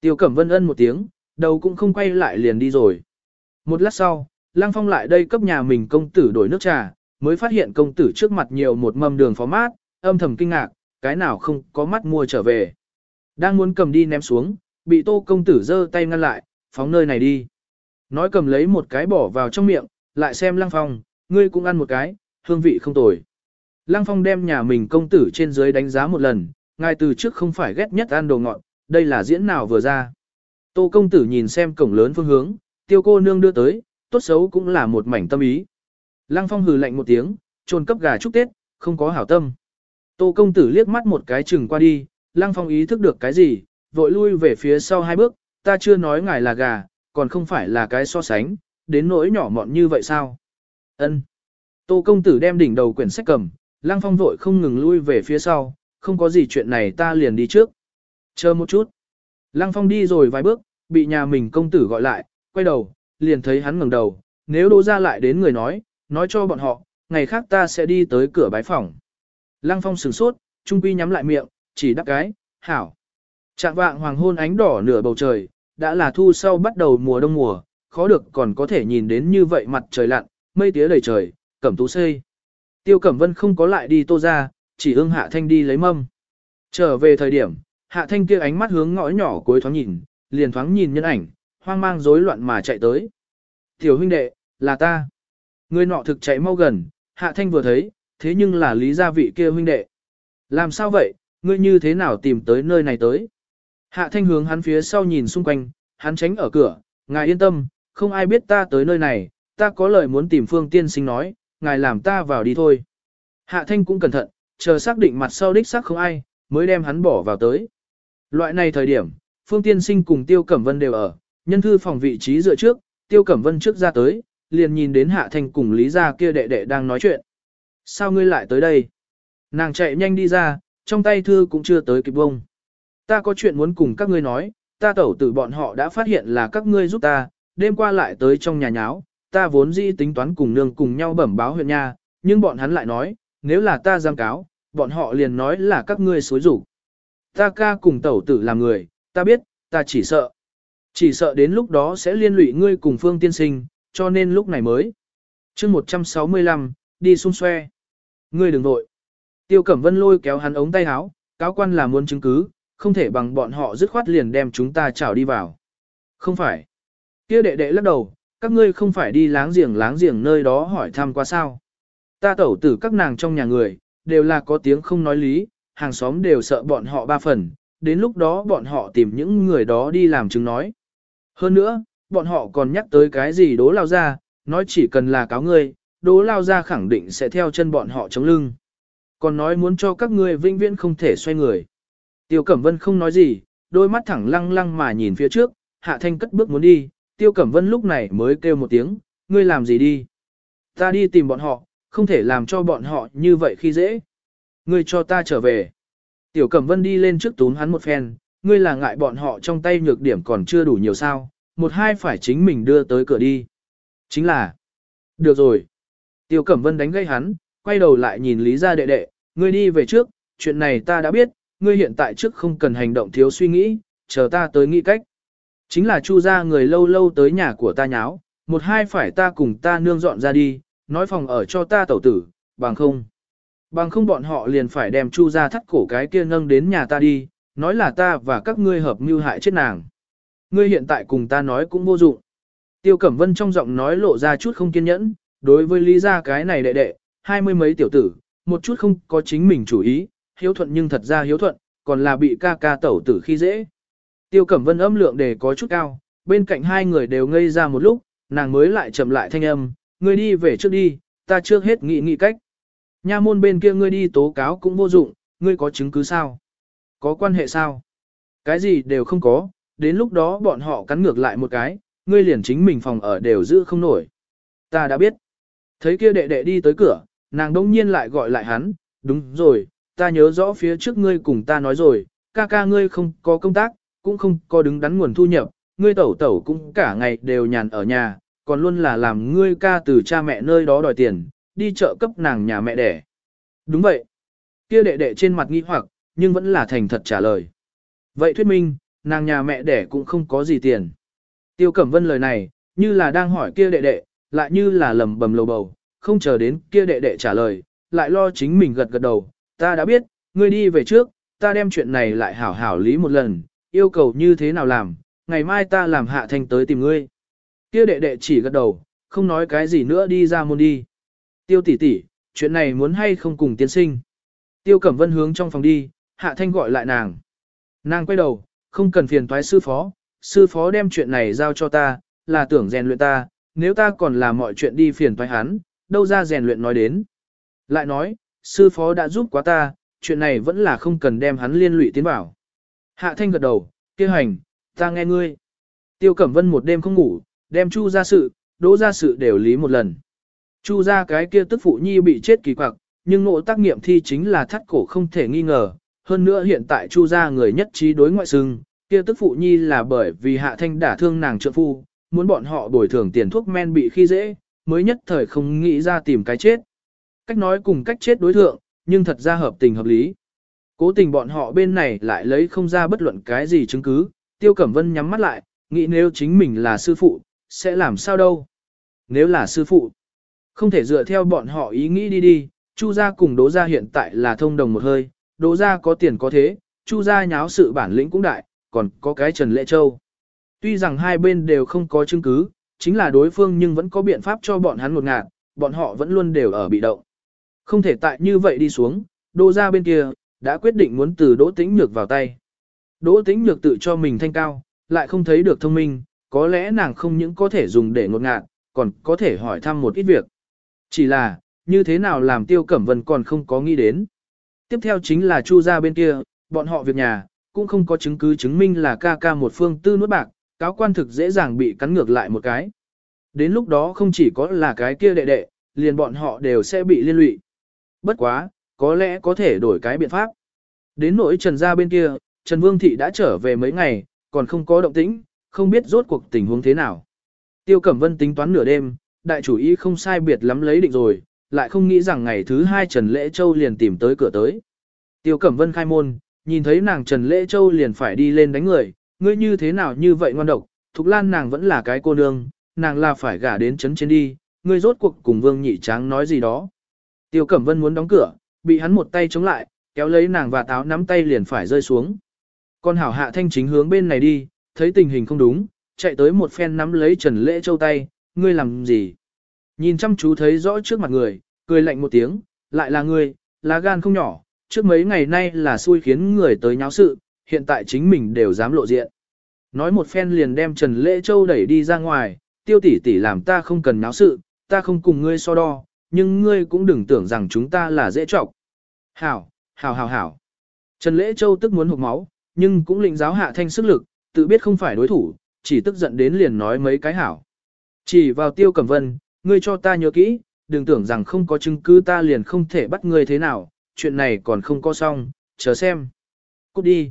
Tiêu Cẩm Vân ân một tiếng, đầu cũng không quay lại liền đi rồi. Một lát sau, Lăng Phong lại đây cấp nhà mình công tử đổi nước trà, mới phát hiện công tử trước mặt nhiều một mâm đường phó mát, âm thầm kinh ngạc, cái nào không có mắt mua trở về. Đang muốn cầm đi ném xuống, bị tô công tử giơ tay ngăn lại, phóng nơi này đi. Nói cầm lấy một cái bỏ vào trong miệng, lại xem Lăng Phong, ngươi cũng ăn một cái, hương vị không tồi. Lăng Phong đem nhà mình công tử trên dưới đánh giá một lần, ngài từ trước không phải ghét nhất ăn đồ ngọt, đây là diễn nào vừa ra. Tô công tử nhìn xem cổng lớn phương hướng, tiêu cô nương đưa tới, tốt xấu cũng là một mảnh tâm ý. Lăng phong hừ lạnh một tiếng, trồn cấp gà chúc Tết, không có hảo tâm. Tô công tử liếc mắt một cái chừng qua đi, lăng phong ý thức được cái gì, vội lui về phía sau hai bước, ta chưa nói ngài là gà, còn không phải là cái so sánh, đến nỗi nhỏ mọn như vậy sao. Ân. Tô công tử đem đỉnh đầu quyển sách cầm, lăng phong vội không ngừng lui về phía sau, không có gì chuyện này ta liền đi trước. Chờ một chút. Lăng Phong đi rồi vài bước, bị nhà mình công tử gọi lại, quay đầu, liền thấy hắn ngẩng đầu, nếu đỗ ra lại đến người nói, nói cho bọn họ, ngày khác ta sẽ đi tới cửa bái phòng. Lăng Phong sửng sốt, trung quy nhắm lại miệng, chỉ đắc cái, hảo. Trạng vạng hoàng hôn ánh đỏ nửa bầu trời, đã là thu sau bắt đầu mùa đông mùa, khó được còn có thể nhìn đến như vậy mặt trời lặn, mây tía đầy trời, cẩm tú xây. Tiêu Cẩm Vân không có lại đi tô ra, chỉ ưng hạ thanh đi lấy mâm. Trở về thời điểm, hạ thanh kia ánh mắt hướng ngõ nhỏ cuối thoáng nhìn, liền thoáng nhìn nhân ảnh, hoang mang rối loạn mà chạy tới. Tiểu huynh đệ, là ta. Người nọ thực chạy mau gần, hạ thanh vừa thấy, thế nhưng là lý gia vị kia huynh đệ. Làm sao vậy, ngươi như thế nào tìm tới nơi này tới? Hạ thanh hướng hắn phía sau nhìn xung quanh, hắn tránh ở cửa, ngài yên tâm, không ai biết ta tới nơi này, ta có lời muốn tìm phương tiên sinh nói, ngài làm ta vào đi thôi. Hạ thanh cũng cẩn thận, chờ xác định mặt sau đích xác không ai, mới đem hắn bỏ vào tới. Loại này thời điểm, phương tiên sinh cùng tiêu cẩm vân đều ở, nhân thư phòng vị trí dựa trước, tiêu cẩm vân trước ra tới, liền nhìn đến hạ thanh cùng lý gia kia đệ đệ đang nói chuyện. Sao ngươi lại tới đây? Nàng chạy nhanh đi ra, trong tay thư cũng chưa tới kịp bông. Ta có chuyện muốn cùng các ngươi nói, ta tẩu tử bọn họ đã phát hiện là các ngươi giúp ta, đêm qua lại tới trong nhà nháo, ta vốn dĩ tính toán cùng nương cùng nhau bẩm báo huyện nha, nhưng bọn hắn lại nói, nếu là ta giam cáo, bọn họ liền nói là các ngươi xối rủ. Ta ca cùng tẩu tử làm người, ta biết, ta chỉ sợ. Chỉ sợ đến lúc đó sẽ liên lụy ngươi cùng phương tiên sinh, cho nên lúc này mới. chương 165, đi xung xoe. Ngươi đừng vội. Tiêu Cẩm Vân lôi kéo hắn ống tay áo, cáo quan là muốn chứng cứ, không thể bằng bọn họ dứt khoát liền đem chúng ta chảo đi vào. Không phải. Kia đệ đệ lắc đầu, các ngươi không phải đi láng giềng láng giềng nơi đó hỏi thăm qua sao. Ta tẩu tử các nàng trong nhà người, đều là có tiếng không nói lý, hàng xóm đều sợ bọn họ ba phần, đến lúc đó bọn họ tìm những người đó đi làm chứng nói. Hơn nữa, bọn họ còn nhắc tới cái gì đố lao ra, nói chỉ cần là cáo ngươi, đố lao ra khẳng định sẽ theo chân bọn họ chống lưng. Còn nói muốn cho các ngươi vinh viễn không thể xoay người. Tiêu Cẩm Vân không nói gì, đôi mắt thẳng lăng lăng mà nhìn phía trước, Hạ Thanh cất bước muốn đi, Tiêu Cẩm Vân lúc này mới kêu một tiếng, ngươi làm gì đi? Ta đi tìm bọn họ, không thể làm cho bọn họ như vậy khi dễ. Ngươi cho ta trở về. Tiểu Cẩm Vân đi lên trước túm hắn một phen, ngươi là ngại bọn họ trong tay nhược điểm còn chưa đủ nhiều sao, một hai phải chính mình đưa tới cửa đi. Chính là, được rồi. Tiêu Cẩm Vân đánh gây hắn, quay đầu lại nhìn Lý gia đệ đệ, ngươi đi về trước, chuyện này ta đã biết, ngươi hiện tại trước không cần hành động thiếu suy nghĩ, chờ ta tới nghĩ cách. Chính là chu gia người lâu lâu tới nhà của ta nháo, một hai phải ta cùng ta nương dọn ra đi, nói phòng ở cho ta tẩu tử, bằng không. Bằng không bọn họ liền phải đem chu gia thắt cổ cái kia nâng đến nhà ta đi, nói là ta và các ngươi hợp mưu hại chết nàng. Ngươi hiện tại cùng ta nói cũng vô dụng. Tiêu Cẩm Vân trong giọng nói lộ ra chút không kiên nhẫn, đối với lý gia cái này đệ đệ, hai mươi mấy tiểu tử, một chút không có chính mình chủ ý, hiếu thuận nhưng thật ra hiếu thuận, còn là bị ca ca tẩu tử khi dễ. Tiêu Cẩm Vân âm lượng đề có chút cao, bên cạnh hai người đều ngây ra một lúc, nàng mới lại chậm lại thanh âm, ngươi đi về trước đi, ta trước hết nghĩ nghĩ cách. Nha môn bên kia ngươi đi tố cáo cũng vô dụng, ngươi có chứng cứ sao? Có quan hệ sao? Cái gì đều không có, đến lúc đó bọn họ cắn ngược lại một cái, ngươi liền chính mình phòng ở đều giữ không nổi. Ta đã biết. Thấy kia đệ đệ đi tới cửa, nàng đông nhiên lại gọi lại hắn, đúng rồi, ta nhớ rõ phía trước ngươi cùng ta nói rồi, ca ca ngươi không có công tác, cũng không có đứng đắn nguồn thu nhập, ngươi tẩu tẩu cũng cả ngày đều nhàn ở nhà, còn luôn là làm ngươi ca từ cha mẹ nơi đó đòi tiền, đi chợ cấp nàng nhà mẹ đẻ. Đúng vậy. Kia đệ đệ trên mặt nghi hoặc, nhưng vẫn là thành thật trả lời. Vậy thuyết minh, nàng nhà mẹ đẻ cũng không có gì tiền. Tiêu Cẩm Vân lời này, như là đang hỏi kia đệ đệ, lại như là lầm bầm lầu bầu, không chờ đến kia đệ đệ trả lời, lại lo chính mình gật gật đầu, ta đã biết, ngươi đi về trước, ta đem chuyện này lại hảo hảo lý một lần, yêu cầu như thế nào làm, ngày mai ta làm hạ thành tới tìm ngươi. Kia đệ đệ chỉ gật đầu, không nói cái gì nữa đi ra môn đi. Tiêu tỷ tỷ, chuyện này muốn hay không cùng tiến sinh. Tiêu Cẩm Vân hướng trong phòng đi, hạ thanh gọi lại nàng. Nàng quay đầu, không cần phiền toái sư phó, sư phó đem chuyện này giao cho ta, là tưởng rèn luyện ta, nếu ta còn làm mọi chuyện đi phiền toái hắn, đâu ra rèn luyện nói đến. Lại nói, sư phó đã giúp quá ta, chuyện này vẫn là không cần đem hắn liên lụy tiến vào. Hạ thanh gật đầu, kia hành, ta nghe ngươi. Tiêu Cẩm Vân một đêm không ngủ, đem chu ra sự, đỗ ra sự đều lý một lần. Chu ra cái kia tức phụ nhi bị chết kỳ quặc, nhưng ngộ tác nghiệm thi chính là thắt cổ không thể nghi ngờ. Hơn nữa hiện tại chu ra người nhất trí đối ngoại sưng, kia tức phụ nhi là bởi vì hạ thanh đả thương nàng trợ phu, muốn bọn họ bồi thường tiền thuốc men bị khi dễ, mới nhất thời không nghĩ ra tìm cái chết. Cách nói cùng cách chết đối thượng, nhưng thật ra hợp tình hợp lý. Cố tình bọn họ bên này lại lấy không ra bất luận cái gì chứng cứ, Tiêu Cẩm Vân nhắm mắt lại, nghĩ nếu chính mình là sư phụ, sẽ làm sao đâu. Nếu là sư phụ, không thể dựa theo bọn họ ý nghĩ đi đi, Chu gia cùng Đỗ gia hiện tại là thông đồng một hơi, Đỗ gia có tiền có thế, Chu gia nháo sự bản lĩnh cũng đại, còn có cái Trần Lệ Châu. Tuy rằng hai bên đều không có chứng cứ, chính là đối phương nhưng vẫn có biện pháp cho bọn hắn một ngạt, bọn họ vẫn luôn đều ở bị động. Không thể tại như vậy đi xuống, đô ra bên kia, đã quyết định muốn từ Đỗ Tĩnh Nhược vào tay. Đỗ Tĩnh Nhược tự cho mình thanh cao, lại không thấy được thông minh, có lẽ nàng không những có thể dùng để ngột ngạt, còn có thể hỏi thăm một ít việc. Chỉ là, như thế nào làm Tiêu Cẩm Vân còn không có nghĩ đến. Tiếp theo chính là Chu gia bên kia, bọn họ việc nhà, cũng không có chứng cứ chứng minh là ca ca một phương tư nuốt bạc, cáo quan thực dễ dàng bị cắn ngược lại một cái. Đến lúc đó không chỉ có là cái kia đệ đệ, liền bọn họ đều sẽ bị liên lụy. Bất quá, có lẽ có thể đổi cái biện pháp. Đến nỗi Trần gia bên kia, Trần Vương Thị đã trở về mấy ngày, còn không có động tĩnh, không biết rốt cuộc tình huống thế nào. Tiêu Cẩm Vân tính toán nửa đêm, đại chủ ý không sai biệt lắm lấy định rồi, lại không nghĩ rằng ngày thứ hai Trần Lễ Châu liền tìm tới cửa tới. Tiêu Cẩm Vân khai môn, nhìn thấy nàng Trần Lễ Châu liền phải đi lên đánh người, ngươi như thế nào như vậy ngoan độc, Thục Lan nàng vẫn là cái cô nương, nàng là phải gả đến chấn trên đi, ngươi rốt cuộc cùng Vương Nhị Tráng nói gì đó. Tiêu Cẩm Vân muốn đóng cửa, bị hắn một tay chống lại, kéo lấy nàng và táo nắm tay liền phải rơi xuống. Con hảo hạ thanh chính hướng bên này đi, thấy tình hình không đúng, chạy tới một phen nắm lấy Trần Lễ Châu tay, ngươi làm gì? Nhìn chăm chú thấy rõ trước mặt người, cười lạnh một tiếng, lại là ngươi, lá gan không nhỏ, trước mấy ngày nay là xui khiến người tới nháo sự, hiện tại chính mình đều dám lộ diện. Nói một phen liền đem Trần Lễ Châu đẩy đi ra ngoài, tiêu tỷ tỷ làm ta không cần nháo sự, ta không cùng ngươi so đo, nhưng ngươi cũng đừng tưởng rằng chúng ta là dễ trọc. Hảo, hảo hảo hảo. Trần Lễ Châu tức muốn hụt máu, nhưng cũng lĩnh giáo hạ thanh sức lực, tự biết không phải đối thủ, chỉ tức giận đến liền nói mấy cái hảo. Chỉ vào tiêu cẩm vân, ngươi cho ta nhớ kỹ, đừng tưởng rằng không có chứng cứ ta liền không thể bắt ngươi thế nào, chuyện này còn không có xong, chờ xem. Cút đi.